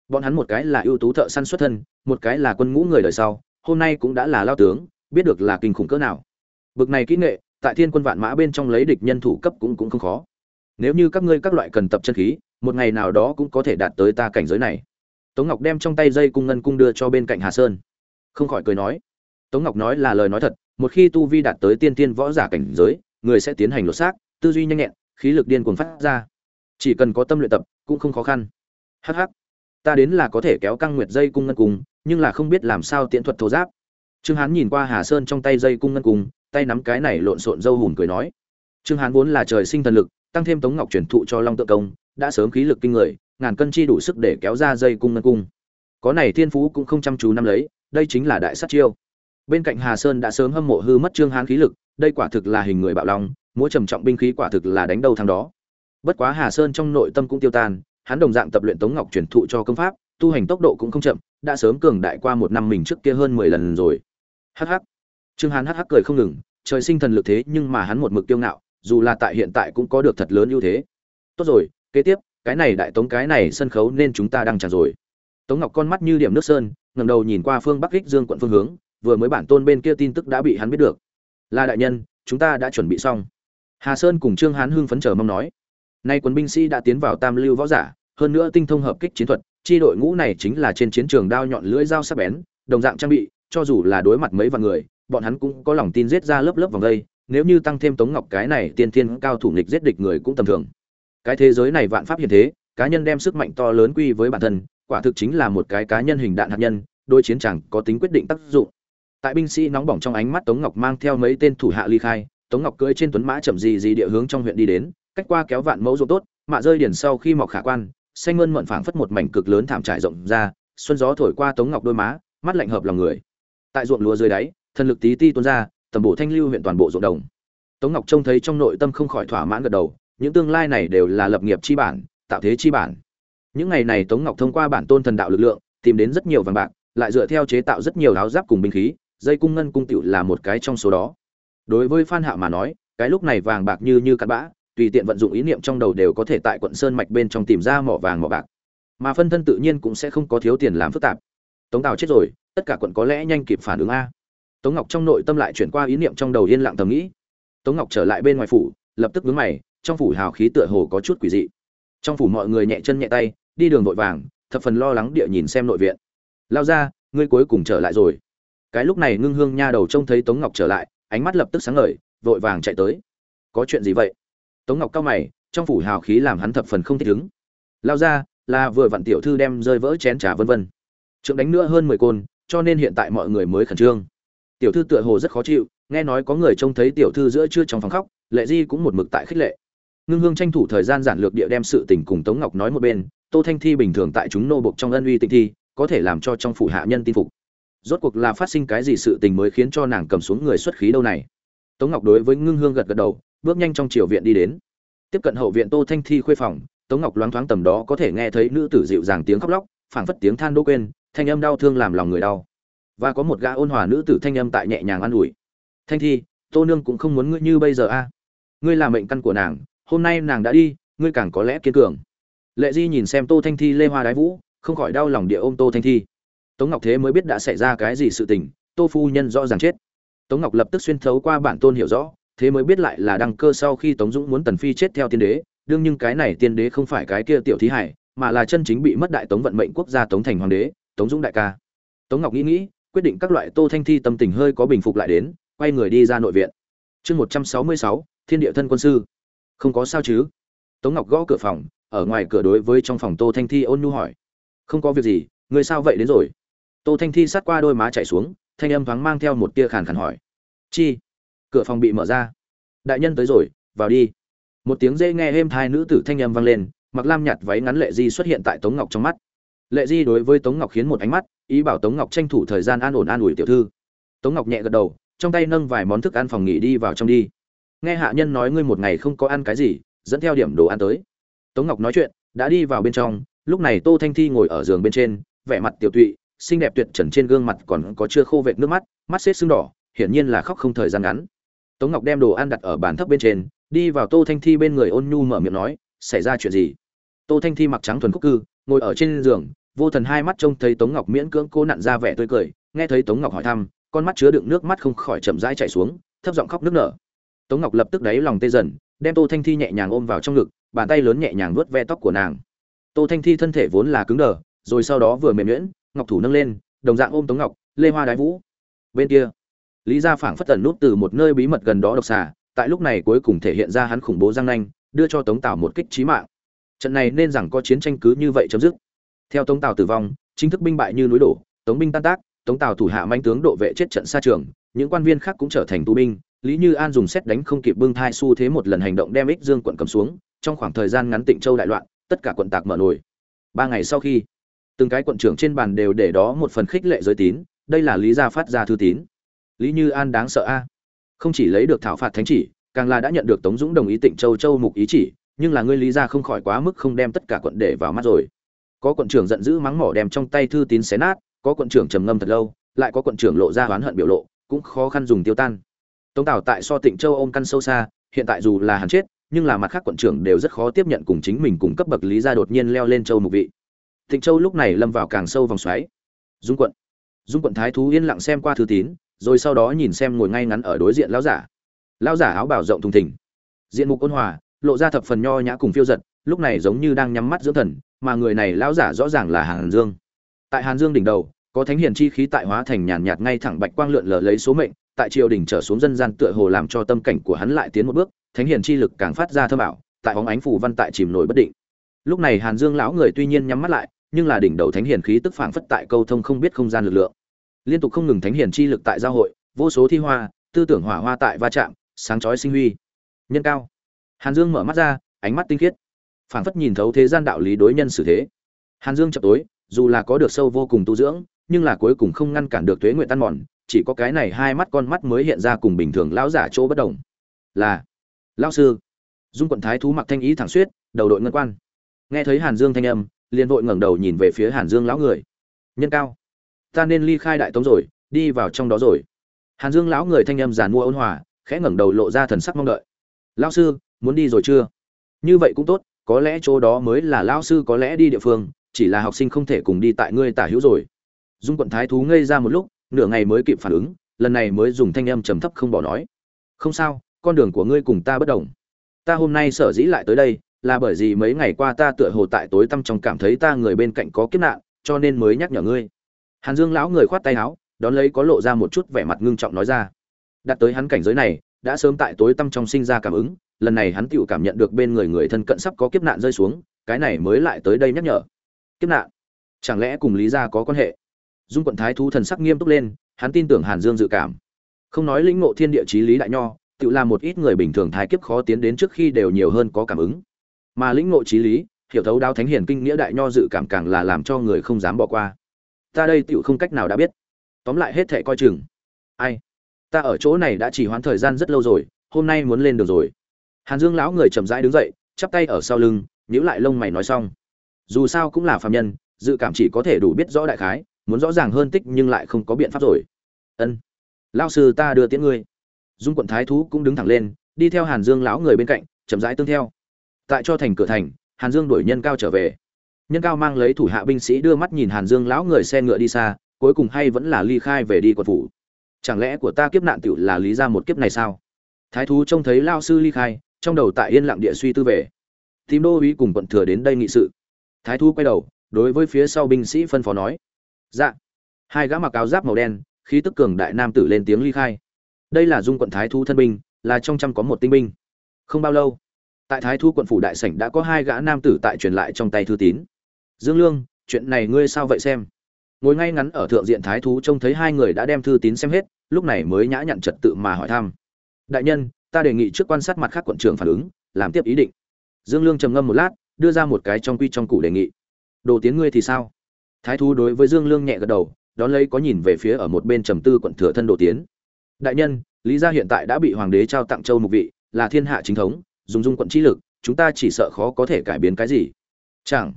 Bọn hắn một cái là ưu tú thợ săn xuất thân, một cái là quân ngũ người đời sau, hôm nay cũng đã là lao tướng, biết được là kinh khủng cỡ nào. Bực này kỹ nghệ, tại thiên quân vạn mã bên trong lấy địch nhân thủ cấp cũng cũng không khó. Nếu như các ngươi các loại cần tập chân khí, một ngày nào đó cũng có thể đạt tới ta cảnh giới này tống ngọc đem trong tay dây cung ngân cung đưa cho bên cạnh hà sơn. Không khỏi cười nói. Tống ngọc nói là lời nói thật, một khi tu vi đạt tới tiên tiên võ giả cảnh giới, người sẽ tiến hành lột xác, tư duy nhanh nhẹn, khí lực điên cuồng phát ra. Chỉ cần có tâm luyện tập, cũng không khó khăn. Hh ta đến là có thể kéo căng nguyệt dây cung ngân cung, nhưng là không biết làm sao tiện thuật thô giáp. Trương hán nhìn qua hà sơn trong tay dây cung ngân cung, tay nắm cái này lộn xộn dâu hùm cười nói. Trương hán vốn là trời sinh thần lực, tăng thêm tống ngọc truyền thụ cho long tự công, đã sớm khí lực kinh người ngàn cân chi đủ sức để kéo ra dây cung ngân cung. Có này thiên phú cũng không chăm chú năm lấy, đây chính là đại sát chiêu. Bên cạnh hà sơn đã sớm hâm mộ hư mất trương hán khí lực, đây quả thực là hình người bạo long, múa trầm trọng binh khí quả thực là đánh đầu thằng đó. Bất quá hà sơn trong nội tâm cũng tiêu tan, hắn đồng dạng tập luyện tống ngọc truyền thụ cho công pháp, tu hành tốc độ cũng không chậm, đã sớm cường đại qua một năm mình trước kia hơn mười lần rồi. Hh trương hán hh cười không ngừng, trời sinh thần lực thế nhưng mà hắn một mực tiêu ngạo, dù là tại hiện tại cũng có được thật lớn ưu thế. Tốt rồi, kế tiếp cái này đại tống, cái này sân khấu nên chúng ta đang chẳng rồi. Tống ngọc con mắt như điểm nước sơn ngầm đầu nhìn qua phương bắc kích dương quận phương hướng, vừa mới bản tôn bên kia tin tức đã bị hắn biết được. Là đại nhân, chúng ta đã chuẩn bị xong. Hà sơn cùng trương hán hưng phấn chờ mong nói. Nay quân binh sĩ đã tiến vào tam lưu võ giả, hơn nữa tinh thông hợp kích chiến thuật, chi đội ngũ này chính là trên chiến trường đao nhọn lưỡi dao sắc bén, đồng dạng trang bị, cho dù là đối mặt mấy vạn người, bọn hắn cũng có lòng tin giết ra lớp lớp vòng đây, nếu như tăng thêm tống ngọc cái này tiên thiên cao thủ nghịch giết địch người cũng tầm thường cái thế giới này vạn pháp hiện thế, cá nhân đem sức mạnh to lớn quy với bản thân, quả thực chính là một cái cá nhân hình đạn hạt nhân đôi chiến chẳng có tính quyết định tác dụng. Tại binh sĩ nóng bỏng trong ánh mắt tống ngọc mang theo mấy tên thủ hạ ly khai, tống ngọc cưỡi trên tuấn mã chậm gì gì địa hướng trong huyện đi đến, cách qua kéo vạn mẫu ruộng tốt, mạ rơi điển sau khi mọc khả quan, xanh ngân mận phảng phất một mảnh cực lớn thảm trải rộng ra, xuân gió thổi qua tống ngọc đôi má, mắt lạnh hợp lòng người. Tại ruộng lúa dưới đáy, thần lực tí ti tuôn ra, tầm bổ thanh lưu huyện toàn bộ ruộng đồng. Tống ngọc trông thấy trong nội tâm không khỏi thỏa mãn gật đầu những tương lai này đều là lập nghiệp chi bản, tạo thế chi bản. Những ngày này tống ngọc thông qua bản tôn thần đạo lực lượng, tìm đến rất nhiều vàng bạc, lại dựa theo chế tạo rất nhiều áo giáp cùng binh khí, dây cung ngân cung tựu là một cái trong số đó. Đối với phan hạo mà nói, cái lúc này vàng bạc như như cát bã, tùy tiện vận dụng ý niệm trong đầu đều có thể tại quận sơn mạch bên trong tìm ra mỏ vàng mỏ bạc. Mà phân thân tự nhiên cũng sẽ không có thiếu tiền làm phức tạp. Tống tào chết rồi, tất cả quận có lẽ nhanh kịp phản ứng a. Tống ngọc trong nội tâm lại chuyển qua ý niệm trong đầu yên lặng thầm nghĩ. Tống ngọc trở lại bên ngoài phủ, lập tức vướng mày trong phủ hào khí tựa hồ có chút quỷ dị. Trong phủ mọi người nhẹ chân nhẹ tay, đi đường vội vàng, thập phần lo lắng địa nhìn xem nội viện. Lao ra, ngươi cuối cùng trở lại rồi. Cái lúc này ngưng hương nha đầu trông thấy tống ngọc trở lại, ánh mắt lập tức sáng ngời, vội vàng chạy tới. Có chuyện gì vậy? Tống ngọc cao mày, trong phủ hào khí làm hắn thập phần không thích ứng. Lao ra, là vừa vặn tiểu thư đem rơi vỡ chén trà vân vân. Trượng đánh nữa hơn mười côn, cho nên hiện tại mọi người mới khẩn trương. Tiểu thư tựa hồ rất khó chịu, nghe nói có người trông thấy tiểu thư giữa trưa trong phòng khóc, lệ di cũng một mực tại khích lệ ngưng hương tranh thủ thời gian giản lược địa đem sự tình cùng tống ngọc nói một bên, tô thanh thi bình thường tại chúng nô bộc trong ân uy tịnh thi, có thể làm cho trong phủ hạ nhân tin phục. Rốt cuộc là phát sinh cái gì sự tình mới khiến cho nàng cầm xuống người xuất khí đâu này? Tống ngọc đối với ngưng hương gật gật đầu, bước nhanh trong triều viện đi đến. Tiếp cận hậu viện tô thanh thi khuê phòng, tống ngọc loáng thoáng tầm đó có thể nghe thấy nữ tử dịu dàng tiếng khóc lóc, phảng phất tiếng than đô quên, thanh âm đau thương làm lòng người đau. Và có một gã ôn hòa nữ tử thanh âm tại nhẹ nhàng an ủi. Thanh thi, tô nương cũng không muốn ngươi như bây giờ a. Ngươi là mệnh căn của nàng hôm nay nàng đã đi, ngươi càng có lẽ kiên cường. Lệ di nhìn xem tô thanh thi lê hoa đái vũ, không khỏi đau lòng địa ôm tô thanh thi. Tống ngọc thế mới biết đã xảy ra cái gì sự tình, tô phu nhân rõ ràng chết. Tống ngọc lập tức xuyên thấu qua bản tôn hiểu rõ, thế mới biết lại là đăng cơ sau khi tống dũng muốn tần phi chết theo tiên đế, đương nhưng cái này tiên đế không phải cái kia tiểu thí hải, mà là chân chính bị mất đại tống vận mệnh quốc gia tống thành hoàng đế, tống dũng đại ca. Tống ngọc nghĩ nghĩ, quyết định các loại tô thanh thi tâm tình hơi có bình phục lại đến, quay người đi ra nội viện. Chương một trăm sáu mươi sáu, thiên địa thân quân sư không có sao chứ? Tống ngọc gõ cửa phòng, ở ngoài cửa đối với trong phòng tô thanh thi ôn nhu hỏi. Không có việc gì, người sao vậy đến rồi? Tô thanh thi sát qua đôi má chạy xuống, thanh âm thoáng mang theo một tia khàn khàn hỏi. Chi? Cửa phòng bị mở ra. Đại nhân tới rồi, vào đi. Một tiếng dễ nghe êm thai nữ tử thanh âm vang lên, mặc lam nhạt váy ngắn lệ di xuất hiện tại tống ngọc trong mắt. Lệ di đối với tống ngọc khiến một ánh mắt, ý bảo tống ngọc tranh thủ thời gian an ổn an ủi tiểu thư. Tống ngọc nhẹ gật đầu, trong tay nâng vài món thức ăn phòng nghỉ đi vào trong đi nghe hạ nhân nói ngươi một ngày không có ăn cái gì, dẫn theo điểm đồ ăn tới. Tống ngọc nói chuyện, đã đi vào bên trong, lúc này tô thanh thi ngồi ở giường bên trên, vẻ mặt tiểu tụy, xinh đẹp tuyệt trần trên gương mặt còn có chưa khô vệt nước mắt mắt xếp sưng đỏ, hiển nhiên là khóc không thời gian ngắn. Tống ngọc đem đồ ăn đặt ở bàn thấp bên trên, đi vào tô thanh thi bên người ôn nhu mở miệng nói, xảy ra chuyện gì? Tô thanh thi mặc trắng thuần khúc cư, ngồi ở trên giường, vô thần hai mắt trông thấy tống ngọc miễn cưỡng cố nặn ra vẻ tươi cười, nghe thấy tống ngọc hỏi thăm, con mắt chứa đựng nước mắt không khỏi chậm rãi chảy xuống, thấp giọng khóc nức nở tống ngọc lập tức đáy lòng tê dần, đem tô thanh thi nhẹ nhàng ôm vào trong ngực, bàn tay lớn nhẹ nhàng vuốt ve tóc của nàng. Tô thanh thi thân thể vốn là cứng đờ, rồi sau đó vừa mềm nhuyễn, ngọc thủ nâng lên, đồng dạng ôm tống ngọc, lê hoa đái vũ. Bên kia, lý gia phảng phất tẩn nút từ một nơi bí mật gần đó độc xà, tại lúc này cuối cùng thể hiện ra hắn khủng bố giang nanh, đưa cho tống tào một kích trí mạng. Trận này nên rằng có chiến tranh cứ như vậy chấm dứt. Theo tống tào tử vong, chính thức binh bại như núi đổ, tống binh tan tác, tống tào thủ hạ manh tướng độ vệ chết trận xa trường, những quan viên khác cũng trở thành tù binh lý như an dùng xét đánh không kịp bưng thai xu thế một lần hành động đem ích dương quận cầm xuống, trong khoảng thời gian ngắn tịnh châu đại loạn, tất cả quận tạc mở nổi ba ngày sau khi, từng cái quận trưởng trên bàn đều để đó một phần khích lệ giới tín, đây là lý gia phát ra thư tín. Lý như an đáng sợ a. Không chỉ lấy được thảo phạt thánh chỉ, càng là đã nhận được tống dũng đồng ý tịnh châu châu mục ý chỉ, nhưng là ngươi lý gia không khỏi quá mức không đem tất cả quận để vào mắt rồi. Có quận trưởng giận dữ mắng mỏ đem trong tay thư tín xé nát, có quận trưởng trầm ngâm thật lâu, lại có quận trưởng lộ ra oán hận biểu lộ, cũng khó khăn dùng tiêu tan tống tào tại so tịnh châu ôm căn sâu xa, hiện tại dù là hắn chết, nhưng là mặt khác quận trưởng đều rất khó tiếp nhận cùng chính mình cùng cấp bậc lý gia đột nhiên leo lên châu mục vị. Tịnh châu lúc này lâm vào càng sâu vòng xoáy. Dung quận. Dung quận thái thú yên lặng xem qua thư tín, rồi sau đó nhìn xem ngồi ngay ngắn ở đối diện lão giả. Lão giả áo bảo rộng thùng thình. Diện mục ôn hòa, lộ ra thập phần nho nhã cùng phiêu giật, lúc này giống như đang nhắm mắt dưỡng thần, mà người này lão giả rõ ràng là hàn dương. Tại hàn dương đỉnh đầu, có thánh hiền chi khí tại hóa thành nhàn nhạt ngay thẳng bạch quang lượn lờ lấy số mệnh tại triều đình trở xuống dân gian tựa hồ làm cho tâm cảnh của hắn lại tiến một bước, thánh hiền chi lực càng phát ra thơ bảo tại bóng ánh phủ văn tại chìm nổi bất định. Lúc này hàn dương lão người tuy nhiên nhắm mắt lại, nhưng là đỉnh đầu thánh hiền khí tức phảng phất tại câu thông không biết không gian lực lượng. Liên tục không ngừng thánh hiền chi lực tại giao hội, vô số thi hoa, tư tưởng hỏa hoa tại va chạm, sáng chói sinh huy. Nhân cao. Hàn dương mở mắt ra, ánh mắt tinh khiết. Phảng phất nhìn thấu thế gian đạo lý đối nhân xử thế. Hàn dương chập tối, dù là có được sâu vô cùng tu dưỡng, nhưng là cuối cùng không ngăn cản được tuế nguyện tan mòn chỉ có cái này hai mắt con mắt mới hiện ra cùng bình thường lão giả chỗ bất đồng. Là, lão sư. Dung quận thái thú mặc thanh ý thẳng suýt đầu đội ngân quan. Nghe thấy hàn dương thanh âm, liền vội ngẩng đầu nhìn về phía hàn dương lão người. Nhân cao, ta nên ly khai đại tống rồi, đi vào trong đó rồi. Hàn dương lão người thanh âm giàn mua ôn hòa, khẽ ngẩng đầu lộ ra thần sắc mong đợi. Lão sư, muốn đi rồi chưa? Như vậy cũng tốt, có lẽ chỗ đó mới là lão sư có lẽ đi địa phương, chỉ là học sinh không thể cùng đi tại ngươi tả hữu rồi. Dung quận thái thú ngây ra một lúc nửa ngày mới kịp phản ứng, lần này mới dùng thanh âm trầm thấp không bỏ nói. Không sao, con đường của ngươi cùng ta bất đồng. Ta hôm nay sở dĩ lại tới đây, là bởi vì mấy ngày qua ta tựa hồ tại tối tăm trong cảm thấy ta người bên cạnh có kiếp nạn, cho nên mới nhắc nhở ngươi. Hàn dương lão người khoát tay áo, đón lấy có lộ ra một chút vẻ mặt ngưng trọng nói ra. Đặt tới hắn cảnh giới này, đã sớm tại tối tăm trong sinh ra cảm ứng, lần này hắn tựu cảm nhận được bên người người thân cận sắp có kiếp nạn rơi xuống, cái này mới lại tới đây nhắc nhở. Kiếp nạn? Chẳng lẽ cùng lý gia có quan hệ? Dung quận thái thú thần sắc nghiêm túc lên, hắn tin tưởng hàn dương dự cảm. Không nói lĩnh ngộ thiên địa chí lý đại nho, tự làm một ít người bình thường thái kiếp khó tiến đến trước khi đều nhiều hơn có cảm ứng. Mà lĩnh ngộ chí lý, hiểu thấu đáo thánh hiền kinh nghĩa đại nho dự cảm càng là làm cho người không dám bỏ qua. Ta đây tựu không cách nào đã biết. Tóm lại hết thệ coi chừng. Ai? Ta ở chỗ này đã chỉ hoãn thời gian rất lâu rồi, hôm nay muốn lên được rồi. Hàn dương lão người chậm rãi đứng dậy, chắp tay ở sau lưng, nhíu lại lông mày nói xong. Dù sao cũng là phàm nhân, dự cảm chỉ có thể đủ biết rõ đại khái muốn rõ ràng hơn tích nhưng lại không có biện pháp rồi. Ân, lão sư ta đưa tiễn ngươi. Dung quận thái thú cũng đứng thẳng lên, đi theo hàn dương lão người bên cạnh, chậm rãi tương theo. Tại cho thành cửa thành, hàn dương đuổi nhân cao trở về. Nhân cao mang lấy thủ hạ binh sĩ đưa mắt nhìn hàn dương lão người xe ngựa đi xa, cuối cùng hay vẫn là ly khai về đi quận phủ. Chẳng lẽ của ta kiếp nạn tựu là lý ra một kiếp này sao? Thái thú trông thấy lao sư ly khai, trong đầu tại yên lặng địa suy tư về. Tìm đô uý cùng quận thừa đến đây nghị sự. Thái thú quay đầu, đối với phía sau binh sĩ phân phó nói dạ. Hai gã mặc áo giáp màu đen, khí tức cường đại nam tử lên tiếng ly khai. Đây là dung quận thái thú thân binh, là trong trăm có một tinh binh. Không bao lâu, tại thái thú quận phủ đại sảnh đã có hai gã nam tử tại truyền lại trong tay thư tín. Dương lương, chuyện này ngươi sao vậy xem? Ngồi ngay ngắn ở thượng diện thái thú trông thấy hai người đã đem thư tín xem hết, lúc này mới nhã nhặn trật tự mà hỏi thăm. Đại nhân, ta đề nghị trước quan sát mặt khác quận trưởng phản ứng, làm tiếp ý định. Dương lương trầm ngâm một lát, đưa ra một cái trong quy trong cụ đề nghị. Đồ tiến ngươi thì sao? Thái thú đối với dương lương nhẹ gật đầu, đón lấy có nhìn về phía ở một bên trầm tư quận thừa thân đồ tiến. Đại nhân, lý gia hiện tại đã bị hoàng đế trao tặng châu mục vị, là thiên hạ chính thống, dùng dung quận trí lực, chúng ta chỉ sợ khó có thể cải biến cái gì. Chẳng.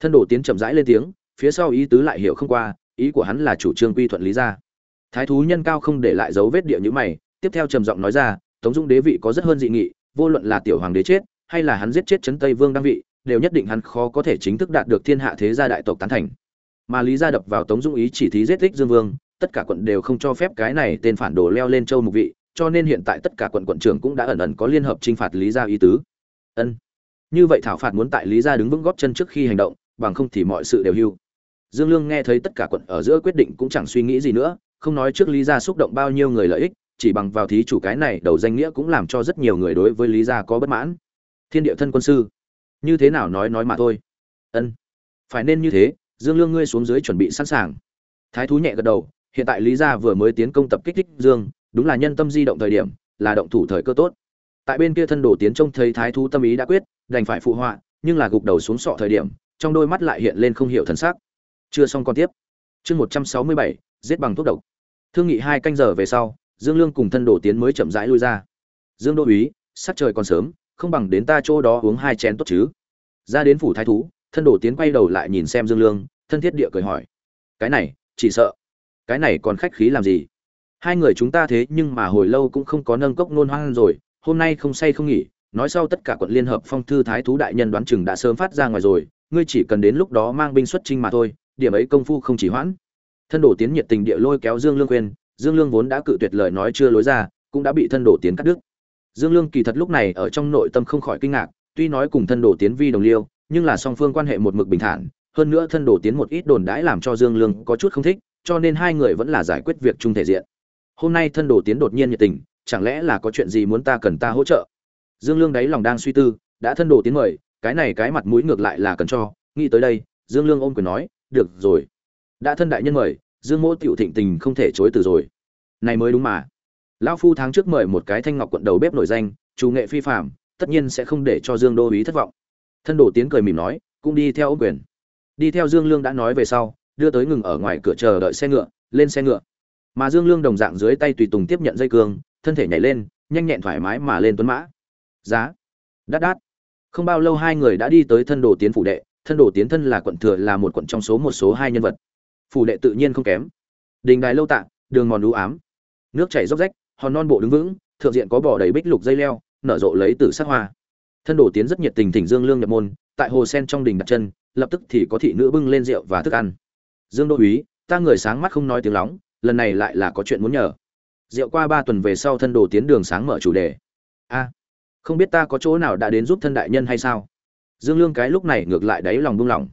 Thân đồ tiến chậm rãi lên tiếng, phía sau ý tứ lại hiểu không qua, ý của hắn là chủ trương quy thuận lý gia. Thái thú nhân cao không để lại dấu vết địa như mày, tiếp theo trầm giọng nói ra, tống dung đế vị có rất hơn dị nghị, vô luận là tiểu hoàng đế chết, hay là hắn giết chết trấn tây vương đăng vị, đều nhất định hắn khó có thể chính thức đạt được thiên hạ thế gia đại tộc tán thành mà lý gia đập vào tống dung ý chỉ thí giết thích dương vương, tất cả quận đều không cho phép cái này tên phản đồ leo lên châu mục vị, cho nên hiện tại tất cả quận quận trưởng cũng đã ẩn ẩn có liên hợp trinh phạt lý gia ý tứ. Ân. Như vậy thảo phạt muốn tại lý gia đứng vững góp chân trước khi hành động, bằng không thì mọi sự đều hưu. Dương lương nghe thấy tất cả quận ở giữa quyết định cũng chẳng suy nghĩ gì nữa, không nói trước lý gia xúc động bao nhiêu người lợi ích, chỉ bằng vào thí chủ cái này đầu danh nghĩa cũng làm cho rất nhiều người đối với lý gia có bất mãn. Thiên địa thân quân sư. Như thế nào nói nói mà thôi. Ân. Phải nên như thế dương lương ngươi xuống dưới chuẩn bị sẵn sàng. Thái thú nhẹ gật đầu, hiện tại lý gia vừa mới tiến công tập kích thích dương, đúng là nhân tâm di động thời điểm, là động thủ thời cơ tốt. Tại bên kia thân đồ tiến trông thấy thái thú tâm ý đã quyết, đành phải phụ họa, nhưng là gục đầu xuống sọ thời điểm, trong đôi mắt lại hiện lên không hiểu thần sắc. Chưa xong còn tiếp. Chương một trăm sáu mươi bảy, giết bằng thuốc độc. Thương nghị hai canh giờ về sau, dương lương cùng thân đồ tiến mới chậm rãi lui ra. Dương đô úy, sắc trời còn sớm, không bằng đến ta chỗ đó uống hai chén tốt chứ. Ra đến phủ thái thú thân đổ tiến quay đầu lại nhìn xem dương lương, thân thiết địa cười hỏi, cái này, chỉ sợ? Cái này còn khách khí làm gì? Hai người chúng ta thế nhưng mà hồi lâu cũng không có nâng cốc nôn hoang rồi, hôm nay không say không nghỉ, nói sau tất cả quận liên hợp phong thư thái thú đại nhân đoán chừng đã sớm phát ra ngoài rồi, ngươi chỉ cần đến lúc đó mang binh xuất trinh mà thôi, điểm ấy công phu không chỉ hoãn. Thân đổ tiến nhiệt tình địa lôi kéo dương lương khuyên, dương lương vốn đã cự tuyệt lời nói chưa lối ra, cũng đã bị thân đổ tiến cắt đứt. Dương lương kỳ thật lúc này ở trong nội tâm không khỏi kinh ngạc, tuy nói cùng thân đổ tiến vi đồng liêu nhưng là song phương quan hệ một mực bình thản, hơn nữa thân đổ tiến một ít đồn đãi làm cho dương lương có chút không thích, cho nên hai người vẫn là giải quyết việc chung thể diện. Hôm nay thân đổ tiến đột nhiên nhiệt tình, chẳng lẽ là có chuyện gì muốn ta cần ta hỗ trợ? Dương lương đáy lòng đang suy tư, đã thân đổ tiến mời, cái này cái mặt mũi ngược lại là cần cho, nghĩ tới đây, dương lương ôm quyền nói, được rồi. Đã thân đại nhân mời, dương mỗ tiểu thịnh tình không thể chối từ rồi. Này mới đúng mà. Lão phu tháng trước mời một cái thanh ngọc quận đầu bếp nổi danh, chủ nghệ phi phạm tất nhiên sẽ không để cho dương đô ý thất vọng thân đồ tiến cười mỉm nói, cũng đi theo ôm quyền. Đi theo dương lương đã nói về sau, đưa tới ngừng ở ngoài cửa chờ đợi xe ngựa, lên xe ngựa. Mà dương lương đồng dạng dưới tay tùy tùng tiếp nhận dây cương, thân thể nhảy lên, nhanh nhẹn thoải mái mà lên tuấn mã. Giá, đắt đắt. Không bao lâu hai người đã đi tới thân đồ tiến phủ đệ, thân đồ tiến thân là quận thừa, là một quận trong số một số hai nhân vật. Phủ đệ tự nhiên không kém. Đình đài lâu tạng đường mòn đũ ám. Nước chảy róc rách, hòn non bộ đứng vững, thượng diện có bỏ đầy bích lục dây leo, nở rộ lấy từ sắc hoa thân đồ tiến rất nhiệt tình thỉnh dương lương nhập môn, tại hồ sen trong đình đặt chân, lập tức thì có thị nữ bưng lên rượu và thức ăn. Dương đô úy ta người sáng mắt không nói tiếng lóng, lần này lại là có chuyện muốn nhờ. Rượu qua ba tuần về sau thân đồ tiến đường sáng mở chủ đề. A, không biết ta có chỗ nào đã đến giúp thân đại nhân hay sao? Dương lương cái lúc này ngược lại đáy lòng buông lỏng.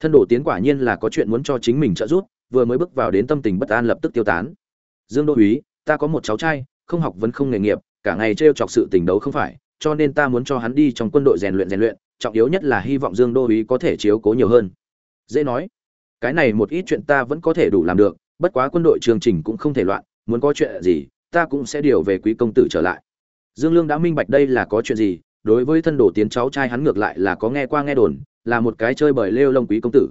Thân đồ tiến quả nhiên là có chuyện muốn cho chính mình trợ giúp, vừa mới bước vào đến tâm tình bất an lập tức tiêu tán. Dương đô úy ta có một cháu trai, không học vẫn không nghề nghiệp, cả ngày trêu chọc sự tình đấu không phải cho nên ta muốn cho hắn đi trong quân đội rèn luyện rèn luyện, trọng yếu nhất là hy vọng dương đô úy có thể chiếu cố nhiều hơn. Dễ nói. Cái này một ít chuyện ta vẫn có thể đủ làm được, bất quá quân đội chương trình cũng không thể loạn, muốn có chuyện gì, ta cũng sẽ điều về quý công tử trở lại. Dương lương đã minh bạch đây là có chuyện gì, đối với thân đồ tiến cháu trai hắn ngược lại là có nghe qua nghe đồn, là một cái chơi bời lêu lông quý công tử.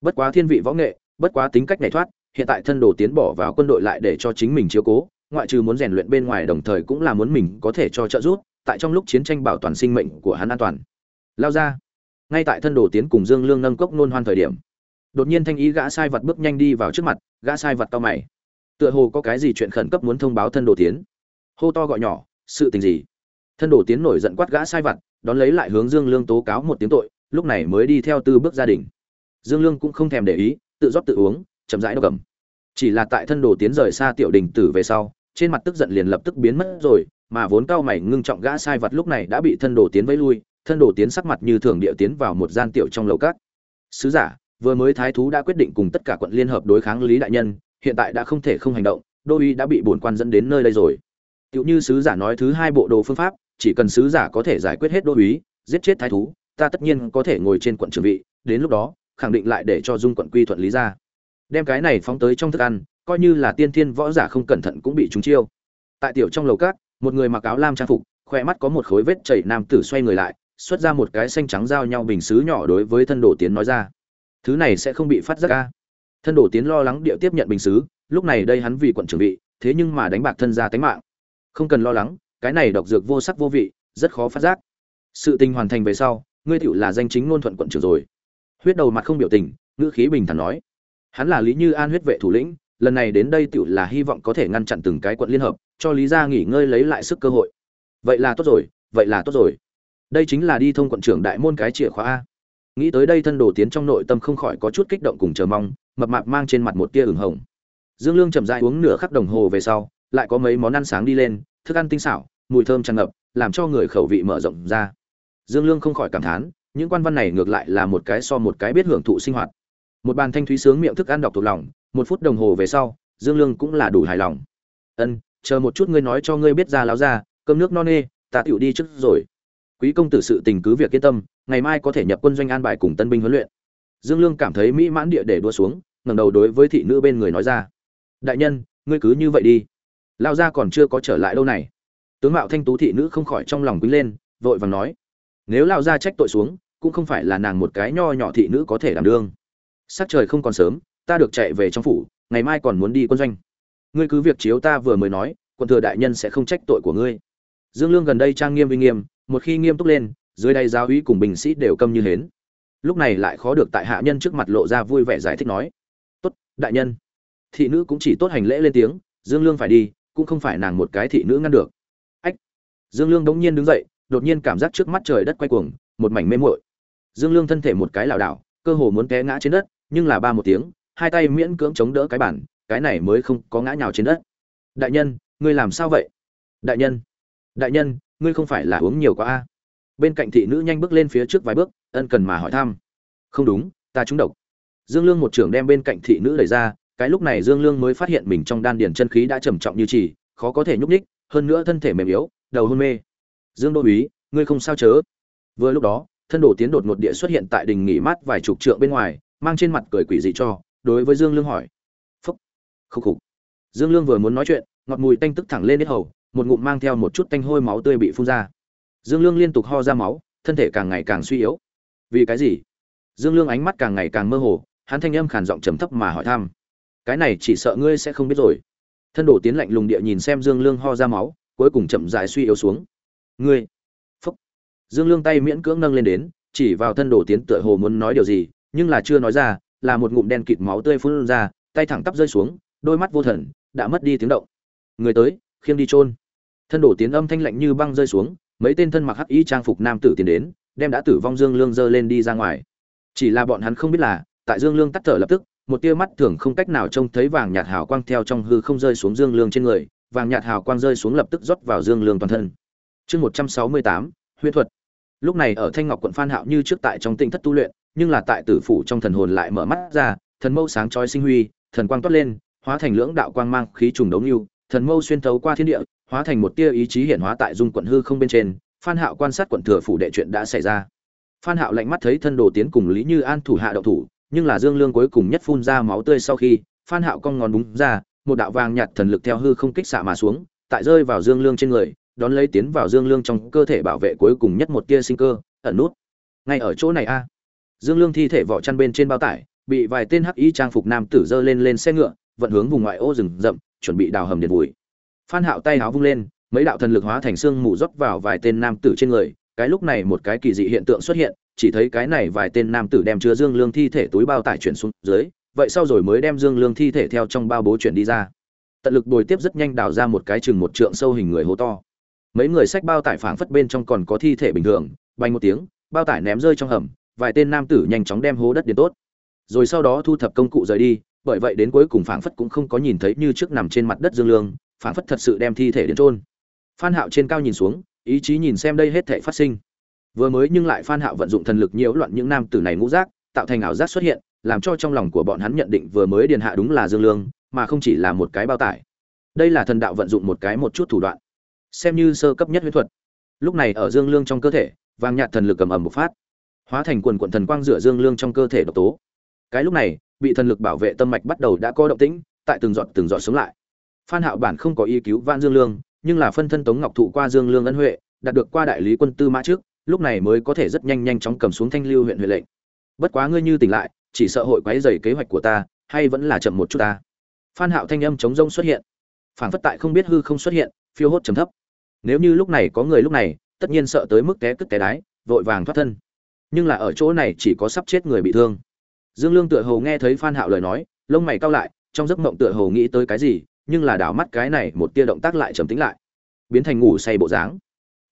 Bất quá thiên vị võ nghệ, bất quá tính cách này thoát, hiện tại thân đồ tiến bỏ vào quân đội lại để cho chính mình chiếu cố, ngoại trừ muốn rèn luyện bên ngoài đồng thời cũng là muốn mình có thể cho trợ giúp tại trong lúc chiến tranh bảo toàn sinh mệnh của hắn an toàn. Lao ra. Ngay tại thân đồ tiến cùng dương lương nâng cốc nôn hoan thời điểm, đột nhiên thanh ý gã sai vật bước nhanh đi vào trước mặt, gã sai vật to mày. Tựa hồ có cái gì chuyện khẩn cấp muốn thông báo thân đồ tiến. Hô to gọi nhỏ, sự tình gì? Thân đồ tiến nổi giận quát gã sai vật, đón lấy lại hướng dương lương tố cáo một tiếng tội, lúc này mới đi theo tư bước gia đình. Dương lương cũng không thèm để ý, tự rót tự uống, chậm rãi đ cầm. Chỉ là tại thân đồ tiến rời xa tiểu đình tử về sau, trên mặt tức giận liền lập tức biến mất rồi mà vốn cao mày ngưng trọng gã sai vật lúc này đã bị thân đồ tiến vẫy lui, thân đồ tiến sắc mặt như thường địa tiến vào một gian tiểu trong lầu cát sứ giả, vừa mới thái thú đã quyết định cùng tất cả quận liên hợp đối kháng lý đại nhân, hiện tại đã không thể không hành động, đô uy đã bị bổn quan dẫn đến nơi đây rồi. Tựu như sứ giả nói thứ hai bộ đồ phương pháp, chỉ cần sứ giả có thể giải quyết hết đô uy, giết chết thái thú, ta tất nhiên có thể ngồi trên quận trưởng vị, đến lúc đó, khẳng định lại để cho dung quận quy thuận lý ra. Đem cái này phóng tới trong thức ăn, coi như là tiên thiên võ giả không cẩn thận cũng bị trúng chiêu. Tại tiểu trong lầu cát một người mặc áo lam trang phục khoe mắt có một khối vết chảy nam tử xoay người lại, xuất ra một cái xanh trắng giao nhau bình xứ nhỏ đối với thân đồ tiến nói ra. Thứ này sẽ không bị phát giác ca thân đồ tiến lo lắng địa tiếp nhận bình xứ, lúc này đây hắn vì quận trưởng vị, thế nhưng mà đánh bạc thân ra tánh mạng. Không cần lo lắng, cái này độc dược vô sắc vô vị, rất khó phát giác. Sự tình hoàn thành về sau, ngươi tựu là danh chính ngôn thuận quận trưởng rồi. Huyết đầu mặt không biểu tình, ngữ khí bình thản nói. Hắn là lý như an huyết vệ thủ lĩnh, lần này đến đây tựu là hy vọng có thể ngăn chặn từng cái quận liên hợp cho lý gia nghỉ ngơi lấy lại sức cơ hội. Vậy là tốt rồi, vậy là tốt rồi. Đây chính là đi thông quận trưởng đại môn cái chìa khóa a. Nghĩ tới đây thân đồ tiến trong nội tâm không khỏi có chút kích động cùng chờ mong, mập mạp mang trên mặt một tia ửng hồng. Dương lương chậm dại uống nửa khắc đồng hồ về sau, lại có mấy món ăn sáng đi lên, thức ăn tinh xảo, mùi thơm tràn ngập, làm cho người khẩu vị mở rộng ra. Dương lương không khỏi cảm thán, những quan văn này ngược lại là một cái so một cái biết hưởng thụ sinh hoạt. Một bàn thanh thúy sướng miệng thức ăn đọc thuộc lòng, một phút đồng hồ về sau, dương lương cũng là đủ hài lòng. Ân chờ một chút ngươi nói cho ngươi biết ra láo ra, cơm nước no nê, ta tựu đi trước rồi. Quý công tử sự tình cứ việc yên tâm, ngày mai có thể nhập quân doanh an bài cùng tân binh huấn luyện. Dương lương cảm thấy mỹ mãn địa để đua xuống, ngẩng đầu đối với thị nữ bên người nói ra. Đại nhân, ngươi cứ như vậy đi. Lao ra còn chưa có trở lại đâu này. Tướng mạo thanh tú thị nữ không khỏi trong lòng quý lên, vội vàng nói. Nếu lao ra trách tội xuống, cũng không phải là nàng một cái nho nhỏ thị nữ có thể đảm đương. Sắc trời không còn sớm, ta được chạy về trong phủ, ngày mai còn muốn đi quân doanh ngươi cứ việc chiếu ta vừa mới nói quân thừa đại nhân sẽ không trách tội của ngươi. Dương lương gần đây trang nghiêm uy nghiêm, một khi nghiêm túc lên, dưới đây giáo uy cùng binh sĩ đều câm như hến. Lúc này lại khó được tại hạ nhân trước mặt lộ ra vui vẻ giải thích nói, tốt, đại nhân. Thị nữ cũng chỉ tốt hành lễ lên tiếng, dương lương phải đi, cũng không phải nàng một cái thị nữ ngăn được. Ách! Dương lương đống nhiên đứng dậy, đột nhiên cảm giác trước mắt trời đất quay cuồng, một mảnh mê muội. Dương lương thân thể một cái lảo đảo, cơ hồ muốn té ngã trên đất, nhưng là ba một tiếng, hai tay miễn cưỡng chống đỡ cái bản cái này mới không có ngã nhào trên đất. Đại nhân, ngươi làm sao vậy? Đại nhân đại nhân, ngươi không phải là uống nhiều quá a? Bên cạnh thị nữ nhanh bước lên phía trước vài bước, ân cần mà hỏi thăm. Không đúng, ta trúng độc. Dương lương một trưởng đem bên cạnh thị nữ đẩy ra, cái lúc này dương lương mới phát hiện mình trong đan điền chân khí đã trầm trọng như chỉ khó có thể nhúc nhích, hơn nữa thân thể mềm yếu, đầu hôn mê. Dương đô úy, ngươi không sao chớ? Vừa lúc đó, thân đồ tiến đột ngột địa xuất hiện tại đình nghỉ mát vài chục trượng bên ngoài, mang trên mặt cười quỷ dị cho, đối với dương lương hỏi khúc khục. Dương lương vừa muốn nói chuyện, ngọt mùi tanh tức thẳng lên hết hầu, một ngụm mang theo một chút tanh hôi máu tươi bị phun ra. Dương lương liên tục ho ra máu, thân thể càng ngày càng suy yếu. Vì cái gì? Dương lương ánh mắt càng ngày càng mơ hồ, hắn thanh âm khàn giọng trầm thấp mà hỏi thăm. Cái này chỉ sợ ngươi sẽ không biết rồi. Thân đổ tiến lạnh lùng địa nhìn xem dương lương ho ra máu, cuối cùng chậm rãi suy yếu xuống. Ngươi. Phúc. Dương lương tay miễn cưỡng nâng lên đến, chỉ vào thân đổ tiến tựa hồ muốn nói điều gì, nhưng là chưa nói ra, là một ngụm đen kịt máu tươi phun ra, tay thẳng tắp rơi xuống đôi mắt vô thần, đã mất đi tiếng động. Người tới, khiêng đi chôn. Thân đổ tiến âm thanh lạnh như băng rơi xuống, mấy tên thân mặc hắc y trang phục nam tử tiến đến, đem đã tử vong dương lương dơ lên đi ra ngoài. Chỉ là bọn hắn không biết là, tại dương lương tắt thở lập tức, một tia mắt thường không cách nào trông thấy vàng nhạt hào quang theo trong hư không rơi xuống dương lương trên người, vàng nhạt hào quang rơi xuống lập tức rót vào dương lương toàn thân. Chương một trăm sáu mươi tám huyết thuật. Lúc này ở thanh ngọc quận phan hạo như trước tại trong tinh thất tu luyện, nhưng là tại tử phủ trong thần hồn lại mở mắt ra, thần mâu sáng chói sinh huy, thần quang toát lên hóa thành lưỡng đạo quang mang, khí trùng đấu lưu thần mâu xuyên thấu qua thiên địa, hóa thành một tia ý chí hiển hóa tại dung quận hư không bên trên. Phan hạo quan sát quận thừa phủ đệ chuyện đã xảy ra. Phan hạo lạnh mắt thấy thân đồ tiến cùng lý như an thủ hạ động thủ, nhưng là dương lương cuối cùng nhất phun ra máu tươi sau khi, phan hạo cong ngón đúng ra, một đạo vàng nhạt thần lực theo hư không kích xạ mà xuống, tại rơi vào dương lương trên người, đón lấy tiến vào dương lương trong cơ thể bảo vệ cuối cùng nhất một tia sinh cơ, ẩn nút. Ngay ở chỗ này a. Dương lương thi thể vỏ chăn bên trên bao tải, bị vài tên hắc y trang phục nam tử dơ lên lên xe ngựa vận hướng vùng ngoại ô rừng rậm, chuẩn bị đào hầm điện vùi phan hạo tay áo vung lên, mấy đạo thần lực hóa thành xương mù rót vào vài tên nam tử trên người. Cái lúc này một cái kỳ dị hiện tượng xuất hiện, chỉ thấy cái này vài tên nam tử đem chứa dương lương thi thể túi bao tải chuyển xuống dưới. Vậy sau rồi mới đem dương lương thi thể theo trong bao bố chuyển đi ra. Tận lực bồi tiếp rất nhanh đào ra một cái chừng một trượng sâu hình người hố to. Mấy người xách bao tải phảng phất bên trong còn có thi thể bình thường bay một tiếng, bao tải ném rơi trong hầm, vài tên nam tử nhanh chóng đem hố đất điền tốt. Rồi sau đó thu thập công cụ rời đi bởi vậy đến cuối cùng phảng phất cũng không có nhìn thấy như trước nằm trên mặt đất dương lương, phảng phất thật sự đem thi thể đến trôn phan hạo trên cao nhìn xuống, ý chí nhìn xem đây hết thể phát sinh. Vừa mới nhưng lại phan hạo vận dụng thần lực nhiễu loạn những nam tử này ngũ giác, tạo thành ảo giác xuất hiện, làm cho trong lòng của bọn hắn nhận định vừa mới điền hạ đúng là dương lương, mà không chỉ là một cái bao tải. Đây là thần đạo vận dụng một cái một chút thủ đoạn, xem như sơ cấp nhất huyết thuật. Lúc này ở dương lương trong cơ thể, vàng nhạt thần lực cầm ầm một phát, hóa thành quần quận thần quang rửa dương lương trong cơ thể độc tố. Cái lúc này bị thần lực bảo vệ tâm mạch bắt đầu đã có động tĩnh, tại từng giọt từng giọt sống lại. Phan hạo bản không có ý cứu Vạn dương lương, nhưng là phân thân tống ngọc thụ qua dương lương ân huệ, đạt được qua đại lý quân tư mã trước, lúc này mới có thể rất nhanh nhanh chóng cầm xuống thanh lưu huyện huệ lệnh. Bất quá ngươi như tỉnh lại, chỉ sợ hội quấy rầy kế hoạch của ta, hay vẫn là chậm một chút ta. Phan hạo thanh âm chống rông xuất hiện. Phản phất tại không biết hư không xuất hiện, phiêu hốt trầm thấp. Nếu như lúc này có người lúc này, tất nhiên sợ tới mức té cứt té đái, vội vàng thoát thân. Nhưng là ở chỗ này chỉ có sắp chết người bị thương dương lương tựa hồ nghe thấy phan hạo lời nói, lông mày cau lại, trong giấc mộng tựa hồ nghĩ tới cái gì, nhưng là đảo mắt cái này một tia động tác lại trầm tĩnh lại. Biến thành ngủ say bộ dáng.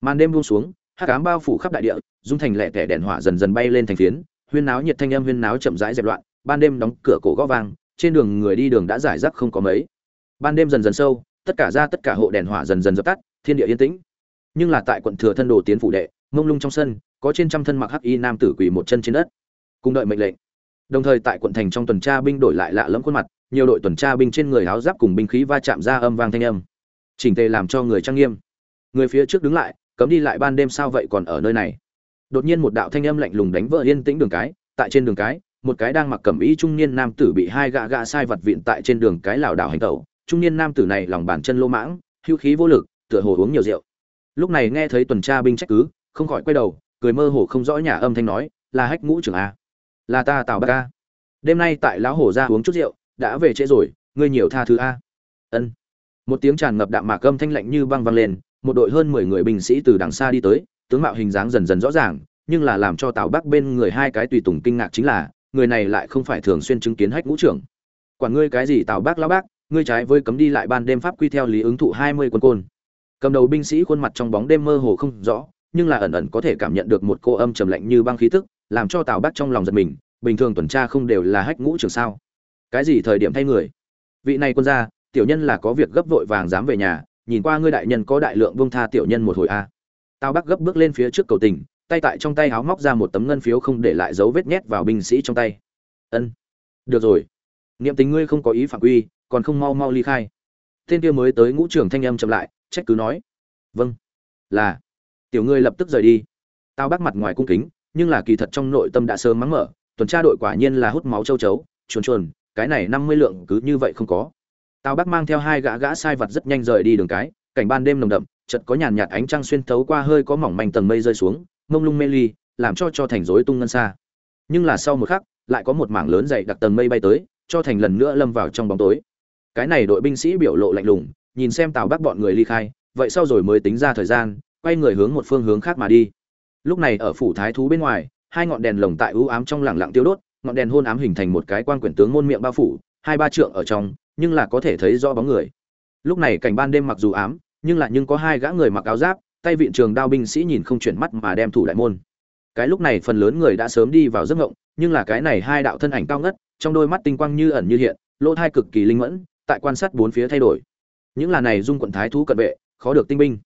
Màn đêm buông xuống, hắc ám bao phủ khắp đại địa, dung thành lẻ tẻ đèn hỏa dần dần bay lên thành phiến, huyên náo nhiệt thanh âm huyên náo chậm rãi dẹp loạn, ban đêm đóng cửa cổ gõ vang, trên đường người đi đường đã giải rác không có mấy. Ban đêm dần dần sâu, tất cả ra tất cả hộ đèn hỏa dần dần dập tắt, thiên địa yên tĩnh. Nhưng là tại quận thừa thân đồ tiến phủ đệ, mông lung trong sân, có trên trăm thân mặc hắc y nam tử quỳ một chân trên đất, cùng đợi mệnh lệnh đồng thời tại quận thành trong tuần tra binh đổi lại lạ lẫm khuôn mặt, nhiều đội tuần tra binh trên người áo giáp cùng binh khí va chạm ra âm vang thanh âm. Chỉnh tề làm cho người trang nghiêm. Người phía trước đứng lại, cấm đi lại ban đêm sao vậy còn ở nơi này? Đột nhiên một đạo thanh âm lạnh lùng đánh vỡ yên tĩnh đường cái, tại trên đường cái, một cái đang mặc cẩm y trung niên nam tử bị hai gã gã sai vật viện tại trên đường cái lảo đảo hành tẩu. Trung niên nam tử này lòng bàn chân lô mãng, hưu khí vô lực, tựa hồ uống nhiều rượu. Lúc này nghe thấy tuần tra binh trách cứ, không khỏi quay đầu, cười mơ hồ không rõ nhà âm thanh nói, là hách ngũ trưởng a là ta tào bác a. Đêm nay tại lão hổ ra uống chút rượu, đã về trễ rồi, ngươi nhiều tha thứ a. Ân. Một tiếng tràn ngập đạm mạc âm thanh lạnh như băng vang lên, một đội hơn mười người binh sĩ từ đằng xa đi tới, tướng mạo hình dáng dần dần rõ ràng, nhưng là làm cho tào bắc bên người hai cái tùy tùng kinh ngạc chính là, người này lại không phải thường xuyên chứng kiến hách ngũ trưởng. Quản ngươi cái gì tào bác lão bác, ngươi trái với cấm đi lại ban đêm pháp quy theo lý ứng thụ hai mươi quân côn. Cầm đầu binh sĩ khuôn mặt trong bóng đêm mơ hồ không rõ, nhưng là ẩn ẩn có thể cảm nhận được một cô âm trầm lạnh như băng khí tức làm cho tào bắc trong lòng giật mình, bình thường tuần tra không đều là hách ngũ trưởng sao. Cái gì thời điểm thay người? Vị này quân gia, tiểu nhân là có việc gấp vội vàng dám về nhà, nhìn qua ngươi đại nhân có đại lượng vương tha tiểu nhân một hồi a. Tào bắc gấp bước lên phía trước cầu tình, tay tại trong tay háo móc ra một tấm ngân phiếu không để lại dấu vết nhét vào binh sĩ trong tay. Ân, được rồi. Niệm tình ngươi không có ý phạm quy, còn không mau mau ly khai. Tên kia mới tới ngũ trưởng thanh âm chậm lại, trách cứ nói. Vâng. Là, tiểu ngươi lập tức rời đi. Tao bắt mặt ngoài cung kính nhưng là kỳ thật trong nội tâm đã sớm mắng mở, tuần tra đội quả nhiên là hút máu châu chấu, chuồn chuồn, cái này năm mươi lượng cứ như vậy không có. Tào bắc mang theo hai gã gã sai vật rất nhanh rời đi đường cái, cảnh ban đêm nồng đậm, chợt có nhàn nhạt ánh trăng xuyên thấu qua hơi có mỏng manh tầng mây rơi xuống, mông lung mê ly, làm cho cho thành rối tung ngân xa. Nhưng là sau một khắc, lại có một mảng lớn dày đặc tầng mây bay tới, cho thành lần nữa lâm vào trong bóng tối. Cái này đội binh sĩ biểu lộ lạnh lùng, nhìn xem tào bắc bọn người ly khai, vậy sau rồi mới tính ra thời gian, quay người hướng một phương hướng khác mà đi lúc này ở phủ thái thú bên ngoài, hai ngọn đèn lồng tại ưu ám trong lẳng lặng tiêu đốt, ngọn đèn hôn ám hình thành một cái quan quyển tướng môn miệng bao phủ, hai ba trượng ở trong, nhưng là có thể thấy rõ bóng người. Lúc này cảnh ban đêm mặc dù ám, nhưng lại nhưng có hai gã người mặc áo giáp, tay vịn trường đao binh sĩ nhìn không chuyển mắt mà đem thủ đại môn. Cái lúc này phần lớn người đã sớm đi vào giấc ngộng, nhưng là cái này hai đạo thân ảnh cao ngất, trong đôi mắt tinh quang như ẩn như hiện, lỗ thai cực kỳ linh mẫn, tại quan sát bốn phía thay đổi. Những là này dung quận thái thú cận vệ, khó được tinh binh.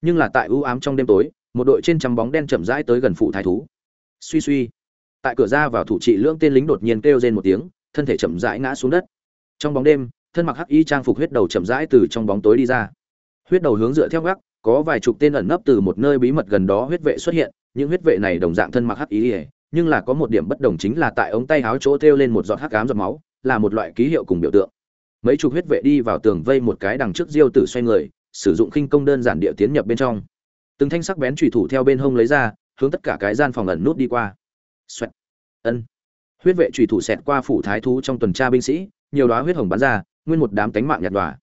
Nhưng là tại ưu ám trong đêm tối một đội trên trăm bóng đen chậm rãi tới gần phụ thái thú. Suy suy. Tại cửa ra vào thủ trị lưỡng tên lính đột nhiên kêu rên một tiếng, thân thể chậm rãi ngã xuống đất. Trong bóng đêm, thân mặc hắc y trang phục huyết đầu chậm rãi từ trong bóng tối đi ra. Huyết đầu hướng dựa theo gác, có vài chục tên ẩn nấp từ một nơi bí mật gần đó huyết vệ xuất hiện, những huyết vệ này đồng dạng thân mặc hắc y, nhưng là có một điểm bất đồng chính là tại ống tay áo chỗ thêu lên một giọt hắc ám giọt máu, là một loại ký hiệu cùng biểu tượng. Mấy chục huyết vệ đi vào tường vây một cái đằng trước diêu tử xoay người, sử dụng khinh công đơn giản địa tiến nhập bên trong từng thanh sắc bén trùy thủ theo bên hông lấy ra, hướng tất cả cái gian phòng ẩn nút đi qua. Xoẹt. ân. Huyết vệ trùy thủ xẹt qua phủ thái thú trong tuần tra binh sĩ, nhiều đóa huyết hồng bắn ra, nguyên một đám cánh mạng nhạt đòa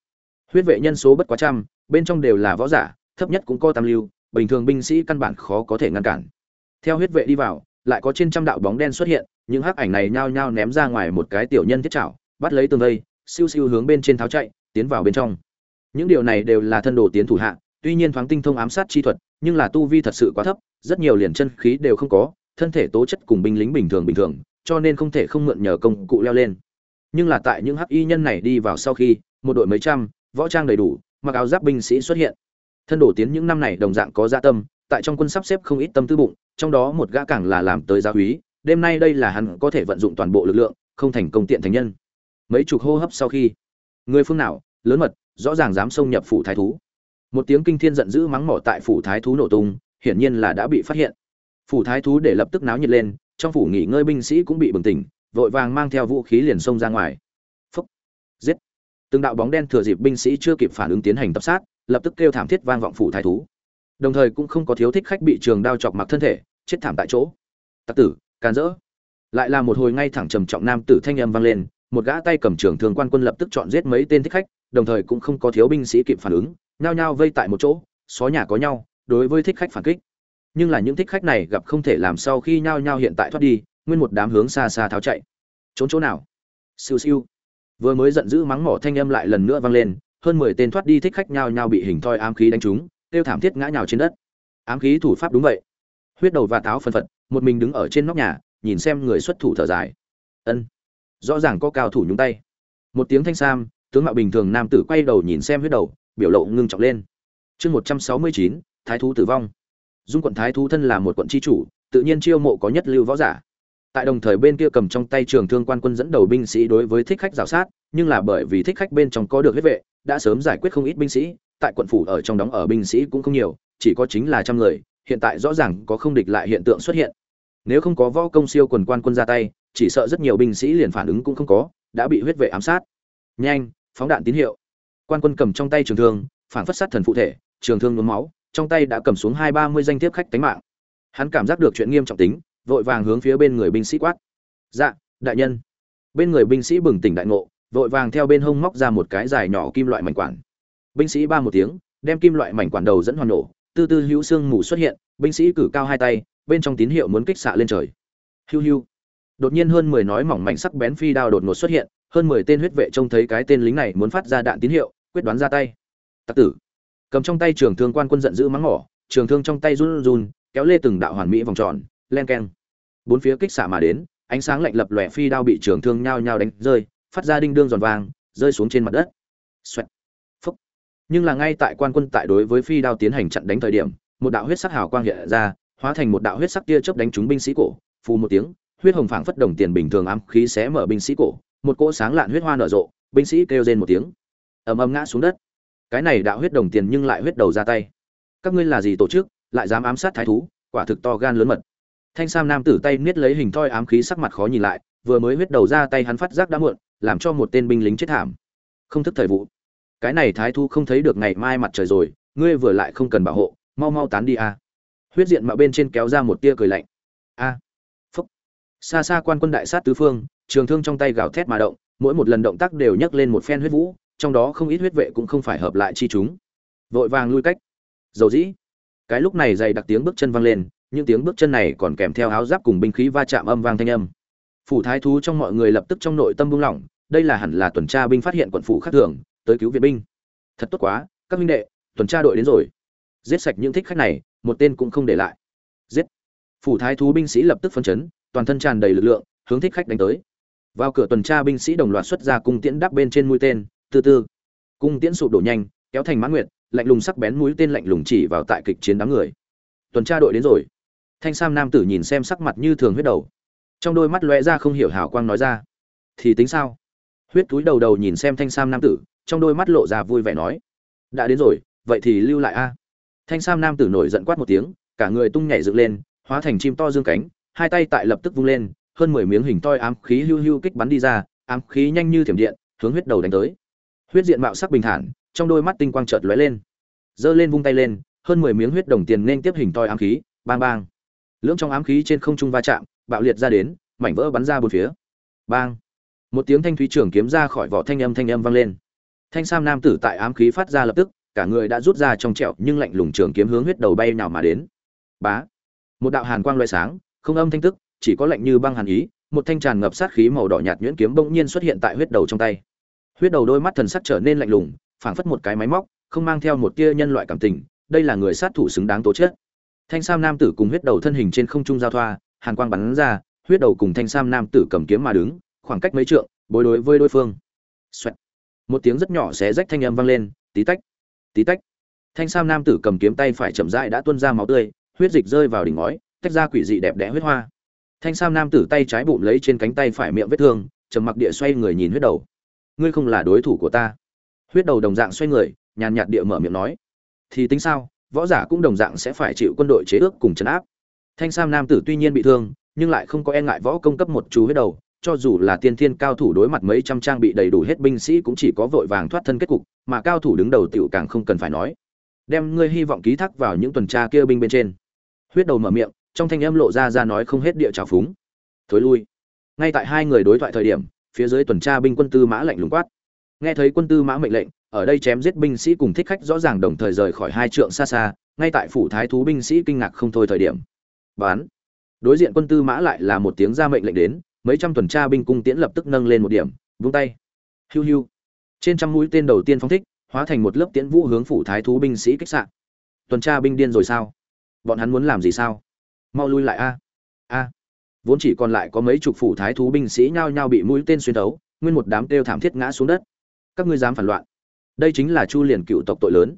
huyết vệ nhân số bất quá trăm, bên trong đều là võ giả, thấp nhất cũng có tam lưu, bình thường binh sĩ căn bản khó có thể ngăn cản. Theo huyết vệ đi vào, lại có trên trăm đạo bóng đen xuất hiện, những hắc ảnh này nhao nhao ném ra ngoài một cái tiểu nhân thiết chảo bắt lấy tường vây, siêu siêu hướng bên trên tháo chạy, tiến vào bên trong. Những điều này đều là thân đồ tiến thủ hạ tuy nhiên thoáng tinh thông ám sát chi thuật, nhưng là tu vi thật sự quá thấp, rất nhiều liền chân khí đều không có, thân thể tố chất cùng binh lính bình thường bình thường, cho nên không thể không mượn nhờ công cụ leo lên. Nhưng là tại những hắc y nhân này đi vào sau khi, một đội mấy trăm, võ trang đầy đủ, mặc áo giáp binh sĩ xuất hiện. Thân đổ tiến những năm này đồng dạng có dạ tâm, tại trong quân sắp xếp không ít tâm tư bụng, trong đó một gã càng là làm tới giáo úy đêm nay đây là hắn có thể vận dụng toàn bộ lực lượng, không thành công tiện thành nhân. Mấy chục hô hấp sau khi, người phương nào, lớn mật, rõ ràng dám xông nhập phủ thái thú một tiếng kinh thiên giận dữ mắng mỏ tại phủ thái thú nổ tung, hiển nhiên là đã bị phát hiện. Phủ thái thú để lập tức náo nhiệt lên, trong phủ nghỉ ngơi binh sĩ cũng bị bừng tỉnh, vội vàng mang theo vũ khí liền xông ra ngoài. Phúc! Giết! Từng đạo bóng đen thừa dịp binh sĩ chưa kịp phản ứng tiến hành tập sát, lập tức kêu thảm thiết vang vọng phủ thái thú. Đồng thời cũng không có thiếu thích khách bị trường đao chọc mặc thân thể, chết thảm tại chỗ. Tặc tử, can dỡ! Lại là một hồi ngay thẳng trầm trọng nam tử thanh âm vang lên, một gã tay cầm trường thường quan quân lập tức chọn giết mấy tên thích khách, đồng thời cũng không có thiếu binh sĩ kịp phản ứng nhao nhao vây tại một chỗ, xó nhà có nhau, đối với thích khách phản kích. Nhưng là những thích khách này gặp không thể làm sau khi nhao nhao hiện tại thoát đi, nguyên một đám hướng xa xa tháo chạy. Trốn chỗ nào? Siêu siêu. Vừa mới giận dữ mắng mỏ thanh âm lại lần nữa vang lên, hơn mười tên thoát đi thích khách nhao nhao bị hình thoi ám khí đánh trúng tiêu thảm thiết ngã nhào trên đất. Ám khí thủ pháp đúng vậy. Huyết đầu và táo phân phật, một mình đứng ở trên nóc nhà, nhìn xem người xuất thủ thở dài. Ân. Rõ ràng có cao thủ nhúng tay. Một tiếng thanh sam, tướng mạo bình thường nam tử quay đầu nhìn xem huyết đầu biểu lộ ngưng trọng lên. Chương một trăm sáu mươi chín, thái thú tử vong. Dung quận thái thú thân là một quận tri chủ, tự nhiên chiêu mộ có nhất lưu võ giả. Tại đồng thời bên kia cầm trong tay trường thương quan quân dẫn đầu binh sĩ đối với thích khách rào sát, nhưng là bởi vì thích khách bên trong có được huyết vệ, đã sớm giải quyết không ít binh sĩ, tại quận phủ ở trong đóng ở binh sĩ cũng không nhiều, chỉ có chính là trăm người, hiện tại rõ ràng có không địch lại hiện tượng xuất hiện. Nếu không có võ công siêu quần quan quân ra tay, chỉ sợ rất nhiều binh sĩ liền phản ứng cũng không có, đã bị huyết vệ ám sát. Nhanh, phóng đạn tín hiệu quan quân cầm trong tay trường thương phản phất sát thần phụ thể, trường thương nhuốm máu, trong tay đã cầm xuống hai ba mươi danh thiếp khách tánh mạng. Hắn cảm giác được chuyện nghiêm trọng tính, vội vàng hướng phía bên người binh sĩ quát. Dạ đại nhân. Bên người binh sĩ bừng tỉnh đại ngộ, vội vàng theo bên hông móc ra một cái dài nhỏ kim loại mảnh quản. Binh sĩ ba một tiếng, đem kim loại mảnh quản đầu dẫn hoàn nổ, tư tư hữu xương mù xuất hiện, binh sĩ cử cao hai tay, bên trong tín hiệu muốn kích xạ lên trời. Hiu hiu. Đột nhiên hơn mười nói mỏng mảnh sắc bén phi đao đột ngột xuất hiện, hơn mười tên huyết vệ trông thấy cái tên lính này muốn phát ra đạn tín hiệu quyết đoán ra tay. Tặc tử. Cầm trong tay trường thương quan quân giận dữ mắng mỏ, trường thương trong tay run run, kéo lê từng đạo hoàn mỹ vòng tròn, len keng. Bốn phía kích xạ mà đến, ánh sáng lạnh lập lòe phi đao bị trường thương nhao nhao đánh rơi, phát ra đinh đương giòn vàng, rơi xuống trên mặt đất. Xoẹt. Phúc. nhưng là ngay tại quan quân tại đối với phi đao tiến hành chặn đánh thời điểm, một đạo huyết sắc hào quang hiện ra, hóa thành một đạo huyết sắc tia chớp đánh trúng binh sĩ cổ. Phù một tiếng, huyết hồng phảng phất đồng tiền bình thường ám khí xé mở binh sĩ cổ, một cỗ sáng lạn huyết hoa nở rộ, binh sĩ kêu rên một tiếng ầm ầm ngã xuống đất. Cái này đạo huyết đồng tiền nhưng lại huyết đầu ra tay. Các ngươi là gì tổ chức, lại dám ám sát thái thú, quả thực to gan lớn mật. Thanh sam nam tử tay niết lấy hình thoi ám khí sắc mặt khó nhìn lại, vừa mới huyết đầu ra tay hắn phát giác đã muộn, làm cho một tên binh lính chết thảm. Không thức thời vụ. Cái này thái thú không thấy được ngày mai mặt trời rồi, ngươi vừa lại không cần bảo hộ, mau mau tán đi a. Huyết diện mà bên trên kéo ra một tia cười lạnh. A. Phúc. Xa xa quan quân đại sát tứ phương, trường thương trong tay gào thét mà động, mỗi một lần động tác đều nhấc lên một phen huyết vũ trong đó không ít huyết vệ cũng không phải hợp lại chi chúng. Vội vàng lui cách. Dầu dĩ, cái lúc này dày đặc tiếng bước chân vang lên, những tiếng bước chân này còn kèm theo áo giáp cùng binh khí va chạm âm vang thanh âm. Phủ thái thú trong mọi người lập tức trong nội tâm buông lỏng, đây là hẳn là tuần tra binh phát hiện quận phủ khác thường, tới cứu viện binh. Thật tốt quá, các minh đệ, tuần tra đội đến rồi. Giết sạch những thích khách này, một tên cũng không để lại. Giết. Phủ thái thú binh sĩ lập tức phân chấn, toàn thân tràn đầy lực lượng, hướng thích khách đánh tới. Vào cửa tuần tra binh sĩ đồng loạt xuất ra cung tiễn đắp bên trên mũi tên từ từ. Cung tiễn sụp đổ nhanh, kéo thành mãn nguyệt, lạnh lùng sắc bén mũi tên lạnh lùng chỉ vào tại kịch chiến đám người. Tuần tra đội đến rồi. Thanh sam nam tử nhìn xem sắc mặt như thường huyết đầu. Trong đôi mắt lóe ra không hiểu hào quang nói ra, thì tính sao? Huyết túi đầu đầu nhìn xem thanh sam nam tử, trong đôi mắt lộ ra vui vẻ nói, đã đến rồi, vậy thì lưu lại a. Thanh sam nam tử nổi giận quát một tiếng, cả người tung nhảy dựng lên, hóa thành chim to dương cánh, hai tay tại lập tức vung lên, hơn mười miếng hình toi ám khí hưu hưu kích bắn đi ra, ám khí nhanh như thiểm điện, hướng huyết đầu đánh tới huyết diện mạo sắc bình thản, trong đôi mắt tinh quang chợt lóe lên. Giơ lên vung tay lên, hơn mười miếng huyết đồng tiền nên tiếp hình toi ám khí, bang bang. Lưỡng trong ám khí trên không trung va chạm, bạo liệt ra đến, mảnh vỡ bắn ra bốn phía. Bang. Một tiếng thanh thúy trường kiếm ra khỏi vỏ thanh âm thanh âm vang lên. Thanh sam nam tử tại ám khí phát ra lập tức, cả người đã rút ra trong trẹo nhưng lạnh lùng trường kiếm hướng huyết đầu bay nào mà đến. Bá. Một đạo hàn quang loại sáng, không âm thanh tức, chỉ có lạnh như băng hàn ý, một thanh tràn ngập sát khí màu đỏ nhạt nhuyễn kiếm bỗng nhiên xuất hiện tại huyết đầu trong tay huyết đầu đôi mắt thần sắc trở nên lạnh lùng, phảng phất một cái máy móc, không mang theo một tia nhân loại cảm tình, đây là người sát thủ xứng đáng tố chết thanh sam nam tử cùng huyết đầu thân hình trên không trung giao thoa, hàn quang bắn ra, huyết đầu cùng thanh sam nam tử cầm kiếm mà đứng, khoảng cách mấy trượng, bối đối với đối phương. Xoẹt. một tiếng rất nhỏ xé rách thanh âm vang lên, tí tách tí tách. Thanh sam nam tử cầm kiếm tay phải chậm rãi đã tuôn ra máu tươi, huyết dịch rơi vào đỉnh ngói, tách ra quỷ dị đẹp đẽ huyết hoa. Thanh sam nam tử tay trái bụng lấy trên cánh tay phải miệng vết thương, trầm mặc địa xoay người nhìn huyết đầu ngươi không là đối thủ của ta. Huyết đầu đồng dạng xoay người, nhàn nhạt địa mở miệng nói. Thì tính sao, võ giả cũng đồng dạng sẽ phải chịu quân đội chế ước cùng chấn áp. Thanh sam nam tử tuy nhiên bị thương, nhưng lại không có e ngại võ công cấp một chú huyết đầu, cho dù là tiên thiên cao thủ đối mặt mấy trăm trang bị đầy đủ hết binh sĩ cũng chỉ có vội vàng thoát thân kết cục, mà cao thủ đứng đầu tiểu càng không cần phải nói. Đem ngươi hy vọng ký thác vào những tuần tra kia binh bên trên. Huyết đầu mở miệng, trong thanh âm lộ ra ra nói không hết địa trào phúng. Thối lui. Ngay tại hai người đối thoại thời điểm phía dưới tuần tra binh quân tư mã lạnh lùng quát. Nghe thấy quân tư mã mệnh lệnh, ở đây chém giết binh sĩ cùng thích khách rõ ràng đồng thời rời khỏi hai trượng xa xa, ngay tại phủ thái thú binh sĩ kinh ngạc không thôi thời điểm. Bán. Đối diện quân tư mã lại là một tiếng ra mệnh lệnh đến, mấy trăm tuần tra binh cung tiễn lập tức nâng lên một điểm, vung tay. Hiu hiu. Trên trăm mũi tên đầu tiên phóng thích, hóa thành một lớp tiễn vũ hướng phủ thái thú binh sĩ kích sạn tuần tra binh điên rồi sao? Bọn hắn muốn làm gì sao? Mau lui lại a. A vốn chỉ còn lại có mấy chục phủ thái thú binh sĩ nhao nhao bị mũi tên xuyên thấu, nguyên một đám kêu thảm thiết ngã xuống đất. Các ngươi dám phản loạn? Đây chính là chu liền cựu tộc tội lớn.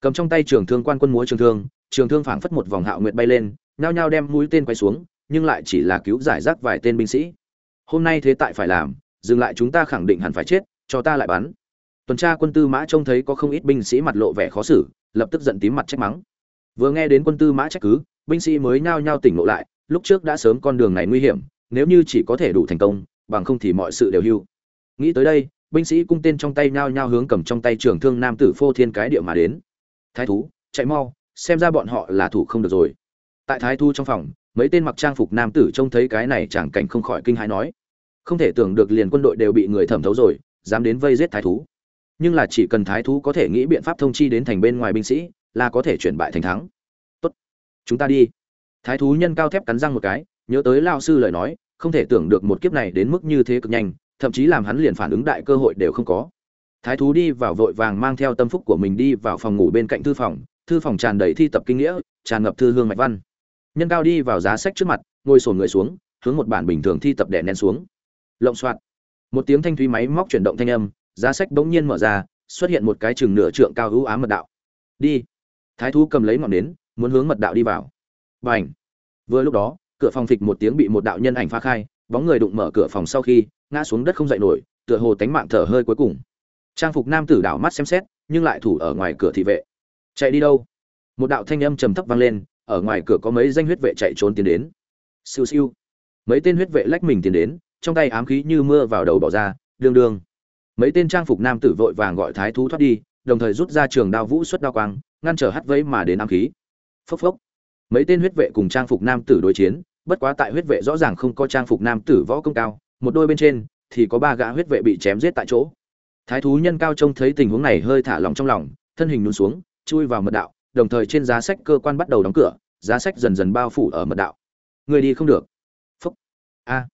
Cầm trong tay trường thương quan quân múa trường thương trường thương phảng phất một vòng hạo nguyệt bay lên, nhao nhao đem mũi tên quay xuống, nhưng lại chỉ là cứu giải rác vài tên binh sĩ. Hôm nay thế tại phải làm, dừng lại chúng ta khẳng định hẳn phải chết, cho ta lại bắn. Tuần tra quân tư mã trông thấy có không ít binh sĩ mặt lộ vẻ khó xử, lập tức giận tím mặt trách mắng. Vừa nghe đến quân tư mã trách cứ, binh sĩ mới nhao nhao tỉnh lộ lại lúc trước đã sớm con đường này nguy hiểm, nếu như chỉ có thể đủ thành công, bằng không thì mọi sự đều hưu. Nghĩ tới đây, binh sĩ cung tên trong tay nhao nhao hướng cầm trong tay trường thương nam tử phô thiên cái địa mà đến. Thái thú, chạy mau, xem ra bọn họ là thủ không được rồi. Tại thái thu trong phòng, mấy tên mặc trang phục nam tử trông thấy cái này chẳng cảnh không khỏi kinh hãi nói. Không thể tưởng được liền quân đội đều bị người thẩm thấu rồi, dám đến vây giết thái thú. Nhưng là chỉ cần thái thú có thể nghĩ biện pháp thông chi đến thành bên ngoài binh sĩ, là có thể chuyển bại thành thắng. Tốt, chúng ta đi thái thú nhân cao thép cắn răng một cái, nhớ tới lao sư lời nói, không thể tưởng được một kiếp này đến mức như thế cực nhanh, thậm chí làm hắn liền phản ứng đại cơ hội đều không có. Thái thú đi vào vội vàng mang theo tâm phúc của mình đi vào phòng ngủ bên cạnh thư phòng thư phòng tràn đầy thi tập kinh nghĩa, tràn ngập thư hương mạch văn. Nhân cao đi vào giá sách trước mặt, ngồi sổn người xuống, hướng một bản bình thường thi tập đè nén xuống. Lộng xoạt một tiếng thanh thúy máy móc chuyển động thanh âm, giá sách bỗng nhiên mở ra, xuất hiện một cái chừng nửa trượng cao hữu ám mật đạo. Đi. Thái thú cầm lấy ngọn nến, muốn hướng mật đạo đi vào b vừa lúc đó, cửa phòng phịch một tiếng bị một đạo nhân ảnh phá khai, bóng người đụng mở cửa phòng sau khi, ngã xuống đất không dậy nổi, tựa hồ tánh mạng thở hơi cuối cùng. Trang phục nam tử đảo mắt xem xét, nhưng lại thủ ở ngoài cửa thị vệ. Chạy đi đâu? Một đạo thanh âm trầm thấp vang lên, ở ngoài cửa có mấy danh huyết vệ chạy trốn tiến đến. Siêu siêu. Mấy tên huyết vệ lách mình tiến đến, trong tay ám khí như mưa vào đầu bỏ ra, đương đương. Mấy tên trang phục nam tử vội vàng gọi thái thú thoát đi, đồng thời rút ra trường đao vũ xuất đao quang, ngăn trở hắt vẫy mà đến ám khí. Phốc phốc mấy tên huyết vệ cùng trang phục nam tử đối chiến, bất quá tại huyết vệ rõ ràng không có trang phục nam tử võ công cao, một đôi bên trên thì có ba gã huyết vệ bị chém giết tại chỗ. Thái thú nhân cao trông thấy tình huống này hơi thả lỏng trong lòng, thân hình nhún xuống, chui vào mật đạo, đồng thời trên giá sách cơ quan bắt đầu đóng cửa, giá sách dần dần bao phủ ở mật đạo. Người đi không được. Phúc. A.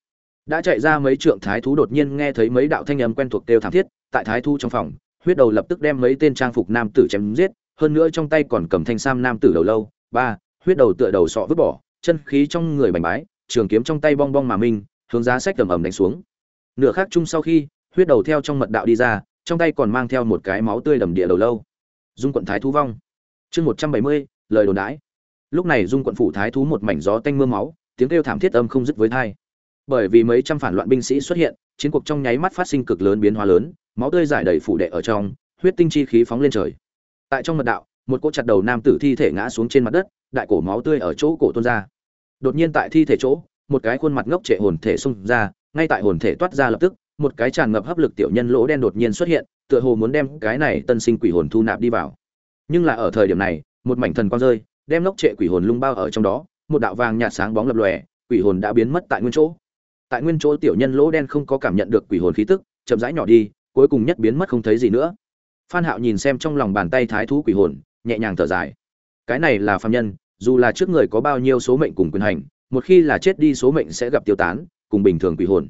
Đã chạy ra mấy trượng thái thú đột nhiên nghe thấy mấy đạo thanh âm quen thuộc đều thảm thiết, tại thái thú trong phòng, huyết đầu lập tức đem mấy tên trang phục nam tử chém giết, hơn nữa trong tay còn cầm thanh sam nam tử đầu lâu. Ba huyết đầu tựa đầu sọ vứt bỏ, chân khí trong người bành bái, trường kiếm trong tay bong bong mà minh hướng giá sách tầm ầm đánh xuống. Nửa khắc chung sau khi, huyết đầu theo trong mật đạo đi ra, trong tay còn mang theo một cái máu tươi đầm địa đầu lâu. Dung quận thái thú vong. Chương một trăm bảy mươi, lời đồn đãi. Lúc này dung quận phủ thái thú một mảnh gió tanh mưa máu, tiếng kêu thảm thiết âm không dứt với thai. Bởi vì mấy trăm phản loạn binh sĩ xuất hiện, chiến cuộc trong nháy mắt phát sinh cực lớn biến hóa lớn, máu tươi giải đầy phủ đệ ở trong, huyết tinh chi khí phóng lên trời. Tại trong mật đạo, một cỗ chặt đầu nam tử thi thể ngã xuống trên mặt đất đại cổ máu tươi ở chỗ cổ tuôn ra. Đột nhiên tại thi thể chỗ, một cái khuôn mặt ngốc trệ hồn thể xung ra, ngay tại hồn thể toát ra lập tức, một cái tràn ngập hấp lực tiểu nhân lỗ đen đột nhiên xuất hiện, tựa hồ muốn đem cái này tân sinh quỷ hồn thu nạp đi vào. Nhưng là ở thời điểm này, một mảnh thần quang rơi, đem ngốc trệ quỷ hồn lung bao ở trong đó, một đạo vàng nhạt sáng bóng lập lòe, quỷ hồn đã biến mất tại nguyên chỗ. Tại nguyên chỗ tiểu nhân lỗ đen không có cảm nhận được quỷ hồn khí tức, chậm rãi nhỏ đi, cuối cùng nhất biến mất không thấy gì nữa. Phan hạo nhìn xem trong lòng bàn tay thái thú quỷ hồn, nhẹ nhàng thở dài cái này là phàm nhân, dù là trước người có bao nhiêu số mệnh cùng quyền hành, một khi là chết đi số mệnh sẽ gặp tiêu tán, cùng bình thường quỷ hồn.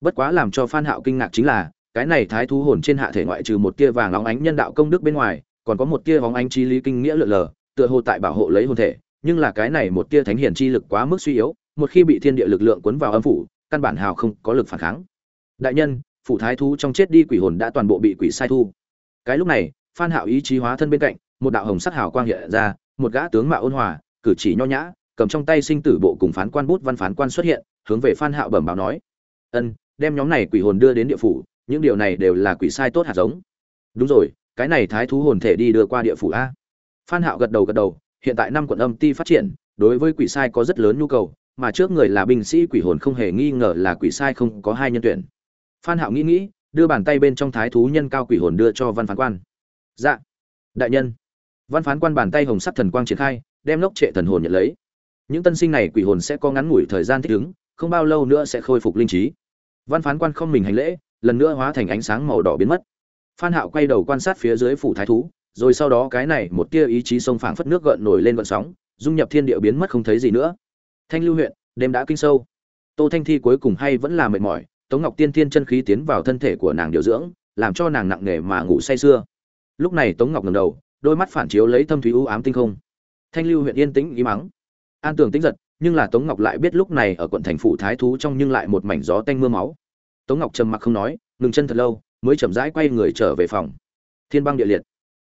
Bất quá làm cho phan hạo kinh ngạc chính là, cái này thái thú hồn trên hạ thể ngoại trừ một tia vàng óng ánh nhân đạo công đức bên ngoài, còn có một tia óng ánh chi lý kinh nghĩa lượn lờ, tựa hồ tại bảo hộ lấy hồn thể, nhưng là cái này một tia thánh hiển chi lực quá mức suy yếu, một khi bị thiên địa lực lượng cuốn vào âm phủ, căn bản hào không có lực phản kháng. Đại nhân, phủ thái thú trong chết đi quỷ hồn đã toàn bộ bị quỷ sai thu. Cái lúc này, phan hạo ý chí hóa thân bên cạnh, một đạo hồng sắc hào quang hiện ra một gã tướng mạo ôn hòa, cử chỉ nho nhã, cầm trong tay sinh tử bộ cùng phán quan bút văn phán quan xuất hiện, hướng về phan hạo bẩm báo nói, ân, đem nhóm này quỷ hồn đưa đến địa phủ, những điều này đều là quỷ sai tốt hạt giống. Đúng rồi, cái này thái thú hồn thể đi đưa qua địa phủ a. Phan hạo gật đầu gật đầu, hiện tại năm quận âm ti phát triển, đối với quỷ sai có rất lớn nhu cầu, mà trước người là binh sĩ quỷ hồn không hề nghi ngờ là quỷ sai không có hai nhân tuyển. Phan hạo nghĩ nghĩ, đưa bàn tay bên trong thái thú nhân cao quỷ hồn đưa cho văn phán quan. Dạ. Đại nhân văn phán quan bàn tay hồng sắc thần quang triển khai, đem lốc trệ thần hồn nhận lấy. Những tân sinh này quỷ hồn sẽ có ngắn ngủi thời gian thích ứng, không bao lâu nữa sẽ khôi phục linh trí. Văn phán quan không mình hành lễ, lần nữa hóa thành ánh sáng màu đỏ biến mất. Phan hạo quay đầu quan sát phía dưới phủ thái thú, rồi sau đó cái này một tia ý chí sông phảng phất nước gợn nổi lên gợn sóng, dung nhập thiên địa biến mất không thấy gì nữa. Thanh lưu huyện, đêm đã kinh sâu. Tô thanh thi cuối cùng hay vẫn là mệt mỏi, tống ngọc tiên thiên chân khí tiến vào thân thể của nàng điều dưỡng, làm cho nàng nặng nề mà ngủ say sưa. Lúc này tống ngọc ngẩng đầu đôi mắt phản chiếu lấy thâm thúy u ám tinh không. Thanh lưu huyện yên tĩnh ý mắng an tường tĩnh giật, nhưng là tống ngọc lại biết lúc này ở quận thành phủ thái thú trong nhưng lại một mảnh gió tanh mưa máu. Tống ngọc trầm mặc không nói, ngừng chân thật lâu, mới chậm rãi quay người trở về phòng. Thiên băng địa liệt.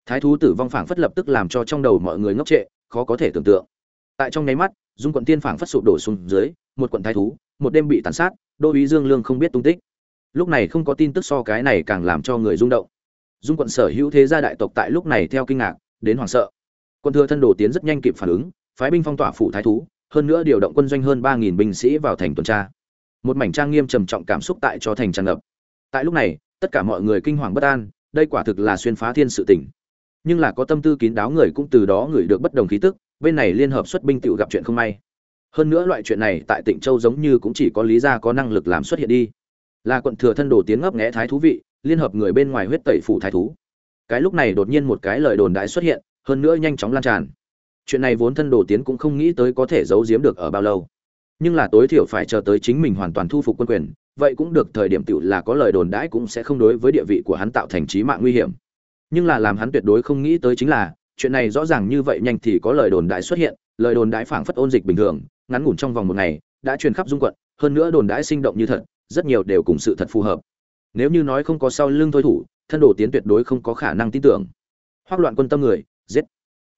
Thái thú tử vong phảng phất lập tức làm cho trong đầu mọi người ngốc trệ, khó có thể tưởng tượng. Tại trong nháy mắt, dung quận tiên phảng phất sụp đổ xuống dưới, một quận thái thú, một đêm bị tàn sát, đô úy dương lương không biết tung tích. Lúc này không có tin tức so cái này càng làm cho người rung động dung quận sở hữu thế gia đại tộc tại lúc này theo kinh ngạc, đến hoảng sợ. Quân thừa thân đồ tiến rất nhanh kịp phản ứng, phái binh phong tỏa phủ thái thú, hơn nữa điều động quân doanh hơn ba nghìn binh sĩ vào thành tuần tra. Một mảnh trang nghiêm trầm trọng cảm xúc tại cho thành tràn ngập. Tại lúc này, tất cả mọi người kinh hoàng bất an, đây quả thực là xuyên phá thiên sự tỉnh nhưng là có tâm tư kín đáo người cũng từ đó người được bất đồng khí tức, bên này liên hợp xuất binh tự gặp chuyện không may. Hơn nữa loại chuyện này tại tỉnh châu giống như cũng chỉ có lý gia có năng lực làm xuất hiện đi. Là quận thừa thân đồ tiến ngấp nghé thái thú vị liên hợp người bên ngoài huyết tẩy phủ thái thú. Cái lúc này đột nhiên một cái lời đồn đại xuất hiện, hơn nữa nhanh chóng lan tràn. Chuyện này vốn thân đồ tiến cũng không nghĩ tới có thể giấu giếm được ở bao lâu. Nhưng là tối thiểu phải chờ tới chính mình hoàn toàn thu phục quân quyền, vậy cũng được thời điểm tựu là có lời đồn đãi cũng sẽ không đối với địa vị của hắn tạo thành trí mạng nguy hiểm. Nhưng là làm hắn tuyệt đối không nghĩ tới chính là, chuyện này rõ ràng như vậy nhanh thì có lời đồn đại xuất hiện, lời đồn đại phảng phất ôn dịch bình thường, ngắn ngủn trong vòng một ngày, đã truyền khắp dung quận, hơn nữa đồn đại sinh động như thật, rất nhiều đều cùng sự thật phù hợp nếu như nói không có sau lưng thôi thủ, thân đồ tiến tuyệt đối không có khả năng tin tưởng. Hoác loạn quân tâm người, giết.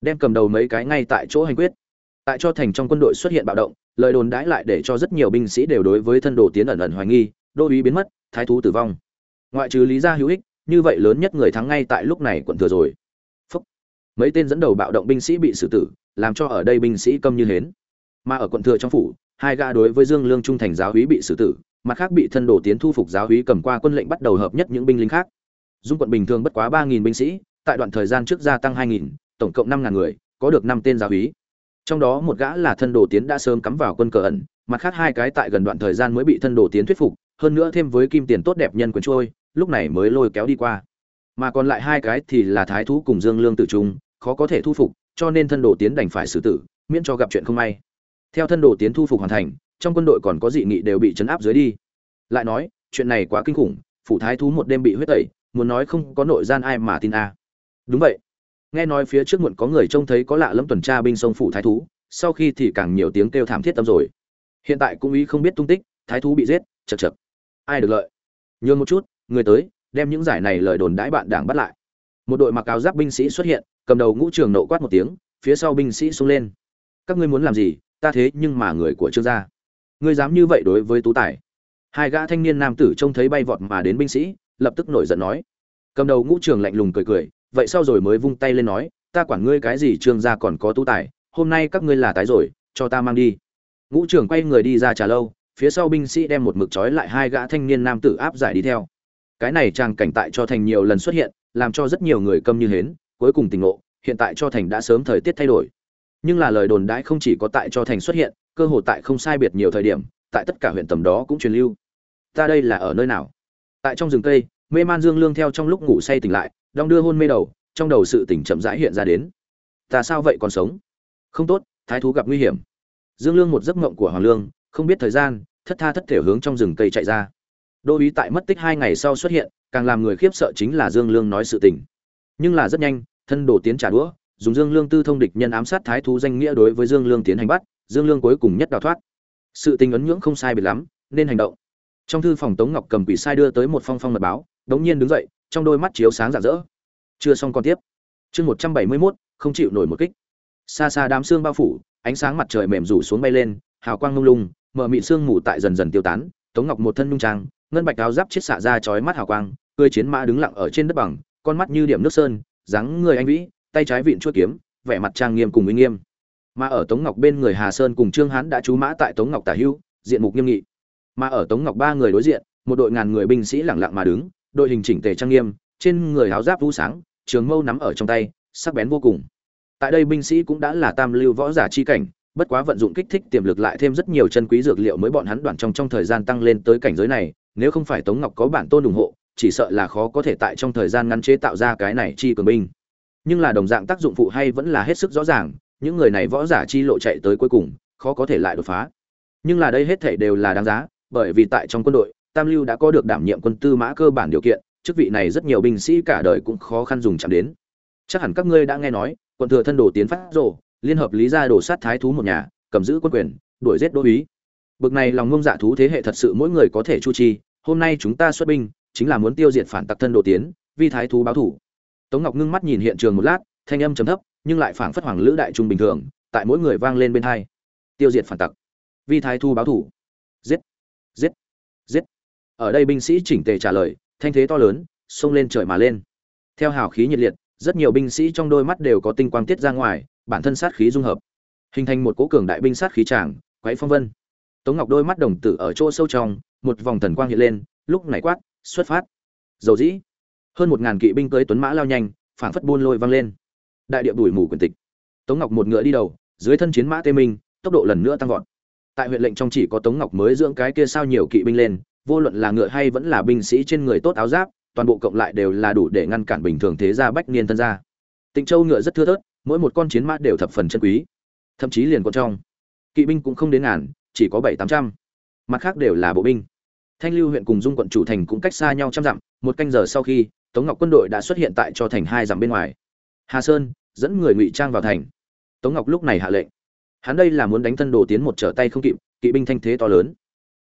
Đem cầm đầu mấy cái ngay tại chỗ hành quyết. Tại cho thành trong quân đội xuất hiện bạo động, lời đồn đãi lại để cho rất nhiều binh sĩ đều đối với thân đồ tiến ẩn ẩn hoài nghi, đô uý biến mất, thái thú tử vong. Ngoại trừ lý gia hữu ích, như vậy lớn nhất người thắng ngay tại lúc này quận thừa rồi. Phúc. mấy tên dẫn đầu bạo động binh sĩ bị xử tử, làm cho ở đây binh sĩ câm như hến. Mà ở quận thừa trong phủ, hai gã đối với dương lương trung thành giáo úy bị xử tử mặt khác bị thân đồ tiến thu phục giáo úy cầm qua quân lệnh bắt đầu hợp nhất những binh lính khác. Dung quận bình thường bất quá ba nghìn binh sĩ, tại đoạn thời gian trước gia tăng hai nghìn, tổng cộng năm ngàn người, có được năm tên giáo úy trong đó một gã là thân đồ tiến đã sớm cắm vào quân cờ ẩn, mặt khác hai cái tại gần đoạn thời gian mới bị thân đồ tiến thuyết phục, hơn nữa thêm với kim tiền tốt đẹp nhân quyền trôi, lúc này mới lôi kéo đi qua. Mà còn lại hai cái thì là thái thú cùng dương lương tử trung, khó có thể thu phục, cho nên thân đồ tiến đành phải xử tử, miễn cho gặp chuyện không may. Theo thân đồ tiến thu phục hoàn thành trong quân đội còn có dị nghị đều bị chấn áp dưới đi. Lại nói, chuyện này quá kinh khủng, phủ thái thú một đêm bị huyết tẩy, muốn nói không có nội gian ai mà tin a. Đúng vậy. Nghe nói phía trước muộn có người trông thấy có lạ lẫm tuần tra binh sông phủ thái thú, sau khi thì càng nhiều tiếng kêu thảm thiết tâm rồi. Hiện tại cũng ý không biết tung tích, thái thú bị giết, chật chật. Ai được lợi? Nhường một chút, người tới, đem những giải này lời đồn đãi bạn đảng bắt lại. Một đội mặc áo giáp binh sĩ xuất hiện, cầm đầu ngũ trường nộ quát một tiếng, phía sau binh sĩ xông lên. Các ngươi muốn làm gì? Ta thế nhưng mà người của trương gia ngươi dám như vậy đối với tú tài. Hai gã thanh niên nam tử trông thấy bay vọt mà đến binh sĩ, lập tức nổi giận nói. Cầm đầu ngũ trường lạnh lùng cười cười, vậy sau rồi mới vung tay lên nói, ta quản ngươi cái gì trương gia còn có tú tài, hôm nay các ngươi là tái rồi, cho ta mang đi. Ngũ trường quay người đi ra trà lâu, phía sau binh sĩ đem một mực trói lại hai gã thanh niên nam tử áp giải đi theo. Cái này trang cảnh tại cho thành nhiều lần xuất hiện, làm cho rất nhiều người câm như hến, cuối cùng tỉnh ngộ, hiện tại cho thành đã sớm thời tiết thay đổi. Nhưng là lời đồn đãi không chỉ có tại cho thành xuất hiện cơ hội tại không sai biệt nhiều thời điểm, tại tất cả huyện tầm đó cũng truyền lưu. Ta đây là ở nơi nào? Tại trong rừng cây, mê man dương lương theo trong lúc ngủ say tỉnh lại, đong đưa hôn mê đầu, trong đầu sự tỉnh chậm rãi hiện ra đến. Ta sao vậy còn sống? Không tốt, thái thú gặp nguy hiểm. Dương lương một giấc mộng của hoàng lương, không biết thời gian, thất tha thất thể hướng trong rừng cây chạy ra. Đô úy tại mất tích hai ngày sau xuất hiện, càng làm người khiếp sợ chính là dương lương nói sự tình. Nhưng là rất nhanh, thân đồ tiến trả đũa, dùng dương lương tư thông địch nhân ám sát thái thú danh nghĩa đối với dương lương tiến hành bắt dương lương cuối cùng nhất đào thoát. Sự tình ấn nhưỡng không sai biệt lắm, nên hành động. Trong thư phòng tống ngọc cầm quỷ sai đưa tới một phong phong mật báo, đống nhiên đứng dậy, trong đôi mắt chiếu sáng rạng rỡ. Chưa xong còn tiếp. Chương một trăm bảy mươi mốt, không chịu nổi một kích. Xa xa đám xương bao phủ, ánh sáng mặt trời mềm rủ xuống bay lên, hào quang lung lung mở mịn xương mù tại dần dần tiêu tán. Tống ngọc một thân nhung trang, ngân bạch áo giáp chiết xạ ra chói mắt hào quang, cười chiến mã đứng lặng ở trên đất bằng, con mắt như điểm nước sơn, dáng người anh vĩ, tay trái vịn chuôi kiếm, vẻ mặt trang nghiêm cùng uy nghiêm mà ở tống ngọc bên người hà sơn cùng trương hán đã trú mã tại tống ngọc tả Hưu, diện mục nghiêm nghị. Mà ở tống ngọc ba người đối diện một đội ngàn người binh sĩ lẳng lặng mà đứng đội hình chỉnh tề trang nghiêm trên người áo giáp vũ sáng trường mâu nắm ở trong tay sắc bén vô cùng. Tại đây binh sĩ cũng đã là tam lưu võ giả chi cảnh bất quá vận dụng kích thích tiềm lực lại thêm rất nhiều chân quý dược liệu mới bọn hắn đoạn trong trong thời gian tăng lên tới cảnh giới này nếu không phải tống ngọc có bản tôn ủng hộ chỉ sợ là khó có thể tại trong thời gian ngắn chế tạo ra cái này chi cường binh. Nhưng là đồng dạng tác dụng phụ hay vẫn là hết sức rõ ràng những người này võ giả chi lộ chạy tới cuối cùng, khó có thể lại đột phá. Nhưng là đây hết thảy đều là đáng giá, bởi vì tại trong quân đội, tam lưu đã có được đảm nhiệm quân tư mã cơ bản điều kiện, chức vị này rất nhiều binh sĩ cả đời cũng khó khăn dùng chạm đến. Chắc hẳn các ngươi đã nghe nói, quận thừa thân đồ tiến phát rồ, liên hợp lý gia đổ sát thái thú một nhà, cầm giữ quân quyền, đuổi giết đô úy bực này lòng ngông dạ thú thế hệ thật sự mỗi người có thể chu chi, hôm nay chúng ta xuất binh, chính là muốn tiêu diệt phản tặc thân đồ tiến, vi thái thú báo thủ. Tống ngọc ngưng mắt nhìn hiện trường một lát, thanh âm trầm thấp nhưng lại phảng phất hoàng lữ đại trung bình thường, tại mỗi người vang lên bên hai. Tiêu diệt phản tặc. Vi thái thu báo thủ. Giết. Giết. Giết. Ở đây binh sĩ chỉnh tề trả lời, thanh thế to lớn, xông lên trời mà lên. Theo hào khí nhiệt liệt, rất nhiều binh sĩ trong đôi mắt đều có tinh quang tiết ra ngoài, bản thân sát khí dung hợp. Hình thành một cố cường đại binh sát khí tràng, quấy phong vân. Tống ngọc đôi mắt đồng tử ở chỗ sâu trong, một vòng thần quang hiện lên, lúc này quát, xuất phát. Dầu dĩ. Hơn một ngàn kỵ binh cưới tuấn mã lao nhanh, phảng phất buôn lôi vang lên đại địa bùi mù quyền tịch. Tống ngọc một ngựa đi đầu, dưới thân chiến mã tê minh, tốc độ lần nữa tăng vọt. Tại huyện lệnh trong chỉ có tống ngọc mới dưỡng cái kia sao nhiều kỵ binh lên, vô luận là ngựa hay vẫn là binh sĩ trên người tốt áo giáp, toàn bộ cộng lại đều là đủ để ngăn cản bình thường thế gia bách niên thân gia. Tịnh châu ngựa rất thưa thớt, mỗi một con chiến mã đều thập phần chân quý. Thậm chí liền con trong, kỵ binh cũng không đến ngàn, chỉ có bảy tám trăm. Mặt khác đều là bộ binh. Thanh lưu huyện cùng dung quận chủ thành cũng cách xa nhau trăm dặm, một canh giờ sau khi, tống ngọc quân đội đã xuất hiện tại cho thành hai dặm bên ngoài hà sơn, dẫn người ngụy trang vào thành. Tống ngọc lúc này hạ lệnh. Hắn đây là muốn đánh thân đồ tiến một trở tay không kịp, kỵ binh thanh thế to lớn.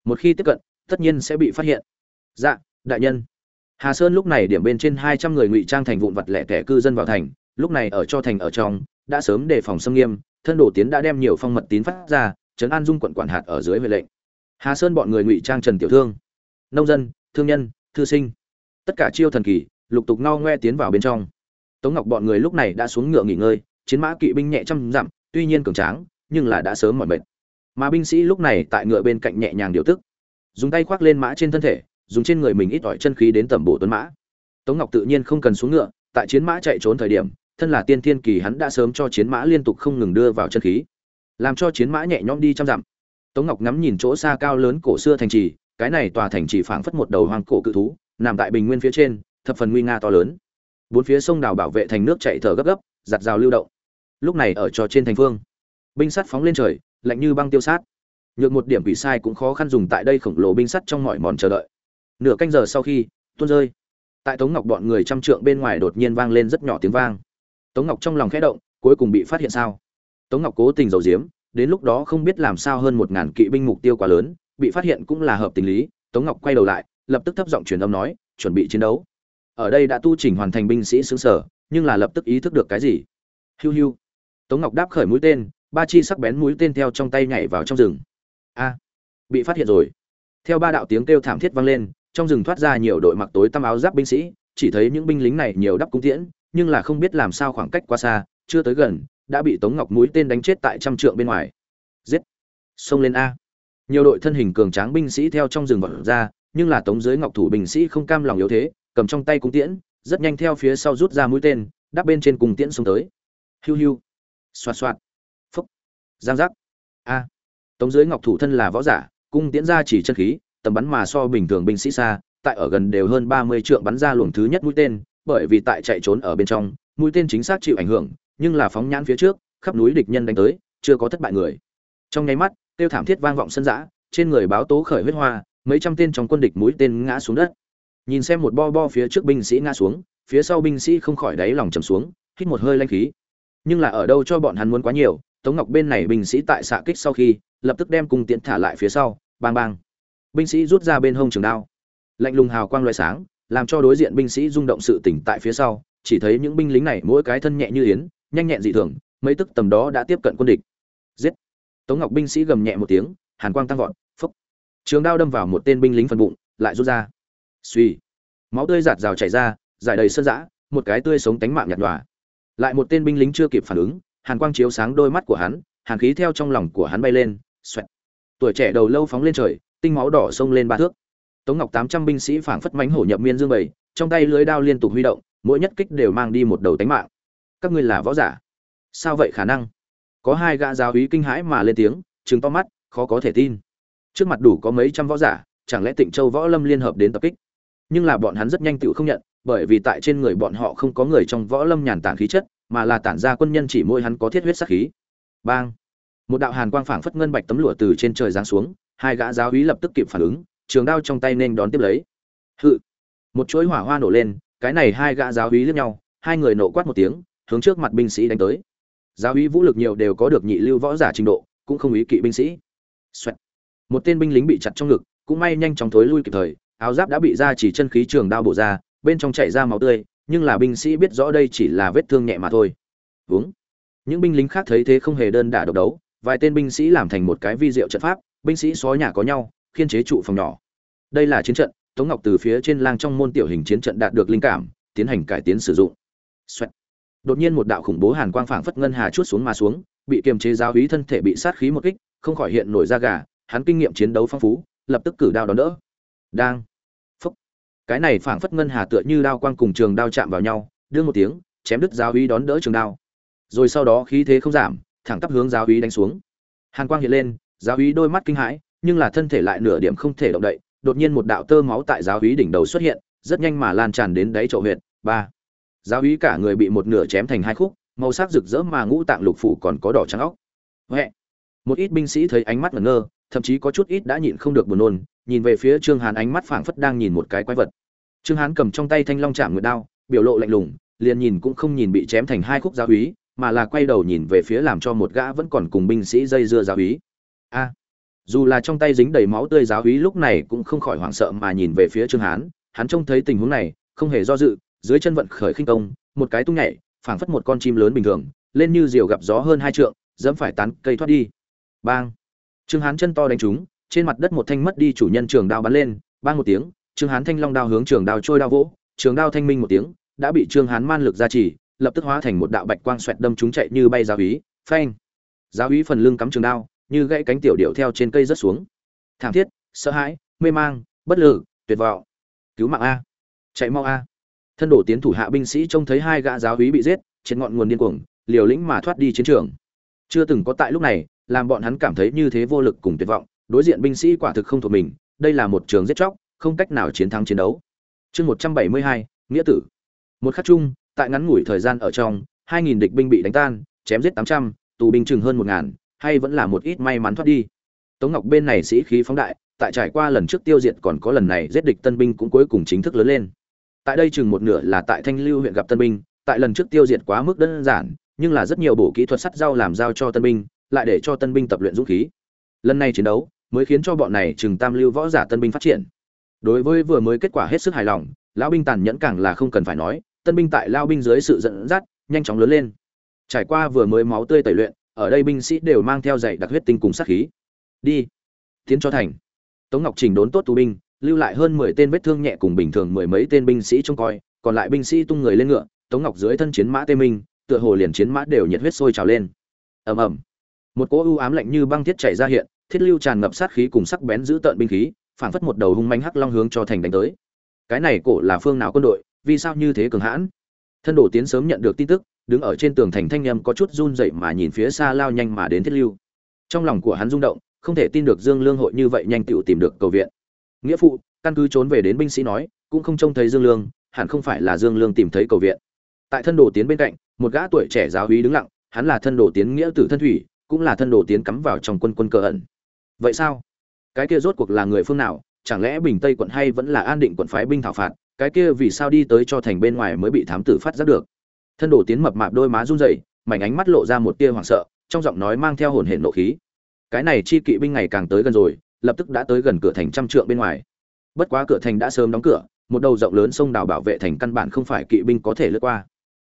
Một khi tiếp cận, tất nhiên sẽ bị phát hiện. Dạ đại nhân. Hà sơn lúc này điểm bên trên hai trăm người ngụy trang thành vụn vặt lẻ tẻ cư dân vào thành, lúc này ở cho thành ở trong, đã sớm đề phòng xâm nghiêm, thân đồ tiến đã đem nhiều phong mật tín phát ra, trấn an dung quận quản hạt ở dưới huệ lệnh. Hà sơn bọn người ngụy trang trần tiểu thương. Nông dân, thương nhân, thư sinh. Tất cả chiêu thần kỳ, lục tục ngao ngoe tiến vào bên trong tống ngọc bọn người lúc này đã xuống ngựa nghỉ ngơi, chiến mã kỵ binh nhẹ trăm dặm, tuy nhiên cường tráng, nhưng là đã sớm mỏi mệt. Mà binh sĩ lúc này tại ngựa bên cạnh nhẹ nhàng điều tức. Dùng tay khoác lên mã trên thân thể, dùng trên người mình ít ỏi chân khí đến tẩm bổ tuấn mã. Tống ngọc tự nhiên không cần xuống ngựa, tại chiến mã chạy trốn thời điểm, thân là tiên thiên kỳ hắn đã sớm cho chiến mã liên tục không ngừng đưa vào chân khí, làm cho chiến mã nhẹ nhõm đi trăm dặm. Tống ngọc ngắm nhìn chỗ xa cao lớn cổ xưa thành trì, cái này tòa thành trì phảng phất một đầu hoang cổ cự thú, nằm tại bình nguyên phía trên, thập phần nguy nga to lớn bốn phía sông đào bảo vệ thành nước chạy thở gấp gấp, giặt rào lưu động. Lúc này ở trò trên thành phương, binh sắt phóng lên trời, lạnh như băng tiêu sát. Nhược một điểm bị sai cũng khó khăn dùng tại đây khổng lồ binh sắt trong mọi mòn chờ đợi. Nửa canh giờ sau khi, tuôn rơi. Tại tống ngọc bọn người trăm trượng bên ngoài đột nhiên vang lên rất nhỏ tiếng vang. Tống ngọc trong lòng khẽ động, cuối cùng bị phát hiện sao? Tống ngọc cố tình giấu giếm, đến lúc đó không biết làm sao hơn một ngàn kỵ binh mục tiêu quá lớn, bị phát hiện cũng là hợp tình lý. Tống ngọc quay đầu lại, lập tức thấp giọng truyền âm nói, chuẩn bị chiến đấu ở đây đã tu chỉnh hoàn thành binh sĩ xứng sở, nhưng là lập tức ý thức được cái gì? Hiu hiu. Tống ngọc đáp khởi mũi tên, ba chi sắc bén mũi tên theo trong tay nhảy vào trong rừng. A, bị phát hiện rồi. Theo ba đạo tiếng kêu thảm thiết vang lên, trong rừng thoát ra nhiều đội mặc tối tăm áo giáp binh sĩ, chỉ thấy những binh lính này nhiều đắp cung tiễn, nhưng là không biết làm sao khoảng cách quá xa, chưa tới gần, đã bị tống ngọc mũi tên đánh chết tại trăm trượng bên ngoài. Giết. Xông lên a. Nhiều đội thân hình cường tráng binh sĩ theo trong rừng vọt ra, nhưng là tống dưới ngọc thủ binh sĩ không cam lòng yếu thế cầm trong tay cung tiễn, rất nhanh theo phía sau rút ra mũi tên, đắp bên trên cung tiễn xông tới. Hiu hiu. Xoạt xoạt. Phúc. Giang giác. A. Tống dưới ngọc thủ thân là võ giả, cung tiễn ra chỉ chân khí, tầm bắn mà so bình thường binh sĩ xa, tại ở gần đều hơn ba mươi trượng bắn ra luồng thứ nhất mũi tên, bởi vì tại chạy trốn ở bên trong, mũi tên chính xác chịu ảnh hưởng, nhưng là phóng nhãn phía trước, khắp núi địch nhân đánh tới, chưa có thất bại người. Trong nháy mắt, tiêu thảm thiết vang vọng sân giã trên người báo tố khởi huyết hoa, mấy trăm tên trong quân địch mũi tên ngã xuống đất nhìn xem một bo bo phía trước binh sĩ ngã xuống, phía sau binh sĩ không khỏi đáy lòng trầm xuống, hít một hơi lanh khí. Nhưng là ở đâu cho bọn hắn muốn quá nhiều, tống ngọc bên này binh sĩ tại xạ kích sau khi, lập tức đem cung tiễn thả lại phía sau, bang bang. Binh sĩ rút ra bên hông trường đao. Lạnh lùng hào quang loại sáng, làm cho đối diện binh sĩ rung động sự tỉnh tại phía sau, chỉ thấy những binh lính này mỗi cái thân nhẹ như yến, nhanh nhẹn dị thường, mấy tức tầm đó đã tiếp cận quân địch. Giết! Tống ngọc binh sĩ gầm nhẹ một tiếng, hàn quang tăng vọt, phốc. Trường đao đâm vào một tên binh lính phần bụng, lại rút ra suy. Máu tươi giạt rào chảy ra, giải đầy sơn dã, một cái tươi sống tánh mạng nhạt nhòa. Lại một tên binh lính chưa kịp phản ứng, hàn quang chiếu sáng đôi mắt của hắn, hàn khí theo trong lòng của hắn bay lên, xoẹt. Tuổi trẻ đầu lâu phóng lên trời, tinh máu đỏ xông lên ba thước. Tống ngọc tám trăm binh sĩ phảng phất mánh hổ nhập miên dương bầy trong tay lưới đao liên tục huy động, mỗi nhất kích đều mang đi một đầu tánh mạng. Các ngươi là võ giả? Sao vậy khả năng? Có hai gã giáo úy kinh hãi mà lên tiếng chứng to mắt, khó có thể tin. Trước mặt đủ có mấy trăm võ giả, chẳng lẽ tịnh châu võ lâm liên hợp đến tập kích? Nhưng là bọn hắn rất nhanh tựu không nhận, bởi vì tại trên người bọn họ không có người trong võ lâm nhàn tản khí chất, mà là tản ra quân nhân chỉ môi hắn có thiết huyết sắc khí. Bang! Một đạo hàn quang phảng phất ngân bạch tấm lụa từ trên trời giáng xuống, hai gã giáo úy lập tức kịp phản ứng, trường đao trong tay nên đón tiếp lấy. Hự! Một chuỗi hỏa hoa nổ lên, cái này hai gã giáo úy liếc nhau, hai người nổ quát một tiếng, hướng trước mặt binh sĩ đánh tới. Giáo úy vũ lực nhiều đều có được nhị lưu võ giả trình độ, cũng không ý kỵ binh sĩ. Xoẹt. một tên binh lính bị chặt trong ngực, cũng may nhanh chóng thối lui kịp thời áo giáp đã bị ra chỉ chân khí trường đao bổ ra, bên trong chảy ra máu tươi, nhưng là binh sĩ biết rõ đây chỉ là vết thương nhẹ mà thôi. Uống. Những binh lính khác thấy thế không hề đơn đả độc đấu, vài tên binh sĩ làm thành một cái vi diệu trận pháp, binh sĩ xó nhà có nhau, khiên chế trụ phòng nhỏ. Đây là chiến trận, tống ngọc từ phía trên lang trong môn tiểu hình chiến trận đạt được linh cảm, tiến hành cải tiến sử dụng. Xoẹt. đột nhiên một đạo khủng bố hàn quang phảng phất ngân hà chuốt xuống mà xuống, bị kiềm chế giáo úy thân thể bị sát khí một kích, không khỏi hiện nổi da gà, hắn kinh nghiệm chiến đấu phong phú, lập tức cử đao đón đỡ đang. Phúc. Cái này phảng phất ngân hà tựa như đao quang cùng trường đao chạm vào nhau, đưa một tiếng, chém đứt giáo uy đón đỡ trường đao. Rồi sau đó khí thế không giảm, thẳng tắp hướng giáo uy đánh xuống. Hàn quang hiện lên, giáo uy đôi mắt kinh hãi, nhưng là thân thể lại nửa điểm không thể động đậy, đột nhiên một đạo tơ máu tại giáo uy đỉnh đầu xuất hiện, rất nhanh mà lan tràn đến đáy chậu huyện ba. Giáo uy cả người bị một nửa chém thành hai khúc, màu sắc rực rỡ mà ngũ tạng lục phủ còn có đỏ trắng óc. Huệ. Một ít binh sĩ thấy ánh mắt ngẩn ngơ, thậm chí có chút ít đã nhịn không được buồn nôn nhìn về phía trương hán ánh mắt phảng phất đang nhìn một cái quái vật. Trương hán cầm trong tay thanh long chạm nguyệt đao, biểu lộ lạnh lùng, liền nhìn cũng không nhìn bị chém thành hai khúc giáo úy, mà là quay đầu nhìn về phía làm cho một gã vẫn còn cùng binh sĩ dây dưa giáo úy. A! Dù là trong tay dính đầy máu tươi giáo úy lúc này cũng không khỏi hoảng sợ mà nhìn về phía trương hán, hắn trông thấy tình huống này, không hề do dự, dưới chân vận khởi khinh công, một cái tung nhảy, phảng phất một con chim lớn bình thường, lên như diều gặp gió hơn hai trượng, dẫm phải tán cây thoát đi. Bang! Trương hán chân to đánh trúng trên mặt đất một thanh mất đi chủ nhân trường đao bắn lên, bang một tiếng, trương hán thanh long đao hướng trường đao trôi đao vỗ, trường đao thanh minh một tiếng, đã bị trương hán man lực gia trì, lập tức hóa thành một đạo bạch quang xoẹt đâm chúng chạy như bay giáo úy, phanh. Giáo úy phần lưng cắm trường đao, như gãy cánh tiểu điệu theo trên cây rớt xuống. Thảm thiết, sợ hãi, mê mang, bất lực, tuyệt vọng. Cứu mạng a. Chạy mau a. Thân đổ tiến thủ hạ binh sĩ trông thấy hai gã giáo úy bị giết, trên ngọn nguồn điên cuồng, liều lĩnh mà thoát đi chiến trường. Chưa từng có tại lúc này, làm bọn hắn cảm thấy như thế vô lực cùng tuyệt vọng đối diện binh sĩ quả thực không thuộc mình, đây là một trường giết chóc, không cách nào chiến thắng chiến đấu. Chương một trăm bảy mươi hai, nghĩa tử. Một khắc chung, tại ngắn ngủi thời gian ở trong, hai nghìn địch binh bị đánh tan, chém giết tám trăm, tù binh chừng hơn một ngàn, hay vẫn là một ít may mắn thoát đi. Tống ngọc bên này sĩ khí phóng đại, tại trải qua lần trước tiêu diệt còn có lần này giết địch tân binh cũng cuối cùng chính thức lớn lên. Tại đây chừng một nửa là tại thanh lưu huyện gặp tân binh, tại lần trước tiêu diệt quá mức đơn giản, nhưng là rất nhiều bộ kỹ thuật sắt dao làm giao cho tân binh, lại để cho tân binh tập luyện dũng khí. Lần này chiến đấu mới khiến cho bọn này chừng tam lưu võ giả tân binh phát triển. Đối với vừa mới kết quả hết sức hài lòng, lão binh tàn nhẫn càng là không cần phải nói, tân binh tại lao binh dưới sự dẫn dắt, nhanh chóng lớn lên. Trải qua vừa mới máu tươi tẩy luyện, ở đây binh sĩ đều mang theo dạy đặc huyết tinh cùng sát khí. Đi, tiến cho thành. Tống ngọc trình đốn tốt tù binh, lưu lại hơn mười tên vết thương nhẹ cùng bình thường mười mấy tên binh sĩ trông coi, còn lại binh sĩ tung người lên ngựa, tống ngọc dưới thân chiến mã tê minh, tựa hồ liền chiến mã đều nhiệt huyết sôi trào lên. Ầm ầm. Một cỗ u ám lạnh như băng thiết chảy ra hiện thiết lưu tràn ngập sát khí cùng sắc bén giữ tợn binh khí, phảng phất một đầu hung manh hắc long hướng cho thành đánh tới. Cái này cổ là phương nào quân đội, vì sao như thế cường hãn? Thân đổ tiến sớm nhận được tin tức, đứng ở trên tường thành thanh nhâm có chút run dậy mà nhìn phía xa lao nhanh mà đến thiết lưu. Trong lòng của hắn rung động, không thể tin được dương lương hội như vậy nhanh tựu tìm được cầu viện. Nghĩa phụ, căn cứ trốn về đến binh sĩ nói, cũng không trông thấy dương lương, hẳn không phải là dương lương tìm thấy cầu viện. Tại thân đồ tiến bên cạnh, một gã tuổi trẻ giáo hí đứng lặng, hắn là thân đồ tiến nghĩa tử thân thủy, cũng là thân đồ tiến cắm vào trong quân quân cờ ẩn vậy sao? Cái kia rốt cuộc là người phương nào? Chẳng lẽ bình tây quận hay vẫn là an định quận phái binh thảo phạt? Cái kia vì sao đi tới cho thành bên ngoài mới bị thám tử phát giác được? Thân đồ tiến mập mạp đôi má run rẩy, mảnh ánh mắt lộ ra một tia hoảng sợ, trong giọng nói mang theo hồn hển nộ khí. Cái này chi kỵ binh ngày càng tới gần rồi, lập tức đã tới gần cửa thành trăm trượng bên ngoài. Bất quá cửa thành đã sớm đóng cửa, một đầu rộng lớn sông đào bảo vệ thành căn bản không phải kỵ binh có thể lướt qua.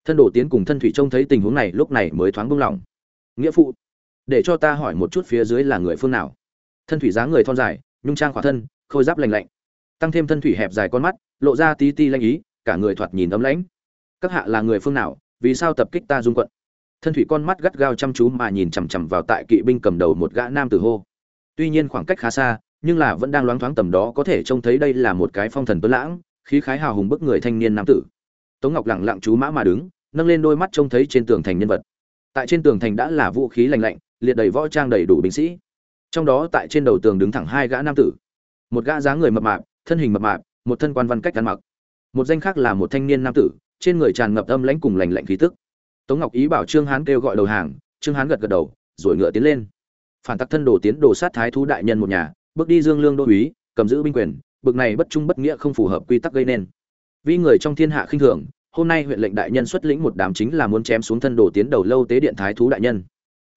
Thân đồ tiến cùng thân thủy trông thấy tình huống này lúc này mới thoáng buông lỏng. Nghĩa phụ, để cho ta hỏi một chút phía dưới là người phương nào? Thân thủy dáng người thon dài, nhung trang khỏa thân, khôi giáp lành lạnh. Tăng thêm thân thủy hẹp dài con mắt, lộ ra tí ti lanh ý, cả người thoạt nhìn ấm lãnh. Các hạ là người phương nào, vì sao tập kích ta dung quận? Thân thủy con mắt gắt gao chăm chú mà nhìn chằm chằm vào tại kỵ binh cầm đầu một gã nam tử hô. Tuy nhiên khoảng cách khá xa, nhưng là vẫn đang loáng thoáng tầm đó có thể trông thấy đây là một cái phong thần tuấn lãng, khí khái hào hùng bức người thanh niên nam tử. Tống ngọc lẳng lặng chú mã mà đứng, nâng lên đôi mắt trông thấy trên tường thành nhân vật. Tại trên tường thành đã là vũ khí lành lạnh, liệt đầy võ trang đầy đủ binh sĩ trong đó tại trên đầu tường đứng thẳng hai gã nam tử. Một gã dáng người mập mạp, thân hình mập mạp, một thân quan văn cách ăn mặc. Một danh khác là một thanh niên nam tử, trên người tràn ngập âm lãnh cùng lành lạnh khí tức. Tống ngọc ý bảo trương hán kêu gọi đầu hàng, trương hán gật gật đầu, rồi ngựa tiến lên. Phản tắc thân đồ tiến đồ sát thái thú đại nhân một nhà, bước đi dương lương đô úy cầm giữ binh quyền, bực này bất trung bất nghĩa không phù hợp quy tắc gây nên. Vì người trong thiên hạ khinh thường, hôm nay huyện lệnh đại nhân xuất lĩnh một đám chính là muốn chém xuống thân đồ tiến đầu lâu tế điện thái thú đại nhân.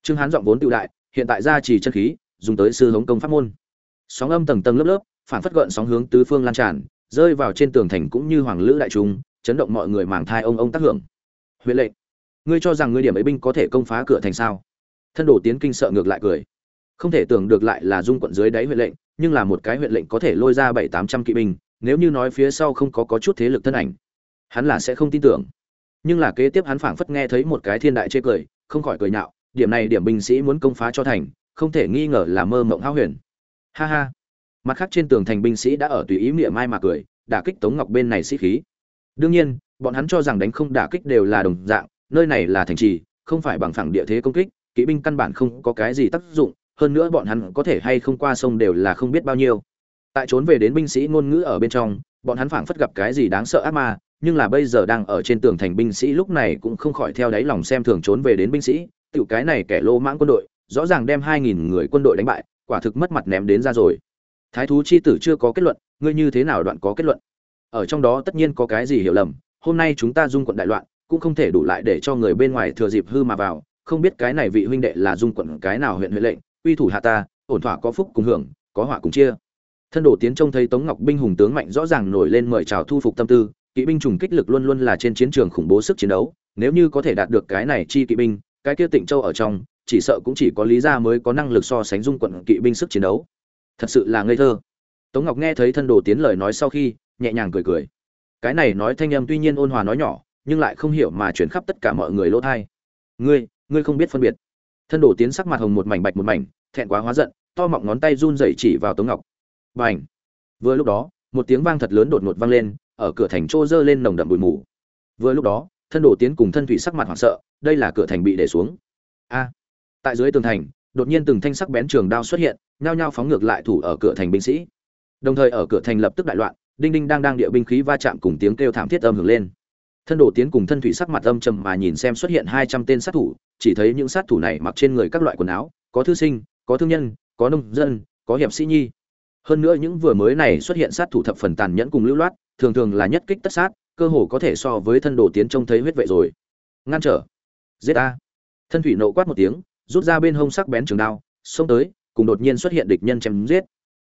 Trương hán giọng vốn tự đại, hiện tại gia trì chân khí dùng tới sư hống công pháp môn. Sóng âm tầng tầng lớp lớp phản phất gợn sóng hướng tứ phương lan tràn, rơi vào trên tường thành cũng như hoàng lữ đại trung chấn động mọi người màng thai ông ông tác hưởng. Huyện lệnh, ngươi cho rằng ngươi điểm ấy binh có thể công phá cửa thành sao? Thân đồ tiến kinh sợ ngược lại cười. Không thể tưởng được lại là dung quận dưới đáy huyện lệnh, nhưng là một cái huyện lệnh có thể lôi ra bảy tám trăm kỵ binh, nếu như nói phía sau không có có chút thế lực thân ảnh, hắn là sẽ không tin tưởng. Nhưng là kế tiếp hắn phảng phất nghe thấy một cái thiên đại chê cười, không khỏi cười nhạo, điểm này điểm binh sĩ muốn công phá cho thành không thể nghi ngờ là mơ mộng hao huyền. Ha ha. Mặt khác trên tường thành binh sĩ đã ở tùy ý miệng mai mà cười, đả kích tống ngọc bên này sĩ khí. Đương nhiên, bọn hắn cho rằng đánh không đả kích đều là đồng dạng, nơi này là thành trì, không phải bằng phẳng địa thế công kích, kỵ binh căn bản không có cái gì tác dụng, hơn nữa bọn hắn có thể hay không qua sông đều là không biết bao nhiêu. Tại trốn về đến binh sĩ ngôn ngữ ở bên trong, bọn hắn phảng phất gặp cái gì đáng sợ ác ma, nhưng là bây giờ đang ở trên tường thành binh sĩ lúc này cũng không khỏi theo đáy lòng xem thường trốn về đến binh sĩ, tiểu cái này kẻ lô mãng quân đội rõ ràng đem hai nghìn người quân đội đánh bại, quả thực mất mặt ném đến ra rồi. Thái thú chi tử chưa có kết luận, ngươi như thế nào đoạn có kết luận? Ở trong đó tất nhiên có cái gì hiểu lầm, hôm nay chúng ta dung quận đại loạn, cũng không thể đủ lại để cho người bên ngoài thừa dịp hư mà vào, không biết cái này vị huynh đệ là dung quận cái nào huyện huyện lệnh uy thủ hạ ta, ổn thỏa có phúc cùng hưởng, có họa cùng chia. Thân đồ tiến trông thấy tống ngọc binh hùng tướng mạnh rõ ràng nổi lên mời chào thu phục tâm tư, kỵ binh trùng kích lực luôn luôn là trên chiến trường khủng bố sức chiến đấu, nếu như có thể đạt được cái này chi kỵ binh, cái kia tịnh châu ở trong chỉ sợ cũng chỉ có lý gia mới có năng lực so sánh dung quận kỵ binh sức chiến đấu. Thật sự là ngây thơ. Tống ngọc nghe thấy thân đồ tiến lời nói sau khi, nhẹ nhàng cười cười. Cái này nói thanh âm tuy nhiên ôn hòa nói nhỏ, nhưng lại không hiểu mà chuyển khắp tất cả mọi người lỗ thai ngươi ngươi không biết phân biệt. Thân đồ tiến sắc mặt hồng một mảnh bạch một mảnh, thẹn quá hóa giận, to mọng ngón tay run rẩy chỉ vào tống ngọc. B à vừa lúc đó, một tiếng vang thật lớn đột ngột vang lên, ở cửa thành trô dơ lên nồng đậm bụi mù. Vừa lúc đó, thân đồ tiến cùng thân thủy sắc mặt hoảng sợ, đây là cửa thành bị để xuống. A! Tại dưới tường thành, đột nhiên từng thanh sắc bén trường đao xuất hiện, nhao nhao phóng ngược lại thủ ở cửa thành binh sĩ. Đồng thời ở cửa thành lập tức đại loạn, đinh đinh đang đang địa binh khí va chạm cùng tiếng kêu thảm thiết âm hưởng lên. Thân đồ tiến cùng thân thủy sắc mặt âm trầm mà nhìn xem xuất hiện hai trăm tên sát thủ, chỉ thấy những sát thủ này mặc trên người các loại quần áo, có thư sinh, có thương nhân, có nông dân, có hiệp sĩ nhi. Hơn nữa những vừa mới này xuất hiện sát thủ thập phần tàn nhẫn cùng lưu loát, thường thường là nhất kích tất sát, cơ hồ có thể so với thân đồ tiến trông thấy huyết vệ rồi. Ngăn trở. Giết a. Thân thủy nộ quát một tiếng rút ra bên hông sắc bén trường đao, xông tới, cùng đột nhiên xuất hiện địch nhân chém giết.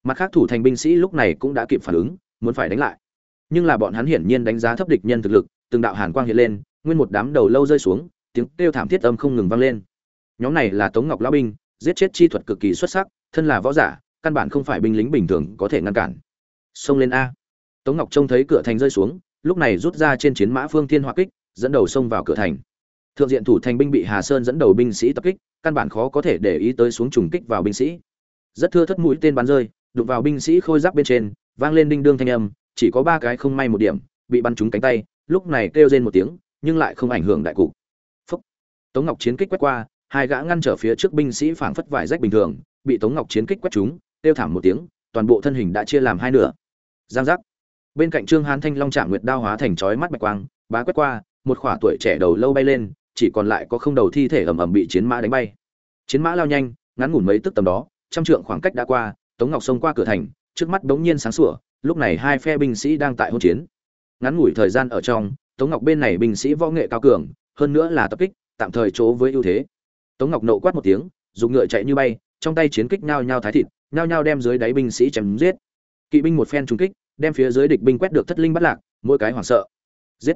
Mặt khác thủ thành binh sĩ lúc này cũng đã kịp phản ứng, muốn phải đánh lại. Nhưng là bọn hắn hiển nhiên đánh giá thấp địch nhân thực lực, từng đạo hàn quang hiện lên, nguyên một đám đầu lâu rơi xuống, tiếng kêu thảm thiết âm không ngừng vang lên. Nhóm này là tống ngọc lão binh, giết chết chi thuật cực kỳ xuất sắc, thân là võ giả, căn bản không phải binh lính bình thường có thể ngăn cản. Xông lên a. Tống ngọc trông thấy cửa thành rơi xuống, lúc này rút ra trên chiến mã phương thiên hỏa kích, dẫn đầu xông vào cửa thành. Thượng diện thủ thành binh bị hà sơn dẫn đầu binh sĩ tập kích căn bản khó có thể để ý tới xuống trùng kích vào binh sĩ. Rất thưa thất mũi tên bắn rơi, đụng vào binh sĩ khôi giáp bên trên, vang lên đinh đương thanh âm, chỉ có ba cái không may một điểm, bị bắn trúng cánh tay, lúc này kêu rên một tiếng, nhưng lại không ảnh hưởng đại cục. Phúc. tống ngọc chiến kích quét qua, hai gã ngăn trở phía trước binh sĩ phảng phất vải rách bình thường, bị tống ngọc chiến kích quét trúng, kêu thảm một tiếng, toàn bộ thân hình đã chia làm hai nửa. Giang giác. Bên cạnh trương hán thanh long trạng nguyệt đao hóa thành chói mắt bạch quang, bá quét qua, một khỏa tuổi trẻ đầu lâu bay lên chỉ còn lại có không đầu thi thể ầm ầm bị chiến mã đánh bay. Chiến mã lao nhanh, ngắn ngủn mấy tức tầm đó, trăm trượng khoảng cách đã qua, tống ngọc xông qua cửa thành, trước mắt bỗng nhiên sáng sủa, lúc này hai phe binh sĩ đang tại hỗn chiến. Ngắn ngủi thời gian ở trong, tống ngọc bên này binh sĩ võ nghệ cao cường, hơn nữa là tập kích, tạm thời chỗ với ưu thế. Tống ngọc nộ quát một tiếng, dùng ngựa chạy như bay, trong tay chiến kích nhao nhao thái thịt, nhao nhao đem dưới đáy binh sĩ chém giết. Kỵ binh một phen trúng kích, đem phía dưới địch binh quét được thất linh bắt lạc, mỗi cái hoảng sợ. Giết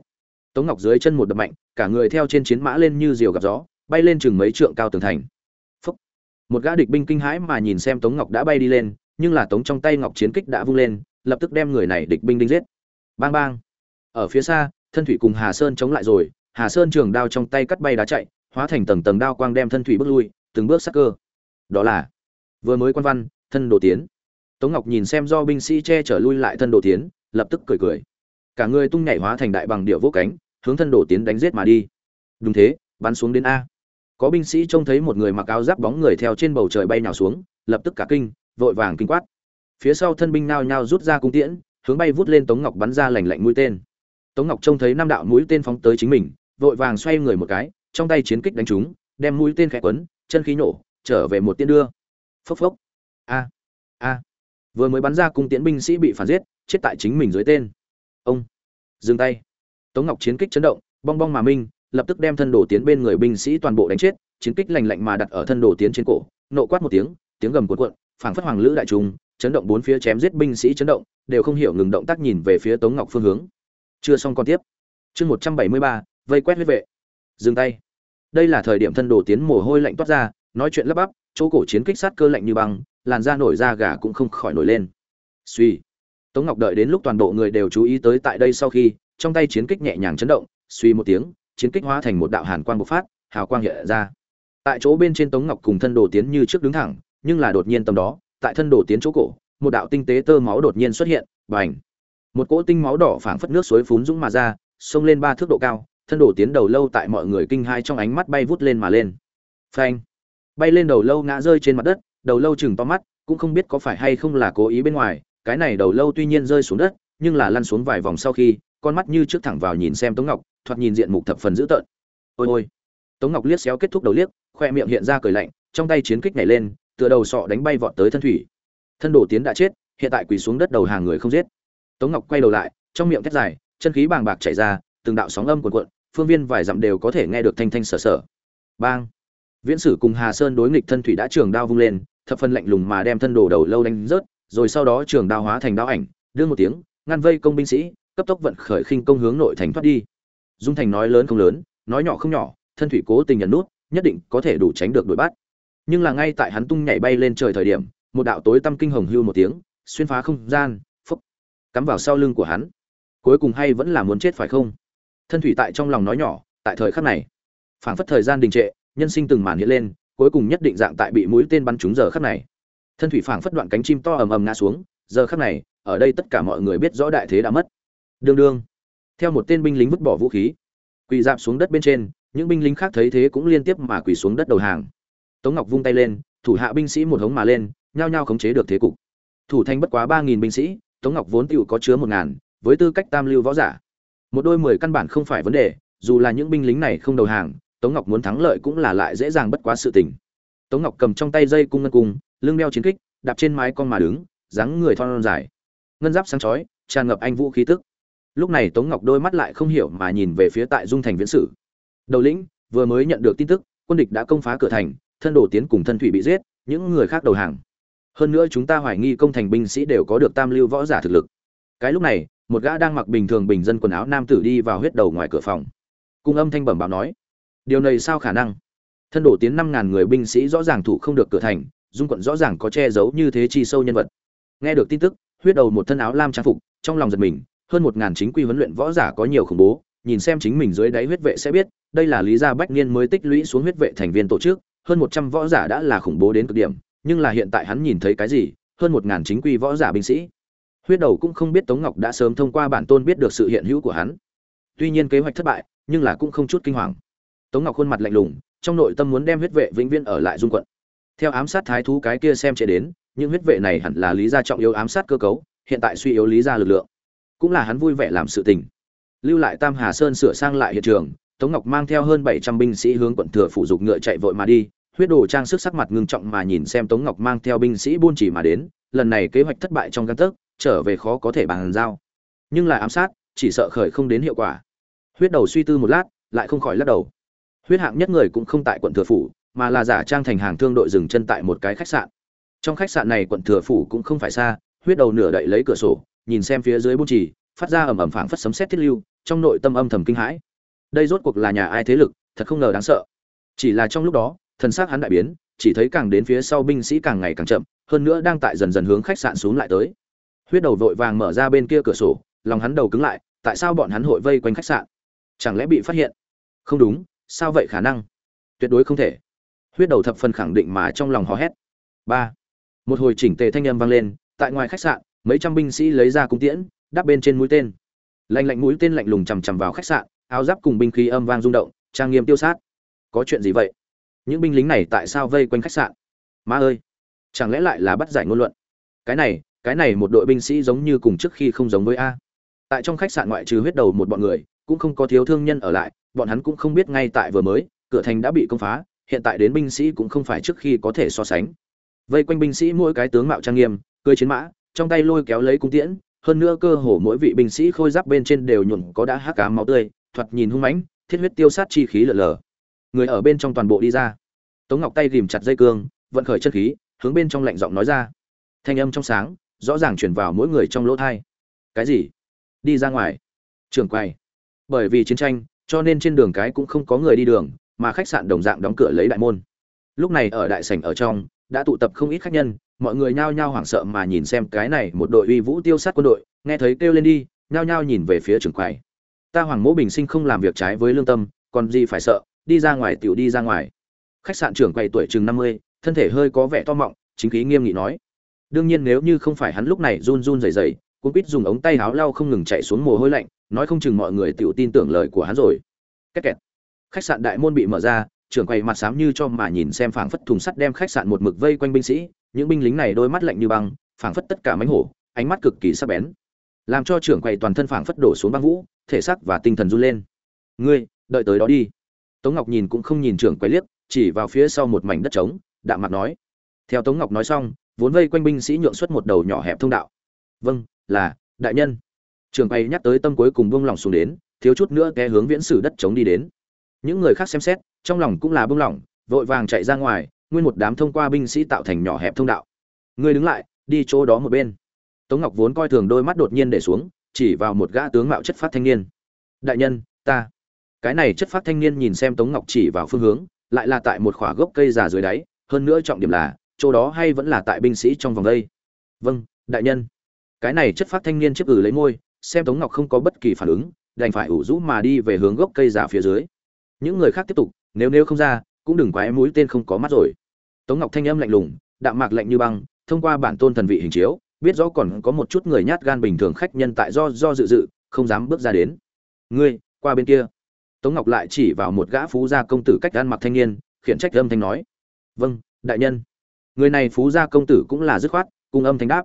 tống ngọc dưới chân một đập mạnh, cả người theo trên chiến mã lên như diều gặp gió, bay lên chừng mấy trượng cao tường thành. Phúc. một gã địch binh kinh hãi mà nhìn xem tống ngọc đã bay đi lên, nhưng là tống trong tay ngọc chiến kích đã vung lên, lập tức đem người này địch binh đinh giết. Bang bang. Ở phía xa, thân thủy cùng hà sơn chống lại rồi, hà sơn trường đao trong tay cắt bay đá chạy, hóa thành tầng tầng đao quang đem thân thủy bước lui, từng bước sắc cơ. Đó là, vừa mới quan văn, thân đồ tiến. Tống ngọc nhìn xem do binh sĩ che chở lui lại thân đồ tiến, lập tức cười cười cả người tung nhảy hóa thành đại bằng điệu vỗ cánh, hướng thân đổ tiến đánh giết mà đi. Đúng thế, bắn xuống đến a. Có binh sĩ trông thấy một người mặc áo giáp bóng người theo trên bầu trời bay nào xuống, lập tức cả kinh, vội vàng kinh quát. Phía sau thân binh nao nhao rút ra cung tiễn, hướng bay vút lên tống ngọc bắn ra lành lạnh mũi tên. Tống ngọc trông thấy năm đạo mũi tên phóng tới chính mình, vội vàng xoay người một cái, trong tay chiến kích đánh trúng, đem mũi tên khẽ quấn, chân khí nổ, trở về một tiên đưa. Phốc phốc. A a. Vừa mới bắn ra cung tiễn binh sĩ bị phản giết, chết tại chính mình dưới tên ông. Dừng tay. Tống ngọc chiến kích chấn động, bong bong mà minh, lập tức đem thân đồ tiến bên người binh sĩ toàn bộ đánh chết, chiến kích lành lạnh mà đặt ở thân đồ tiến trên cổ, nộ quát một tiếng tiếng gầm cuộn cuộn, phảng phất hoàng lữ đại trung chấn động bốn phía chém giết binh sĩ chấn động, đều không hiểu ngừng động tác nhìn về phía tống ngọc phương hướng. Chưa xong còn tiếp. Chương một trăm bảy mươi ba, vây quét huyết vệ. Dừng tay. Đây là thời điểm thân đồ tiến mồ hôi lạnh toát ra, nói chuyện lấp bắp, chỗ cổ chiến kích sát cơ lạnh như băng, làn da nổi da gà cũng không khỏi nổi lên. Suy tống ngọc đợi đến lúc toàn bộ người đều chú ý tới tại đây sau khi, trong tay chiến kích nhẹ nhàng chấn động, suy một tiếng, chiến kích hóa thành một đạo hàn quang bộc phát, hào quang hiện ra. Tại chỗ bên trên tống ngọc cùng thân đồ tiến như trước đứng thẳng, nhưng là đột nhiên tầm đó, tại thân đồ tiến chỗ cổ, một đạo tinh tế tơ máu đột nhiên xuất hiện, bành! Một cỗ tinh máu đỏ phảng phất nước suối phún dũng mà ra, xông lên ba thước độ cao, thân đồ tiến đầu lâu tại mọi người kinh hai trong ánh mắt bay vút lên mà lên. Phanh! Bay lên đầu lâu ngã rơi trên mặt đất, đầu lâu chừng to mắt, cũng không biết có phải hay không là cố ý bên ngoài cái này đầu lâu tuy nhiên rơi xuống đất, nhưng là lăn xuống vài vòng sau khi, con mắt như trước thẳng vào nhìn xem tống ngọc, thoạt nhìn diện mục thập phần dữ tợn. Ôi ôi. Tống ngọc liếc xéo kết thúc đầu liếc, khoe miệng hiện ra cười lạnh, trong tay chiến kích nhảy lên, tựa đầu sọ đánh bay vọt tới thân thủy. Thân đồ tiến đã chết, hiện tại quỳ xuống đất đầu hàng người không giết. Tống ngọc quay đầu lại, trong miệng thét dài, chân khí bàng bạc chảy ra, từng đạo sóng âm cuộn cuộn, phương viên vài dặm đều có thể nghe được thanh thanh sở sở. Bang. Viễn sử cùng hà sơn đối nghịch thân thủy đã trường đao vung lên, thập phân lạnh lùng mà đem thân đồ đầu lâu đánh rớt rồi sau đó trường đao hóa thành đao ảnh đưa một tiếng ngăn vây công binh sĩ cấp tốc vận khởi khinh công hướng nội thành thoát đi. Dung thành nói lớn không lớn nói nhỏ không nhỏ thân thủy cố tình nhận nút nhất định có thể đủ tránh được đuổi bắt. Nhưng là ngay tại hắn tung nhảy bay lên trời thời điểm một đạo tối tăm kinh hồng hưu một tiếng xuyên phá không gian phốc, cắm vào sau lưng của hắn. Cuối cùng hay vẫn là muốn chết phải không? Thân thủy tại trong lòng nói nhỏ tại thời khắc này phảng phất thời gian đình trệ nhân sinh từng màn hiện lên cuối cùng nhất định dạng tại bị mũi tên bắn trúng giờ khắc này thân thủy phảng phất đoạn cánh chim to ầm ầm ngã xuống, giờ khắc này, ở đây tất cả mọi người biết rõ đại thế đã mất. Đương đương. Theo một tên binh lính vứt bỏ vũ khí, quỳ dạp xuống đất bên trên, những binh lính khác thấy thế cũng liên tiếp mà quỳ xuống đất đầu hàng. Tống ngọc vung tay lên, thủ hạ binh sĩ một hống mà lên, nhao nhao khống chế được thế cục. Thủ thành bất quá ba nghìn binh sĩ, tống ngọc vốn tựu có chứa một ngàn, với tư cách tam lưu võ giả. Một đôi mười căn bản không phải vấn đề, dù là những binh lính này không đầu hàng, tống ngọc muốn thắng lợi cũng là lại dễ dàng bất quá sự tình. Tống ngọc cầm trong tay dây cung ngân cung lưng đeo chiến kích, đạp trên mái con mà đứng, dáng người thon dài. Ngân giáp sáng chói, tràn ngập anh vũ khí tức. Lúc này tống ngọc đôi mắt lại không hiểu mà nhìn về phía tại dung thành viễn sử. Đầu lĩnh, vừa mới nhận được tin tức, quân địch đã công phá cửa thành, thân đồ tiến cùng thân thủy bị giết, những người khác đầu hàng. Hơn nữa chúng ta hoài nghi công thành binh sĩ đều có được tam lưu võ giả thực lực. Cái lúc này, một gã đang mặc bình thường bình dân quần áo nam tử đi vào huyết đầu ngoài cửa phòng. Cung âm thanh bẩm báo nói, điều này sao khả năng? Thân đổ tiến năm ngàn người binh sĩ rõ ràng thủ không được cửa thành dung quận rõ ràng có che giấu như thế chi sâu nhân vật. Nghe được tin tức, huyết đầu một thân áo lam trang phục, trong lòng giật mình, hơn một ngàn chính quy huấn luyện võ giả có nhiều khủng bố, nhìn xem chính mình dưới đáy huyết vệ sẽ biết, đây là lý gia bách niên mới tích lũy xuống huyết vệ thành viên tổ chức, hơn một trăm võ giả đã là khủng bố đến cực điểm, nhưng là hiện tại hắn nhìn thấy cái gì, hơn một ngàn chính quy võ giả binh sĩ. Huyết đầu cũng không biết tống ngọc đã sớm thông qua bản tôn biết được sự hiện hữu của hắn. Tuy nhiên kế hoạch thất bại, nhưng là cũng không chút kinh hoàng. Tống ngọc khuôn mặt lạnh lùng, trong nội tâm muốn đem huyết vệ vĩnh viễn ở lại dung quận theo ám sát thái thú cái kia xem chế đến, những huyết vệ này hẳn là lý gia trọng yếu ám sát cơ cấu, hiện tại suy yếu lý gia lực lượng. Cũng là hắn vui vẻ làm sự tình. Lưu lại tam hà sơn sửa sang lại hiện trường, tống ngọc mang theo hơn bảy trăm binh sĩ hướng quận thừa phủ dục ngựa chạy vội mà đi, huyết đồ trang sức sắc mặt ngưng trọng mà nhìn xem tống ngọc mang theo binh sĩ buôn chỉ mà đến, lần này kế hoạch thất bại trong căn tấc, trở về khó có thể bàn giao. Nhưng là ám sát, chỉ sợ khởi không đến hiệu quả. Huyết đầu suy tư một lát, lại không khỏi lắc đầu. Huyết hạng nhất người cũng không tại quận thừa phủ mà là giả trang thành hàng thương đội dừng chân tại một cái khách sạn. Trong khách sạn này quận thừa phủ cũng không phải xa, huyết đầu nửa đậy lấy cửa sổ, nhìn xem phía dưới bút chỉ phát ra ầm ầm phảng phất sấm sét thiết lưu, trong nội tâm âm thầm kinh hãi. Đây rốt cuộc là nhà ai thế lực, thật không ngờ đáng sợ. Chỉ là trong lúc đó, thần xác hắn đại biến, chỉ thấy càng đến phía sau binh sĩ càng ngày càng chậm, hơn nữa đang tại dần dần hướng khách sạn xuống lại tới. Huyết đầu vội vàng mở ra bên kia cửa sổ, lòng hắn đầu cứng lại, tại sao bọn hắn hội vây quanh khách sạn? Chẳng lẽ bị phát hiện? Không đúng, sao vậy khả năng? Tuyệt đối không thể huyết đầu thập phần khẳng định mà trong lòng hò hét. Ba. Một hồi chỉnh tề thanh âm vang lên, tại ngoài khách sạn, mấy trăm binh sĩ lấy ra cung tiễn, đắp bên trên mũi tên. Lạnh lạnh mũi tên lạnh lùng chằm chằm vào khách sạn, áo giáp cùng binh khí âm vang rung động, trang nghiêm tiêu sát. Có chuyện gì vậy? Những binh lính này tại sao vây quanh khách sạn? Ma ơi! Chẳng lẽ lại là bắt giải ngôn luận? Cái này cái này một đội binh sĩ giống như cùng trước khi không giống với a. Tại trong khách sạn ngoại trừ huyết đầu một bọn người, cũng không có thiếu thương nhân ở lại, bọn hắn cũng không biết ngay tại vừa mới, cửa thành đã bị công phá hiện tại đến binh sĩ cũng không phải trước khi có thể so sánh. Vây quanh binh sĩ mỗi cái tướng mạo trang nghiêm cưỡi chiến mã, trong tay lôi kéo lấy cung tiễn, hơn nữa cơ hồ mỗi vị binh sĩ khôi giáp bên trên đều nhuộm có đã hắc cá máu tươi, thoạt nhìn hung mãnh, thiết huyết tiêu sát chi khí lở lờ. Người ở bên trong toàn bộ đi ra. Tống ngọc tay ghìm chặt dây cương, vận khởi chân khí, hướng bên trong lạnh giọng nói ra. Thanh âm trong sáng, rõ ràng truyền vào mỗi người trong lỗ thai. Cái gì? Đi ra ngoài. Trường quay bởi vì chiến tranh, cho nên trên đường cái cũng không có người đi đường mà khách sạn đồng dạng đóng cửa lấy đại môn. Lúc này ở đại sảnh ở trong, đã tụ tập không ít khách nhân, mọi người nhao nhao hoảng sợ mà nhìn xem cái này một đội uy vũ tiêu sát quân đội, nghe thấy kêu lên đi, nhao nhao nhìn về phía trường quầy. Ta hoàng mỗ bình sinh không làm việc trái với lương tâm, còn gì phải sợ, đi ra ngoài tiểu đi ra ngoài. Khách sạn trưởng quầy tuổi chừng năm mươi, thân thể hơi có vẻ to mọng, chính khí nghiêm nghị nói. Đương nhiên nếu như không phải hắn lúc này run run rẩy rẩy cũng biết dùng ống tay áo lau không ngừng chạy xuống mồ hôi lạnh, nói không chừng mọi người tiểu tin tưởng lời của hắn rồi. Két kẹt. Khách sạn đại môn bị mở ra, trưởng quầy mặt xám như cho mà nhìn xem phảng phất thùng sắt đem khách sạn một mực vây quanh binh sĩ, những binh lính này đôi mắt lạnh như băng, phảng phất tất cả mánh hổ, ánh mắt cực kỳ sắc bén. Làm cho trưởng quầy toàn thân phảng phất đổ xuống băng vũ, thể xác và tinh thần run lên. "Ngươi, đợi tới đó đi." Tống Ngọc nhìn cũng không nhìn trưởng quầy liếc, chỉ vào phía sau một mảnh đất trống, đạm mặt nói. Theo Tống Ngọc nói xong, vốn vây quanh binh sĩ nhượng xuất một đầu nhỏ hẹp thông đạo. "Vâng, là, đại nhân." Trưởng quầy nhắc tới tâm cuối cùng buông lòng xuống đến, thiếu chút nữa té hướng viễn sử đất trống đi đến những người khác xem xét, trong lòng cũng là bưng lỏng, vội vàng chạy ra ngoài, nguyên một đám thông qua binh sĩ tạo thành nhỏ hẹp thông đạo. Ngươi đứng lại, đi chỗ đó một bên. Tống ngọc vốn coi thường đôi mắt đột nhiên để xuống, chỉ vào một gã tướng mạo chất phát thanh niên. Đại nhân, ta. Cái này chất phát thanh niên nhìn xem tống ngọc chỉ vào phương hướng, lại là tại một khỏa gốc cây già dưới đáy, hơn nữa trọng điểm là, chỗ đó hay vẫn là tại binh sĩ trong vòng đây. Vâng đại nhân. Cái này chất phát thanh niên chiếc ử ừ lấy môi, xem tống ngọc không có bất kỳ phản ứng, đành phải ủ rũ mà đi về hướng gốc cây giả phía dưới những người khác tiếp tục, nếu nếu không ra, cũng đừng quái mũi tên không có mắt rồi. Tống ngọc thanh âm lạnh lùng, đạm mạc lạnh như băng, thông qua bản tôn thần vị hình chiếu, biết rõ còn có một chút người nhát gan bình thường khách nhân tại do do dự dự, không dám bước ra đến. Ngươi, qua bên kia. Tống ngọc lại chỉ vào một gã phú gia công tử cách ăn mặc thanh niên, khiển trách âm thanh nói. Vâng đại nhân. Người này phú gia công tử cũng là dứt khoát, cùng âm thanh đáp.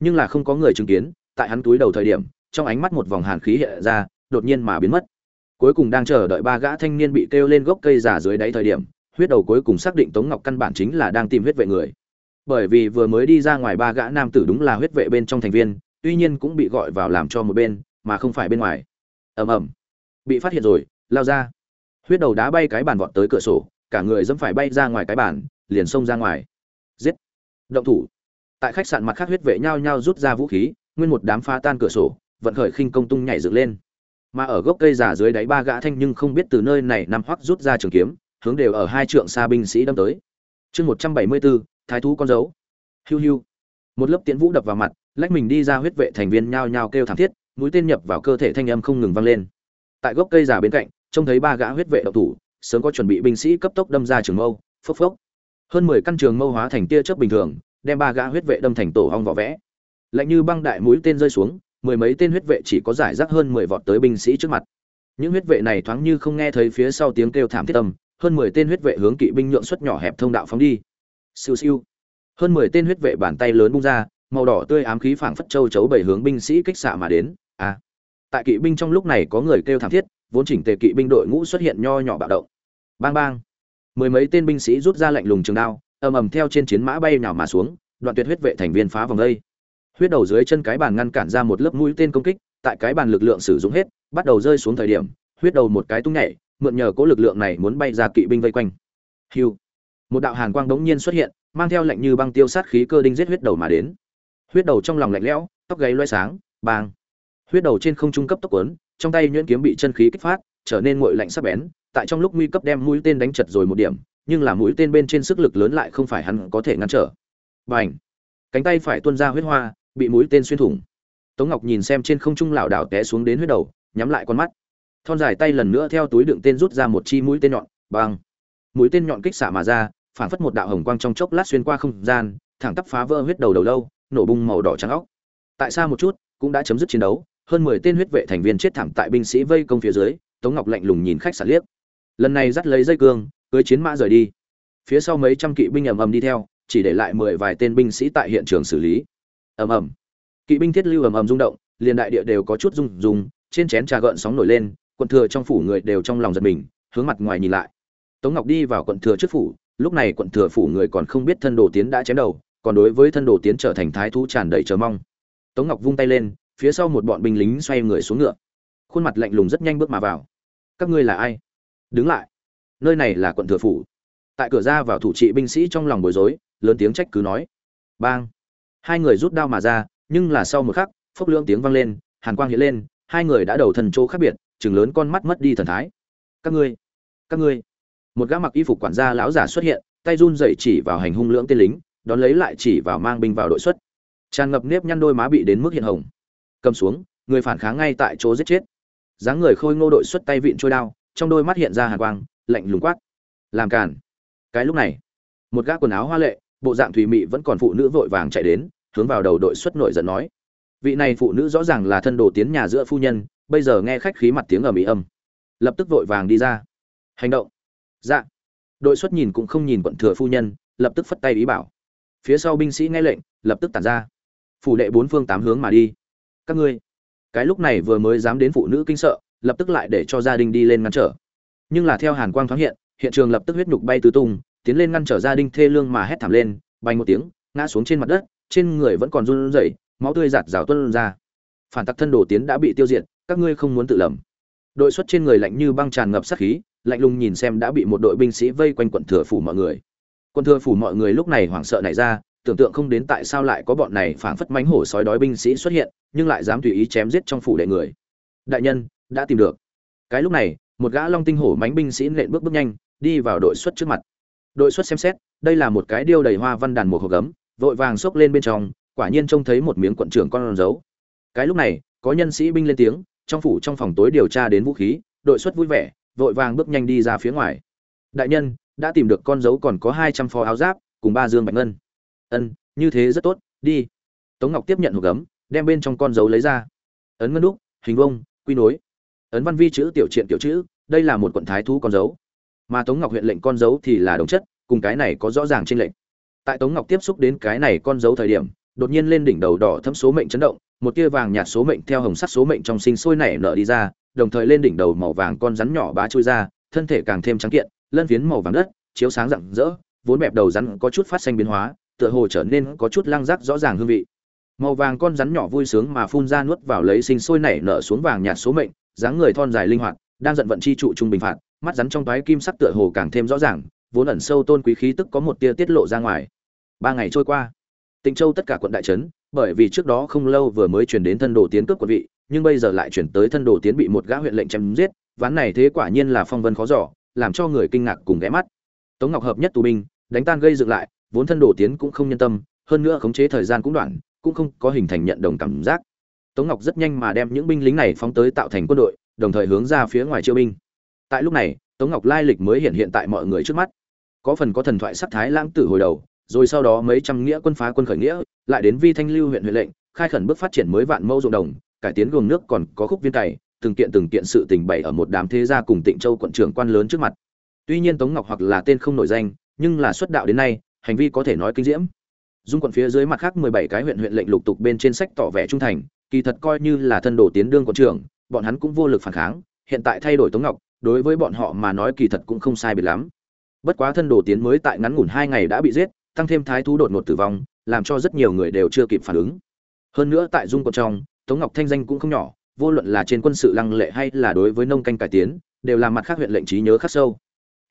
Nhưng là không có người chứng kiến, tại hắn túi đầu thời điểm, trong ánh mắt một vòng hàn khí hiện ra, đột nhiên mà biến mất cuối cùng đang chờ đợi ba gã thanh niên bị kêu lên gốc cây giả dưới đáy thời điểm, huyết đầu cuối cùng xác định tống ngọc căn bản chính là đang tìm huyết vệ người. Bởi vì vừa mới đi ra ngoài ba gã nam tử đúng là huyết vệ bên trong thành viên, tuy nhiên cũng bị gọi vào làm cho một bên, mà không phải bên ngoài. Ầm ầm. Bị phát hiện rồi, lao ra. Huyết đầu đá bay cái bàn vọt tới cửa sổ, cả người dẫm phải bay ra ngoài cái bàn, liền xông ra ngoài. Giết. Động thủ. Tại khách sạn mặt khác huyết vệ nhau nhau rút ra vũ khí, nguyên một đám phá tan cửa sổ, vận khởi khinh công tung nhảy dựng lên mà ở gốc cây giả dưới đáy ba gã thanh nhưng không biết từ nơi này nằm hoắc rút ra trường kiếm, hướng đều ở hai trượng xa binh sĩ đâm tới. Chương một trăm bảy mươi bốn, thái thú con dấu. Hiu hiu. Một lớp tiễn vũ đập vào mặt, lách mình đi ra huyết vệ thành viên nhao nhao kêu thảm thiết, mũi tên nhập vào cơ thể thanh âm không ngừng vang lên. Tại gốc cây giả bên cạnh, trông thấy ba gã huyết vệ đậu thủ, sớm có chuẩn bị binh sĩ cấp tốc đâm ra trường mâu, phốc phốc. Hơn mười căn trường mâu hóa thành tia chớp bình thường, đem ba gã huyết vệ đâm thành tổ hong vỏ vẽ. Lạnh như băng đại mũi tên rơi xuống mười mấy tên huyết vệ chỉ có giải rác hơn mười vọt tới binh sĩ trước mặt. Những huyết vệ này thoáng như không nghe thấy phía sau tiếng kêu thảm thiết âm, hơn mười tên huyết vệ hướng kỵ binh nhượng xuất nhỏ hẹp thông đạo phóng đi. Siêu siêu. Hơn mười tên huyết vệ bàn tay lớn bung ra, màu đỏ tươi ám khí phảng phất châu chấu bảy hướng binh sĩ kích xạ mà đến. À. Tại kỵ binh trong lúc này có người kêu thảm thiết, vốn chỉnh tề kỵ binh đội ngũ xuất hiện nho nhỏ bạo động. Bang bang. Mười mấy tên binh sĩ rút ra lạnh lùng trường đao, ầm ầm theo trên chiến mã bay nào mà xuống, đoạn tuyệt huyết vệ thành viên phá vòng đây huyết đầu dưới chân cái bàn ngăn cản ra một lớp mũi tên công kích, tại cái bàn lực lượng sử dụng hết, bắt đầu rơi xuống thời điểm, huyết đầu một cái tung nhảy, mượn nhờ cố lực lượng này muốn bay ra kỵ binh vây quanh. Hiu. Một đạo hàn quang đống nhiên xuất hiện, mang theo lệnh như băng tiêu sát khí cơ đinh giết huyết đầu mà đến. Huyết đầu trong lòng lạnh lẽo, tóc gáy loay sáng bang huyết đầu trên không trung cấp tốc quấn trong tay nhuyễn kiếm bị chân khí kích phát, trở nên nguội lạnh sắc bén, tại trong lúc nguy cấp đem mũi tên đánh chật rồi một điểm, nhưng là mũi tên bên trên sức lực lớn lại không phải hắn có thể ngăn trở. Bành. Cánh tay phải tuôn ra huyết hoa bị mũi tên xuyên thủng. Tống ngọc nhìn xem trên không trung lảo đảo té xuống đến huyết đầu, nhắm lại con mắt. Thon dài tay lần nữa theo túi đựng tên rút ra một chi mũi tên nhọn băng mũi tên nhọn kích xạ mà ra, phản phất một đạo hồng quang trong chốc lát xuyên qua không gian, thẳng tắp phá vỡ huyết đầu đầu lâu, nổ bung màu đỏ trắng óc. Tại sao một chút, cũng đã chấm dứt chiến đấu, hơn mười tên huyết vệ thành viên chết thảm tại binh sĩ vây công phía dưới, tống ngọc lạnh lùng nhìn khách sạn liếc. Lần này dắt lấy dây cương, cưới chiến mã rời đi. Phía sau mấy trăm kỵ binh ầm ầm đi theo, chỉ để lại mười vài tên binh sĩ tại hiện trường xử lý ầm ầm. Kỵ binh thiết lưu ầm ầm rung động, liền đại địa đều có chút rung rung, trên chén trà gợn sóng nổi lên, quận thừa trong phủ người đều trong lòng giật mình, hướng mặt ngoài nhìn lại. Tống ngọc đi vào quận thừa trước phủ, lúc này quận thừa phủ người còn không biết thân đồ tiến đã chém đầu, còn đối với thân đồ tiến trở thành thái thú tràn đầy chờ mong. Tống ngọc vung tay lên, phía sau một bọn binh lính xoay người xuống ngựa. Khuôn mặt lạnh lùng rất nhanh bước mà vào. Các ngươi là ai? Đứng lại. Nơi này là quận thừa phủ. Tại cửa ra vào thủ trị binh sĩ trong lòng bối rối, lớn tiếng trách cứ nói. Bang hai người rút đao mà ra, nhưng là sau một khắc, phốc lưỡng tiếng vang lên, hàn quang hiện lên, hai người đã đầu thần chỗ khác biệt, chừng lớn con mắt mất đi thần thái. Các ngươi các ngươi. Một gã mặc y phục quản gia lão giả xuất hiện, tay run dậy chỉ vào hành hung lưỡng tên lính, đón lấy lại chỉ vào mang binh vào đội xuất. Tràn ngập nếp nhăn đôi má bị đến mức hiện hồng. Cầm xuống, người phản kháng ngay tại chỗ giết chết. Dáng người khôi ngô đội xuất tay vịn trôi đao, trong đôi mắt hiện ra hàn quang, lạnh lùng quát. Làm cản cái lúc này, một gã quần áo hoa lệ bộ dạng thùy mị vẫn còn phụ nữ vội vàng chạy đến, hướng vào đầu đội xuất nổi giận nói. Vị này phụ nữ rõ ràng là thân đồ tiến nhà giữa phu nhân, bây giờ nghe khách khí mặt tiếng ở mỹ âm. Lập tức vội vàng đi ra. Hành động. Dạ. Đội xuất nhìn cũng không nhìn quận thừa phu nhân, lập tức phất tay ý bảo. Phía sau binh sĩ nghe lệnh, lập tức tản ra. Phủ đệ bốn phương tám hướng mà đi. Các ngươi. Cái lúc này vừa mới dám đến phụ nữ kinh sợ, lập tức lại để cho gia đình đi lên ngăn trở. Nhưng là theo hàn quang thoáng hiện hiện trường lập tức huyết nhục bay tứ tung tiến lên ngăn trở gia đình thê lương mà hét thảm lên, bay một tiếng, ngã xuống trên mặt đất, trên người vẫn còn run rẩy, máu tươi giạt rào tuôn ra. Phản tặc thân đồ tiến đã bị tiêu diệt, các ngươi không muốn tự lầm. Đội xuất trên người lạnh như băng tràn ngập sát khí, lạnh lùng nhìn xem đã bị một đội binh sĩ vây quanh quận thừa phủ mọi người. Quân thừa phủ mọi người lúc này hoảng sợ nảy ra, tưởng tượng không đến tại sao lại có bọn này phảng phất mánh hổ sói đói binh sĩ xuất hiện, nhưng lại dám tùy ý chém giết trong phủ đệ người. Đại nhân, đã tìm được. Cái lúc này, một gã long tinh hổ mánh binh sĩ nện bước bước nhanh, đi vào đội xuất trước mặt đội xuất xem xét, đây là một cái điêu đầy hoa văn đàn một hộp gấm, vội vàng xốc lên bên trong, quả nhiên trông thấy một miếng quận trưởng con dấu. Cái lúc này, có nhân sĩ binh lên tiếng, trong phủ trong phòng tối điều tra đến vũ khí, đội xuất vui vẻ, vội vàng bước nhanh đi ra phía ngoài. Đại nhân, đã tìm được con dấu còn có hai trăm phó áo giáp, cùng ba dương bạch ngân. Ân, như thế rất tốt, đi. Tống ngọc tiếp nhận hộp gấm, đem bên trong con dấu lấy ra. Ấn ngân đúc, hình vông quy nối. Ấn văn vi chữ tiểu triện tiểu chữ, đây là một quận thái thú con dấu mà tống ngọc huyện lệnh con dấu thì là đồng chất, cùng cái này có rõ ràng trên lệnh tại tống ngọc tiếp xúc đến cái này con dấu thời điểm, đột nhiên lên đỉnh đầu đỏ thấm số mệnh chấn động, một tia vàng nhạt số mệnh theo hồng sắc số mệnh trong sinh sôi nảy nở đi ra, đồng thời lên đỉnh đầu màu vàng con rắn nhỏ bá chui ra, thân thể càng thêm trắng kiện, lân phiến màu vàng đất, chiếu sáng rạng rỡ, vốn bẹp đầu rắn có chút phát xanh biến hóa, tựa hồ trở nên có chút lăng rắc rõ ràng hương vị. Màu vàng con rắn nhỏ vui sướng mà phun ra nuốt vào lấy sinh sôi nảy nở xuống vàng nhạt số mệnh, dáng người thon dài linh hoạt, đang giận vận chi trụ trung bình phạt mắt rắn trong toái kim sắc tựa hồ càng thêm rõ ràng, vốn ẩn sâu tôn quý khí tức có một tia tiết lộ ra ngoài. Ba ngày trôi qua, tịnh châu tất cả quận đại trấn, bởi vì trước đó không lâu vừa mới chuyển đến thân đồ tiến cướp quận vị, nhưng bây giờ lại chuyển tới thân đồ tiến bị một gã huyện lệnh chém giết, ván này thế quả nhiên là phong vân khó giỏ làm cho người kinh ngạc cùng ghé mắt. Tống ngọc hợp nhất tù binh, đánh tan gây dựng lại, vốn thân đồ tiến cũng không nhân tâm, hơn nữa khống chế thời gian cũng đoạn, cũng không có hình thành nhận đồng cảm giác. Tống ngọc rất nhanh mà đem những binh lính này phóng tới tạo thành quân đội, đồng thời hướng ra phía ngoài chiêu binh tại lúc này, tống ngọc lai lịch mới hiện hiện tại mọi người trước mắt. Có phần có thần thoại sắc thái lãng tử hồi đầu, rồi sau đó mấy trăm nghĩa quân phá quân khởi nghĩa, lại đến vi thanh lưu huyện huyện lệnh, khai khẩn bước phát triển mới vạn mẫu ruộng đồng, cải tiến gồm nước còn có khúc viên cày, từng kiện từng kiện sự tình bày ở một đám thế gia cùng tịnh châu quận trưởng quan lớn trước mặt. Tuy nhiên tống ngọc hoặc là tên không nổi danh, nhưng là xuất đạo đến nay, hành vi có thể nói kinh diễm. Dung quận phía dưới mặt khác mười bảy cái huyện huyện lệnh lục tục bên trên sách tỏ vẻ trung thành, kỳ thật coi như là thân đồ tiến đương quận trưởng, bọn hắn cũng vô lực phản kháng, hiện tại thay đổi tống ngọc đối với bọn họ mà nói kỳ thật cũng không sai biệt lắm. Bất quá thân đồ tiến mới tại ngắn ngủn hai ngày đã bị giết, tăng thêm thái thú đột ngột tử vong, làm cho rất nhiều người đều chưa kịp phản ứng. Hơn nữa tại dung quận trong, tống ngọc thanh danh cũng không nhỏ, vô luận là trên quân sự lăng lệ hay là đối với nông canh cải tiến, đều làm mặt khác huyện lệnh trí nhớ khắc sâu.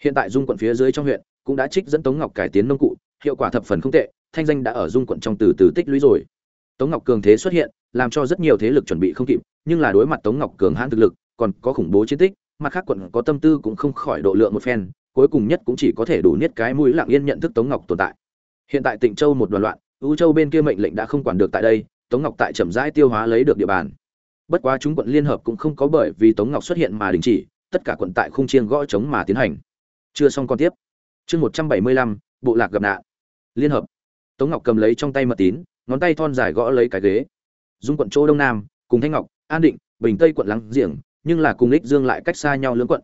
Hiện tại dung quận phía dưới trong huyện cũng đã trích dẫn tống ngọc cải tiến nông cụ, hiệu quả thập phần không tệ, thanh danh đã ở dung quận trong từ từ tích lũy rồi. Tống ngọc cường thế xuất hiện, làm cho rất nhiều thế lực chuẩn bị không kịp, nhưng là đối mặt tống ngọc cường hãn thực lực, còn có khủng bố chiến tích mặt khác quận có tâm tư cũng không khỏi độ lượng một phen, cuối cùng nhất cũng chỉ có thể đủ niết cái mũi lặng yên nhận thức tống ngọc tồn tại. Hiện tại tịnh châu một đoàn loạn, u châu bên kia mệnh lệnh đã không quản được tại đây, tống ngọc tại trầm rãi tiêu hóa lấy được địa bàn. Bất quá chúng quận liên hợp cũng không có bởi vì tống ngọc xuất hiện mà đình chỉ, tất cả quận tại khung chiêng gõ chống mà tiến hành. Chưa xong còn tiếp. Chương một trăm bảy mươi lăm, bộ lạc gặp nạn. Liên hợp. Tống ngọc cầm lấy trong tay mật tín, ngón tay thon dài gõ lấy cái ghế. Dung quận chỗ đông nam, cùng thanh ngọc, an định, bình tây quận lắng giềng nhưng là cùng ích dương lại cách xa nhau lưỡng quận.